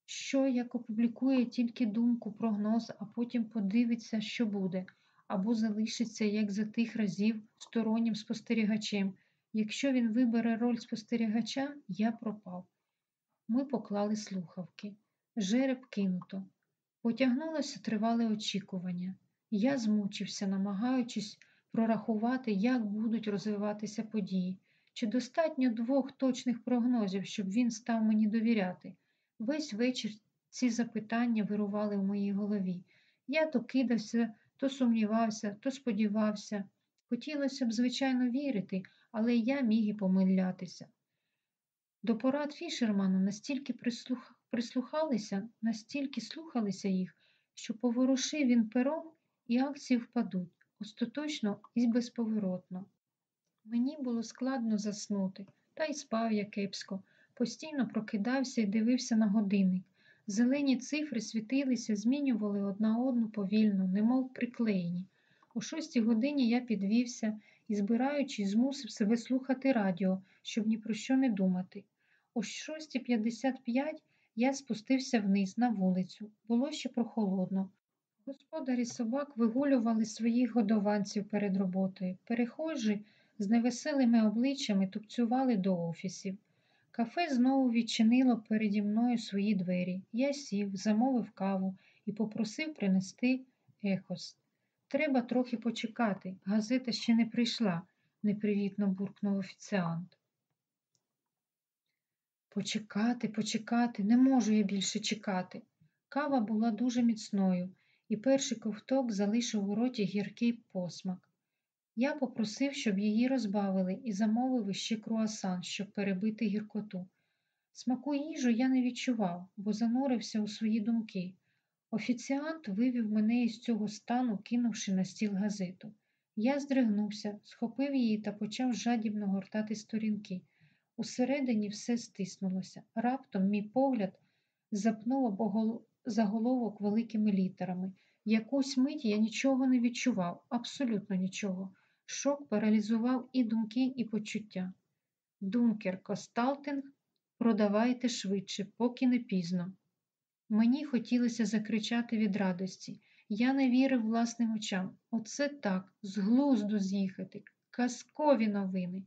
Що як опублікує тільки думку, прогноз, а потім подивиться, що буде або залишиться, як за тих разів, стороннім спостерігачем. Якщо він вибере роль спостерігача, я пропав. Ми поклали слухавки. Жереб кинуто. Потягнулося тривале очікування. Я змучився, намагаючись прорахувати, як будуть розвиватися події. Чи достатньо двох точних прогнозів, щоб він став мені довіряти? Весь вечір ці запитання вирували в моїй голові. Я то кидався то сумнівався, то сподівався. Хотілося б, звичайно, вірити, але я міг і помилятися. До порад Фішермана настільки прислух... прислухалися, настільки слухалися їх, що поворушив він пером і акції впадуть остаточно і безповоротно. Мені було складно заснути, та й спав я кепсько, постійно прокидався і дивився на годинник. Зелені цифри світилися, змінювали одна одну повільно, немов приклеєні. О шостій годині я підвівся і, збираючись, змусив себе слухати радіо, щоб ні про що не думати. О 6.55 я спустився вниз на вулицю. Було ще прохолодно. Господарі собак вигулювали своїх годованців перед роботою. Перехожі з невеселими обличчями тупцювали до офісів. Кафе знову відчинило переді мною свої двері. Я сів, замовив каву і попросив принести ехос. Треба трохи почекати. Газета ще не прийшла, непривітно буркнув офіціант. Почекати, почекати, не можу я більше чекати. Кава була дуже міцною, і перший ковток залишив у роті гіркий посмак. Я попросив, щоб її розбавили, і замовив іще круасан, щоб перебити гіркоту. Смаку їжу я не відчував, бо занурився у свої думки. Офіціант вивів мене із цього стану, кинувши на стіл газету. Я здригнувся, схопив її та почав жадібно гортати сторінки. Усередині все стиснулося. Раптом мій погляд запнув обогол- заголовок великими літерами. Якусь мить я нічого не відчував, абсолютно нічого. Шок паралізував і думки, і почуття. Дункер Косталтинг, продавайте швидше, поки не пізно. Мені хотілося закричати від радості. Я не вірив власним очам. Оце так, з глузду з'їхати. Казкові новини.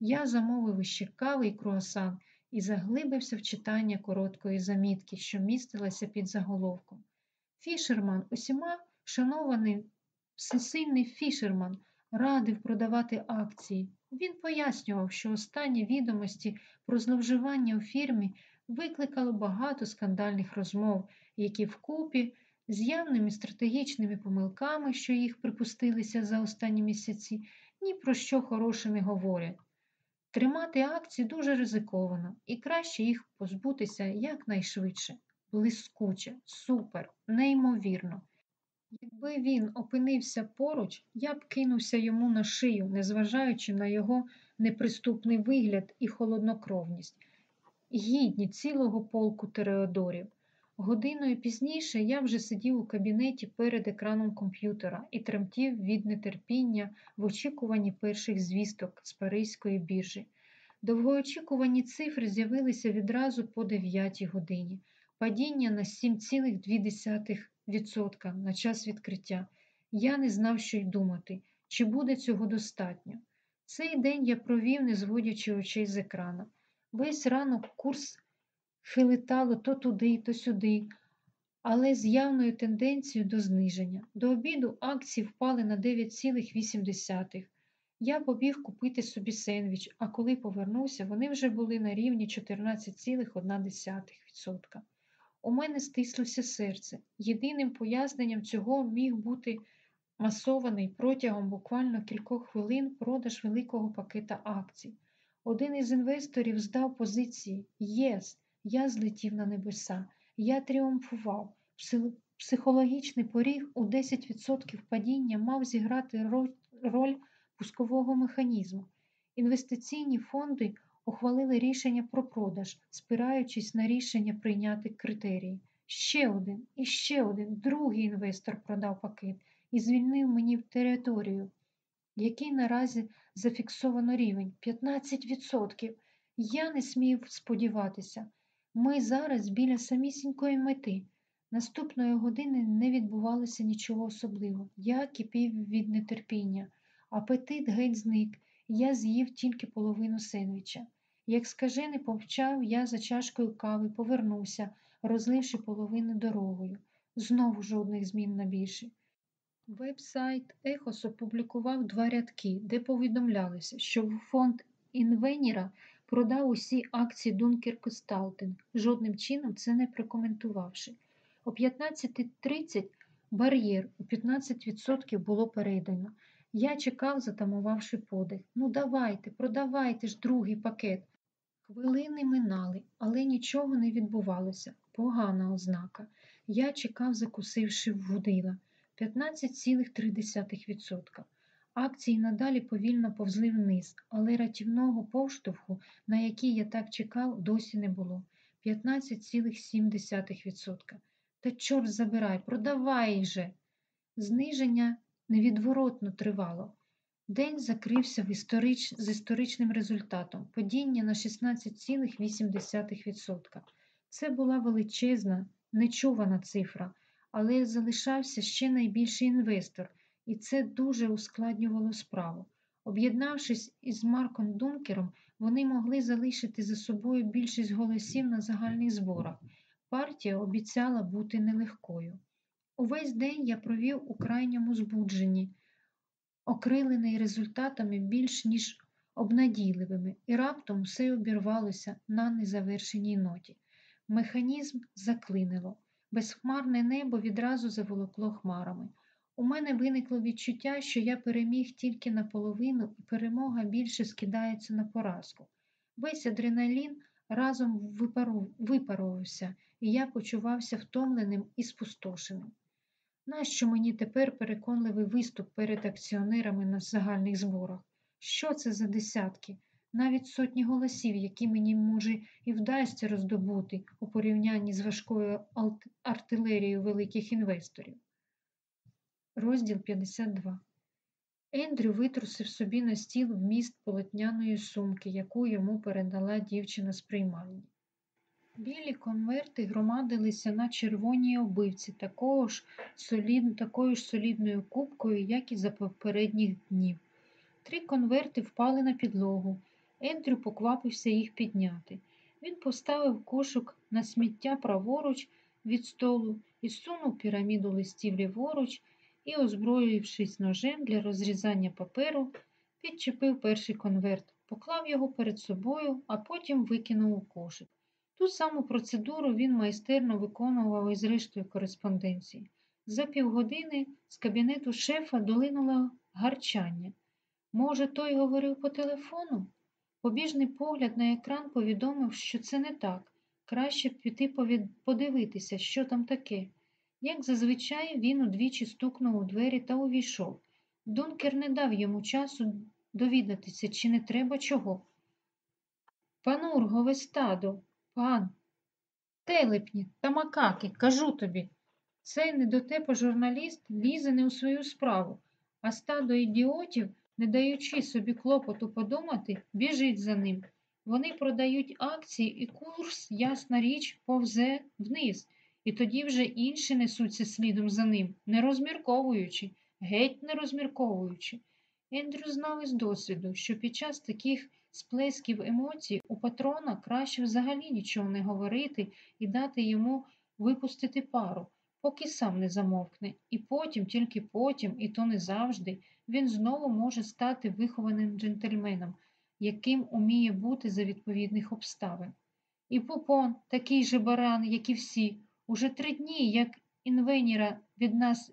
Я замовив іще кави і круасан і заглибився в читання короткої замітки, що містилася під заголовком. Фішерман, усіма шанований всесильний Фішерман, радив продавати акції. Він пояснював, що останні відомості про зловживання у фірмі викликало багато скандальних розмов, які вкупі з явними стратегічними помилками, що їх припустилися за останні місяці, ні про що хороше не говорять. Тримати акції дуже ризиковано, і краще їх позбутися якнайшвидше. Блискуче, супер, неймовірно. Якби він опинився поруч, я б кинувся йому на шию, незважаючи на його неприступний вигляд і холоднокровність, гідні цілого полку тереодорів. Годиною пізніше я вже сидів у кабінеті перед екраном комп'ютера і тремтів від нетерпіння в очікуванні перших звісток з Паризької біржі. Довгоочікувані цифри з'явилися відразу по 9 годині. Падіння на 7,2% на час відкриття. Я не знав, що й думати, чи буде цього достатньо. Цей день я провів, не зводячи очей з екрана. Весь ранок курс хилитало то туди, то сюди, але з явною тенденцією до зниження. До обіду акції впали на 9,8. Я побіг купити собі сендвіч, а коли повернувся, вони вже були на рівні 14,1%. У мене стислося серце. Єдиним поясненням цього міг бути масований протягом буквально кількох хвилин продаж великого пакета акцій. Один із інвесторів здав позиції ЄС. Я злетів на небеса. Я тріумфував. Психологічний поріг у 10% падіння мав зіграти роль пускового механізму. Інвестиційні фонди ухвалили рішення про продаж, спираючись на рішення прийняти критерії. Ще один, і ще один, другий інвестор продав пакет і звільнив мені в територію, який наразі зафіксовано рівень 15%. Я не смів сподіватися. Ми зараз біля самісінької мети. Наступної години не відбувалося нічого особливого. Я кипів від нетерпіння. Апетит геть зник, я з'їв тільки половину сендвіча. Як скажений повчав, я за чашкою кави повернувся, розливши половину дорогою. Знову жодних змін на більше. Веб-сайт Ехос опублікував два рядки, де повідомлялося, що фонд Інвеніра продав усі акції Дункер Косталтинг, жодним чином це не прокоментувавши. О 15.30 бар'єр у 15% було передано. Я чекав, затамувавши подих. Ну давайте, продавайте ж другий пакет. Хвилини минали, але нічого не відбувалося. Погана ознака. Я чекав, закусивши вудила. 15,3%. Акції надалі повільно повзли вниз, але рятівного повштовху, на який я так чекав, досі не було. 15,7%. Та чорт забирай, продавай же. Зниження невідворотно тривало. День закрився в історич... з історичним результатом падіння на 16,8%. Це була величезна, нечувана цифра, але залишався ще найбільший інвестор, і це дуже ускладнювало справу. Об'єднавшись із Марком Дункером, вони могли залишити за собою більшість голосів на загальних зборах. Партія обіцяла бути нелегкою. Увесь день я провів у крайньому збудженні, окрилений результатами більш ніж обнадійливими, і раптом все обірвалося на незавершеній ноті. Механізм заклинило. Безхмарне небо відразу заволокло хмарами. У мене виникло відчуття, що я переміг тільки наполовину, і перемога більше скидається на поразку. Весь адреналін разом випару- випарувався, і я почувався втомленим і спустошеним. Нащо мені тепер переконливий виступ перед акціонерами на загальних зборах? Що це за десятки? Навіть сотні голосів, які мені, може, і вдасться роздобути у порівнянні з важкою артилерією великих інвесторів. Розділ 52. Ендрю витрусив собі на стіл вміст полотняної сумки, яку йому передала дівчина з приймальні. Білі конверти громадилися на червоній обивці такого ж солід... такою ж солідною кубкою, як і за попередніх днів. Три конверти впали на підлогу. Ендрю поквапився їх підняти. Він поставив кошик на сміття праворуч від столу і сунув піраміду листів ліворуч і, озброївшись ножем для розрізання паперу, підчепив перший конверт, поклав його перед собою, а потім викинув у кошик. Ту саму процедуру він майстерно виконував із рештою кореспонденції. За півгодини з кабінету шефа долинуло гарчання. Може, той говорив по телефону? Побіжний погляд на екран повідомив, що це не так. Краще піти подивитися, що там таке. Як зазвичай, він удвічі стукнув у двері та увійшов. Дункер не дав йому часу довідатися, чи не треба чого. Панургове стадо, пан, телепні та макаки, кажу тобі. Цей недотепа журналіст лізе не у свою справу, а стадо ідіотів, не даючи собі клопоту подумати, біжить за ним. Вони продають акції, і курс, ясна річ, повзе вниз, і тоді вже інші несуться слідом за ним, не розмірковуючи, геть не розмірковуючи. Ендрю знав із досвіду, що під час таких сплесків емоцій у патрона краще взагалі нічого не говорити і дати йому випустити пару, поки сам не замовкне, і потім, тільки потім, і то не завжди, він знову може стати вихованим джентльменом, яким уміє бути за відповідних обставин. І Пупон, такий же баран, як і всі, уже три дні, як інвеніра від нас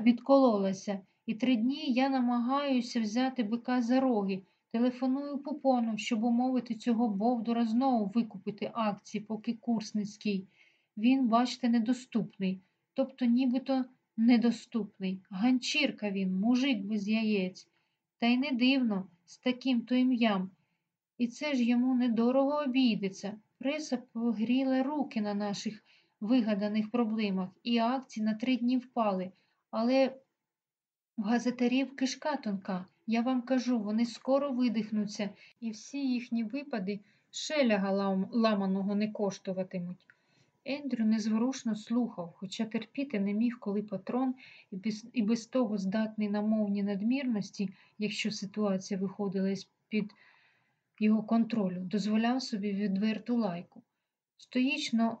відкололася, і три дні я намагаюся взяти бика за роги. Телефоную Пупону, щоб умовити цього Бовдура знову викупити акції, поки курс низький. Він, бачите, недоступний, тобто нібито недоступний. Ганчірка він, мужик без яєць. Та й не дивно, з таким то ім'ям. І це ж йому недорого обійдеться. Преса погріла руки на наших вигаданих проблемах, і акції на три дні впали. Але в газетарів кишка тонка. Я вам кажу, вони скоро видихнуться, і всі їхні випади шеляга лам- ламаного не коштуватимуть. Ендрю незворушно слухав, хоча терпіти не міг, коли патрон і без, і без того здатний на мовні надмірності, якщо ситуація виходила з-під його контролю, дозволяв собі відверту лайку. Стоїчно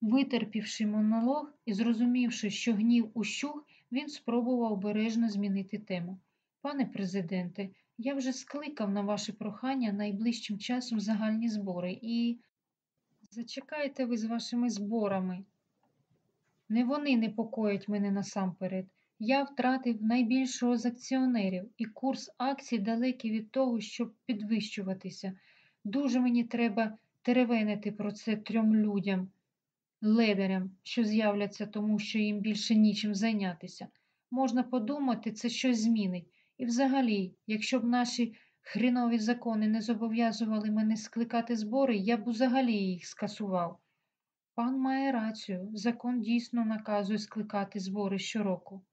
витерпівши монолог і зрозумівши, що гнів ущух, він спробував обережно змінити тему. Пане президенте, я вже скликав на ваше прохання найближчим часом загальні збори і. Зачекайте ви з вашими зборами. Не вони непокоять мене насамперед. Я втратив найбільшого з акціонерів, і курс акцій далекий від того, щоб підвищуватися. Дуже мені треба теревенити про це трьом людям, ледарям, що з'являться тому, що їм більше нічим зайнятися. Можна подумати, це щось змінить. І взагалі, якщо б наші хрінові закони не зобов'язували мене скликати збори, я б взагалі їх скасував. Пан має рацію, закон дійсно наказує скликати збори щороку.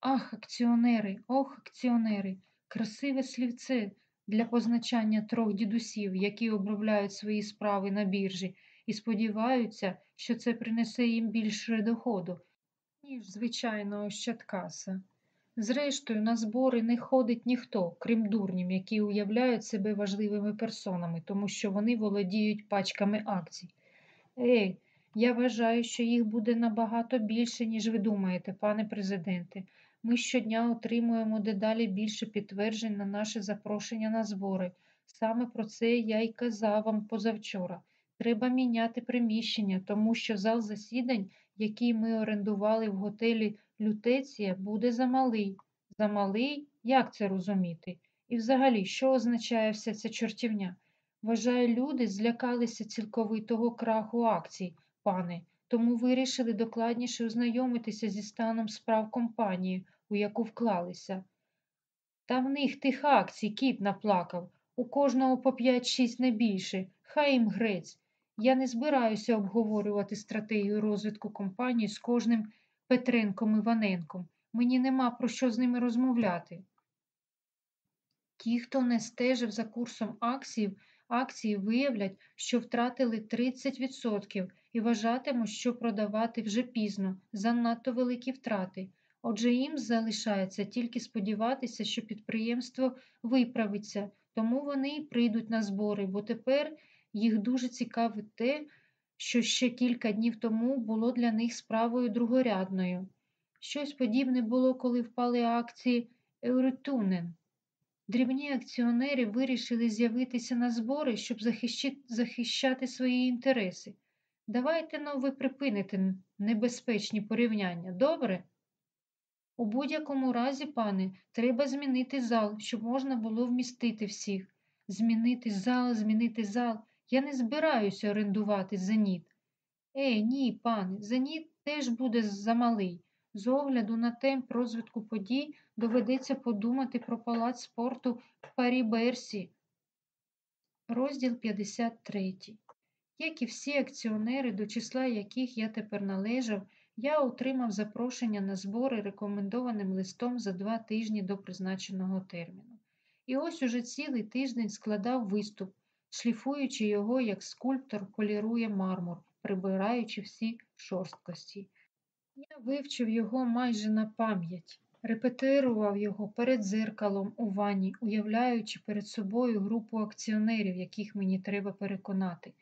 Ах, акціонери, ох, акціонери, красиве слівце для позначання трьох дідусів, які обробляють свої справи на біржі і сподіваються, що це принесе їм більше доходу. ніж звичайного щаткаса. Зрештою, на збори не ходить ніхто, крім дурнів, які уявляють себе важливими персонами, тому що вони володіють пачками акцій. Ей, я вважаю, що їх буде набагато більше, ніж ви думаєте, пане президенте. Ми щодня отримуємо дедалі більше підтверджень на наше запрошення на збори. Саме про це я й казав вам позавчора. Треба міняти приміщення, тому що зал засідань, який ми орендували в готелі Лютеція, буде замалий. Замалий? Як це розуміти? І взагалі, що означає вся ця чортівня? Вважаю, люди злякалися цілковитого краху акцій, пане, тому вирішили докладніше ознайомитися зі станом справ компанії, у яку вклалися. Та в них тих акцій кіт наплакав, у кожного по 5-6 не більше, хай їм грець. Я не збираюся обговорювати стратегію розвитку компанії з кожним Петренком Іваненком. Мені нема про що з ними розмовляти. Ті, хто не стежив за курсом акцій, акції виявлять, що втратили 30% і вважатимуть, що продавати вже пізно, занадто великі втрати. Отже, їм залишається тільки сподіватися, що підприємство виправиться, тому вони й прийдуть на збори, бо тепер їх дуже цікавить те, що ще кілька днів тому було для них справою другорядною. Щось подібне було, коли впали акції Еуритунен. Дрібні акціонери вирішили з'явитися на збори, щоб захищати свої інтереси. Давайте но ви припините небезпечні порівняння, добре? У будь-якому разі, пане, треба змінити зал, щоб можна було вмістити всіх. Змінити зал, змінити зал. Я не збираюся орендувати зеніт. Ей, ні, пане, зеніт теж буде замалий. З огляду на темп розвитку подій доведеться подумати про палац спорту в Парі-Берсі. Розділ 53. Як і всі акціонери, до числа яких я тепер належав, я отримав запрошення на збори рекомендованим листом за два тижні до призначеного терміну. І ось уже цілий тиждень складав виступ, шліфуючи його, як скульптор полірує мармур, прибираючи всі шорсткості. Я вивчив його майже на пам'ять, репетирував його перед дзеркалом у ванні, уявляючи перед собою групу акціонерів, яких мені треба переконати.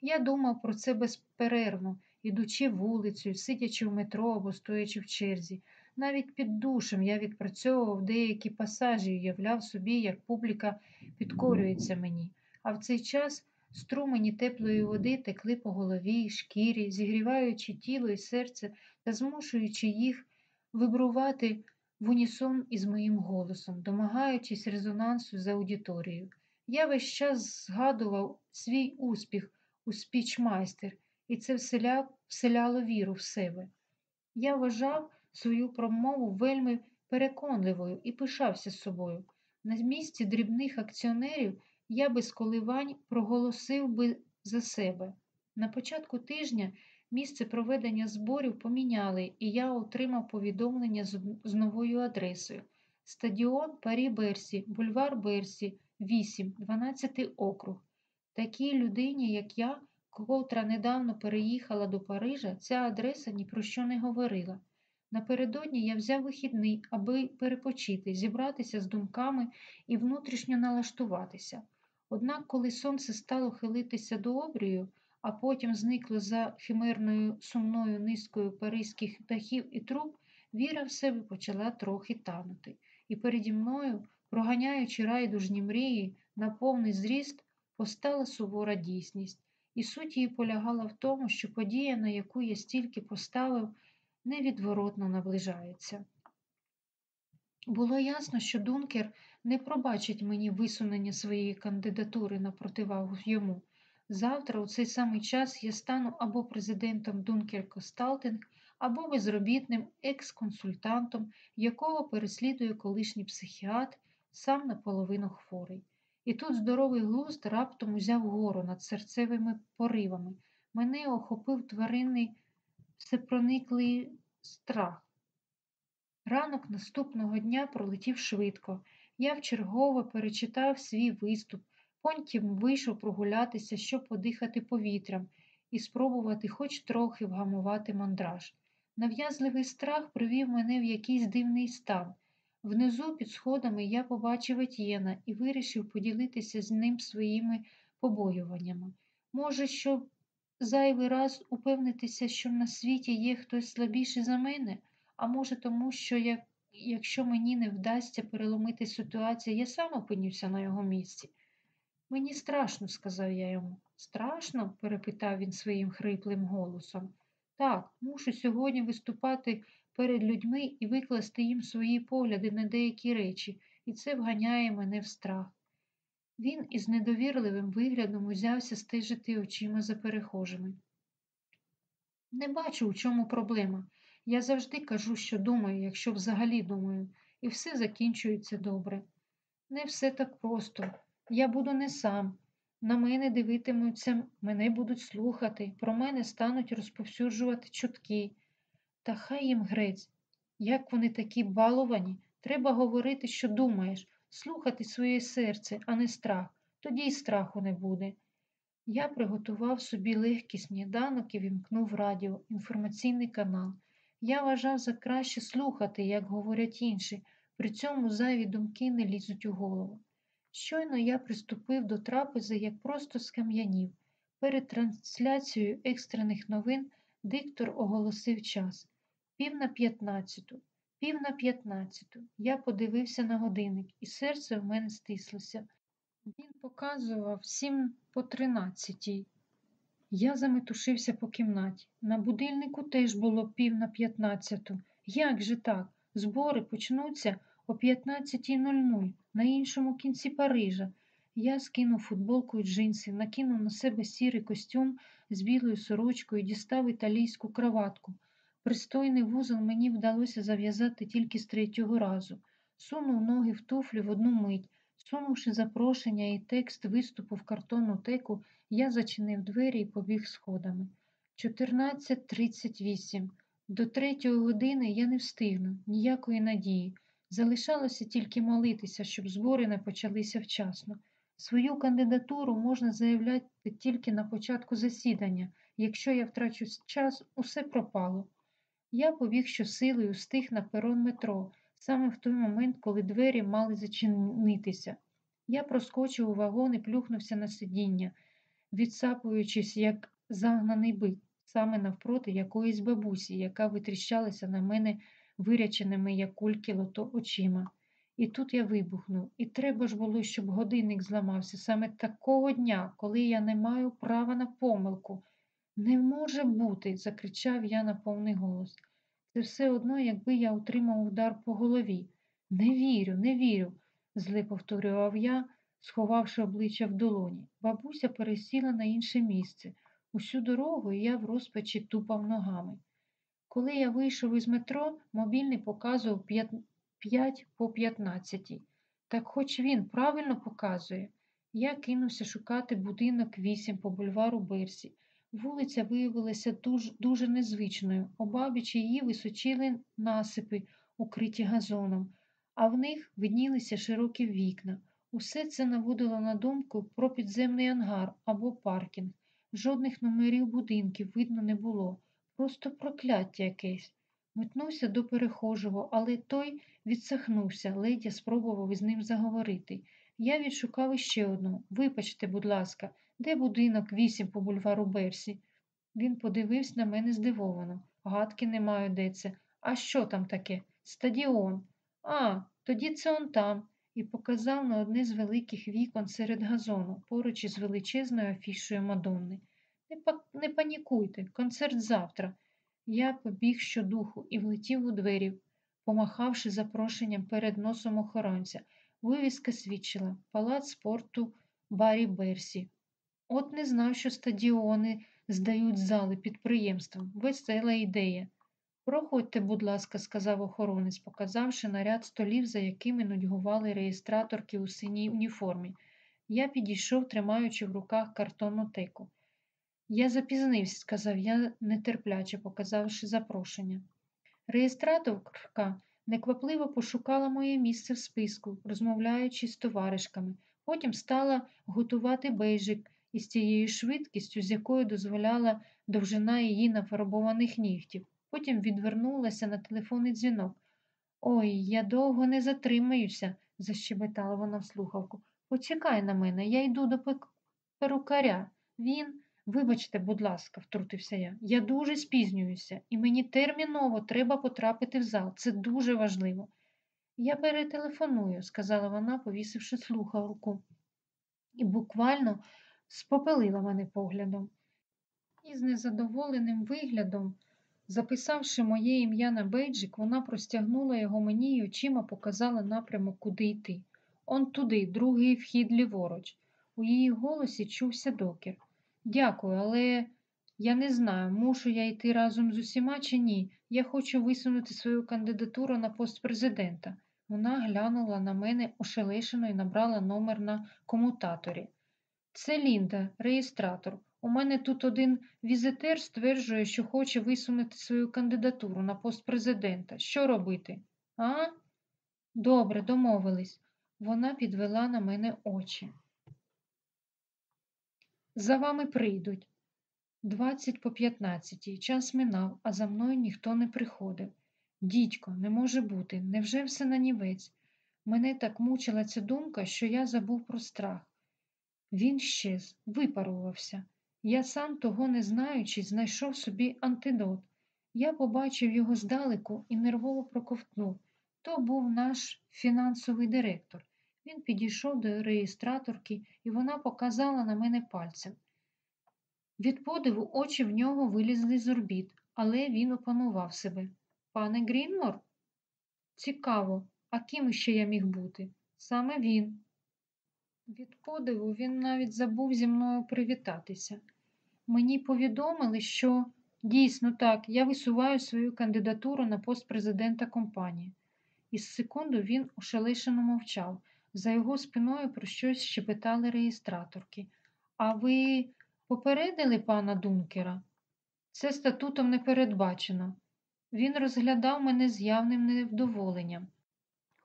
Я думав про це безперервно, ідучи вулицею, сидячи в метро або стоячи в черзі. Навіть під душем я відпрацьовував деякі пасажі і уявляв собі, як публіка підкорюється мені. А в цей час струмені теплої води текли по голові, шкірі, зігріваючи тіло і серце та змушуючи їх вибрувати в унісон із моїм голосом, домагаючись резонансу з аудиторією. Я весь час згадував свій успіх у спічмайстер, і це вселя... вселяло віру в себе. Я вважав свою промову вельми переконливою і пишався собою. На місці дрібних акціонерів я без коливань проголосив би за себе. На початку тижня місце проведення зборів поміняли, і я отримав повідомлення з, новою адресою. Стадіон Парі Берсі, бульвар Берсі, 8, 12 округ. Такій людині, як я, котра недавно переїхала до Парижа, ця адреса ні про що не говорила. Напередодні я взяв вихідний, аби перепочити, зібратися з думками і внутрішньо налаштуватися. Однак, коли сонце стало хилитися до обрію, а потім зникло за химерною сумною низкою паризьких дахів і труб, віра в себе почала трохи танути. І переді мною, проганяючи райдужні мрії на повний зріст, постала сувора дійсність, і суть її полягала в тому, що подія, на яку я стільки поставив, невідворотно наближається. Було ясно, що Дункер не пробачить мені висунення своєї кандидатури на противагу йому. Завтра, у цей самий час, я стану або президентом Дункер Косталтинг, або безробітним екс-консультантом, якого переслідує колишній психіатр, сам наполовину хворий. І тут здоровий глузд раптом узяв гору над серцевими поривами. Мене охопив тваринний всепрониклий страх. Ранок наступного дня пролетів швидко. Я вчергово перечитав свій виступ, потім вийшов прогулятися, щоб подихати повітрям і спробувати хоч трохи вгамувати мандраж. Нав'язливий страх привів мене в якийсь дивний стан. Внизу під сходами я побачив Етьєна і вирішив поділитися з ним своїми побоюваннями. Може, щоб зайвий раз упевнитися, що на світі є хтось слабіший за мене, а може, тому що як, якщо мені не вдасться переломити ситуацію, я сам опинюся на його місці. Мені страшно, сказав я йому. Страшно? перепитав він своїм хриплим голосом. Так, мушу сьогодні виступати перед людьми і викласти їм свої погляди на деякі речі, і це вганяє мене в страх. Він із недовірливим виглядом узявся стежити очима за перехожими. Не бачу, у чому проблема. Я завжди кажу, що думаю, якщо взагалі думаю, і все закінчується добре. Не все так просто. Я буду не сам. На мене дивитимуться, мене будуть слухати, про мене стануть розповсюджувати чутки. Та хай їм грець, як вони такі баловані, треба говорити, що думаєш, слухати своє серце, а не страх, тоді й страху не буде. Я приготував собі легкий сніданок і вімкнув радіо, інформаційний канал. Я вважав за краще слухати, як говорять інші, при цьому зайві думки не лізуть у голову. Щойно я приступив до трапези, як просто скам'янів. Перед трансляцією екстрених новин диктор оголосив час пів на п'ятнадцяту, пів на п'ятнадцяту. Я подивився на годинник, і серце в мене стислося. Він показував сім по тринадцятій. Я заметушився по кімнаті. На будильнику теж було пів на п'ятнадцяту. Як же так? Збори почнуться о 15.00 на іншому кінці Парижа. Я скинув футболку і джинси, накинув на себе сірий костюм з білою сорочкою дістав італійську краватку. Пристойний вузол мені вдалося зав'язати тільки з третього разу. Сунув ноги в туфлі в одну мить. Сунувши запрошення і текст виступу в картонну теку, я зачинив двері і побіг сходами. 14.38. До третьої години я не встигну, ніякої надії. Залишалося тільки молитися, щоб збори не почалися вчасно. Свою кандидатуру можна заявляти тільки на початку засідання. Якщо я втрачу час, усе пропало. Я побіг щосилою встиг на перон метро, саме в той момент, коли двері мали зачинитися. Я проскочив у вагон і плюхнувся на сидіння, відсапуючись, як загнаний бик, саме навпроти якоїсь бабусі, яка витріщалася на мене виряченими, як кульки лото очима. І тут я вибухнув. І треба ж було, щоб годинник зламався саме такого дня, коли я не маю права на помилку. Не може бути, закричав я на повний голос. Це все одно, якби я отримав удар по голові. Не вірю, не вірю, зле повторював я, сховавши обличчя в долоні. Бабуся пересіла на інше місце. Усю дорогу я в розпачі тупав ногами. Коли я вийшов із метро, мобільний показував 5 по 15. Так хоч він правильно показує. Я кинувся шукати будинок 8 по бульвару Берсі. Вулиця виявилася дуже, дуже незвичною. Обабіч її височили насипи, укриті газоном, а в них виднілися широкі вікна. Усе це наводило на думку про підземний ангар або паркінг. Жодних номерів будинків видно не було, просто прокляття якесь. Метнувся до перехожого, але той відсахнувся, ледя спробував із ним заговорити. Я відшукав іще одну. Вибачте, будь ласка, де будинок вісім по бульвару Берсі? Він подивився на мене здивовано. Гадки не маю, де це. А що там таке? Стадіон. А, тоді це он там, і показав на одне з великих вікон серед газону, поруч із величезною афішою Мадонни. Не, па... не панікуйте, концерт завтра. Я побіг щодуху і влетів у двері, помахавши запрошенням перед носом охоронця. Вивіска свідчила палац спорту Барі Берсі. От не знав, що стадіони здають зали підприємствам. Весела ідея. Проходьте, будь ласка, сказав охоронець, показавши наряд столів, за якими нудьгували реєстраторки у синій уніформі. Я підійшов, тримаючи в руках картонну теку. Я запізнився, сказав я, нетерпляче показавши запрошення. Реєстраторка неквапливо пошукала моє місце в списку, розмовляючи з товаришками. Потім стала готувати бейжик із тією швидкістю, з якою дозволяла довжина її нафарбованих нігтів. Потім відвернулася на телефонний дзвінок. Ой, я довго не затримаюся, защебетала вона в слухавку. Почекай на мене, я йду до перукаря. Він, вибачте, будь ласка, втрутився я. Я дуже спізнююся, і мені терміново треба потрапити в зал. Це дуже важливо. Я перетелефоную, сказала вона, повісивши слухавку, і буквально спопелила мене поглядом. І з незадоволеним виглядом, записавши моє ім'я на бейджик, вона простягнула його мені і очима показала напрямок, куди йти. Он туди, другий вхід ліворуч. У її голосі чувся докір. Дякую, але я не знаю, мушу я йти разом з усіма чи ні. Я хочу висунути свою кандидатуру на пост президента. Вона глянула на мене ошелешено і набрала номер на комутаторі. Це Лінда, реєстратор. У мене тут один візитер стверджує, що хоче висунути свою кандидатуру на пост президента. Що робити? А? Добре, домовились. Вона підвела на мене очі. За вами прийдуть. Двадцять по п'ятнадцятій. Час минав, а за мною ніхто не приходив. Дідько, не може бути. Невже все нанівець? Мене так мучила ця думка, що я забув про страх. Він щез, випарувався. Я сам, того не знаючи, знайшов собі антидот. Я побачив його здалеку і нервово проковтнув. То був наш фінансовий директор. Він підійшов до реєстраторки, і вона показала на мене пальцем. Від подиву очі в нього вилізли з орбіт, але він опанував себе. Пане Грінмор? Цікаво, а ким ще я міг бути? Саме він. Від подиву він навіть забув зі мною привітатися. Мені повідомили, що дійсно так, я висуваю свою кандидатуру на пост президента компанії. Із секунду він ошелешено мовчав. За його спиною про щось щепетали реєстраторки. А ви попередили пана Дункера? Це статутом не передбачено. Він розглядав мене з явним невдоволенням.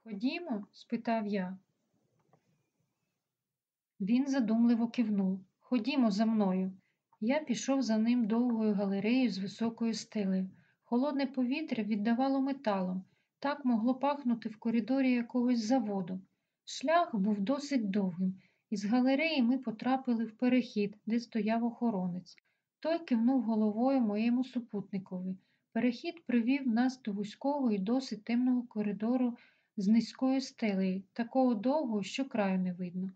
Ходімо? спитав я. Він задумливо кивнув. Ходімо за мною. Я пішов за ним довгою галереєю з високою стелею. Холодне повітря віддавало металом. Так могло пахнути в коридорі якогось заводу. Шлях був досить довгим, і з галереї ми потрапили в перехід, де стояв охоронець. Той кивнув головою моєму супутникові. Перехід привів нас до вузького і досить темного коридору з низькою стелею, такого довгого, що краю не видно.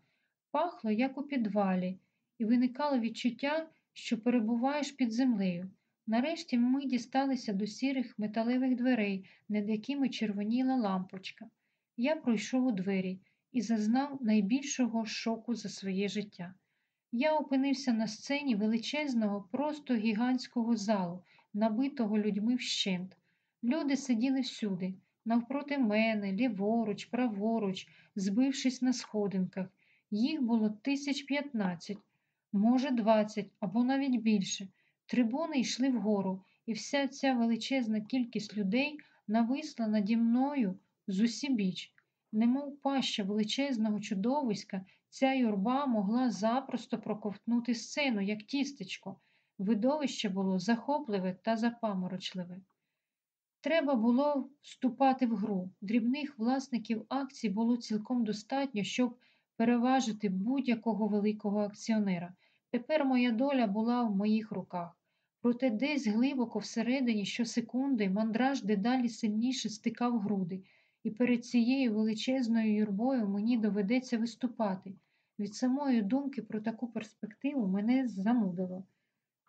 Пахло, як у підвалі, і виникало відчуття, що перебуваєш під землею. Нарешті ми дісталися до сірих металевих дверей, над якими червоніла лампочка. Я пройшов у двері і зазнав найбільшого шоку за своє життя. Я опинився на сцені величезного, просто гігантського залу, набитого людьми вщент. Люди сиділи всюди, навпроти мене, ліворуч, праворуч, збившись на сходинках. Їх було тисяч п'ятнадцять, може, двадцять або навіть більше. Трибуни йшли вгору, і вся ця величезна кількість людей нависла наді мною з усібіч. Немов паща величезного чудовиська, ця юрба могла запросто проковтнути сцену, як тістечко. Видовище було захопливе та запаморочливе. Треба було вступати в гру. Дрібних власників акцій було цілком достатньо, щоб переважити будь-якого великого акціонера. Тепер моя доля була в моїх руках. Проте десь глибоко всередині щосекунди мандраж дедалі сильніше стикав груди, і перед цією величезною юрбою мені доведеться виступати. Від самої думки про таку перспективу мене замудило.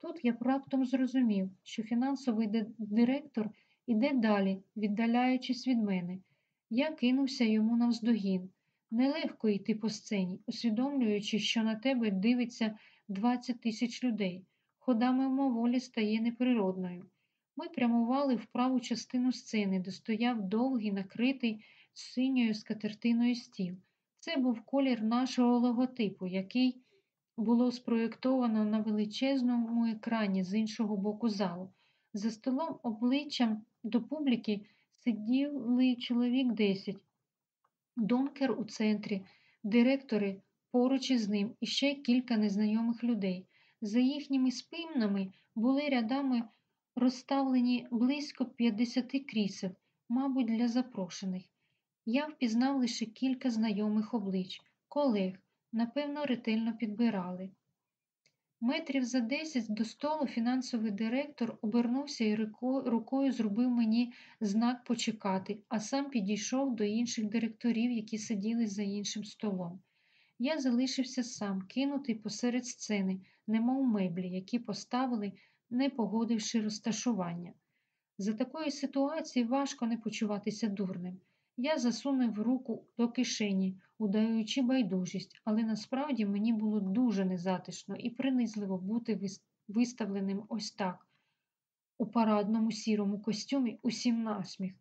Тут я раптом зрозумів, що фінансовий директор іде далі, віддаляючись від мене. Я кинувся йому навздогін. Нелегко йти по сцені, усвідомлюючи, що на тебе дивиться 20 тисяч людей. Хода мимоволі стає неприродною. Ми прямували в праву частину сцени, де стояв довгий, накритий синьою скатертиною стіл. Це був колір нашого логотипу, який було спроєктовано на величезному екрані з іншого боку залу. За столом обличчям до публіки сиділи чоловік десять. Донкер у центрі, директори поруч із ним і ще кілька незнайомих людей. За їхніми спинами були рядами розставлені близько 50 крісел, мабуть, для запрошених. Я впізнав лише кілька знайомих облич, колег, напевно, ретельно підбирали. Метрів за десять до столу фінансовий директор обернувся і рукою зробив мені знак почекати, а сам підійшов до інших директорів, які сиділи за іншим столом. Я залишився сам, кинутий посеред сцени, немов меблі, які поставили, не погодивши розташування. За такої ситуації важко не почуватися дурним. Я засунув руку до кишені, удаючи байдужість, але насправді мені було дуже незатишно і принизливо бути виставленим ось так, у парадному сірому костюмі усім насміх.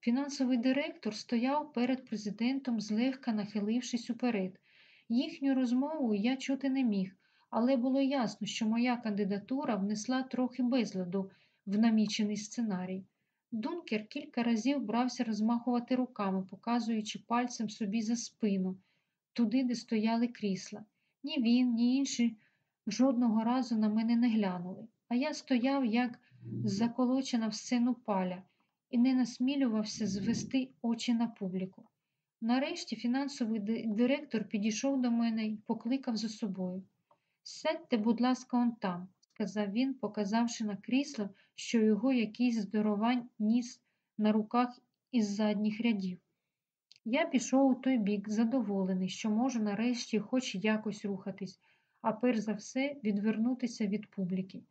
Фінансовий директор стояв перед президентом, злегка нахилившись уперед. Їхню розмову я чути не міг, але було ясно, що моя кандидатура внесла трохи безладу в намічений сценарій. Дункер кілька разів брався розмахувати руками, показуючи пальцем собі за спину, туди, де стояли крісла. Ні він, ні інші жодного разу на мене не глянули, а я стояв, як заколочена в сцену паля, і не насмілювався звести очі на публіку. Нарешті фінансовий директор підійшов до мене і покликав за собою. Сядьте, будь ласка, он там, сказав він, показавши на крісло, що його якийсь здоровань ніс на руках із задніх рядів. Я пішов у той бік, задоволений, що можу нарешті хоч якось рухатись, а перш за все відвернутися від публіки.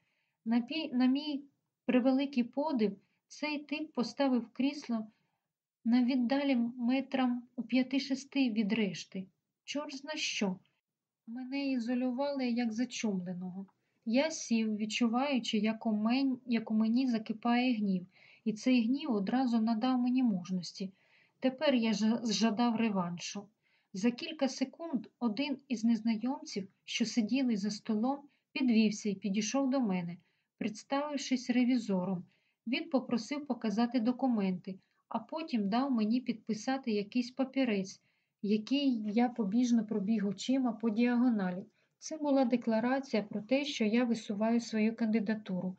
На, пі... на мій превеликий подив, цей тип поставив крісло на віддалі метрам у п'яти-шести від решти. Чорт зна що. Мене ізолювали як зачумленого. Я сів, відчуваючи, як у, мен... як у мені закипає гнів, і цей гнів одразу надав мені мужності. Тепер я жа- жадав реваншу. За кілька секунд один із незнайомців, що сиділи за столом, підвівся і підійшов до мене, представившись ревізором. Він попросив показати документи, а потім дав мені підписати якийсь папірець, який я побіжно пробіг очима по діагоналі. Це була декларація про те, що я висуваю свою кандидатуру.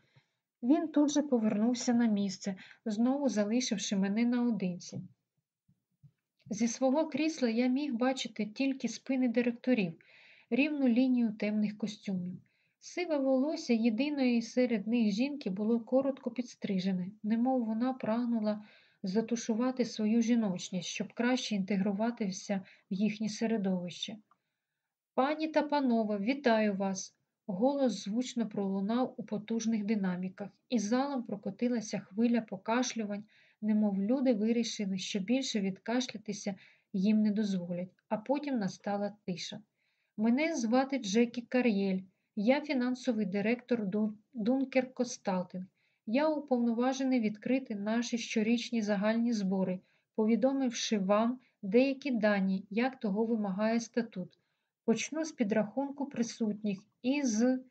Він тут же повернувся на місце, знову залишивши мене наодинці. Зі свого крісла я міг бачити тільки спини директорів, рівну лінію темних костюмів. Сиве волосся єдиної серед них жінки було коротко підстрижене, немов вона прагнула затушувати свою жіночність, щоб краще інтегруватися в їхнє середовище. Пані та панове, вітаю вас! Голос звучно пролунав у потужних динаміках, і залом прокотилася хвиля покашлювань, немов люди вирішили, що більше відкашлятися їм не дозволять, а потім настала тиша. Мене звати Джекі Кар'єль, я фінансовий директор Ду- Дункер Косталтинг. Я уповноважений відкрити наші щорічні загальні збори, повідомивши вам деякі дані, як того вимагає статут. Почну з підрахунку присутніх і з.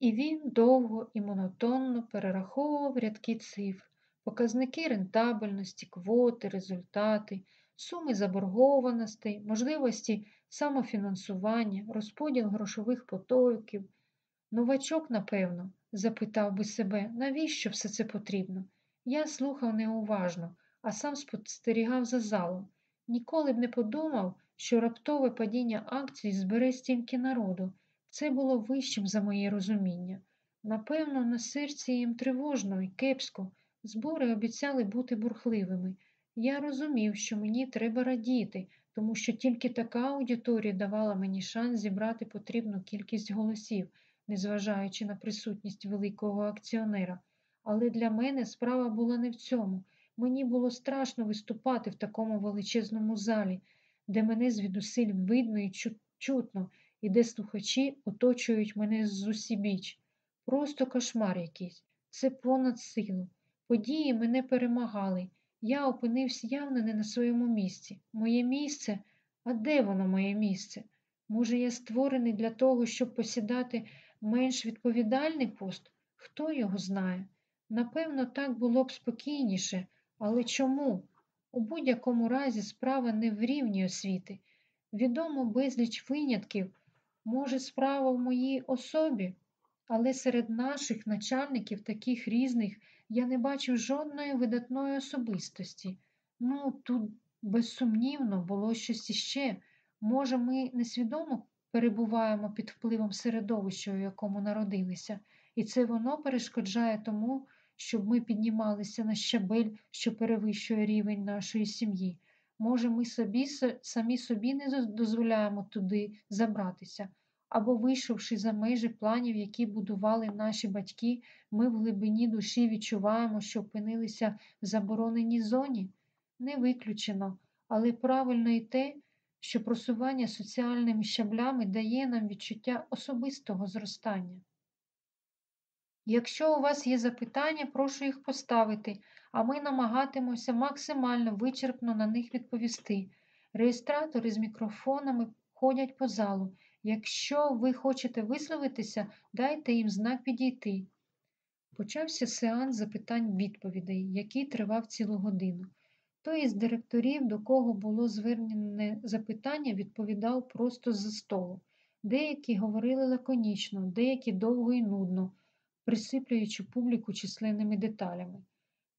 І він довго і монотонно перераховував рядки цифр, показники рентабельності, квоти, результати, суми заборгованостей, можливості самофінансування, розподіл грошових потоків. Новачок, напевно, запитав би себе, навіщо все це потрібно? Я слухав неуважно, а сам спостерігав за залом. Ніколи б не подумав, що раптове падіння акцій збере стільки народу. Це було вищим за моє розуміння. Напевно, на серці їм тривожно і кепсько. Збори обіцяли бути бурхливими. Я розумів, що мені треба радіти, тому що тільки така аудиторія давала мені шанс зібрати потрібну кількість голосів, незважаючи на присутність великого акціонера. Але для мене справа була не в цьому. Мені було страшно виступати в такому величезному залі, де мене звідусиль видно і чутно, і де слухачі оточують мене зусібіч. Просто кошмар якийсь. Це понад силу. Події мене перемагали. Я опинився явно не на своєму місці. Моє місце, а де воно моє місце? Може, я створений для того, щоб посідати менш відповідальний пост? Хто його знає? Напевно, так було б спокійніше, але чому? У будь-якому разі справа не в рівні освіти. Відомо безліч винятків. Може, справа в моїй особі? Але серед наших начальників, таких різних, я не бачив жодної видатної особистості. Ну, тут безсумнівно було щось іще. Може, ми несвідомо перебуваємо під впливом середовища, у якому народилися, і це воно перешкоджає тому, щоб ми піднімалися на щабель, що перевищує рівень нашої сім'ї. Може, ми собі, самі собі не дозволяємо туди забратися, або, вийшовши за межі планів, які будували наші батьки, ми в глибині душі відчуваємо, що опинилися в забороненій зоні? Не виключено, але правильно і те, що просування соціальними щаблями дає нам відчуття особистого зростання. Якщо у вас є запитання, прошу їх поставити, а ми намагатимемося максимально вичерпно на них відповісти. Реєстратори з мікрофонами ходять по залу. Якщо ви хочете висловитися, дайте їм знак підійти. Почався сеанс запитань відповідей, який тривав цілу годину. Той із директорів, до кого було звернене запитання, відповідав просто з-за столу. Деякі говорили лаконічно, деякі довго і нудно, присиплюючи публіку численними деталями.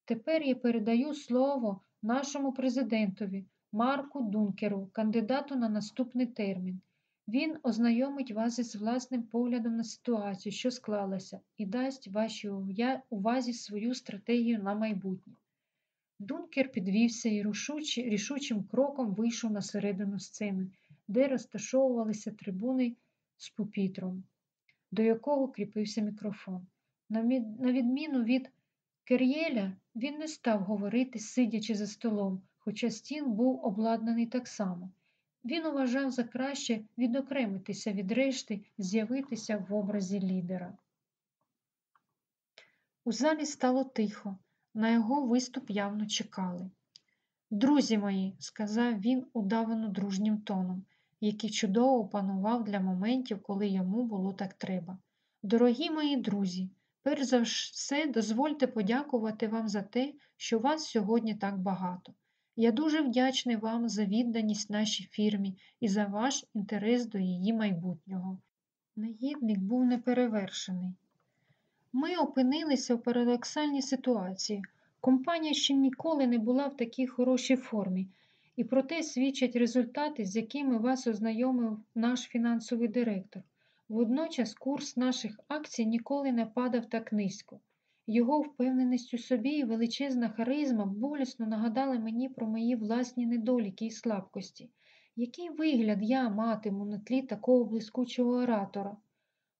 Тепер я передаю слово нашому президентові Марку Дункеру, кандидату на наступний термін. Він ознайомить вас із власним поглядом на ситуацію, що склалася, і дасть вашій увазі свою стратегію на майбутнє. Дункер підвівся і рішучим кроком вийшов на середину сцени, де розташовувалися трибуни з пупітром, до якого кріпився мікрофон. На відміну від Кер'єля, він не став говорити, сидячи за столом, хоча стіл був обладнаний так само. Він уважав за краще відокремитися від решти, з'явитися в образі лідера. У залі стало тихо, на його виступ явно чекали. Друзі мої, сказав він удавано дружнім тоном, який чудово панував для моментів, коли йому було так треба. Дорогі мої друзі, перш за все дозвольте подякувати вам за те, що вас сьогодні так багато. Я дуже вдячний вам за відданість нашій фірмі і за ваш інтерес до її майбутнього. Негідник був неперевершений. Ми опинилися в парадоксальній ситуації. Компанія ще ніколи не була в такій хорошій формі, і про те свідчать результати, з якими вас ознайомив наш фінансовий директор. Водночас курс наших акцій ніколи не падав так низько. Його впевненість у собі і величезна харизма болісно нагадали мені про мої власні недоліки і слабкості. Який вигляд я матиму на тлі такого блискучого оратора?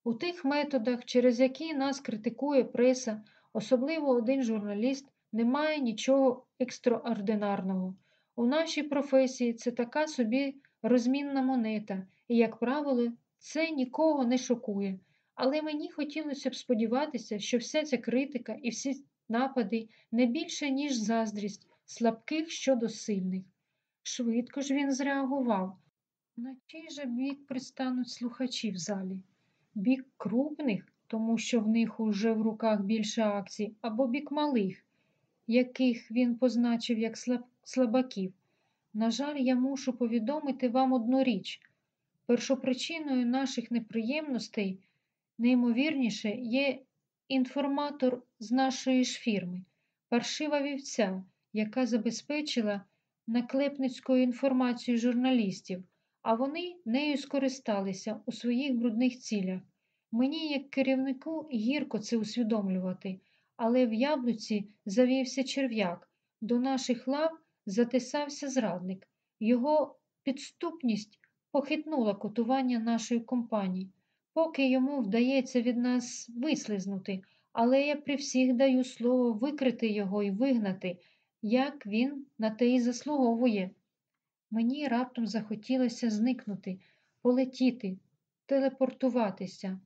У тих методах, через які нас критикує преса, особливо один журналіст, немає нічого екстраординарного. У нашій професії це така собі розмінна монета, і, як правило, це нікого не шокує. Але мені хотілося б сподіватися, що вся ця критика і всі напади не більше, ніж заздрість, слабких щодо сильних. Швидко ж він зреагував. На чий же бік пристануть слухачі в залі? Бік крупних, тому що в них уже в руках більше акцій, або бік малих, яких він позначив як слабаків. На жаль, я мушу повідомити вам одну річ. Першопричиною наших неприємностей Неймовірніше, є інформатор з нашої ж фірми, паршива вівця, яка забезпечила наклепницькою інформацією журналістів, а вони нею скористалися у своїх брудних цілях. Мені, як керівнику, гірко це усвідомлювати, але в яблуці завівся черв'як, до наших лав затисався зрадник. Його підступність похитнула котування нашої компанії поки йому вдається від нас вислизнути, але я при всіх даю слово викрити його і вигнати, як він на те й заслуговує. Мені раптом захотілося зникнути, полетіти, телепортуватися.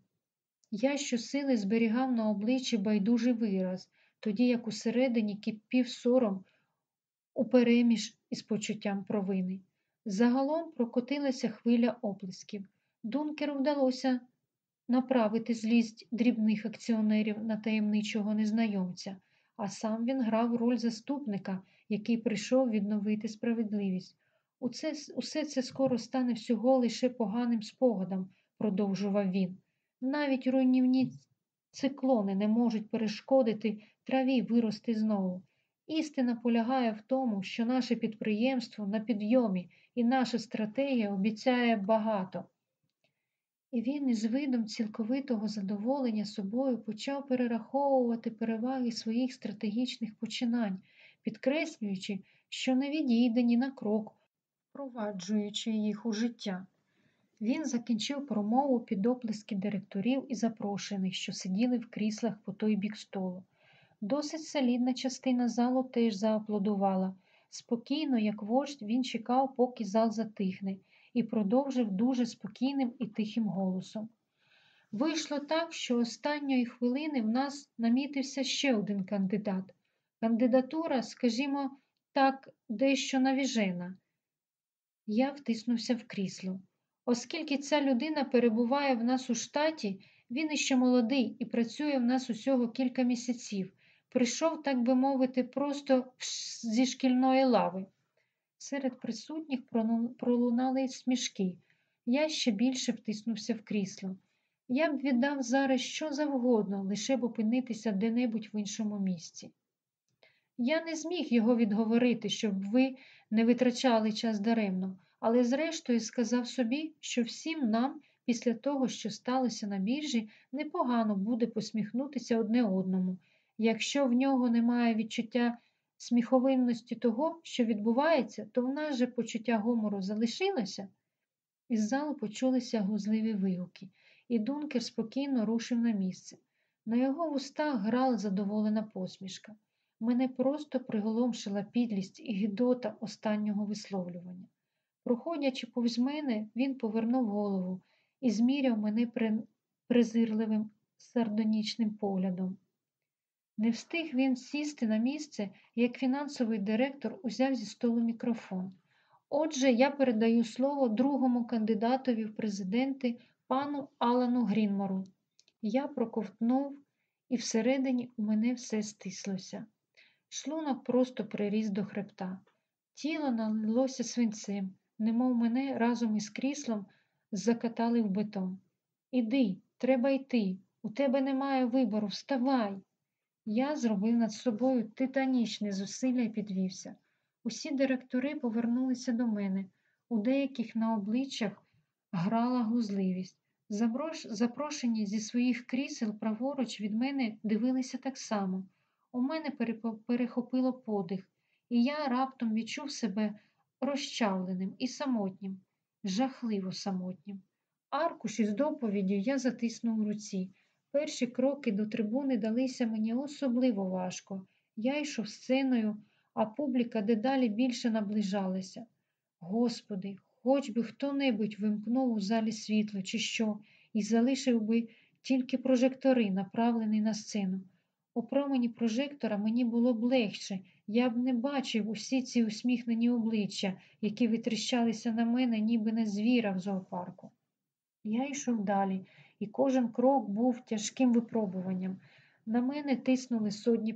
Я щосили зберігав на обличчі байдужий вираз, тоді як усередині кипів сором упереміж із почуттям провини. Загалом прокотилася хвиля оплесків. Дункеру вдалося направити злість дрібних акціонерів на таємничого незнайомця, а сам він грав роль заступника, який прийшов відновити справедливість. Усе, усе це скоро стане всього лише поганим спогадом, продовжував він. Навіть руйнівні циклони не можуть перешкодити траві вирости знову. Істина полягає в тому, що наше підприємство на підйомі і наша стратегія обіцяє багато. І він із видом цілковитого задоволення собою почав перераховувати переваги своїх стратегічних починань, підкреслюючи, що не відійде ні на крок, впроваджуючи їх у життя. Він закінчив промову під оплески директорів і запрошених, що сиділи в кріслах по той бік столу. Досить солідна частина залу теж зааплодувала. Спокійно, як вождь, він чекав, поки зал затихне, і продовжив дуже спокійним і тихим голосом. Вийшло так, що останньої хвилини в нас намітився ще один кандидат. Кандидатура, скажімо так, дещо навіжена. Я втиснувся в крісло. Оскільки ця людина перебуває в нас у штаті, він іще молодий і працює в нас усього кілька місяців. Прийшов, так би мовити, просто зі шкільної лави. Серед присутніх пролунали смішки. Я ще більше втиснувся в крісло. Я б віддав зараз що завгодно, лише б опинитися де-небудь в іншому місці. Я не зміг його відговорити, щоб ви не витрачали час даремно, але зрештою сказав собі, що всім нам, після того, що сталося на біржі, непогано буде посміхнутися одне одному. Якщо в нього немає відчуття сміховинності того, що відбувається, то в нас же почуття гумору залишилося. Із залу почулися глузливі вигуки, і Дункер спокійно рушив на місце. На його вустах грала задоволена посмішка. Мене просто приголомшила підлість і гідота останнього висловлювання. Проходячи повз мене, він повернув голову і зміряв мене презирливим сардонічним поглядом. Не встиг він сісти на місце, як фінансовий директор узяв зі столу мікрофон. Отже, я передаю слово другому кандидатові в президенти пану Алану Грінмору. Я проковтнув, і всередині у мене все стислося. Шлунок просто приріс до хребта. Тіло налилося свинцем, немов мене разом із кріслом закатали в бетон. Іди, треба йти. У тебе немає вибору, вставай. Я зробив над собою титанічне зусилля і підвівся. Усі директори повернулися до мене. У деяких на обличчях грала глузливість. Запрошені зі своїх крісел праворуч від мене дивилися так само. У мене перехопило подих, і я раптом відчув себе розчавленим і самотнім, жахливо самотнім. Аркуш із доповіддю я затиснув у руці. Перші кроки до трибуни далися мені особливо важко. Я йшов сценою, а публіка дедалі більше наближалася. Господи, хоч би хто-небудь вимкнув у залі світло, чи що, і залишив би тільки прожектори, направлені на сцену. У промені прожектора мені було б легше, я б не бачив усі ці усміхнені обличчя, які витріщалися на мене, ніби на звіра в зоопарку. Я йшов далі, і кожен крок був тяжким випробуванням. На мене тиснули сотні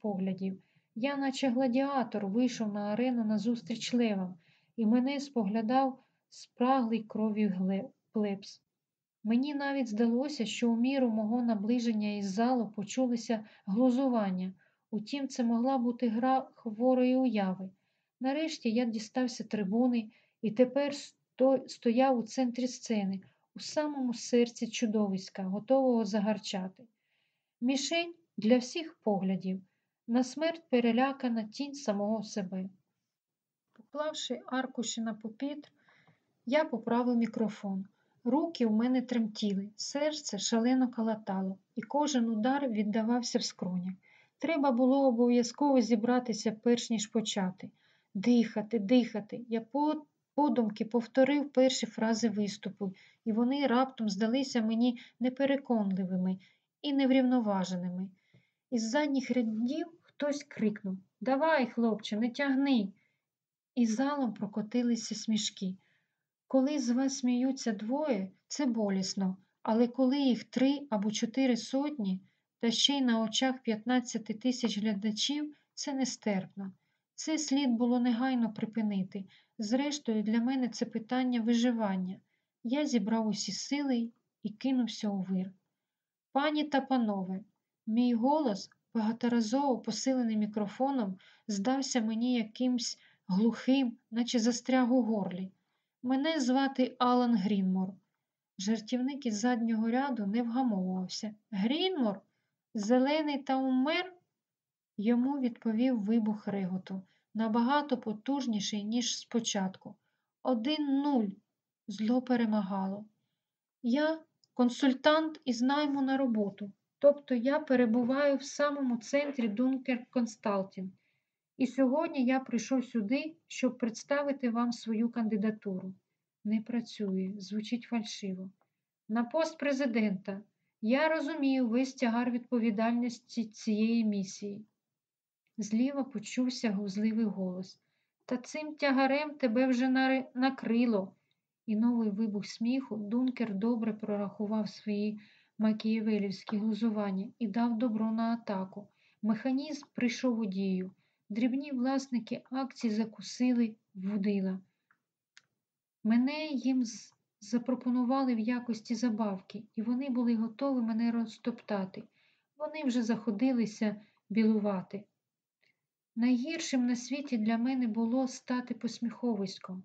поглядів. Я, наче гладіатор, вийшов на арену назустріч левам, і мене споглядав спраглий крові плебс. Мені навіть здалося, що у міру мого наближення із залу почулися глузування. Утім, це могла бути гра хворої уяви. Нарешті я дістався трибуни і тепер стояв у центрі сцени, у самому серці чудовиська, готового загарчати. Мішень для всіх поглядів, на смерть перелякана тінь самого себе. Поклавши аркуші на пупітр, я поправив мікрофон. Руки в мене тремтіли, серце шалено калатало, і кожен удар віддавався в скронях. Треба було обов'язково зібратися, перш ніж почати. Дихати, дихати. Я подумки повторив перші фрази виступу, і вони раптом здалися мені непереконливими і неврівноваженими. Із задніх рядів хтось крикнув Давай, хлопче, не тягни. І залом прокотилися смішки. Коли з вас сміються двоє, це болісно, але коли їх три або чотири сотні, та ще й на очах 15 тисяч глядачів, це нестерпно. Це слід було негайно припинити. Зрештою, для мене це питання виживання. Я зібрав усі сили і кинувся у вир. Пані та панове, мій голос, багаторазово посилений мікрофоном, здався мені якимсь глухим, наче застряг у горлі. Мене звати Алан Грінмор. Жартівник із заднього ряду не вгамовувався. Грінмор? Зелений та умер? Йому відповів вибух реготу, набагато потужніший, ніж спочатку. Один нуль. Зло перемагало. Я консультант із найму на роботу, тобто я перебуваю в самому центрі Дункер Консталтін. І сьогодні я прийшов сюди, щоб представити вам свою кандидатуру. Не працює, звучить фальшиво. На пост президента. Я розумію весь тягар відповідальності цієї місії. Зліва почувся глузливий голос. Та цим тягарем тебе вже накрило. І новий вибух сміху Дункер добре прорахував свої макієвелівські глузування і дав добро на атаку. Механізм прийшов у дію. Дрібні власники акцій закусили вудила. Мене їм запропонували в якості забавки, і вони були готові мене розтоптати. Вони вже заходилися білувати. Найгіршим на світі для мене було стати посміховиськом.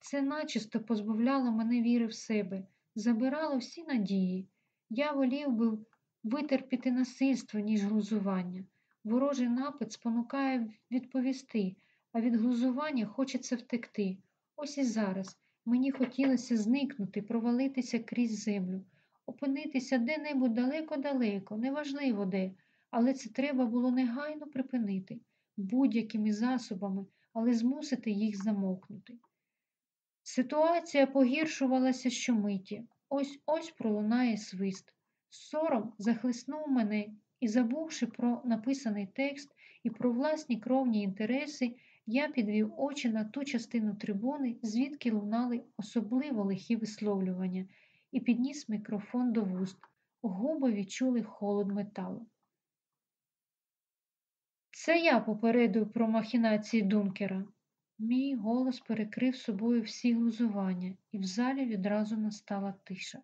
Це начисто позбавляло мене віри в себе, забирало всі надії. Я волів би витерпіти насильство, ніж глузування. Ворожий напад спонукає відповісти, а від глузування хочеться втекти. Ось і зараз мені хотілося зникнути, провалитися крізь землю, опинитися де-небудь далеко-далеко, неважливо де, але це треба було негайно припинити будь-якими засобами, але змусити їх замовкнути. Ситуація погіршувалася щомиті. Ось ось пролунає свист. Сором захлиснув мене і, забувши про написаний текст і про власні кровні інтереси, я підвів очі на ту частину трибуни, звідки лунали особливо лихі висловлювання, і підніс мікрофон до вуст. Губи відчули холод металу. Це я попередив про махінації Дункера. Мій голос перекрив собою всі глузування, і в залі відразу настала тиша.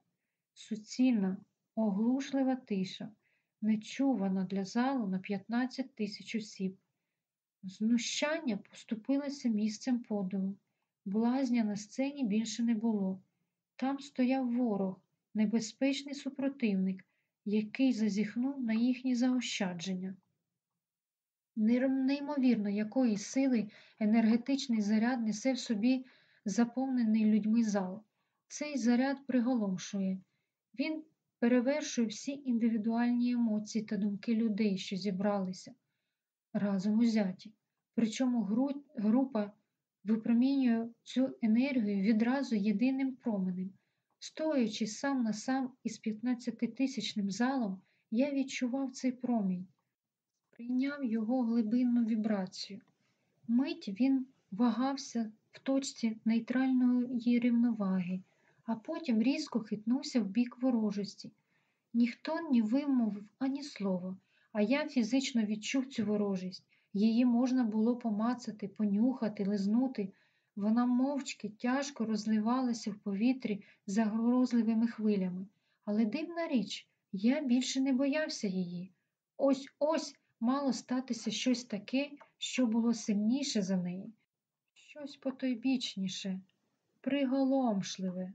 Суцільна, оглушлива тиша, нечувана для залу на 15 тисяч осіб. Знущання поступилося місцем подиву. Блазня на сцені більше не було. Там стояв ворог, небезпечний супротивник, який зазіхнув на їхні заощадження. Неймовірно, якої сили енергетичний заряд несе в собі заповнений людьми зал. Цей заряд приголомшує. Він перевершує всі індивідуальні емоції та думки людей, що зібралися разом узяті. Причому група випромінює цю енергію відразу єдиним променем. Стоячи сам на сам із 15-тисячним залом, я відчував цей промінь прийняв його глибинну вібрацію. Мить він вагався в точці нейтральної рівноваги, а потім різко хитнувся в бік ворожості. Ніхто не вимовив ані слова, а я фізично відчув цю ворожість. Її можна було помацати, понюхати, лизнути. Вона мовчки тяжко розливалася в повітрі загрозливими хвилями. Але дивна річ, я більше не боявся її. Ось ось мало статися щось таке, що було сильніше за неї, щось потойбічніше, приголомшливе.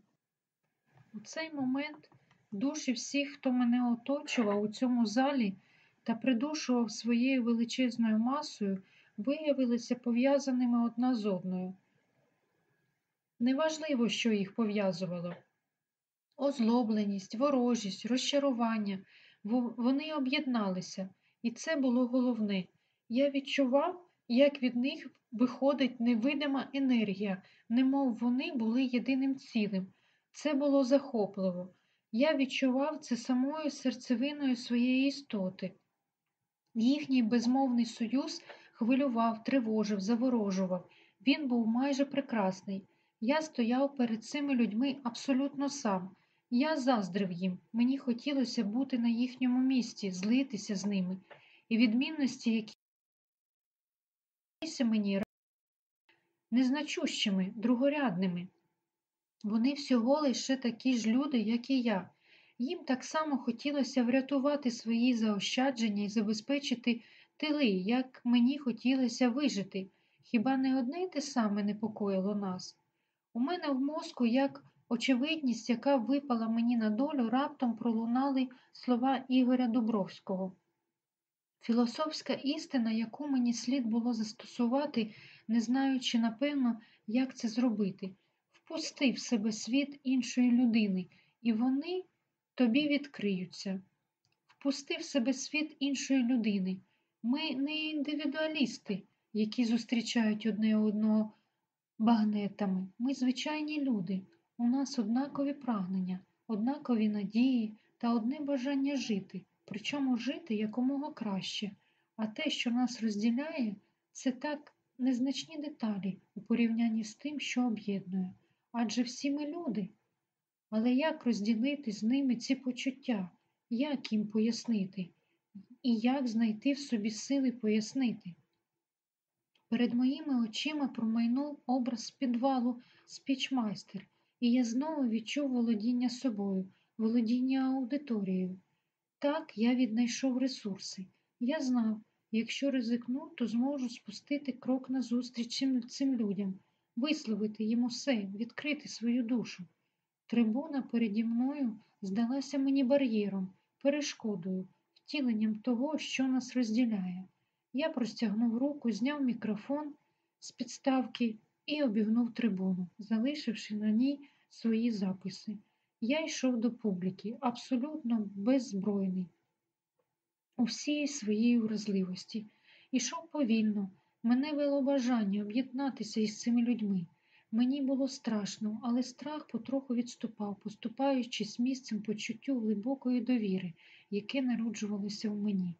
У цей момент душі всіх, хто мене оточував у цьому залі та придушував своєю величезною масою, виявилися пов'язаними одна з одною. Неважливо, що їх пов'язувало. Озлобленість, ворожість, розчарування, вони об'єдналися, і це було головне. Я відчував, як від них виходить невидима енергія, немов вони були єдиним цілим. Це було захопливо. Я відчував це самою серцевиною своєї істоти. Їхній безмовний союз хвилював, тривожив, заворожував. Він був майже прекрасний. Я стояв перед цими людьми абсолютно сам. Я заздрив їм, мені хотілося бути на їхньому місці, злитися з ними, і відмінності, які мені незначущими, другорядними. Вони всього лише такі ж люди, як і я. Їм так само хотілося врятувати свої заощадження і забезпечити тили, як мені хотілося вижити. Хіба не одне й те саме непокоїло нас? У мене в мозку, як очевидність, яка випала мені на долю, раптом пролунали слова Ігоря Дубровського. Філософська істина, яку мені слід було застосувати, не знаючи напевно, як це зробити, впусти в себе світ іншої людини, і вони тобі відкриються. Впусти в себе світ іншої людини. Ми не індивідуалісти, які зустрічають одне одного багнетами. Ми звичайні люди. У нас однакові прагнення, однакові надії та одне бажання жити, причому жити якомога краще. А те, що нас розділяє, це так незначні деталі у порівнянні з тим, що об'єднує. Адже всі ми люди. Але як розділити з ними ці почуття? Як їм пояснити? І як знайти в собі сили пояснити? Перед моїми очима промайнув образ підвалу спічмайстер, і я знову відчув володіння собою, володіння аудиторією. Так я віднайшов ресурси. Я знав, якщо ризикну, то зможу спустити крок назустріч цим, людям, висловити їм усе, відкрити свою душу. Трибуна переді мною здалася мені бар'єром, перешкодою, втіленням того, що нас розділяє. Я простягнув руку, зняв мікрофон з підставки і обігнув трибуну, залишивши на ній свої записи. Я йшов до публіки, абсолютно беззбройний, у всій своїй уразливості. Ішов повільно, мене вело бажання об'єднатися із цими людьми. Мені було страшно, але страх потроху відступав, поступаючись місцем почуттю глибокої довіри, яке народжувалося в мені.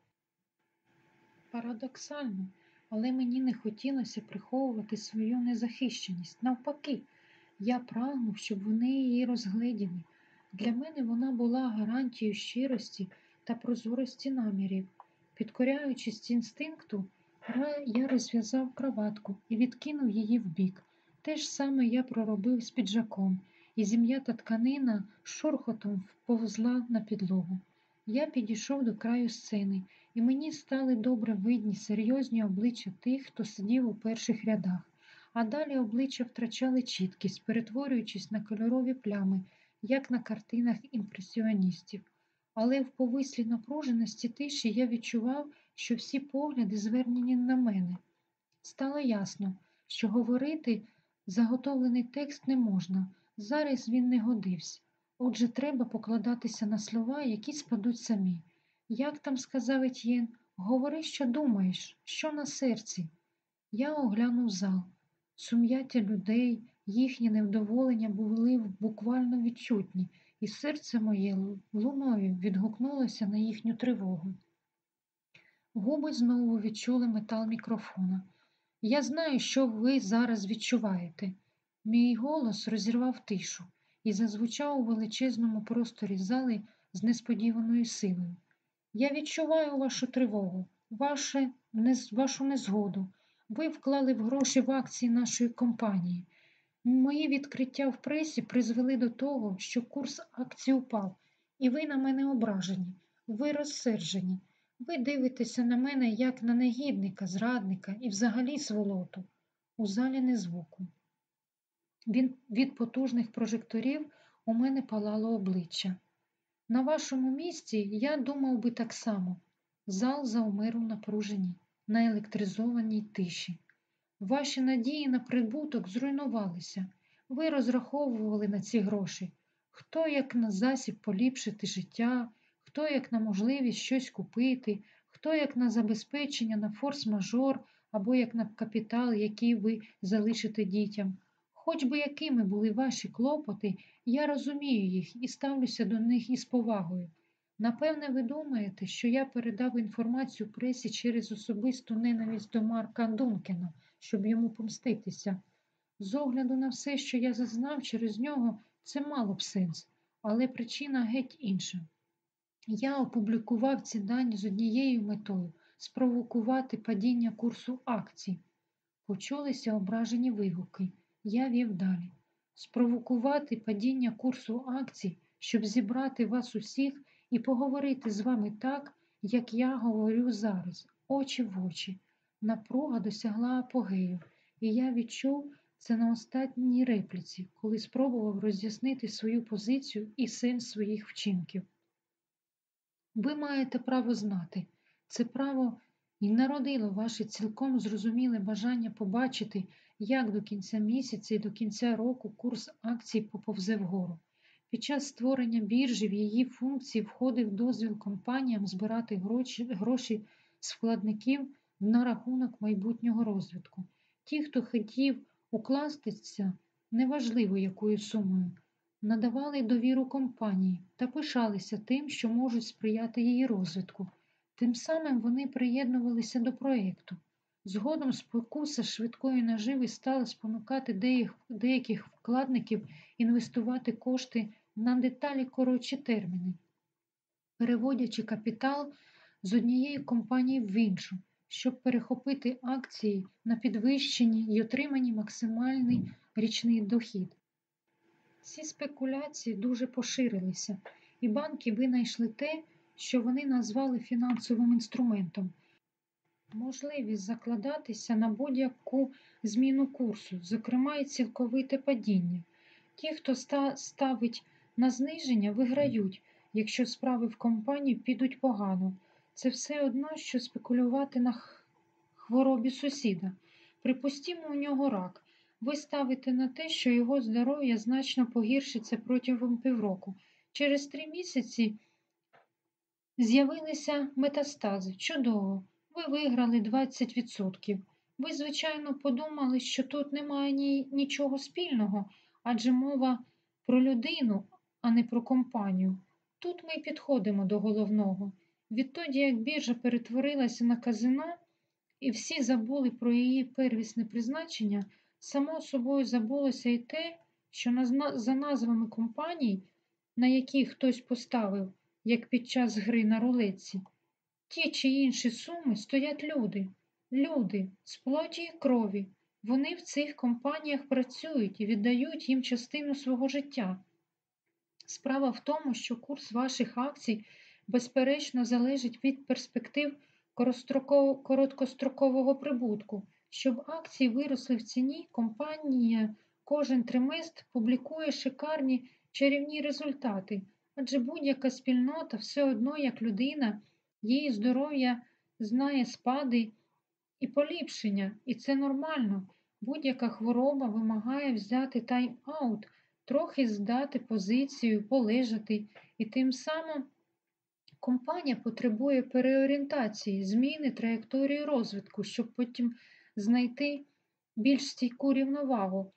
Парадоксально, але мені не хотілося приховувати свою незахищеність. Навпаки, я прагнув, щоб вони її розгледіли. Для мене вона була гарантією щирості та прозорості намірів. Підкоряючись інстинкту, я розв'язав краватку і відкинув її вбік. Те ж саме я проробив з піджаком, і зім'ята тканина шурхотом вповзла на підлогу. Я підійшов до краю сцени, і мені стали добре видні серйозні обличчя тих, хто сидів у перших рядах, а далі обличчя втрачали чіткість, перетворюючись на кольорові плями, як на картинах імпресіоністів. Але в повислій напруженості тиші я відчував, що всі погляди звернені на мене. Стало ясно, що говорити заготовлений текст не можна, зараз він не годився. Отже, треба покладатися на слова, які спадуть самі. Як там сказав Етьєн, говори, що думаєш, що на серці. Я оглянув зал. Сум'яття людей, їхнє невдоволення були буквально відчутні, і серце моє луною відгукнулося на їхню тривогу. Губи знову відчули метал мікрофона. Я знаю, що ви зараз відчуваєте. Мій голос розірвав тишу і зазвучав у величезному просторі зали з несподіваною силою. Я відчуваю вашу тривогу, ваше, нез, вашу незгоду. Ви вклали в гроші в акції нашої компанії. Мої відкриття в пресі призвели до того, що курс акцій упав, і ви на мене ображені, ви розсержені. Ви дивитеся на мене як на негідника, зрадника і взагалі сволоту. У залі не звуку. Він від потужних прожекторів у мене палало обличчя. На вашому місці я думав би так само. Зал заумер у напруженні, на електризованій тиші. Ваші надії на прибуток зруйнувалися. Ви розраховували на ці гроші. Хто як на засіб поліпшити життя, хто як на можливість щось купити, хто як на забезпечення на форс-мажор або як на капітал, який ви залишите дітям. Хоч би якими були ваші клопоти, я розумію їх і ставлюся до них із повагою. Напевне, ви думаєте, що я передав інформацію пресі через особисту ненависть до Марка Дункена, щоб йому помститися. З огляду на все, що я зазнав через нього, це мало б сенс, але причина геть інша. Я опублікував ці дані з однією метою спровокувати падіння курсу акцій. Почулися ображені вигуки. Я вів далі. Спровокувати падіння курсу акцій щоб зібрати вас усіх і поговорити з вами так, як я говорю зараз, очі в очі. Напруга досягла апогею, і я відчув це на останній репліці, коли спробував роз'яснити свою позицію і сенс своїх вчинків. Ви маєте право знати, це право і народило ваше цілком зрозуміле бажання побачити, як до кінця місяця і до кінця року курс акцій поповзе вгору. Під час створення біржі в її функції входив дозвіл компаніям збирати гроші, гроші з вкладників на рахунок майбутнього розвитку. Ті, хто хотів укластися, неважливо якою сумою, надавали довіру компанії та пишалися тим, що можуть сприяти її розвитку. Тим самим вони приєднувалися до проєкту. Згодом спокуса швидкої наживи стала спонукати деяких вкладників інвестувати кошти на деталі коротші терміни, переводячи капітал з однієї компанії в іншу, щоб перехопити акції на підвищенні і отримані максимальний річний дохід. Ці спекуляції дуже поширилися, і банки винайшли те, що вони назвали фінансовим інструментом. Можливість закладатися на будь-яку зміну курсу, зокрема і цілковите падіння. Ті, хто ставить на зниження, виграють, якщо справи в компанії підуть погано. Це все одно, що спекулювати на хворобі сусіда. Припустімо, у нього рак. Ви ставите на те, що його здоров'я значно погіршиться протягом півроку. Через три місяці з'явилися метастази. Чудово! Ви виграли 20%. Ви, звичайно, подумали, що тут немає ні, нічого спільного, адже мова про людину, а не про компанію. Тут ми підходимо до головного. Відтоді, як біржа перетворилася на казино, і всі забули про її первісне призначення, само собою забулося і те, що за назвами компаній, на які хтось поставив, як під час гри на рулетці, ті чи інші суми стоять люди, люди з плоті і крові. Вони в цих компаніях працюють і віддають їм частину свого життя. Справа в тому, що курс ваших акцій, безперечно, залежить від перспектив короткострокового прибутку. Щоб акції виросли в ціні, компанія кожен триместр публікує шикарні чарівні результати, адже будь-яка спільнота все одно, як людина, її здоров'я знає спади і поліпшення, і це нормально. Будь-яка хвороба вимагає взяти тайм-аут, трохи здати позицію, полежати, і тим самим компанія потребує переорієнтації, зміни траєкторії розвитку, щоб потім знайти більш стійку рівновагу.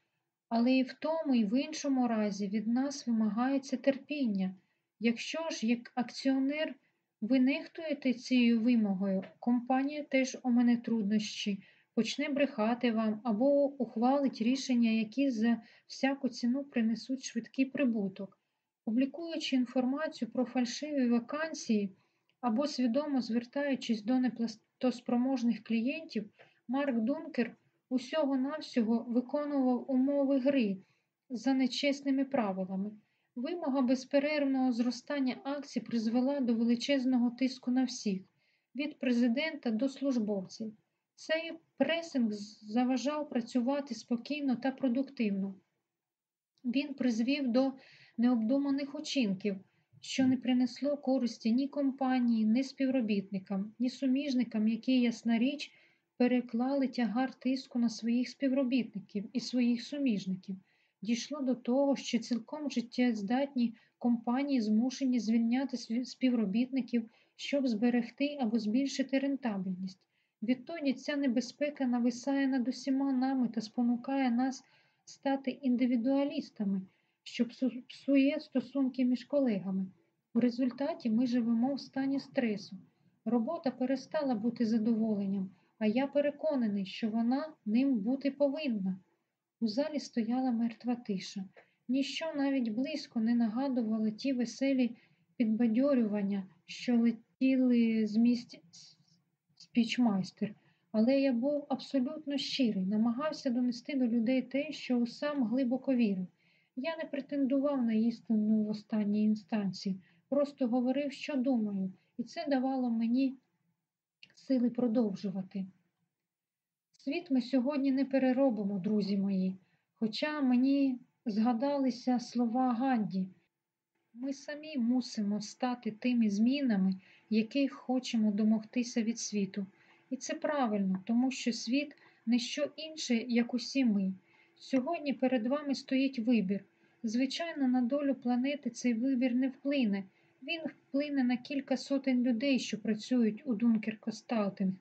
Але і в тому, і в іншому разі від нас вимагається терпіння. Якщо ж, як акціонер, ви нехтуєте цією вимогою, компанія теж у мене труднощі, почне брехати вам або ухвалить рішення, які за всяку ціну принесуть швидкий прибуток. Публікуючи інформацію про фальшиві вакансії або свідомо звертаючись до неплатоспроможних клієнтів, Марк Дункер усього-навсього виконував умови гри за нечесними правилами. Вимога безперервного зростання акцій призвела до величезного тиску на всіх, від президента до службовців. Цей пресинг заважав працювати спокійно та продуктивно. Він призвів до необдуманих учинків, що не принесло користі ні компанії, ні співробітникам, ні суміжникам, які, ясна річ, переклали тягар тиску на своїх співробітників і своїх суміжників. Дійшло до того, що цілком життєздатні компанії змушені звільняти співробітників, щоб зберегти або збільшити рентабельність. Відтоді ця небезпека нависає над усіма нами та спонукає нас стати індивідуалістами, що псує стосунки між колегами. У результаті ми живемо в стані стресу. Робота перестала бути задоволенням, а я переконаний, що вона ним бути повинна. У залі стояла мертва тиша. Ніщо навіть близько не нагадувало ті веселі підбадьорювання, що летіли з місць спічмайстер. Але я був абсолютно щирий, намагався донести до людей те, що сам глибоко вірив. Я не претендував на істину в останній інстанції, просто говорив, що думаю, і це давало мені сили продовжувати. Світ ми сьогодні не переробимо, друзі мої, хоча мені згадалися слова Ганді. Ми самі мусимо стати тими змінами, яких хочемо домогтися від світу. І це правильно, тому що світ не що інше, як усі ми. Сьогодні перед вами стоїть вибір. Звичайно, на долю планети цей вибір не вплине. Він вплине на кілька сотень людей, що працюють у Дункер Косталтинг,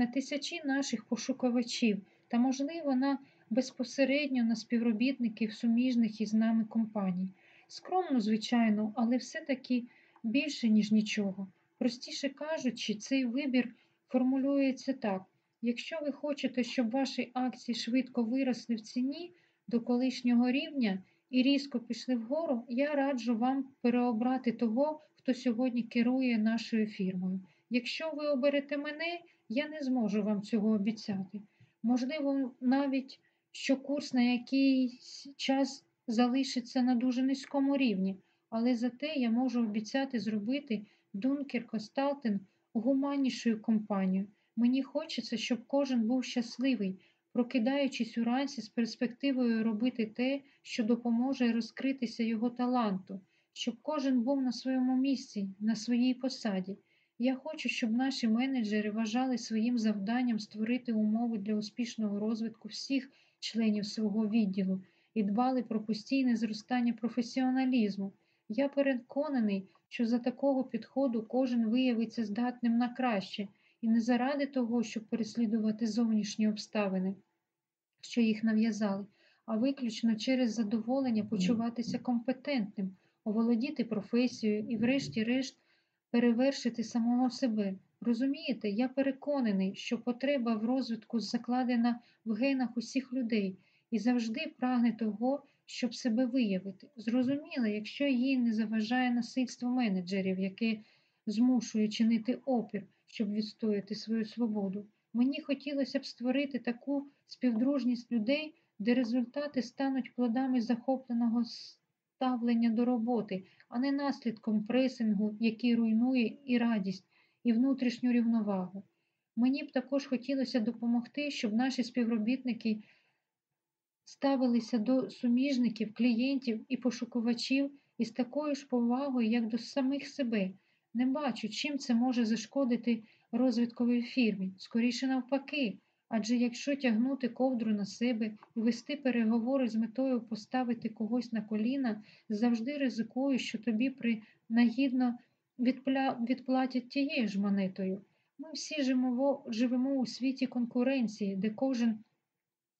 на тисячі наших пошукувачів та, можливо, на безпосередньо на співробітників суміжних із нами компаній. Скромно, звичайно, але все-таки більше, ніж нічого. Простіше кажучи, цей вибір формулюється так: якщо ви хочете, щоб ваші акції швидко виросли в ціні до колишнього рівня і різко пішли вгору, я раджу вам переобрати того, хто сьогодні керує нашою фірмою. Якщо ви оберете мене, я не зможу вам цього обіцяти. Можливо, навіть що курс на якийсь час залишиться на дуже низькому рівні, але зате я можу обіцяти зробити Дункер Косталтен гуманнішою компанією. Мені хочеться, щоб кожен був щасливий, прокидаючись уранці з перспективою робити те, що допоможе розкритися його таланту, щоб кожен був на своєму місці, на своїй посаді. Я хочу, щоб наші менеджери вважали своїм завданням створити умови для успішного розвитку всіх членів свого відділу і дбали про постійне зростання професіоналізму. Я переконаний, що за такого підходу кожен виявиться здатним на краще, і не заради того, щоб переслідувати зовнішні обставини, що їх нав'язали, а виключно через задоволення почуватися компетентним, оволодіти професією і, врешті-решт, перевершити самого себе. Розумієте, я переконаний, що потреба в розвитку закладена в генах усіх людей і завжди прагне того, щоб себе виявити. Зрозуміло, якщо їй не заважає насильство менеджерів, яке змушує чинити опір, щоб відстояти свою свободу. Мені хотілося б створити таку співдружність людей, де результати стануть плодами захопленого ставлення до роботи, а не наслідком пресингу, який руйнує і радість, і внутрішню рівновагу. Мені б також хотілося допомогти, щоб наші співробітники ставилися до суміжників, клієнтів і пошукувачів із такою ж повагою, як до самих себе. Не бачу, чим це може зашкодити розвитковій фірмі, скоріше навпаки. Адже якщо тягнути ковдру на себе і вести переговори з метою поставити когось на коліна, завжди ризикую, що тобі принагідно відпля... відплатять тією ж монетою. Ми всі живемо, живемо у світі конкуренції, де кожен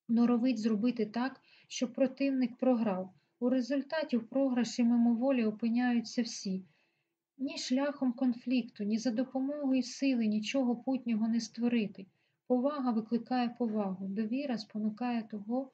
норовить зробити так, щоб противник програв. У результаті в програші мимоволі опиняються всі. Ні шляхом конфлікту, ні за допомогою сили нічого путнього не створити. Повага викликає повагу, довіра спонукає того,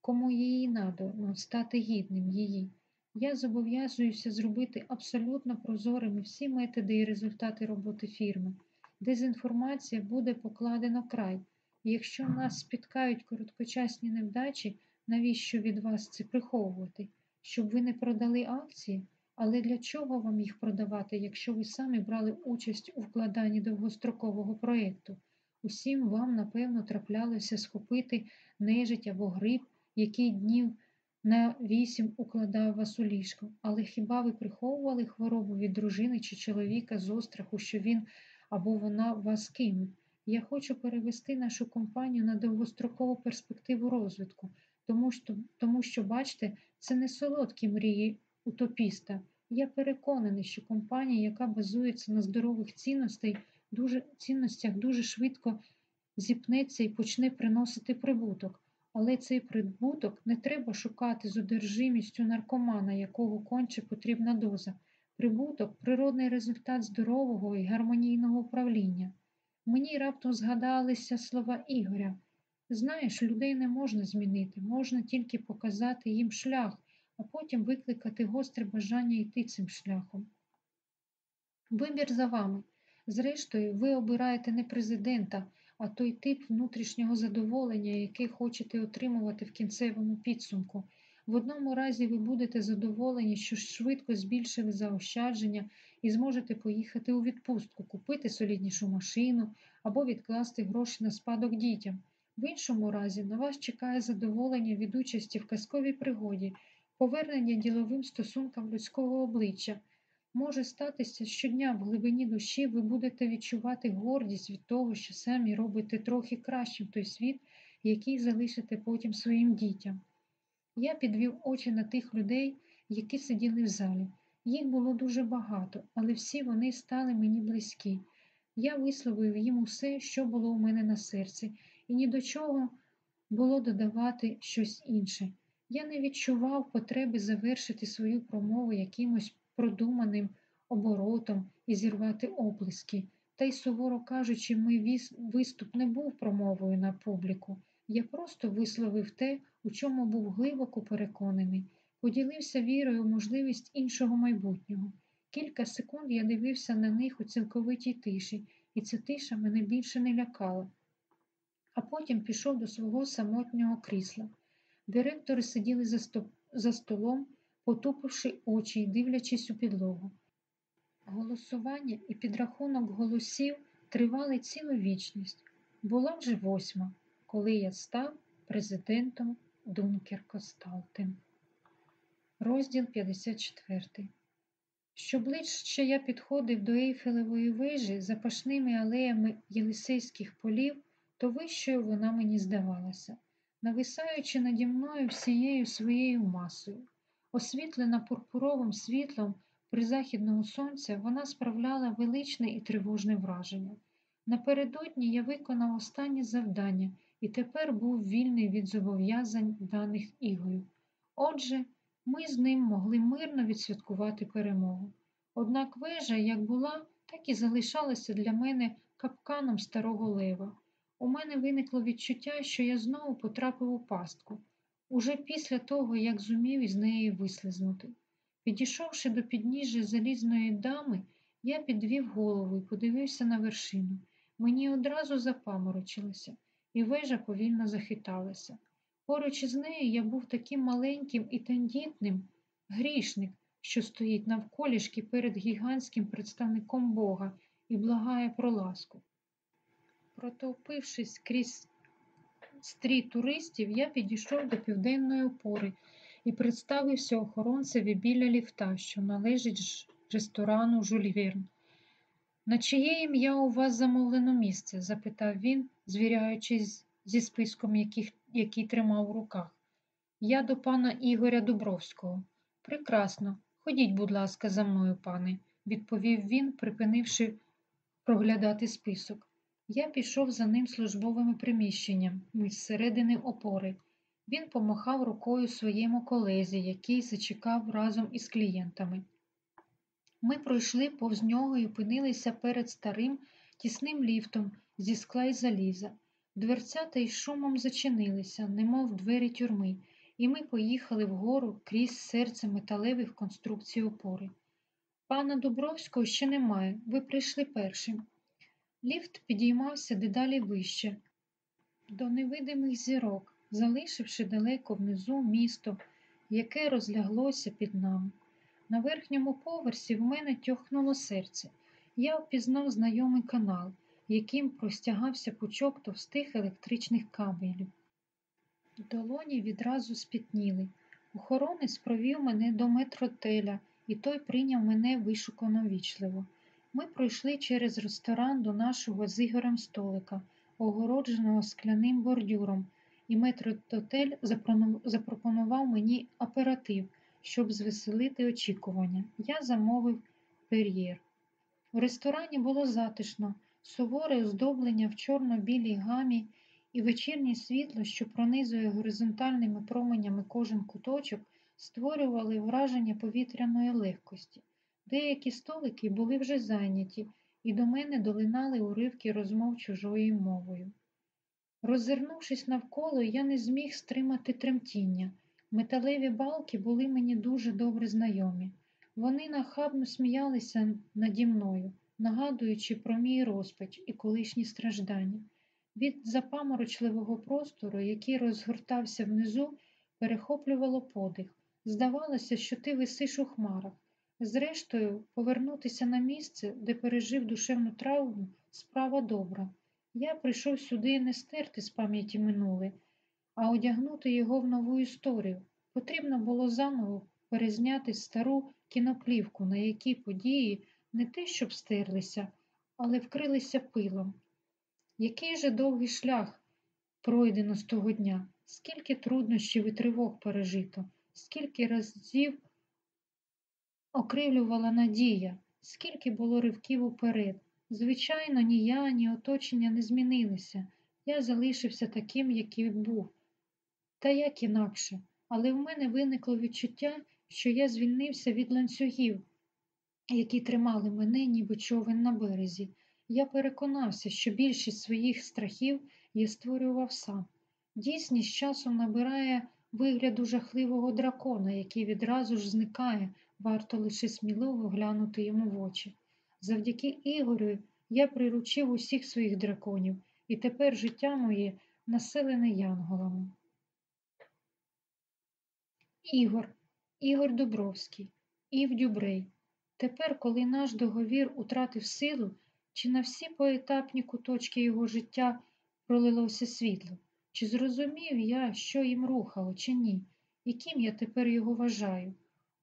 кому її надано, стати гідним її. Я зобов'язуюся зробити абсолютно прозорими всі методи і результати роботи фірми. Дезінформація буде покладено край. Якщо нас спіткають короткочасні невдачі, навіщо від вас це приховувати? Щоб ви не продали акції? Але для чого вам їх продавати, якщо ви самі брали участь у вкладанні довгострокового проєкту? Усім вам, напевно, траплялося схопити нежить або гриб, який днів на вісім укладав вас у ліжко. Але хіба ви приховували хворобу від дружини чи чоловіка з остраху, що він або вона вас кинуть? Я хочу перевести нашу компанію на довгострокову перспективу розвитку, тому що, тому що, бачите, це не солодкі мрії утопіста. Я переконаний, що компанія, яка базується на здорових цінностей, дуже, цінностях, дуже швидко зіпнеться і почне приносити прибуток. Але цей прибуток не треба шукати з одержимістю наркомана, якого конче потрібна доза. Прибуток природний результат здорового і гармонійного управління. Мені раптом згадалися слова Ігоря. Знаєш, людей не можна змінити, можна тільки показати їм шлях, а потім викликати гостре бажання йти цим шляхом. Вибір за вами. Зрештою, ви обираєте не президента, а той тип внутрішнього задоволення, який хочете отримувати в кінцевому підсумку. В одному разі ви будете задоволені, що швидко збільшили заощадження і зможете поїхати у відпустку, купити соліднішу машину або відкласти гроші на спадок дітям. В іншому разі на вас чекає задоволення від участі в казковій пригоді, повернення діловим стосункам людського обличчя. Може статися щодня в глибині душі ви будете відчувати гордість від того, що самі робите трохи кращим той світ, який залишите потім своїм дітям. Я підвів очі на тих людей, які сиділи в залі. Їх було дуже багато, але всі вони стали мені близькі. Я висловив їм усе, що було у мене на серці, і ні до чого було додавати щось інше. Я не відчував потреби завершити свою промову якимось продуманим оборотом і зірвати оплески. Та й, суворо кажучи, мій виступ не був промовою на публіку. Я просто висловив те, у чому був глибоко переконаний, поділився вірою у можливість іншого майбутнього. Кілька секунд я дивився на них у цілковитій тиші, і ця тиша мене більше не лякала. А потім пішов до свого самотнього крісла. Директори сиділи за, сто... за столом, потупивши очі й дивлячись у підлогу. Голосування і підрахунок голосів тривали цілу вічність. Була вже восьма, коли я став президентом Дункеркосталтен. Розділ 54. Що ближче я підходив до Ейфелевої вежі запашними алеями Єлисейських полів, то вищою вона мені здавалася, нависаючи наді мною всією своєю масою. Освітлена пурпуровим світлом призахідного сонця, вона справляла величне і тривожне враження. Напередодні я виконав останнє завдання і тепер був вільний від зобов'язань даних Ігорю. Отже, ми з ним могли мирно відсвяткувати перемогу. Однак вежа, як була, так і залишалася для мене капканом старого лева. У мене виникло відчуття, що я знову потрапив у пастку, уже після того, як зумів із неї вислизнути. Підійшовши до підніжжя залізної дами, я підвів голову і подивився на вершину. Мені одразу запаморочилося, і вежа повільно захиталася. Поруч із нею я був таким маленьким і тендітним грішник, що стоїть навколішки перед гігантським представником Бога і благає про ласку. Протовпившись крізь стрій туристів, я підійшов до південної опори і представився охоронцеві біля ліфта, що належить ресторану Жульверн. На чиє ім'я у вас замовлено місце? запитав він, звіряючись зі списком, яких, який тримав у руках. Я до пана Ігоря Дубровського. Прекрасно. Ходіть, будь ласка, за мною, пане, відповів він, припинивши проглядати список. Я пішов за ним службовими приміщеннями зсередини опори. Він помахав рукою своєму колезі, який зачекав разом із клієнтами. Ми пройшли повз нього і опинилися перед старим тісним ліфтом зі скла й заліза. Дверцята із шумом зачинилися, немов двері тюрми, і ми поїхали вгору крізь серце металевих конструкцій опори. Пана Дубровського ще немає, ви прийшли першим. Ліфт підіймався дедалі вище, до невидимих зірок, залишивши далеко внизу місто, яке розляглося під нами. На верхньому поверсі в мене тьохнуло серце. Я впізнав знайомий канал, яким простягався пучок товстих електричних кабелів. Долоні відразу спітніли. Охоронець провів мене до метротеля, і той прийняв мене вишукано вічливо. Ми пройшли через ресторан до нашого з Ігорем столика, огородженого скляним бордюром, і метротель запропонував мені оператив, щоб звеселити очікування. Я замовив пер'єр. У ресторані було затишно, суворе оздоблення в чорно-білій гамі і вечірнє світло, що пронизує горизонтальними променями кожен куточок, створювали враження повітряної легкості. Деякі столики були вже зайняті, і до мене долинали уривки розмов чужою мовою. Роззирнувшись навколо, я не зміг стримати тремтіння. Металеві балки були мені дуже добре знайомі. Вони нахабно сміялися наді мною, нагадуючи про мій розпач і колишні страждання. Від запаморочливого простору, який розгортався внизу, перехоплювало подих. Здавалося, що ти висиш у хмарах. Зрештою, повернутися на місце, де пережив душевну травму, справа добра. Я прийшов сюди не стерти з пам'яті минуле, а одягнути його в нову історію. Потрібно було заново перезняти стару кіноплівку, на якій події не те, щоб стерлися, але вкрилися пилом. Який же довгий шлях пройдено з того дня, скільки труднощів і тривог пережито, скільки разів окривлювала надія, скільки було ривків уперед. Звичайно, ні я, ні оточення не змінилися. Я залишився таким, який був. Та як інакше, але в мене виникло відчуття, що я звільнився від ланцюгів, які тримали мене, ніби човен на березі. Я переконався, що більшість своїх страхів я створював сам. Дійсність часом набирає вигляду жахливого дракона, який відразу ж зникає, варто лише сміливо глянути йому в очі. Завдяки Ігорю я приручив усіх своїх драконів, і тепер життя моє населене янголами. Ігор, Ігор Дубровський, Ів Дюбрей. Тепер, коли наш договір утратив силу, чи на всі поетапні куточки його життя пролилося світло? Чи зрозумів я, що їм рухало, чи ні, і ким я тепер його вважаю?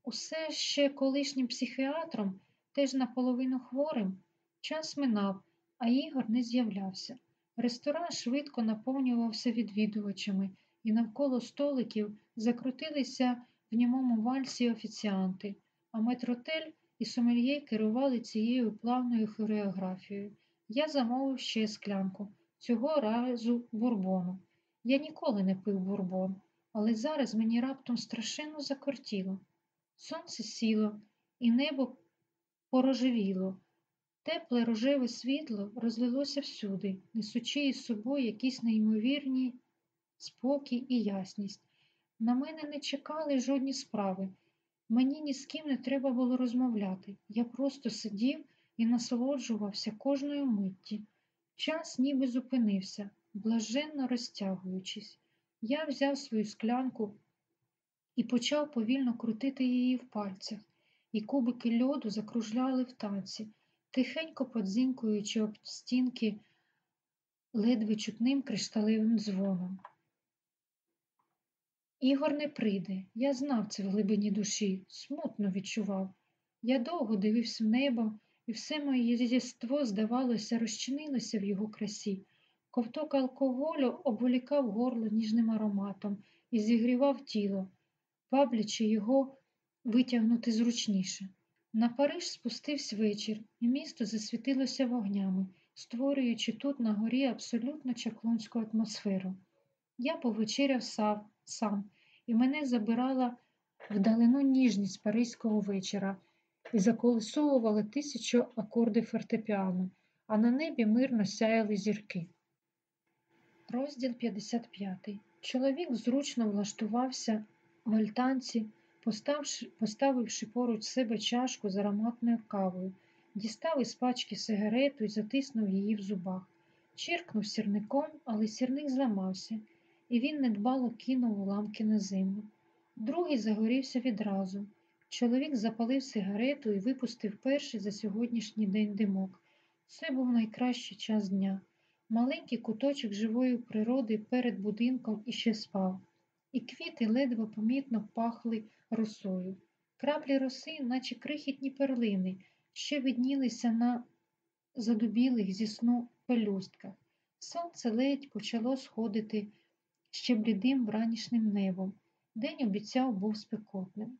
Усе ще колишнім психіатром, теж наполовину хворим, час минав, а Ігор не з'являвся. Ресторан швидко наповнювався відвідувачами, і навколо столиків закрутилися в німому вальсі офіціанти, а метротель і сомельє керували цією плавною хореографією. Я замовив ще склянку, цього разу бурбону. Я ніколи не пив бурбон, але зараз мені раптом страшенно закортіло. Сонце сіло, і небо порожевіло. Тепле рожеве світло розлилося всюди, несучи із собою якісь неймовірні спокій і ясність. На мене не чекали жодні справи. Мені ні з ким не треба було розмовляти. Я просто сидів і насолоджувався кожною митті. Час ніби зупинився, блаженно розтягуючись. Я взяв свою склянку і почав повільно крутити її в пальцях, і кубики льоду закружляли в танці, тихенько подзінькуючи об стінки ледве чутним кришталевим дзвоном. Ігор не прийде, я знав це в глибині душі, смутно відчував. Я довго дивився в небо, і все моє єство, здавалося, розчинилося в його красі. Ковток алкоголю обволікав горло ніжним ароматом і зігрівав тіло, ваблячи його витягнути зручніше. На Париж спустився вечір, і місто засвітилося вогнями, створюючи тут на горі абсолютно чаклунську атмосферу. Я повечеряв сам, сам, і мене забирала вдалину ніжність паризького вечора і заколесовувала тисячу акордів фортепіано, а на небі мирно сяяли зірки. Розділ 55. Чоловік зручно влаштувався в поставивши поруч себе чашку з ароматною кавою, дістав із пачки сигарету і затиснув її в зубах. Чиркнув сірником, але сірник зламався, і він недбало кинув уламки на землю. Другий загорівся відразу. Чоловік запалив сигарету і випустив перший за сьогоднішній день димок. Це був найкращий час дня. Маленький куточок живої природи перед будинком іще спав, і квіти ледве помітно пахли росою. Краплі роси, наче крихітні перлини, що виднілися на задубілих зі сну пелюстках. Сонце ледь почало сходити ще блідим вранішнім небом. День обіцяв був спекотним.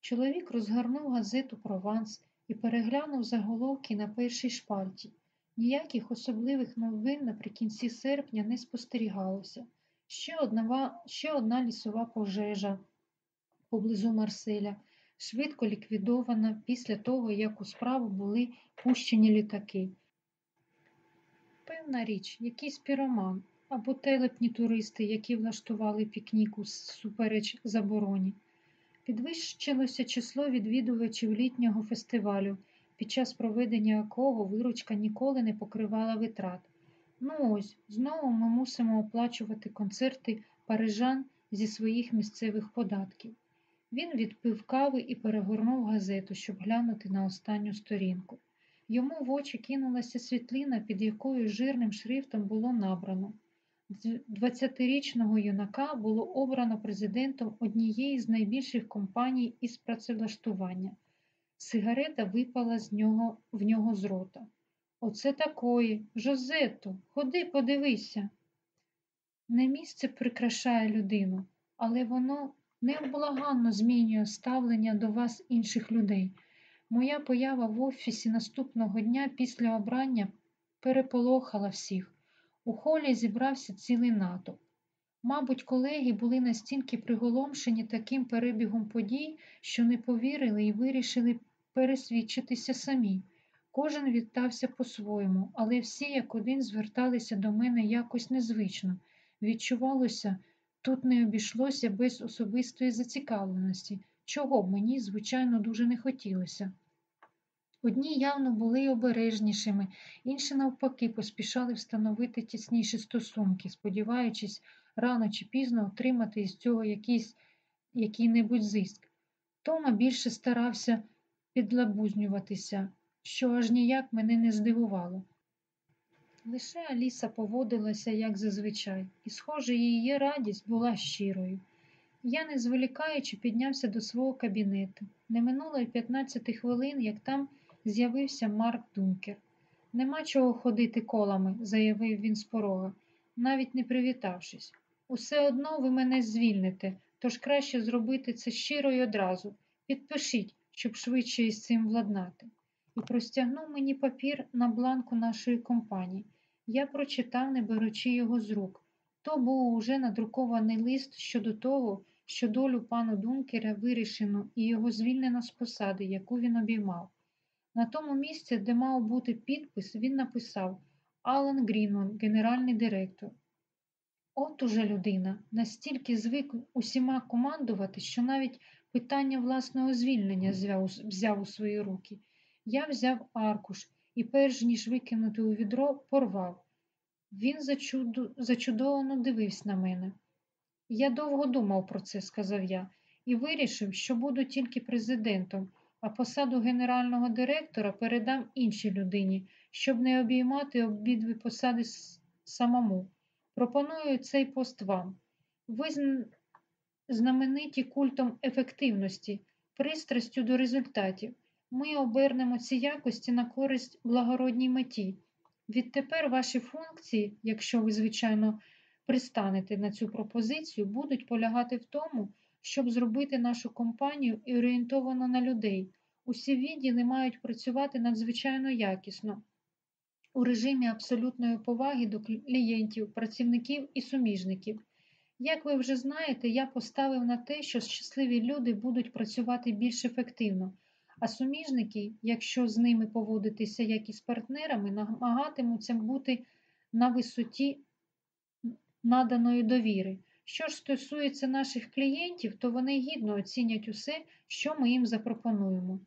Чоловік розгорнув газету Прованс і переглянув заголовки на першій шпальті. Ніяких особливих новин наприкінці серпня не спостерігалося. Ще одна, ще одна лісова пожежа поблизу Марселя, швидко ліквідована після того, як у справу були пущені літаки. Певна річ, якийсь піроман або телепні туристи, які влаштували пікнік супереч забороні. Підвищилося число відвідувачів літнього фестивалю, під час проведення якого виручка ніколи не покривала витрат. Ну ось, знову ми мусимо оплачувати концерти парижан зі своїх місцевих податків. Він відпив кави і перегорнув газету, щоб глянути на останню сторінку. Йому в очі кинулася світлина, під якою жирним шрифтом було набрано. 20-річного юнака було обрано президентом однієї з найбільших компаній із працевлаштування. Сигарета випала з нього, в нього з рота. Оце такої, Жозето, ходи, подивися. Не місце прикрашає людину, але воно невблаганно змінює ставлення до вас інших людей. Моя поява в офісі наступного дня після обрання переполохала всіх. У холі зібрався цілий натовп. Мабуть, колеги були настільки приголомшені таким перебігом подій, що не повірили і вирішили пересвідчитися самі. Кожен вітався по-своєму, але всі як один зверталися до мене якось незвично. Відчувалося, тут не обійшлося без особистої зацікавленості, чого б мені, звичайно, дуже не хотілося. Одні явно були обережнішими, інші, навпаки, поспішали встановити тісніші стосунки, сподіваючись рано чи пізно отримати із цього якийсь, який-небудь зиск. Тома більше старався підлабузнюватися, що аж ніяк мене не здивувало. Лише Аліса поводилася, як зазвичай, і, схоже, її радість була щирою. Я, не зволікаючи, піднявся до свого кабінету. Не минуло й 15 хвилин, як там з'явився Марк Дункер. Нема чого ходити колами, заявив він з порога, навіть не привітавшись. Усе одно ви мене звільните, тож краще зробити це щиро й одразу. Підпишіть, щоб швидше із цим владнати. І простягнув мені папір на бланку нашої компанії. Я прочитав, не беручи його з рук. То був уже надрукований лист щодо того, що долю пану Дункера вирішено і його звільнено з посади, яку він обіймав. На тому місці, де мав бути підпис, він написав Алан Грінман, генеральний директор. От уже людина настільки звик усіма командувати, що навіть питання власного звільнення взяв у свої руки. Я взяв аркуш і, перш ніж викинути у відро, порвав. Він зачуду... зачудовано дивився на мене. Я довго думав про це, сказав я, і вирішив, що буду тільки президентом, а посаду генерального директора передам іншій людині, щоб не обіймати обидві посади самому. Пропоную цей пост вам. Ви знамениті культом ефективності, пристрастю до результатів. Ми обернемо ці якості на користь благородній меті. Відтепер ваші функції, якщо ви, звичайно, пристанете на цю пропозицію, будуть полягати в тому, щоб зробити нашу компанію орієнтовану на людей. Усі відділи мають працювати надзвичайно якісно у режимі абсолютної поваги до клієнтів, працівників і суміжників. Як ви вже знаєте, я поставив на те, що щасливі люди будуть працювати більш ефективно, а суміжники, якщо з ними поводитися як із партнерами, намагатимуться бути на висоті наданої довіри. Що ж стосується наших клієнтів, то вони гідно оцінять усе, що ми їм запропонуємо.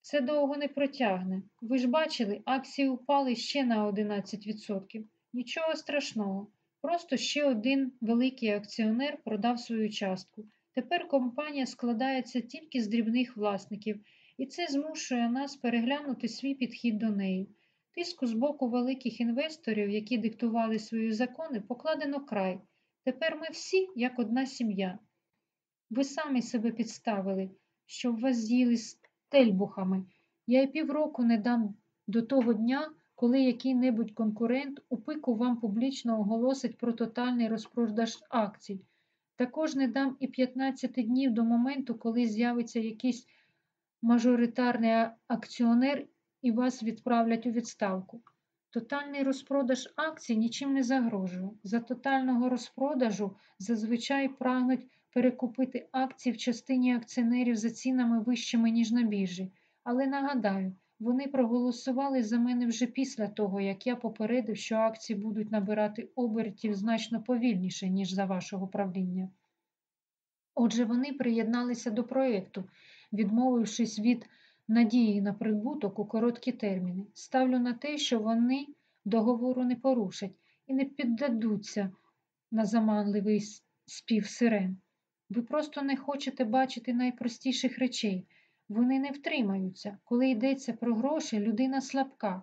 Це довго не протягне. Ви ж бачили, акції упали ще на 11%. Нічого страшного. Просто ще один великий акціонер продав свою частку. Тепер компанія складається тільки з дрібних власників, і це змушує нас переглянути свій підхід до неї. Тиску з боку великих інвесторів, які диктували свої закони, покладено край. Тепер ми всі як одна сім'я. Ви самі себе підставили, щоб вас з'їли тельбухами. Я й півроку не дам до того дня, коли який-небудь конкурент у пику вам публічно оголосить про тотальний розпродаж акцій. Також не дам і 15 днів до моменту, коли з'явиться якийсь мажоритарний акціонер і вас відправлять у відставку. Тотальний розпродаж акцій нічим не загрожує. За тотального розпродажу зазвичай прагнуть перекупити акції в частині акціонерів за цінами вищими, ніж на біржі. Але нагадаю, вони проголосували за мене вже після того, як я попередив, що акції будуть набирати обертів значно повільніше, ніж за вашого правління. Отже, вони приєдналися до проєкту, відмовившись від надії на прибуток у короткі терміни. Ставлю на те, що вони договору не порушать і не піддадуться на заманливий спів сирен. Ви просто не хочете бачити найпростіших речей. Вони не втримаються. Коли йдеться про гроші, людина слабка.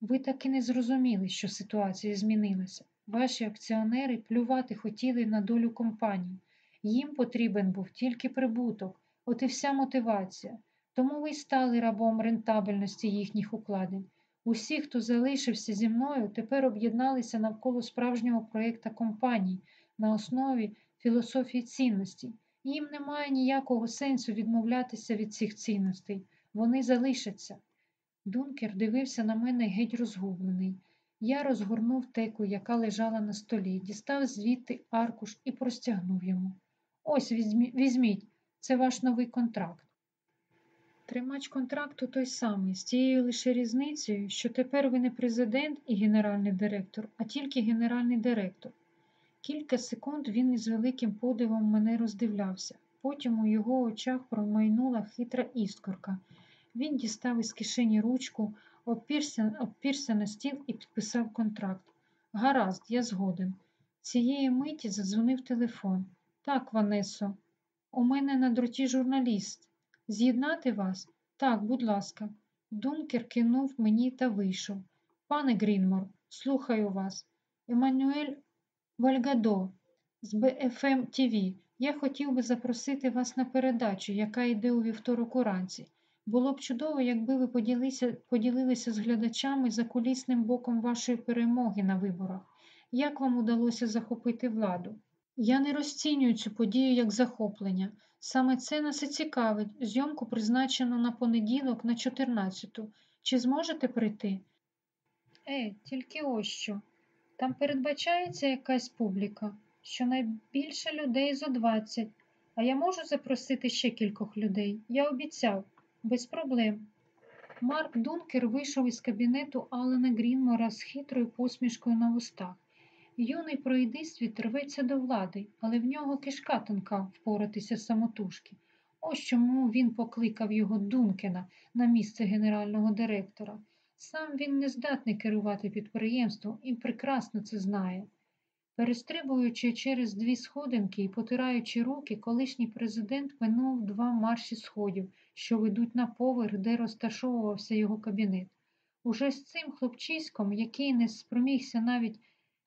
Ви таки не зрозуміли, що ситуація змінилася. Ваші акціонери плювати хотіли на долю компанії. Їм потрібен був тільки прибуток, от і вся мотивація. Тому ви й стали рабом рентабельності їхніх укладень. Усі, хто залишився зі мною, тепер об'єдналися навколо справжнього проєкта компанії на основі філософії цінностей. Їм немає ніякого сенсу відмовлятися від цих цінностей. Вони залишаться. Дункер дивився на мене геть розгублений. Я розгорнув теку, яка лежала на столі, дістав звідти аркуш і простягнув йому. Ось візьміть, це ваш новий контракт. Тримач контракту той самий, з тією лише різницею, що тепер ви не президент і генеральний директор, а тільки генеральний директор. Кілька секунд він із великим подивом мене роздивлявся. Потім у його очах промайнула хитра іскорка. Він дістав із кишені ручку, обпірся, обпірся на стіл і підписав контракт. Гаразд, я згоден. Цієї миті задзвонив телефон. Так, Ванесо, у мене на дроті журналіст. З'єднати вас? Так, будь ласка. Дункер кинув мені та вийшов. Пане Грінмор, слухаю вас. Еммануель Вальгадо з BFM TV. Я хотів би запросити вас на передачу, яка йде у вівторок уранці. Було б чудово, якби ви поділися, поділилися з глядачами за кулісним боком вашої перемоги на виборах. Як вам удалося захопити владу? Я не розцінюю цю подію як захоплення. Саме це нас і цікавить. Зйомку призначено на понеділок на 14-ту. Чи зможете прийти? Е, тільки ось що. Там передбачається якась публіка, щонайбільше людей зо 20. А я можу запросити ще кількох людей. Я обіцяв, без проблем. Марк Дункер вийшов із кабінету Алана Грінмора з хитрою посмішкою на вустах. Юний пройдисвіт рветься до влади, але в нього кишка тонка впоратися самотужки. Ось чому він покликав його Дункена на місце генерального директора. Сам він не здатний керувати підприємством і прекрасно це знає. Перестрибуючи через дві сходинки і потираючи руки, колишній президент минув два марші сходів, що ведуть на поверх, де розташовувався його кабінет. Уже з цим хлопчиськом, який не спромігся навіть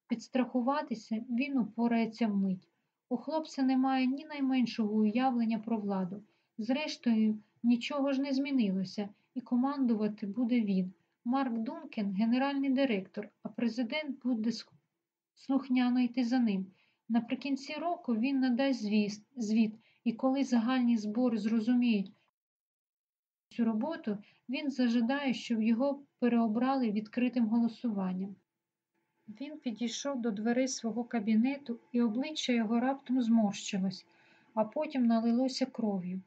підстрахуватися, він упорається вмить. У хлопця немає ні найменшого уявлення про владу. Зрештою, нічого ж не змінилося, і командувати буде він. Марк Дункен генеральний директор, а президент буде слухняно йти за ним. Наприкінці року він надасть звіт, і коли загальні збори зрозуміють цю роботу, він зажадає, щоб його переобрали відкритим голосуванням. Він підійшов до дверей свого кабінету, і обличчя його раптом зморщилось, а потім налилося кров'ю.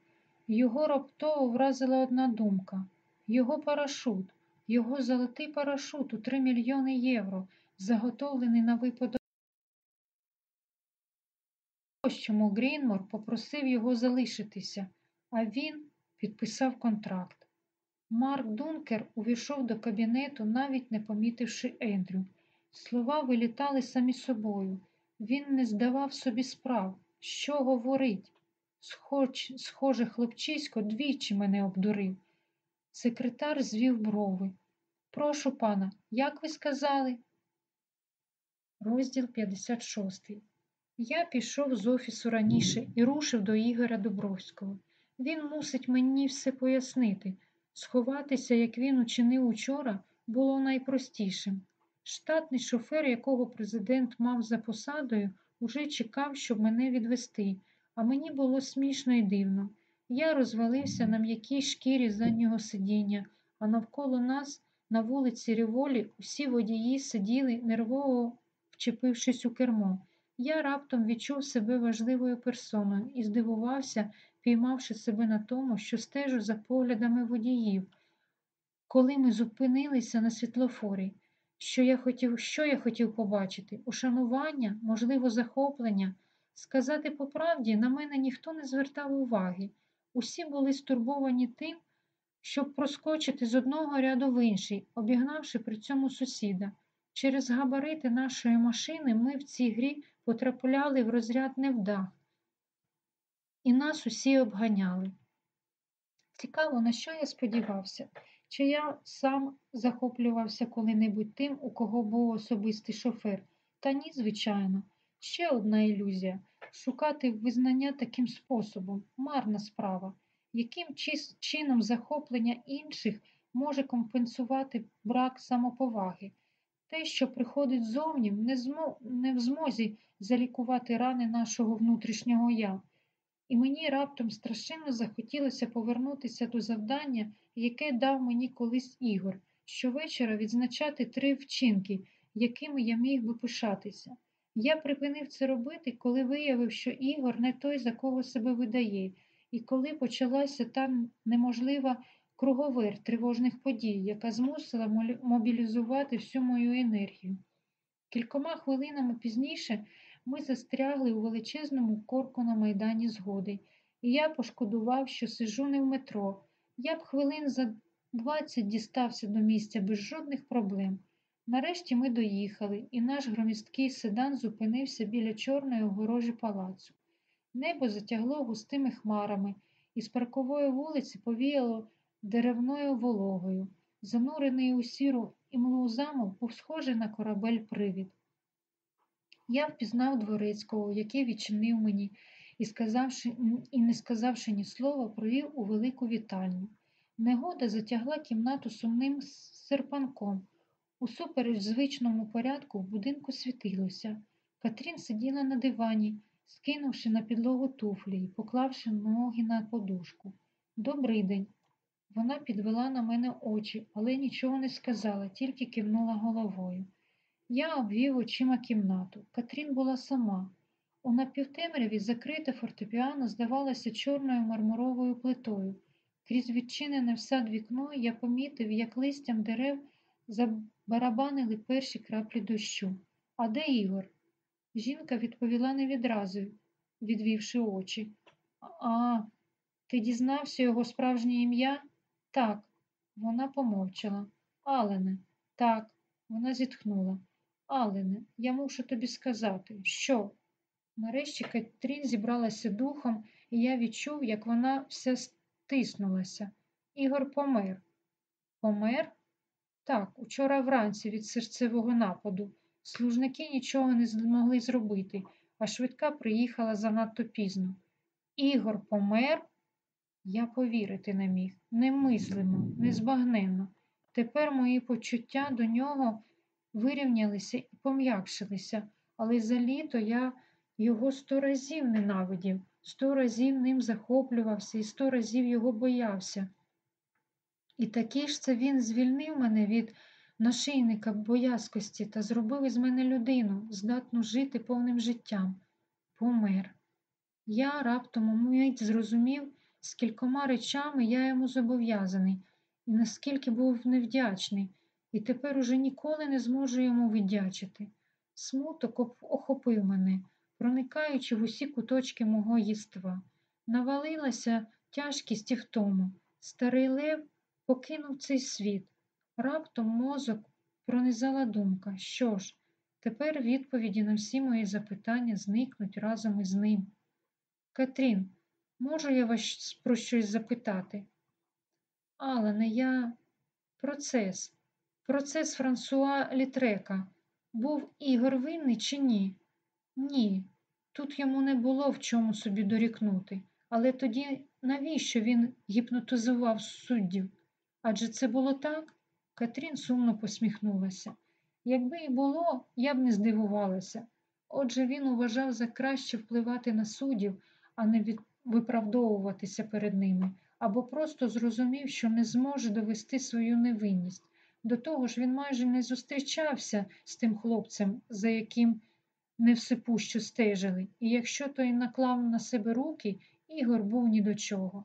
Його раптово вразила одна думка його парашут, його золотий парашут у 3 мільйони євро, заготовлений на випадок. Чому Грінмор попросив його залишитися, а він підписав контракт. Марк Дункер увійшов до кабінету, навіть не помітивши Ендрю. Слова вилітали самі собою. Він не здавав собі справ, що говорить. Схож, схоже, хлопчисько двічі мене обдурив. Секретар звів брови. Прошу пана, як ви сказали? Розділ 56. Я пішов з офісу раніше і рушив до Ігоря Дубровського. Він мусить мені все пояснити. Сховатися, як він учинив учора, було найпростішим. Штатний шофер, якого президент мав за посадою, уже чекав, щоб мене відвести, а мені було смішно і дивно. Я розвалився на м'якій шкірі заднього сидіння, а навколо нас, на вулиці Ріволі, усі водії сиділи, нервово вчепившись у кермо. Я раптом відчув себе важливою персоною і здивувався, піймавши себе на тому, що стежу за поглядами водіїв. Коли ми зупинилися на світлофорі, що я хотів, що я хотів побачити? Ушанування, можливо, захоплення. Сказати по правді, на мене ніхто не звертав уваги. Усі були стурбовані тим, щоб проскочити з одного ряду в інший, обігнавши при цьому сусіда. Через габарити нашої машини ми в цій грі потрапляли в розряд невдах, і нас усі обганяли. Цікаво, на що я сподівався? Чи я сам захоплювався коли-небудь тим, у кого був особистий шофер? Та ні, звичайно. Ще одна ілюзія шукати визнання таким способом марна справа. Яким чином захоплення інших може компенсувати брак самоповаги? Те, що приходить ззовні, не, змо... не в змозі залікувати рани нашого внутрішнього я. І мені раптом страшенно захотілося повернутися до завдання, яке дав мені колись Ігор, щовечора відзначати три вчинки, якими я міг би пишатися. Я припинив це робити, коли виявив, що Ігор не той, за кого себе видає, і коли почалася та неможлива круговер тривожних подій, яка змусила мобілізувати всю мою енергію. Кількома хвилинами пізніше ми застрягли у величезному корку на майдані згоди, і я пошкодував, що сижу не в метро. Я б хвилин за двадцять дістався до місця без жодних проблем. Нарешті ми доїхали, і наш громісткий седан зупинився біля чорної огорожі палацу. Небо затягло густими хмарами, і з паркової вулиці повіяло деревною вологою. Занурений у сіру імлу замок був схожий на корабель-привід. Я впізнав дворецького, який відчинив мені, і, сказавши, і не сказавши ні слова, провів у велику вітальню. Негода затягла кімнату сумним серпанком. Усупереч звичному порядку в будинку світилося. Катрін сиділа на дивані, скинувши на підлогу туфлі і поклавши ноги на подушку. Добрий день. Вона підвела на мене очі, але нічого не сказала, тільки кивнула головою. Я обвів очима кімнату. Катрін була сама. У напівтемряві закрите фортепіано здавалося чорною мармуровою плитою. Крізь відчинене в сад вікно я помітив, як листям дерев забарабанили перші краплі дощу. А де Ігор? Жінка відповіла не відразу, відвівши очі. А, ти дізнався його справжнє ім'я? Так, вона помовчала. Алене, так, вона зітхнула. Алене, я мушу тобі сказати, що? Нарешті Катрін зібралася духом, і я відчув, як вона вся стиснулася. Ігор помер. Помер? Так, учора вранці від серцевого нападу. Служники нічого не змогли зробити, а швидка приїхала занадто пізно. Ігор помер? Я повірити не міг. Немислимо, незбагненно. Тепер мої почуття до нього вирівнялися і пом'якшилися, але за літо я його сто разів ненавидів, сто разів ним захоплювався і сто разів його боявся. І такий ж це він звільнив мене від нашийника боязкості та зробив із мене людину, здатну жити повним життям. Помер. Я раптом умить зрозумів, з кількома речами я йому зобов'язаний, і наскільки був невдячний, і тепер уже ніколи не зможу йому віддячити. Смуток охопив мене, проникаючи в усі куточки мого єства. Навалилася тяжкість і втому. Старий лев покинув цей світ. Раптом мозок пронизала думка, що ж, тепер відповіді на всі мої запитання зникнуть разом із ним. Катрін, можу я вас про щось запитати? Але не я процес. Процес Франсуа Літрека. Був Ігор винний чи ні? Ні. Тут йому не було в чому собі дорікнути. Але тоді навіщо він гіпнотизував суддів? Адже це було так? Катрін сумно посміхнулася. Якби і було, я б не здивувалася. Отже, він уважав за краще впливати на суддів, а не виправдовуватися перед ними, або просто зрозумів, що не зможе довести свою невинність. До того ж, він майже не зустрічався з тим хлопцем, за яким не всепущу стежили, і якщо той наклав на себе руки, Ігор був ні до чого.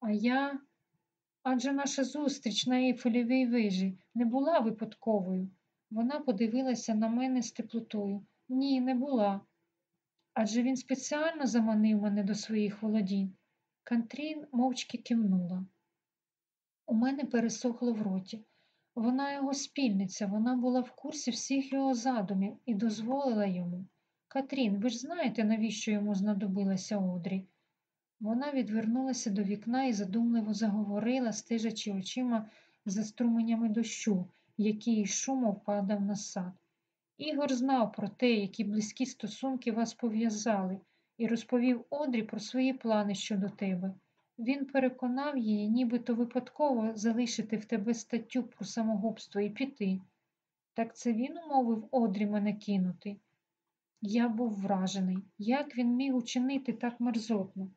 А я. Адже наша зустріч на Ейфелевій вежі не була випадковою. Вона подивилася на мене з теплотою. Ні, не була. Адже він спеціально заманив мене до своїх володінь. Кантрін мовчки кивнула. У мене пересохло в роті. Вона його спільниця, вона була в курсі всіх його задумів і дозволила йому. Катрін, ви ж знаєте, навіщо йому знадобилася Одрі? Вона відвернулася до вікна і задумливо заговорила, стежачи очима за струменями дощу, який із шумом падав на сад. Ігор знав про те, які близькі стосунки вас пов'язали, і розповів Одрі про свої плани щодо тебе. Він переконав її, нібито випадково залишити в тебе статтю про самогубство і піти. Так це він умовив Одрі мене кинути. Я був вражений, як він міг учинити так мерзотно.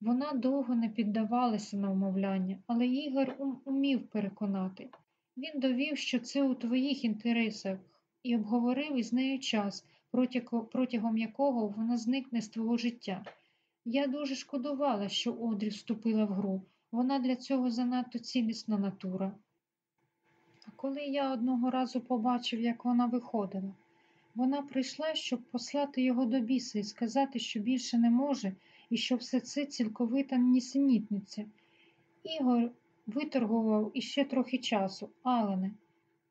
Вона довго не піддавалася на умовляння, але Ігор умів переконати. Він довів, що це у твоїх інтересах, і обговорив із нею час, протягом якого вона зникне з твого життя. Я дуже шкодувала, що Одрі вступила в гру. Вона для цього занадто цілісна натура. А коли я одного разу побачив, як вона виходила, вона прийшла, щоб послати його до біса і сказати, що більше не може, і що все це цілковита нісенітниця. Ігор виторгував іще трохи часу, Алене.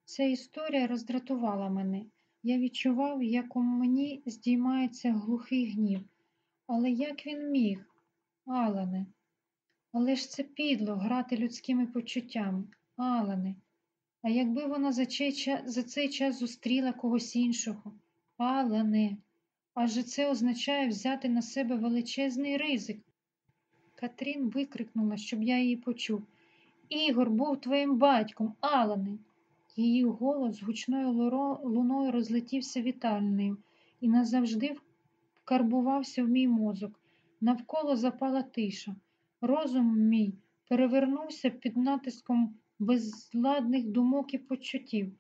Ця історія роздратувала мене. Я відчував, як у мені здіймається глухий гнів. Але як він міг, Алане? Але ж це підло грати людськими почуттями, Алане. А якби вона за цей час зустріла когось іншого, Алане, адже це означає взяти на себе величезний ризик. Катрін викрикнула, щоб я її почув. Ігор був твоїм батьком, Алане. Її голос гучною луною розлетівся вітальною і назавжди вкарбувався в мій мозок. Навколо запала тиша. Розум мій перевернувся під натиском безладних думок і почуттів.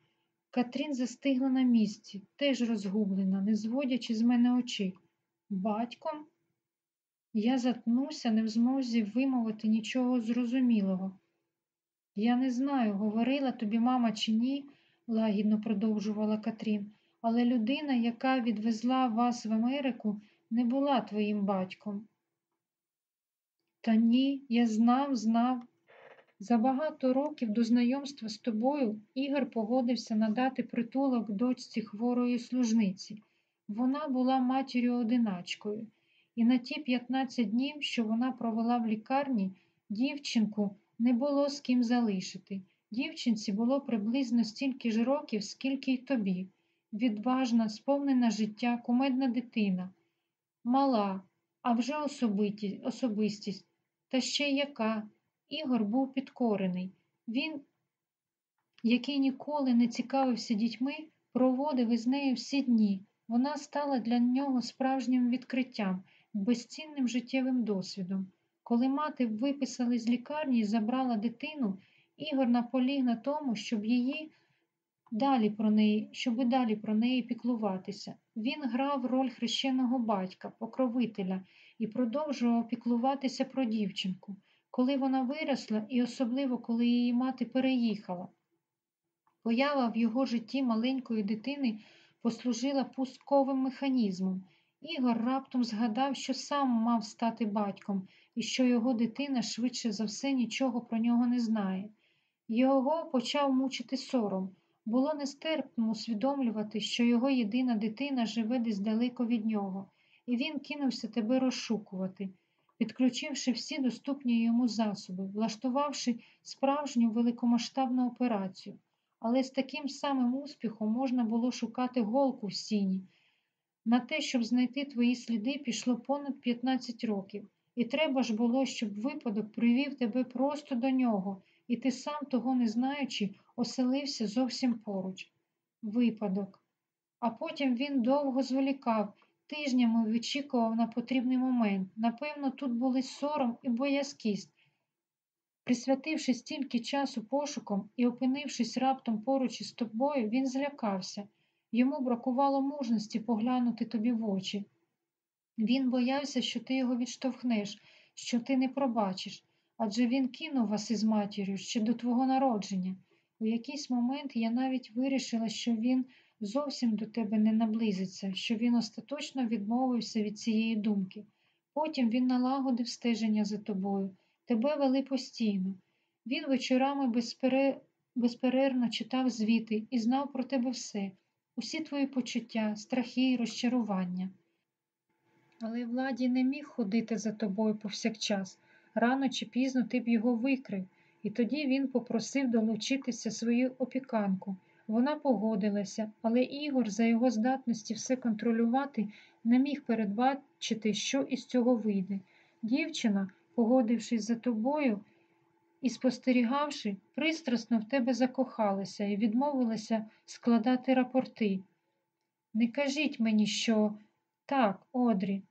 Катрін застигла на місці, теж розгублена, не зводячи з мене очей. Батьком? Я затнувся, не в змозі вимовити нічого зрозумілого. Я не знаю, говорила тобі мама чи ні, лагідно продовжувала Катрін, але людина, яка відвезла вас в Америку, не була твоїм батьком. Та ні, я знав, знав. За багато років до знайомства з тобою Ігор погодився надати притулок дочці хворої служниці. Вона була матір'ю одиначкою, і на ті 15 днів, що вона провела в лікарні, дівчинку не було з ким залишити. Дівчинці було приблизно стільки ж років, скільки й тобі. Відважна, сповнена життя, кумедна дитина, мала, а вже особистість, та ще яка. Ігор був підкорений. Він, який ніколи не цікавився дітьми, проводив із нею всі дні. Вона стала для нього справжнім відкриттям, безцінним життєвим досвідом. Коли мати виписали з лікарні і забрала дитину, Ігор наполіг на тому, щоб її далі про неї, щоб далі про неї піклуватися. Він грав роль хрещеного батька, покровителя і продовжував піклуватися про дівчинку, коли вона виросла, і особливо коли її мати переїхала. Поява в його житті маленької дитини послужила пусковим механізмом. Ігор раптом згадав, що сам мав стати батьком і що його дитина швидше за все нічого про нього не знає. Його почав мучити сором. Було нестерпно усвідомлювати, що його єдина дитина живе десь далеко від нього, і він кинувся тебе розшукувати, підключивши всі доступні йому засоби, влаштувавши справжню великомасштабну операцію. Але з таким самим успіхом можна було шукати голку в сіні. На те, щоб знайти твої сліди, пішло понад 15 років, і треба ж було, щоб випадок привів тебе просто до нього, і ти сам, того не знаючи, оселився зовсім поруч. Випадок. А потім він довго зволікав, тижнями вичікував на потрібний момент. Напевно, тут були сором і боязкість. Присвятивши стільки часу пошуком і опинившись раптом поруч із тобою, він злякався. Йому бракувало мужності поглянути тобі в очі. Він боявся, що ти його відштовхнеш, що ти не пробачиш, адже він кинув вас із матір'ю ще до твого народження. У якийсь момент я навіть вирішила, що він зовсім до тебе не наблизиться, що він остаточно відмовився від цієї думки. Потім він налагодив стеження за тобою, тебе вели постійно. Він вечорами безпере... безперервно читав звіти і знав про тебе все. усі твої почуття, страхи і розчарування. Але владі не міг ходити за тобою повсякчас. Рано чи пізно ти б його викрив, і тоді він попросив долучитися свою опіканку. Вона погодилася, але Ігор, за його здатності все контролювати, не міг передбачити, що із цього вийде. Дівчина, погодившись за тобою і спостерігавши, пристрасно в тебе закохалася і відмовилася складати рапорти. Не кажіть мені, що так, Одрі.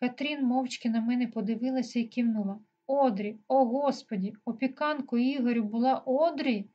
Катрін мовчки на мене подивилася і кивнула. Одрі, о Господі, опіканкою Ігорю була Одрі.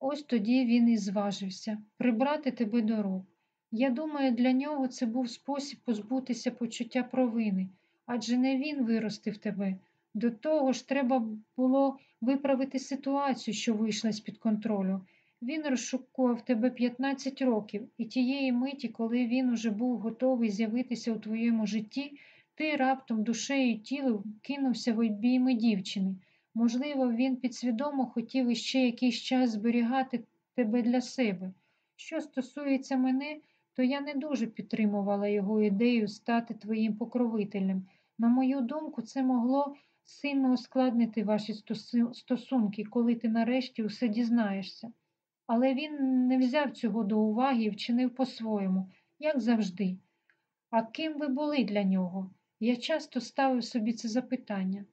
Ось тоді він і зважився прибрати тебе до рук. Я думаю, для нього це був спосіб позбутися почуття провини, адже не він виростив тебе. До того ж, треба було виправити ситуацію, що вийшла з-під контролю. Він розшукував тебе 15 років, і тієї миті, коли він уже був готовий з'явитися у твоєму житті, ти раптом душею і тілом кинувся в обійми дівчини. Можливо, він підсвідомо хотів іще якийсь час зберігати тебе для себе. Що стосується мене, то я не дуже підтримувала його ідею стати твоїм покровителем. На мою думку, це могло сильно ускладнити ваші стосунки, коли ти нарешті усе дізнаєшся. Але він не взяв цього до уваги і вчинив по-своєму, як завжди. А ким ви були для нього? Я часто ставив собі це запитання.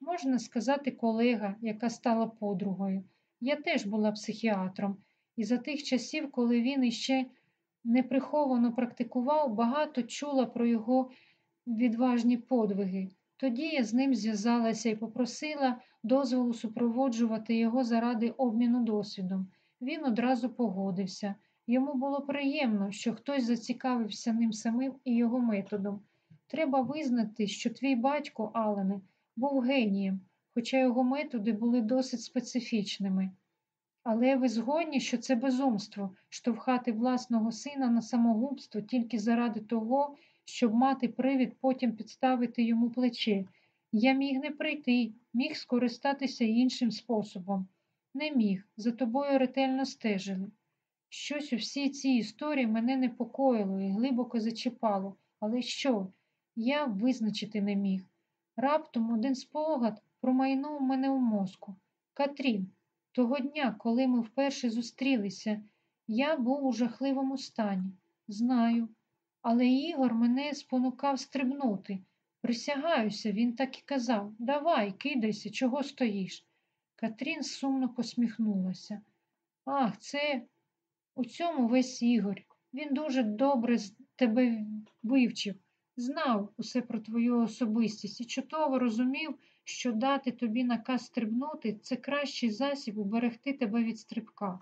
Можна сказати, колега, яка стала подругою. Я теж була психіатром, і за тих часів, коли він іще неприховано практикував, багато чула про його відважні подвиги. Тоді я з ним зв'язалася і попросила дозволу супроводжувати його заради обміну досвідом. Він одразу погодився. Йому було приємно, що хтось зацікавився ним самим і його методом. Треба визнати, що твій батько, Алене, був генієм, хоча його методи були досить специфічними. Але ви згодні, що це безумство штовхати власного сина на самогубство тільки заради того, щоб мати привід потім підставити йому плече. Я міг не прийти, міг скористатися іншим способом. Не міг, за тобою ретельно стежили. Щось у всій цій історії мене непокоїло і глибоко зачіпало. Але що? Я визначити не міг. Раптом один спогад промайнув мене у мозку. Катрін, того дня, коли ми вперше зустрілися, я був у жахливому стані. Знаю. Але Ігор мене спонукав стрибнути. Присягаюся, він так і казав Давай, кидайся, чого стоїш. Катрін сумно посміхнулася. Ах, це у цьому весь Ігор. Він дуже добре тебе вивчив, знав усе про твою особистість і чудово розумів, що дати тобі наказ стрибнути це кращий засіб уберегти тебе від стрибка.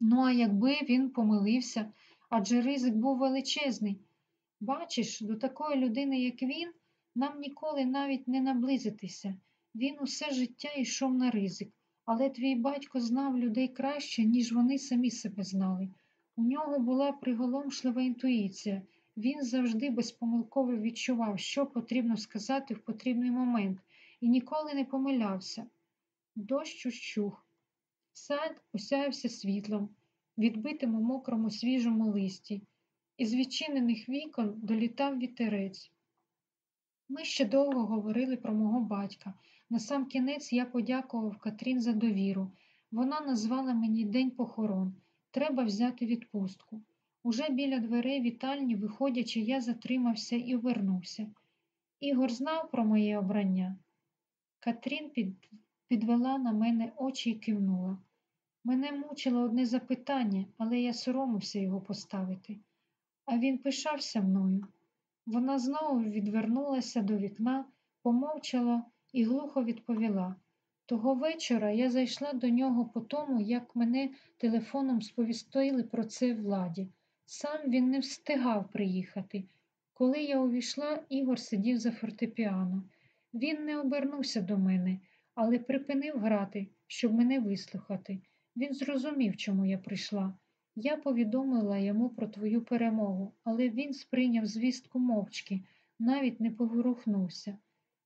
Ну, а якби він помилився, адже ризик був величезний. Бачиш, до такої людини, як він, нам ніколи навіть не наблизитися. Він усе життя йшов на ризик, але твій батько знав людей краще, ніж вони самі себе знали. У нього була приголомшлива інтуїція. Він завжди безпомилково відчував, що потрібно сказати в потрібний момент, і ніколи не помилявся. Дощ ущух. Сад осяявся світлом, відбитим у мокрому свіжому листі, із відчинених вікон долітав вітерець. Ми ще довго говорили про мого батька. Насамкінець я подякував Катрін за довіру. Вона назвала мені день похорон. Треба взяти відпустку. Уже біля дверей вітальні, виходячи, я затримався і вернувся. Ігор знав про моє обрання. Катрін під... підвела на мене очі і кивнула. Мене мучило одне запитання, але я соромився його поставити. А він пишався мною. Вона знову відвернулася до вікна, помовчала і глухо відповіла. Того вечора я зайшла до нього по тому, як мене телефоном сповістили про це владі. Сам він не встигав приїхати. Коли я увійшла, Ігор сидів за фортепіано. Він не обернувся до мене, але припинив грати, щоб мене вислухати. Він зрозумів, чому я прийшла. Я повідомила йому про твою перемогу, але він сприйняв звістку мовчки, навіть не поворухнувся.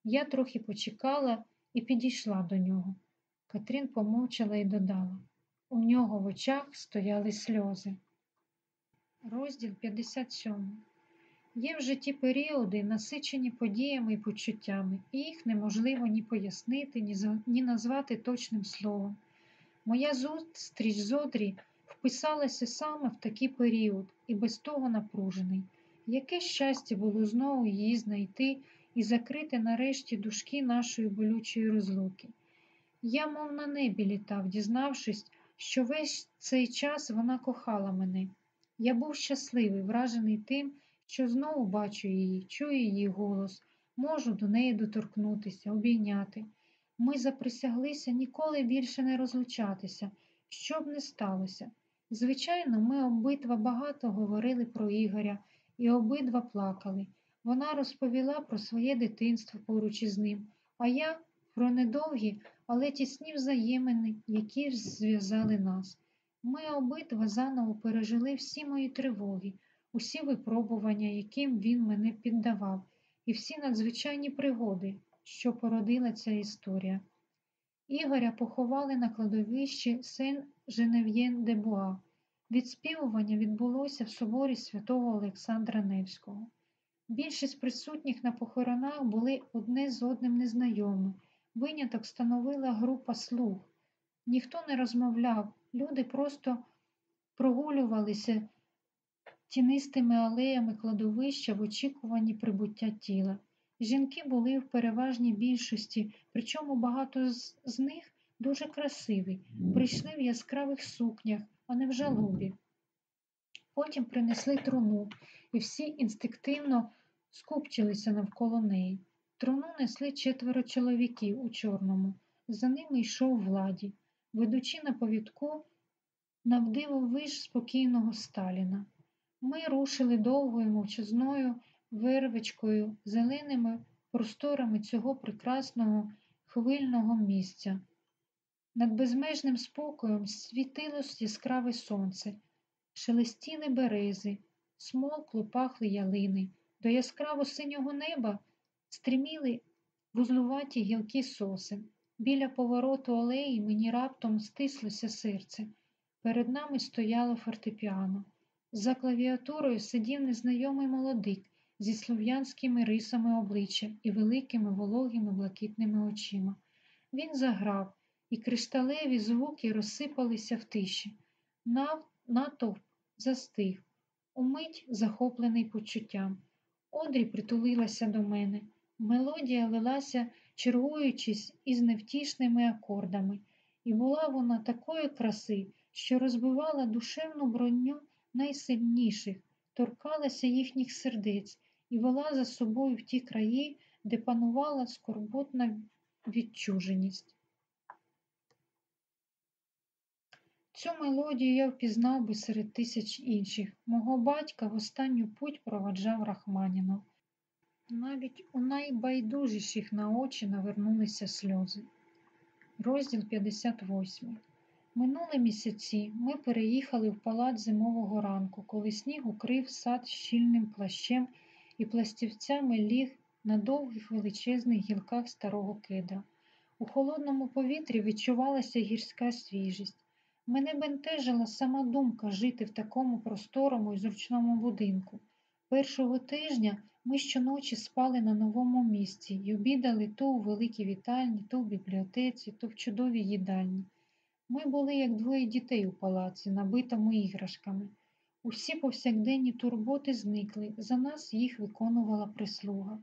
Я трохи почекала і підійшла до нього. Катрін помовчала і додала У нього в очах стояли сльози. Розділ 57. Є в житті періоди, насичені подіями і почуттями, і їх неможливо ні пояснити, ні, назвати точним словом. Моя зустріч з Одрі вписалася саме в такий період і без того напружений. Яке щастя було знову її знайти і закрити нарешті дужки нашої болючої розлуки. Я, мов на небі літав, дізнавшись, що весь цей час вона кохала мене. Я був щасливий, вражений тим, що знову бачу її, чую її голос, можу до неї доторкнутися, обійняти. Ми заприсяглися ніколи більше не розлучатися, що б не сталося. Звичайно, ми обидва багато говорили про Ігоря і обидва плакали. Вона розповіла про своє дитинство поруч із ним, а я про недовгі, але тісні взаємини, які зв'язали нас. Ми обидва заново пережили всі мої тривоги, усі випробування, яким він мене піддавав, і всі надзвичайні пригоди, що породила ця історія. Ігоря поховали на кладовищі сен женев'єн де буа Відспівування відбулося в соборі святого Олександра Невського. Більшість присутніх на похоронах були одне з одним незнайомі. Виняток становила група слуг. Ніхто не розмовляв, люди просто прогулювалися тінистими алеями кладовища в очікуванні прибуття тіла. Жінки були в переважній більшості, причому багато з, них дуже красиві, прийшли в яскравих сукнях, а не в жалобі. Потім принесли труну, і всі інстинктивно скупчилися навколо неї. Труну несли четверо чоловіків у чорному. За ними йшов владі, ведучи на повідку навдиво виш спокійного Сталіна. Ми рушили довгою мовчазною вервичкою, зеленими просторами цього прекрасного хвильного місця. Над безмежним спокоєм світилось яскраве сонце, шелестіли берези, смолкло пахли ялини, до яскраво синього неба стріміли вузлуваті гілки сосен. Біля повороту алеї мені раптом стислося серце. Перед нами стояло фортепіано. За клавіатурою сидів незнайомий молодик зі слов'янськими рисами обличчя і великими вологими блакитними очима. Він заграв, і кришталеві звуки розсипалися в тиші. Натовп застиг, умить захоплений почуттям. Одрі притулилася до мене. Мелодія лилася, чергуючись із невтішними акордами, і була вона такої краси, що розбивала душевну броню найсильніших, торкалася їхніх сердець і вела за собою в ті краї, де панувала скорботна відчуженість. Цю мелодію я впізнав би серед тисяч інших. Мого батька в останню путь проваджав Рахманінов. Навіть у найбайдужіших на очі навернулися сльози. Розділ 58. Минулі місяці ми переїхали в палац зимового ранку, коли сніг укрив сад щільним плащем і пластівцями ліг на довгих величезних гілках старого кедра. У холодному повітрі відчувалася гірська свіжість. Мене бентежила сама думка жити в такому просторому і зручному будинку. Першого тижня ми щоночі спали на новому місці і обідали то у великій вітальні, то в бібліотеці, то в чудовій їдальні. Ми були як двоє дітей у палаці, набитому іграшками. Усі повсякденні турботи зникли, за нас їх виконувала прислуга.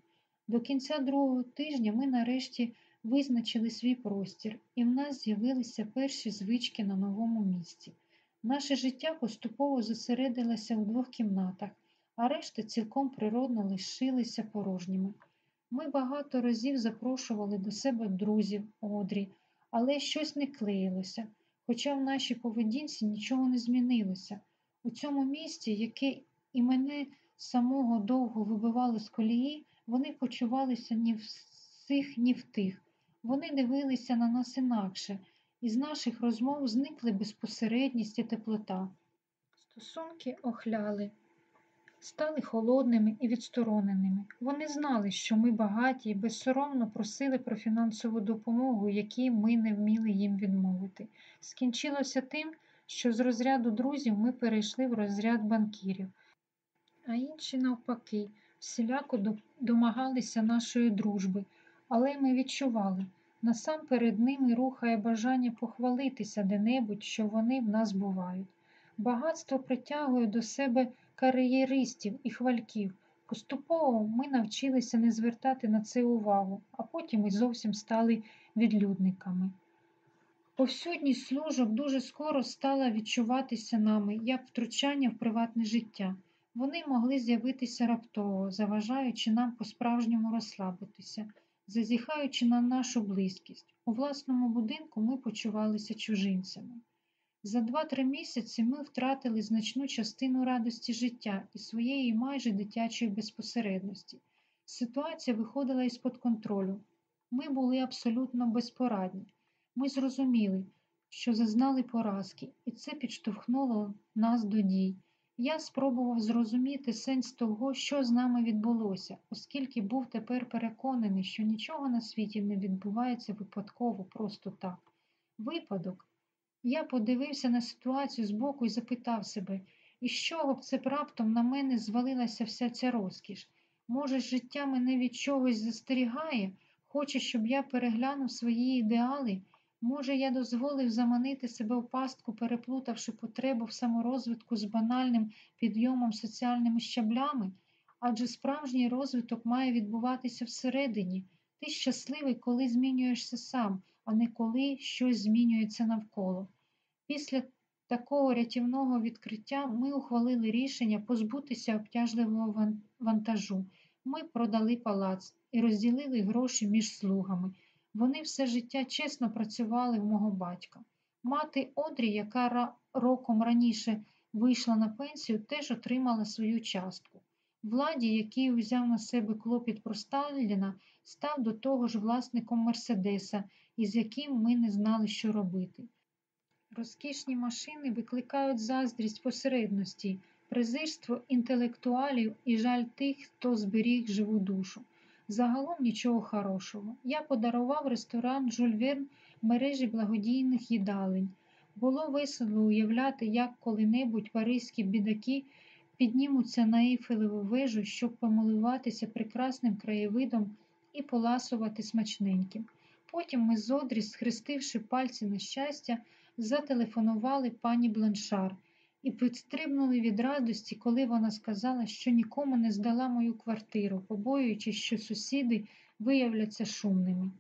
До кінця другого тижня ми нарешті визначили свій простір, і в нас з'явилися перші звички на новому місці. Наше життя поступово зосередилося у двох кімнатах, а решта цілком природно лишилися порожніми. Ми багато разів запрошували до себе друзів Одрі, але щось не клеїлося, хоча в нашій поведінці нічого не змінилося. У цьому місці, яке і мене самого довго вибивало з колії, вони почувалися ні в цих, ні в тих. Вони дивилися на нас інакше, із наших розмов зникли безпосередність і теплота. Стосунки охляли. Стали холодними і відстороненими. Вони знали, що ми багаті і безсоромно просили про фінансову допомогу, якій ми не вміли їм відмовити. Скінчилося тим, що з розряду друзів ми перейшли в розряд банкірів, а інші, навпаки, всіляко домагалися нашої дружби, але ми відчували, насамперед ними рухає бажання похвалитися де-небудь, що вони в нас бувають. Багатство притягує до себе кар'єристів і хвальків. Поступово ми навчилися не звертати на це увагу, а потім і зовсім стали відлюдниками. Повсюдність служок дуже скоро стала відчуватися нами як втручання в приватне життя. Вони могли з'явитися раптово, заважаючи нам по-справжньому розслабитися, зазіхаючи на нашу близькість. У власному будинку ми почувалися чужинцями. За 2-3 місяці ми втратили значну частину радості життя і своєї майже дитячої безпосередності. Ситуація виходила із-под контролю. Ми були абсолютно безпорадні. Ми зрозуміли, що зазнали поразки, і це підштовхнуло нас до дій. Я спробував зрозуміти сенс того, що з нами відбулося, оскільки був тепер переконаний, що нічого на світі не відбувається випадково, просто так. Випадок. Я подивився на ситуацію збоку і запитав себе, із чого б це б раптом на мене звалилася вся ця розкіш? Може, життя мене від чогось застерігає, хоче, щоб я переглянув свої ідеали? Може, я дозволив заманити себе в пастку, переплутавши потребу в саморозвитку з банальним підйомом соціальними щаблями? Адже справжній розвиток має відбуватися всередині. Ти щасливий, коли змінюєшся сам, а не коли щось змінюється навколо. Після такого рятівного відкриття ми ухвалили рішення позбутися обтяжливого вантажу. Ми продали палац і розділили гроші між слугами. Вони все життя чесно працювали в мого батька. Мати Одрі, яка роком раніше вийшла на пенсію, теж отримала свою частку. Владі, який узяв на себе клопіт про Сталіна, став до того ж власником Мерседеса, із яким ми не знали, що робити. Розкішні машини викликають заздрість посередності, презирство інтелектуалів і жаль тих, хто зберіг живу душу. Загалом нічого хорошого. Я подарував ресторан Жюль мережі благодійних їдалень. Було весело уявляти, як коли-небудь паризькі бідаки піднімуться на Ейфелеву вежу, щоб помилуватися прекрасним краєвидом і поласувати смачненьким. Потім ми з Одрі, схрестивши пальці на щастя, зателефонували пані Бланшар і підстрибнули від радості, коли вона сказала, що нікому не здала мою квартиру, побоюючись, що сусіди виявляться шумними.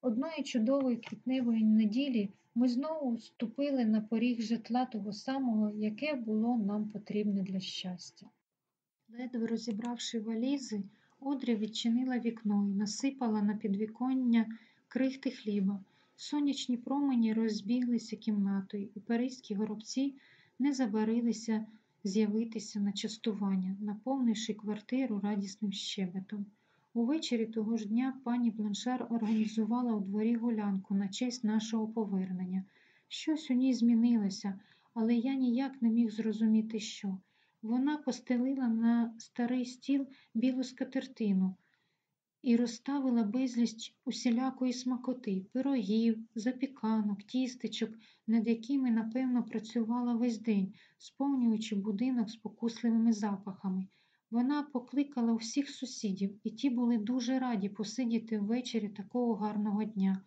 Одної чудової квітневої неділі ми знову ступили на поріг житла того самого, яке було нам потрібне для щастя. Ледве розібравши валізи, Одрі відчинила вікно і насипала на підвіконня крихти хліба. Сонячні промені розбіглися кімнатою, і паризькі горобці не забарилися з'явитися на частування, наповнивши квартиру радісним щебетом. Увечері того ж дня пані Бланшар організувала у дворі гулянку на честь нашого повернення. Щось у ній змінилося, але я ніяк не міг зрозуміти, що. Вона постелила на старий стіл білу скатертину і розставила безліч усілякої смакоти, пирогів, запіканок, тістечок, над якими, напевно, працювала весь день, сповнюючи будинок спокусливими запахами. Вона покликала всіх сусідів, і ті були дуже раді посидіти ввечері такого гарного дня.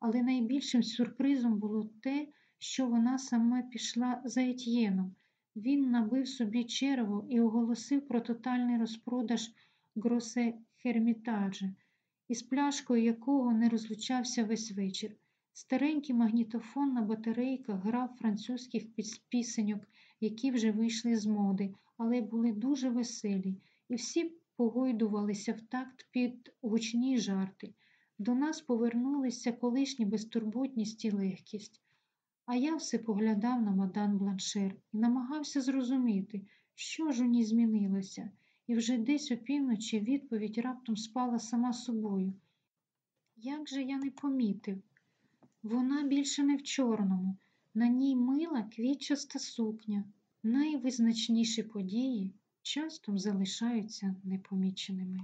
Але найбільшим сюрпризом було те, що вона саме пішла за Етьєном. Він набив собі черво і оголосив про тотальний розпродаж гросе Хермітаджа, із пляшкою якого не розлучався весь вечір. Старенький магнітофон на батарейках грав французьких пісеньок, які вже вийшли з моди, але були дуже веселі, і всі погойдувалися в такт під гучні жарти. До нас повернулися колишні безтурботність і легкість. А я все поглядав на мадан Бланшер і намагався зрозуміти, що ж у ній змінилося, і вже десь опівночі відповідь раптом спала сама собою. Як же я не помітив? Вона більше не в чорному, на ній мила квітчаста сукня. Найвизначніші події часто залишаються непоміченими.